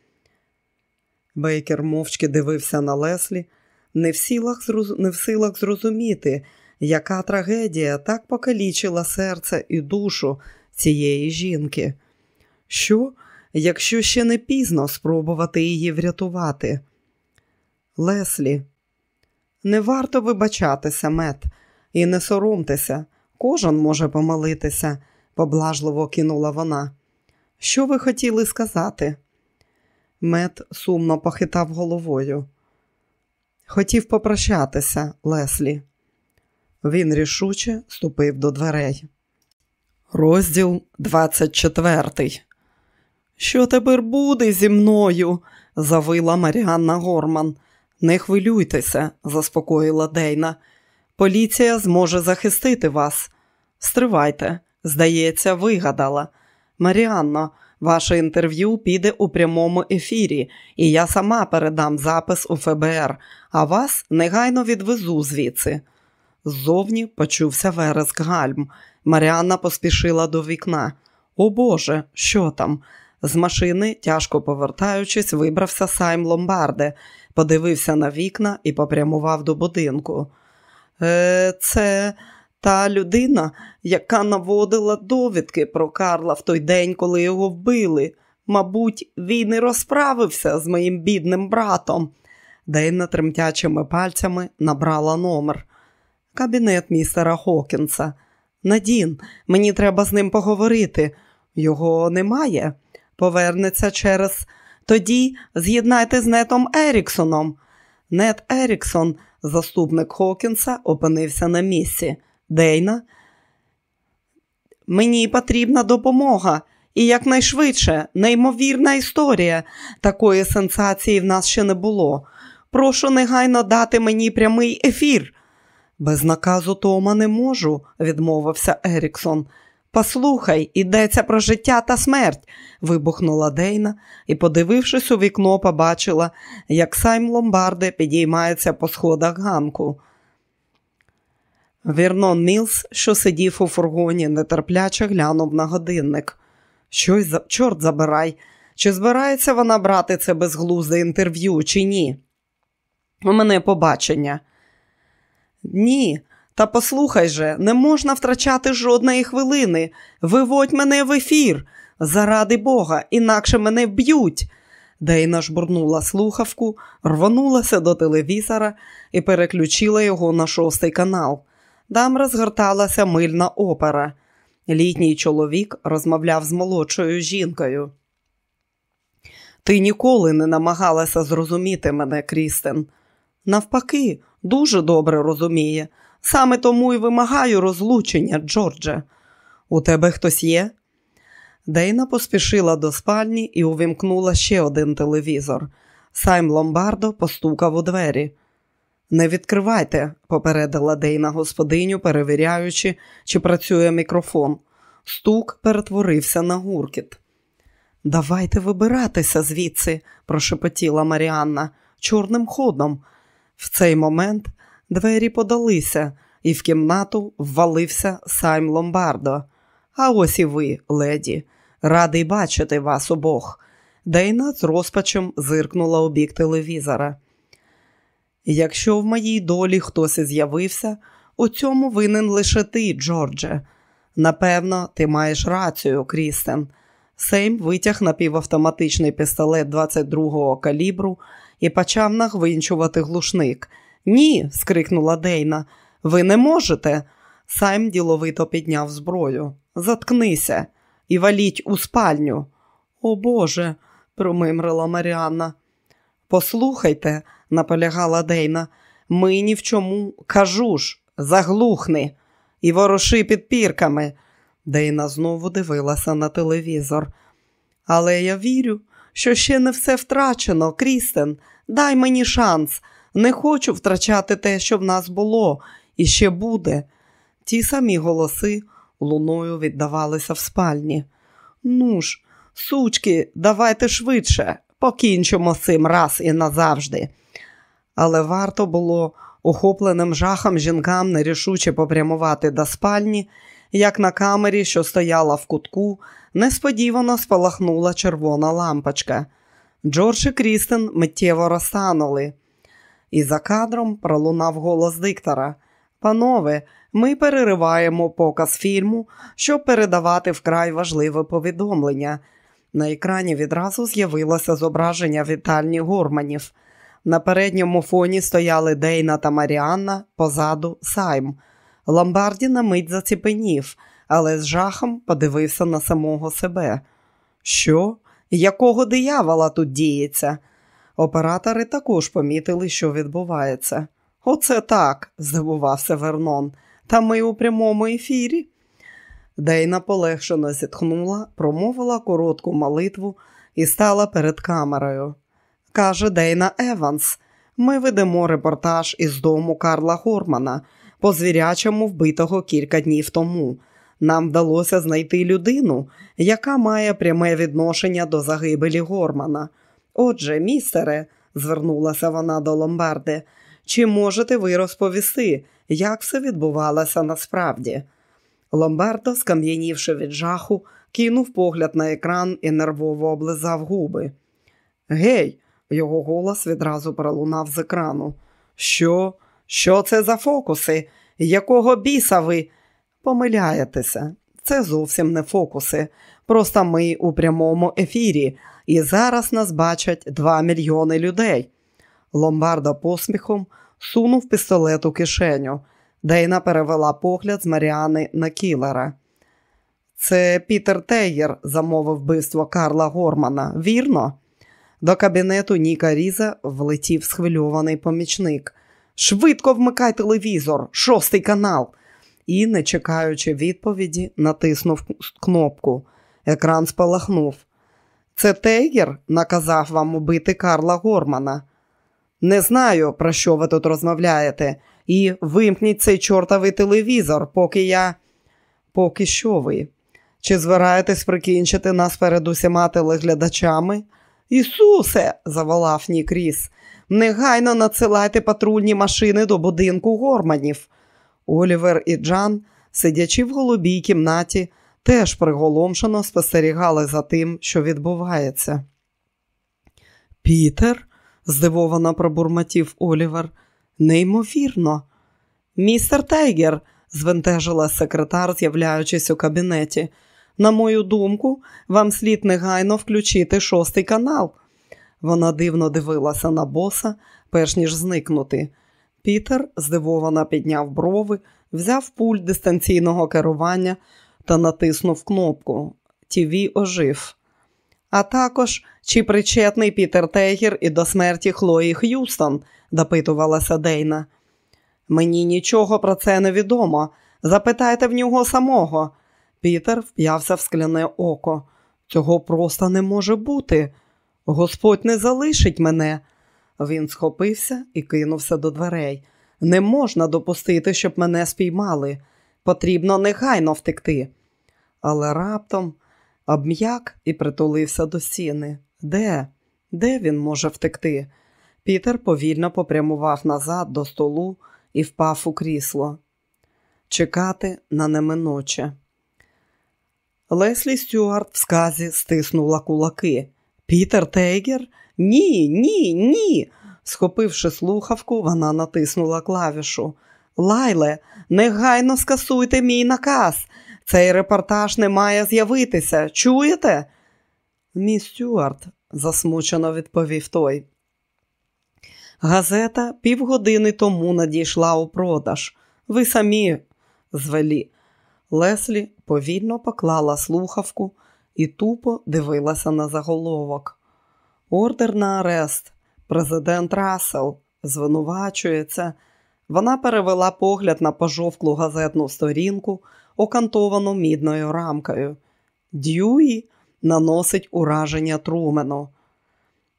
Бейкер мовчки дивився на Леслі, не в силах, зроз... не в силах зрозуміти, яка трагедія так покалічила серце і душу цієї жінки. Що, якщо ще не пізно спробувати її врятувати? Леслі, не варто вибачатися, мет, і не соромтеся, кожен може помилитися, поблажливо кинула вона. Що ви хотіли сказати? Мет сумно похитав головою. Хотів попрощатися, Леслі. Він рішуче ступив до дверей. Розділ 24 Що тепер буде зі мною? завила Маріанна Горман. Не хвилюйтеся, заспокоїла Дейна. Поліція зможе захистити вас. Стривайте, здається, вигадала. Маріанно, ваше інтерв'ю піде у прямому ефірі, і я сама передам запис у ФБР, а вас негайно відвезу звідси. Ззовні почувся вереск гальм. Маріанна поспішила до вікна. О Боже, що там? З машини, тяжко повертаючись, вибрався Сайм Ломбарде, подивився на вікна і попрямував до будинку. Е, Це та людина, яка наводила довідки про Карла в той день, коли його вбили. Мабуть, він і розправився з моїм бідним братом. Дейна тремтячими пальцями набрала номер. Кабінет містера Хокінса. Надін, мені треба з ним поговорити. Його немає. Повернеться через. Тоді з'єднайте з Нетом Еріксоном. Нет Еріксон, заступник Хокінса, опинився на місці. Дейна. Мені потрібна допомога. І якнайшвидше, неймовірна історія. Такої сенсації в нас ще не було. Прошу негайно дати мені прямий ефір. Без наказу Тома не можу, відмовився Еріксон. Послухай, ідеться про життя та смерть, вибухнула Дейна і, подивившись у вікно, побачила, як Сайм Ломбарде підіймається по сходах ганку. Вірнон Мілс, що сидів у фургоні, нетерпляче глянув на годинник. Щось за чорт забирай. Чи збирається вона брати це безглузде інтерв'ю, чи ні? У мене побачення. Ні, та послухай же, не можна втрачати жодної хвилини. Виводь мене в ефір. Заради Бога, інакше мене вб'ють. Дейна жбурнула слухавку, рванулася до телевізора і переключила його на шостий канал. Там розгорталася мильна опера. Літній чоловік розмовляв з молодшою жінкою. Ти ніколи не намагалася зрозуміти мене, Крістен. Навпаки, дуже добре розуміє. Саме тому і вимагаю розлучення, Джордже. У тебе хтось є? Дейна поспішила до спальні і увімкнула ще один телевізор. Сайм Ломбардо постукав у двері. Не відкривайте, попередила Дейна господиню, перевіряючи, чи працює мікрофон. Стук перетворився на гуркіт. Давайте вибиратися звідси, прошепотіла Маріанна, чорним ходом. В цей момент двері подалися, і в кімнату ввалився Сайм Ломбардо. А ось і ви, леді, радий бачити вас обох. Дейна з розпачем зиркнула у бік телевізора. Якщо в моїй долі хтось і з'явився, у цьому винен лише ти, Джордже. Напевно, ти маєш рацію, Крістен. Сейм витяг напівавтоматичний пістолет 22-го калібру і почав нагвинчувати глушник. Ні, скрикнула Дейна. Ви не можете. Сайм діловито підняв зброю. Заткнися і валіть у спальню. О Боже, промимрила Маріанна. Послухайте, наполягала Дейна, ми ні в чому кажу ж, заглухни і вороши підпірками. Дейна знову дивилася на телевізор. Але я вірю, що ще не все втрачено, Крістен. Дай мені шанс. Не хочу втрачати те, що в нас було, і ще буде. Ті самі голоси луною віддавалися в спальні. Ну ж, сучки, давайте швидше, покінчимо з цим раз і назавжди. Але варто було охопленим жахом жінкам нерішуче попрямувати до спальні, як на камері, що стояла в кутку, несподівано спалахнула червона лампочка. Джордж і Крістен миттєво розтанули. І за кадром пролунав голос диктора. Панове, ми перериваємо показ фільму, щоб передавати вкрай важливе повідомлення. На екрані відразу з'явилося зображення вітальні горманів. На передньому фоні стояли Дейна та Маріанна, позаду Сайм. Ломбарді на мить заціпенів, але з жахом подивився на самого себе. Що? Якого диявола тут діється? Оператори також помітили, що відбувається. Оце так, здивувався Вернон. Та ми у прямому ефірі. Дейна полегшено зітхнула, промовила коротку молитву і стала перед камерою. Каже Дейна Еванс, ми ведемо репортаж із дому Карла Гормана, по звірячому вбитого кілька днів тому. Нам вдалося знайти людину, яка має пряме відношення до загибелі Гормана. Отже, містере, звернулася вона до Ломбарди, чи можете ви розповісти, як все відбувалося насправді? Ломбардо, скам'янівши від жаху, кинув погляд на екран і нервово облизав губи. Гей, його голос відразу пролунав з екрану. Що? Що це за фокуси? Якого біса ви? Помиляєтеся, це зовсім не фокуси. Просто ми у прямому ефірі, і зараз нас бачать два мільйони людей. Ломбарда посміхом сунув пістолет у кишеню. Дейна перевела погляд з Маріани на кілера. Це Пітер Тейєр замовив вбивство Карла Гормана, вірно? До кабінету Ніка Різа влетів схвильований помічник. Швидко вмикай телевізор, шостий канал. І, не чекаючи відповіді, натиснув кнопку. Екран спалахнув. Це Тейгер наказав вам убити Карла Гормана. Не знаю, про що ви тут розмовляєте, і вимкніть цей чортовий телевізор, поки я. Поки що ви? Чи збираєтесь прикінчити нас перед усіма телеглядачами? Ісусе, заволав Нік негайно надсилайте патрульні машини до будинку горманів. Олівер і Джан, сидячи в голубій кімнаті, теж приголомшено спостерігали за тим, що відбувається. Пітер, здивовано пробурмотів Олівер, неймовірно. Містер Тайгер, звентежила секретар, з'являючись у кабінеті. На мою думку, вам слід негайно включити шостий канал. Вона дивно дивилася на боса, перш ніж зникнути. Пітер здивовано підняв брови, взяв пульт дистанційного керування та натиснув кнопку. Тіві ожив. А також, чи причетний Пітер Тейгер і до смерті Хлої Х'юстон, допитувалася Дейна. Мені нічого про це не відомо. Запитайте в нього самого. Пітер вп'явся в скляне око. Цього просто не може бути. Господь не залишить мене. Він схопився і кинувся до дверей. Не можна допустити, щоб мене спіймали. Потрібно негайно втекти. Але раптом обм'як і притулився до стіни. Де? Де він може втекти? Пітер повільно попрямував назад до столу і впав у крісло. Чекати на неминуче. Леслі Стюарт в сказі стиснула кулаки. Пітер Тейгер? Ні, ні, ні. Схопивши слухавку, вона натиснула клавішу. Лайле, негайно скасуйте мій наказ. Цей репортаж не має з'явитися. Чуєте? Міс Стюарт, засмучено відповів той. Газета півгодини тому надійшла у продаж. Ви самі звелі. Леслі повільно поклала слухавку і тупо дивилася на заголовок. Ордер на арест. Президент Рассел звинувачується. Вона перевела погляд на пожовклу газетну сторінку, окантовану мідною рамкою. Дьюї наносить ураження Трумену.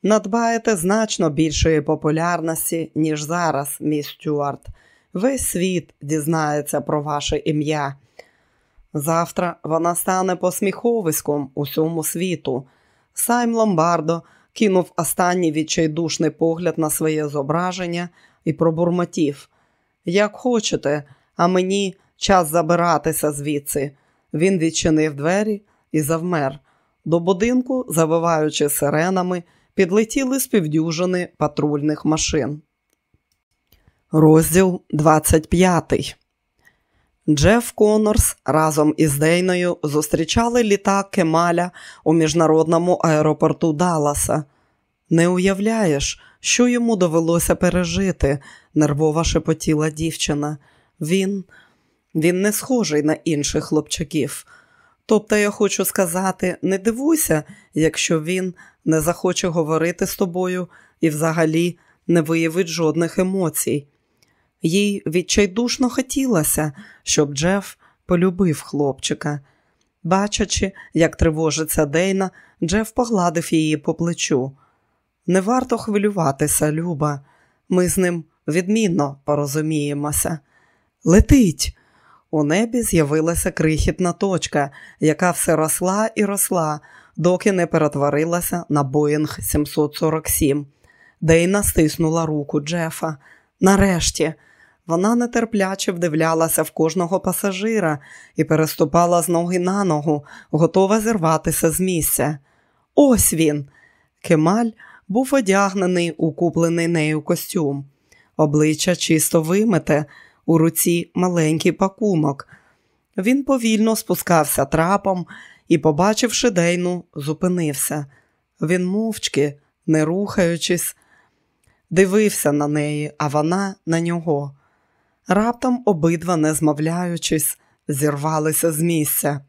Надбаєте значно більшої популярності, ніж зараз, міс Стюарт. Весь світ дізнається про ваше ім'я. Завтра вона стане посміховиськом усьому світу. Сайм Ломбардо кинув останній відчайдушний погляд на своє зображення і пробурмотів. Як хочете, а мені час забиратися звідси. Він відчинив двері і завмер. До будинку, завиваючи сиренами, підлетіли з півдюжини патрульних машин. Розділ 25 Джеф Конорс разом із Дейною зустрічали літак Кемаля у міжнародному аеропорту Далласа. Не уявляєш, що йому довелося пережити, нервово шепотіла дівчина. Він він не схожий на інших хлопчаків. Тобто, я хочу сказати, не дивуйся, якщо він не захоче говорити з тобою і взагалі не виявить жодних емоцій. Їй відчайдушно хотілося, щоб Джеф полюбив хлопчика. Бачачи, як тривожиться Дейна, Джеф погладив її по плечу. Не варто хвилюватися, Люба. Ми з ним відмінно порозуміємося. Летить. У небі з'явилася крихітна точка, яка все росла і росла, доки не перетворилася на Боїнг 747. Дейна стиснула руку Джефа. Нарешті. Вона нетерпляче вдивлялася в кожного пасажира і переступала з ноги на ногу, готова зірватися з місця. Ось він. Кемаль був одягнений у куплений нею костюм. Обличчя чисто вимите, у руці маленький пакунок. Він повільно спускався трапом і, побачивши Дейну, зупинився. Він мовчки, не рухаючись, дивився на неї, а вона на нього. Раптом обидва, не змовляючись, зірвалися з місця.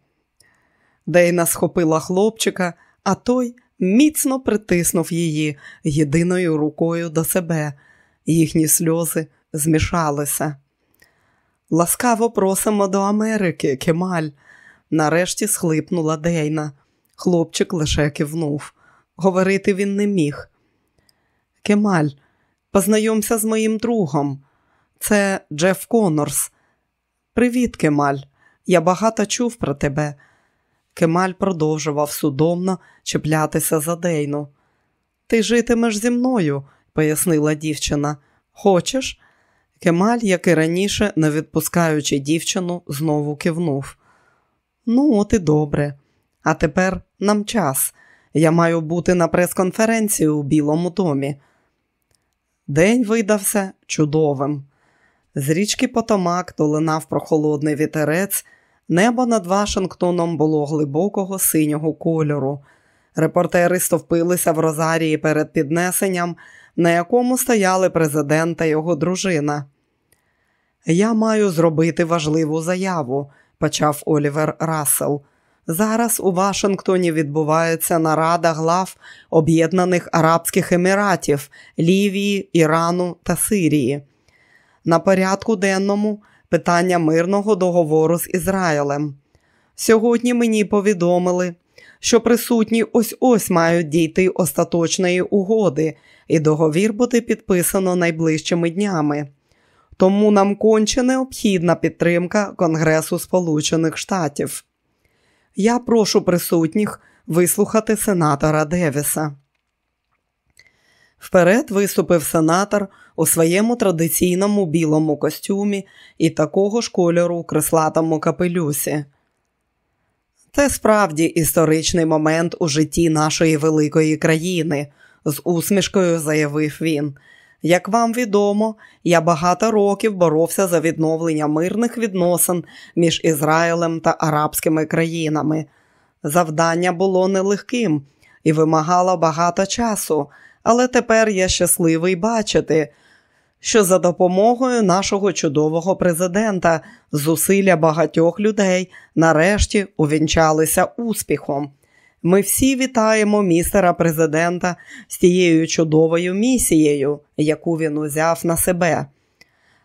Дейна схопила хлопчика, а той міцно притиснув її єдиною рукою до себе. Їхні сльози змішалися. Ласкаво просимо до Америки, Кемаль. Нарешті схлипнула Дейна. Хлопчик лише кивнув. Говорити він не міг. Кемаль, познайомся з моїм другом. Це Джеф Конорс. Привіт, Кемаль. Я багато чув про тебе. Кемаль продовжував судомно чіплятися за Дейну. Ти житимеш зі мною, пояснила дівчина. Хочеш? Кемаль, як і раніше, не відпускаючи дівчину, знову кивнув. Ну, от і добре. А тепер нам час. Я маю бути на прес-конференції у Білому домі. День видався чудовим. З річки Потомак долинав прохолодний вітерець, небо над Вашингтоном було глибокого синього кольору. Репортери стовпилися в Розарії перед піднесенням, на якому стояли президент та його дружина. Я маю зробити важливу заяву, почав Олівер Рассел. Зараз у Вашингтоні відбувається нарада глав Об'єднаних Арабських Еміратів, Лівії, Ірану та Сирії. На порядку денному питання мирного договору з Ізраїлем. Сьогодні мені повідомили, що присутні ось ось мають дійти остаточної угоди, і договір буде підписано найближчими днями. Тому нам конче необхідна підтримка Конгресу Сполучених Штатів. Я прошу присутніх вислухати сенатора Девіса. Вперед виступив сенатор у своєму традиційному білому костюмі і такого ж кольору креслатому капелюсі. Це справді історичний момент у житті нашої великої країни, з усмішкою заявив він. Як вам відомо, я багато років боровся за відновлення мирних відносин між Ізраїлем та арабськими країнами. Завдання було нелегким і вимагало багато часу, але тепер я щасливий бачити, що за допомогою нашого чудового президента зусилля багатьох людей нарешті увінчалися успіхом. Ми всі вітаємо містера президента з тією чудовою місією, яку він узяв на себе.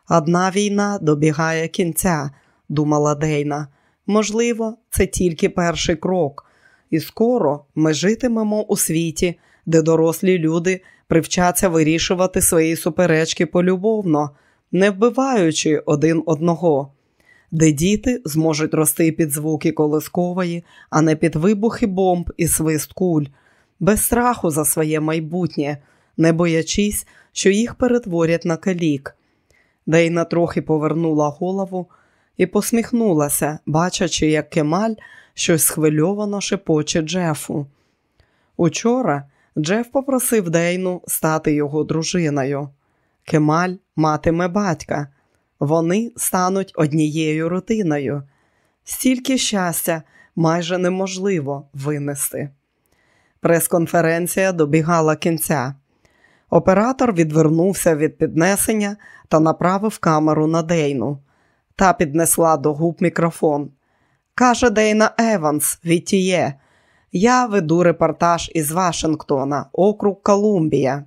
Одна війна добігає кінця, думала Дейна. Можливо, це тільки перший крок, і скоро ми житимемо у світі, де дорослі люди привчаться вирішувати свої суперечки полюбовно, не вбиваючи один одного, де діти зможуть рости під звуки колискової, а не під вибухи бомб і свист куль, без страху за своє майбутнє, не боячись, що їх перетворять на калік. Дейна трохи повернула голову і посміхнулася, бачачи, як Кемаль щось схвильовано шепоче Джефу. Учора Джеф попросив Дейну стати його дружиною. Кемаль матиме батька. Вони стануть однією родиною. Стільки щастя майже неможливо винести. Прес-конференція добігала кінця. Оператор відвернувся від піднесення та направив камеру на Дейну. Та піднесла до губ мікрофон. Каже Дейна Еванс, Вітіє, я веду репортаж із Вашингтона, округ Колумбія.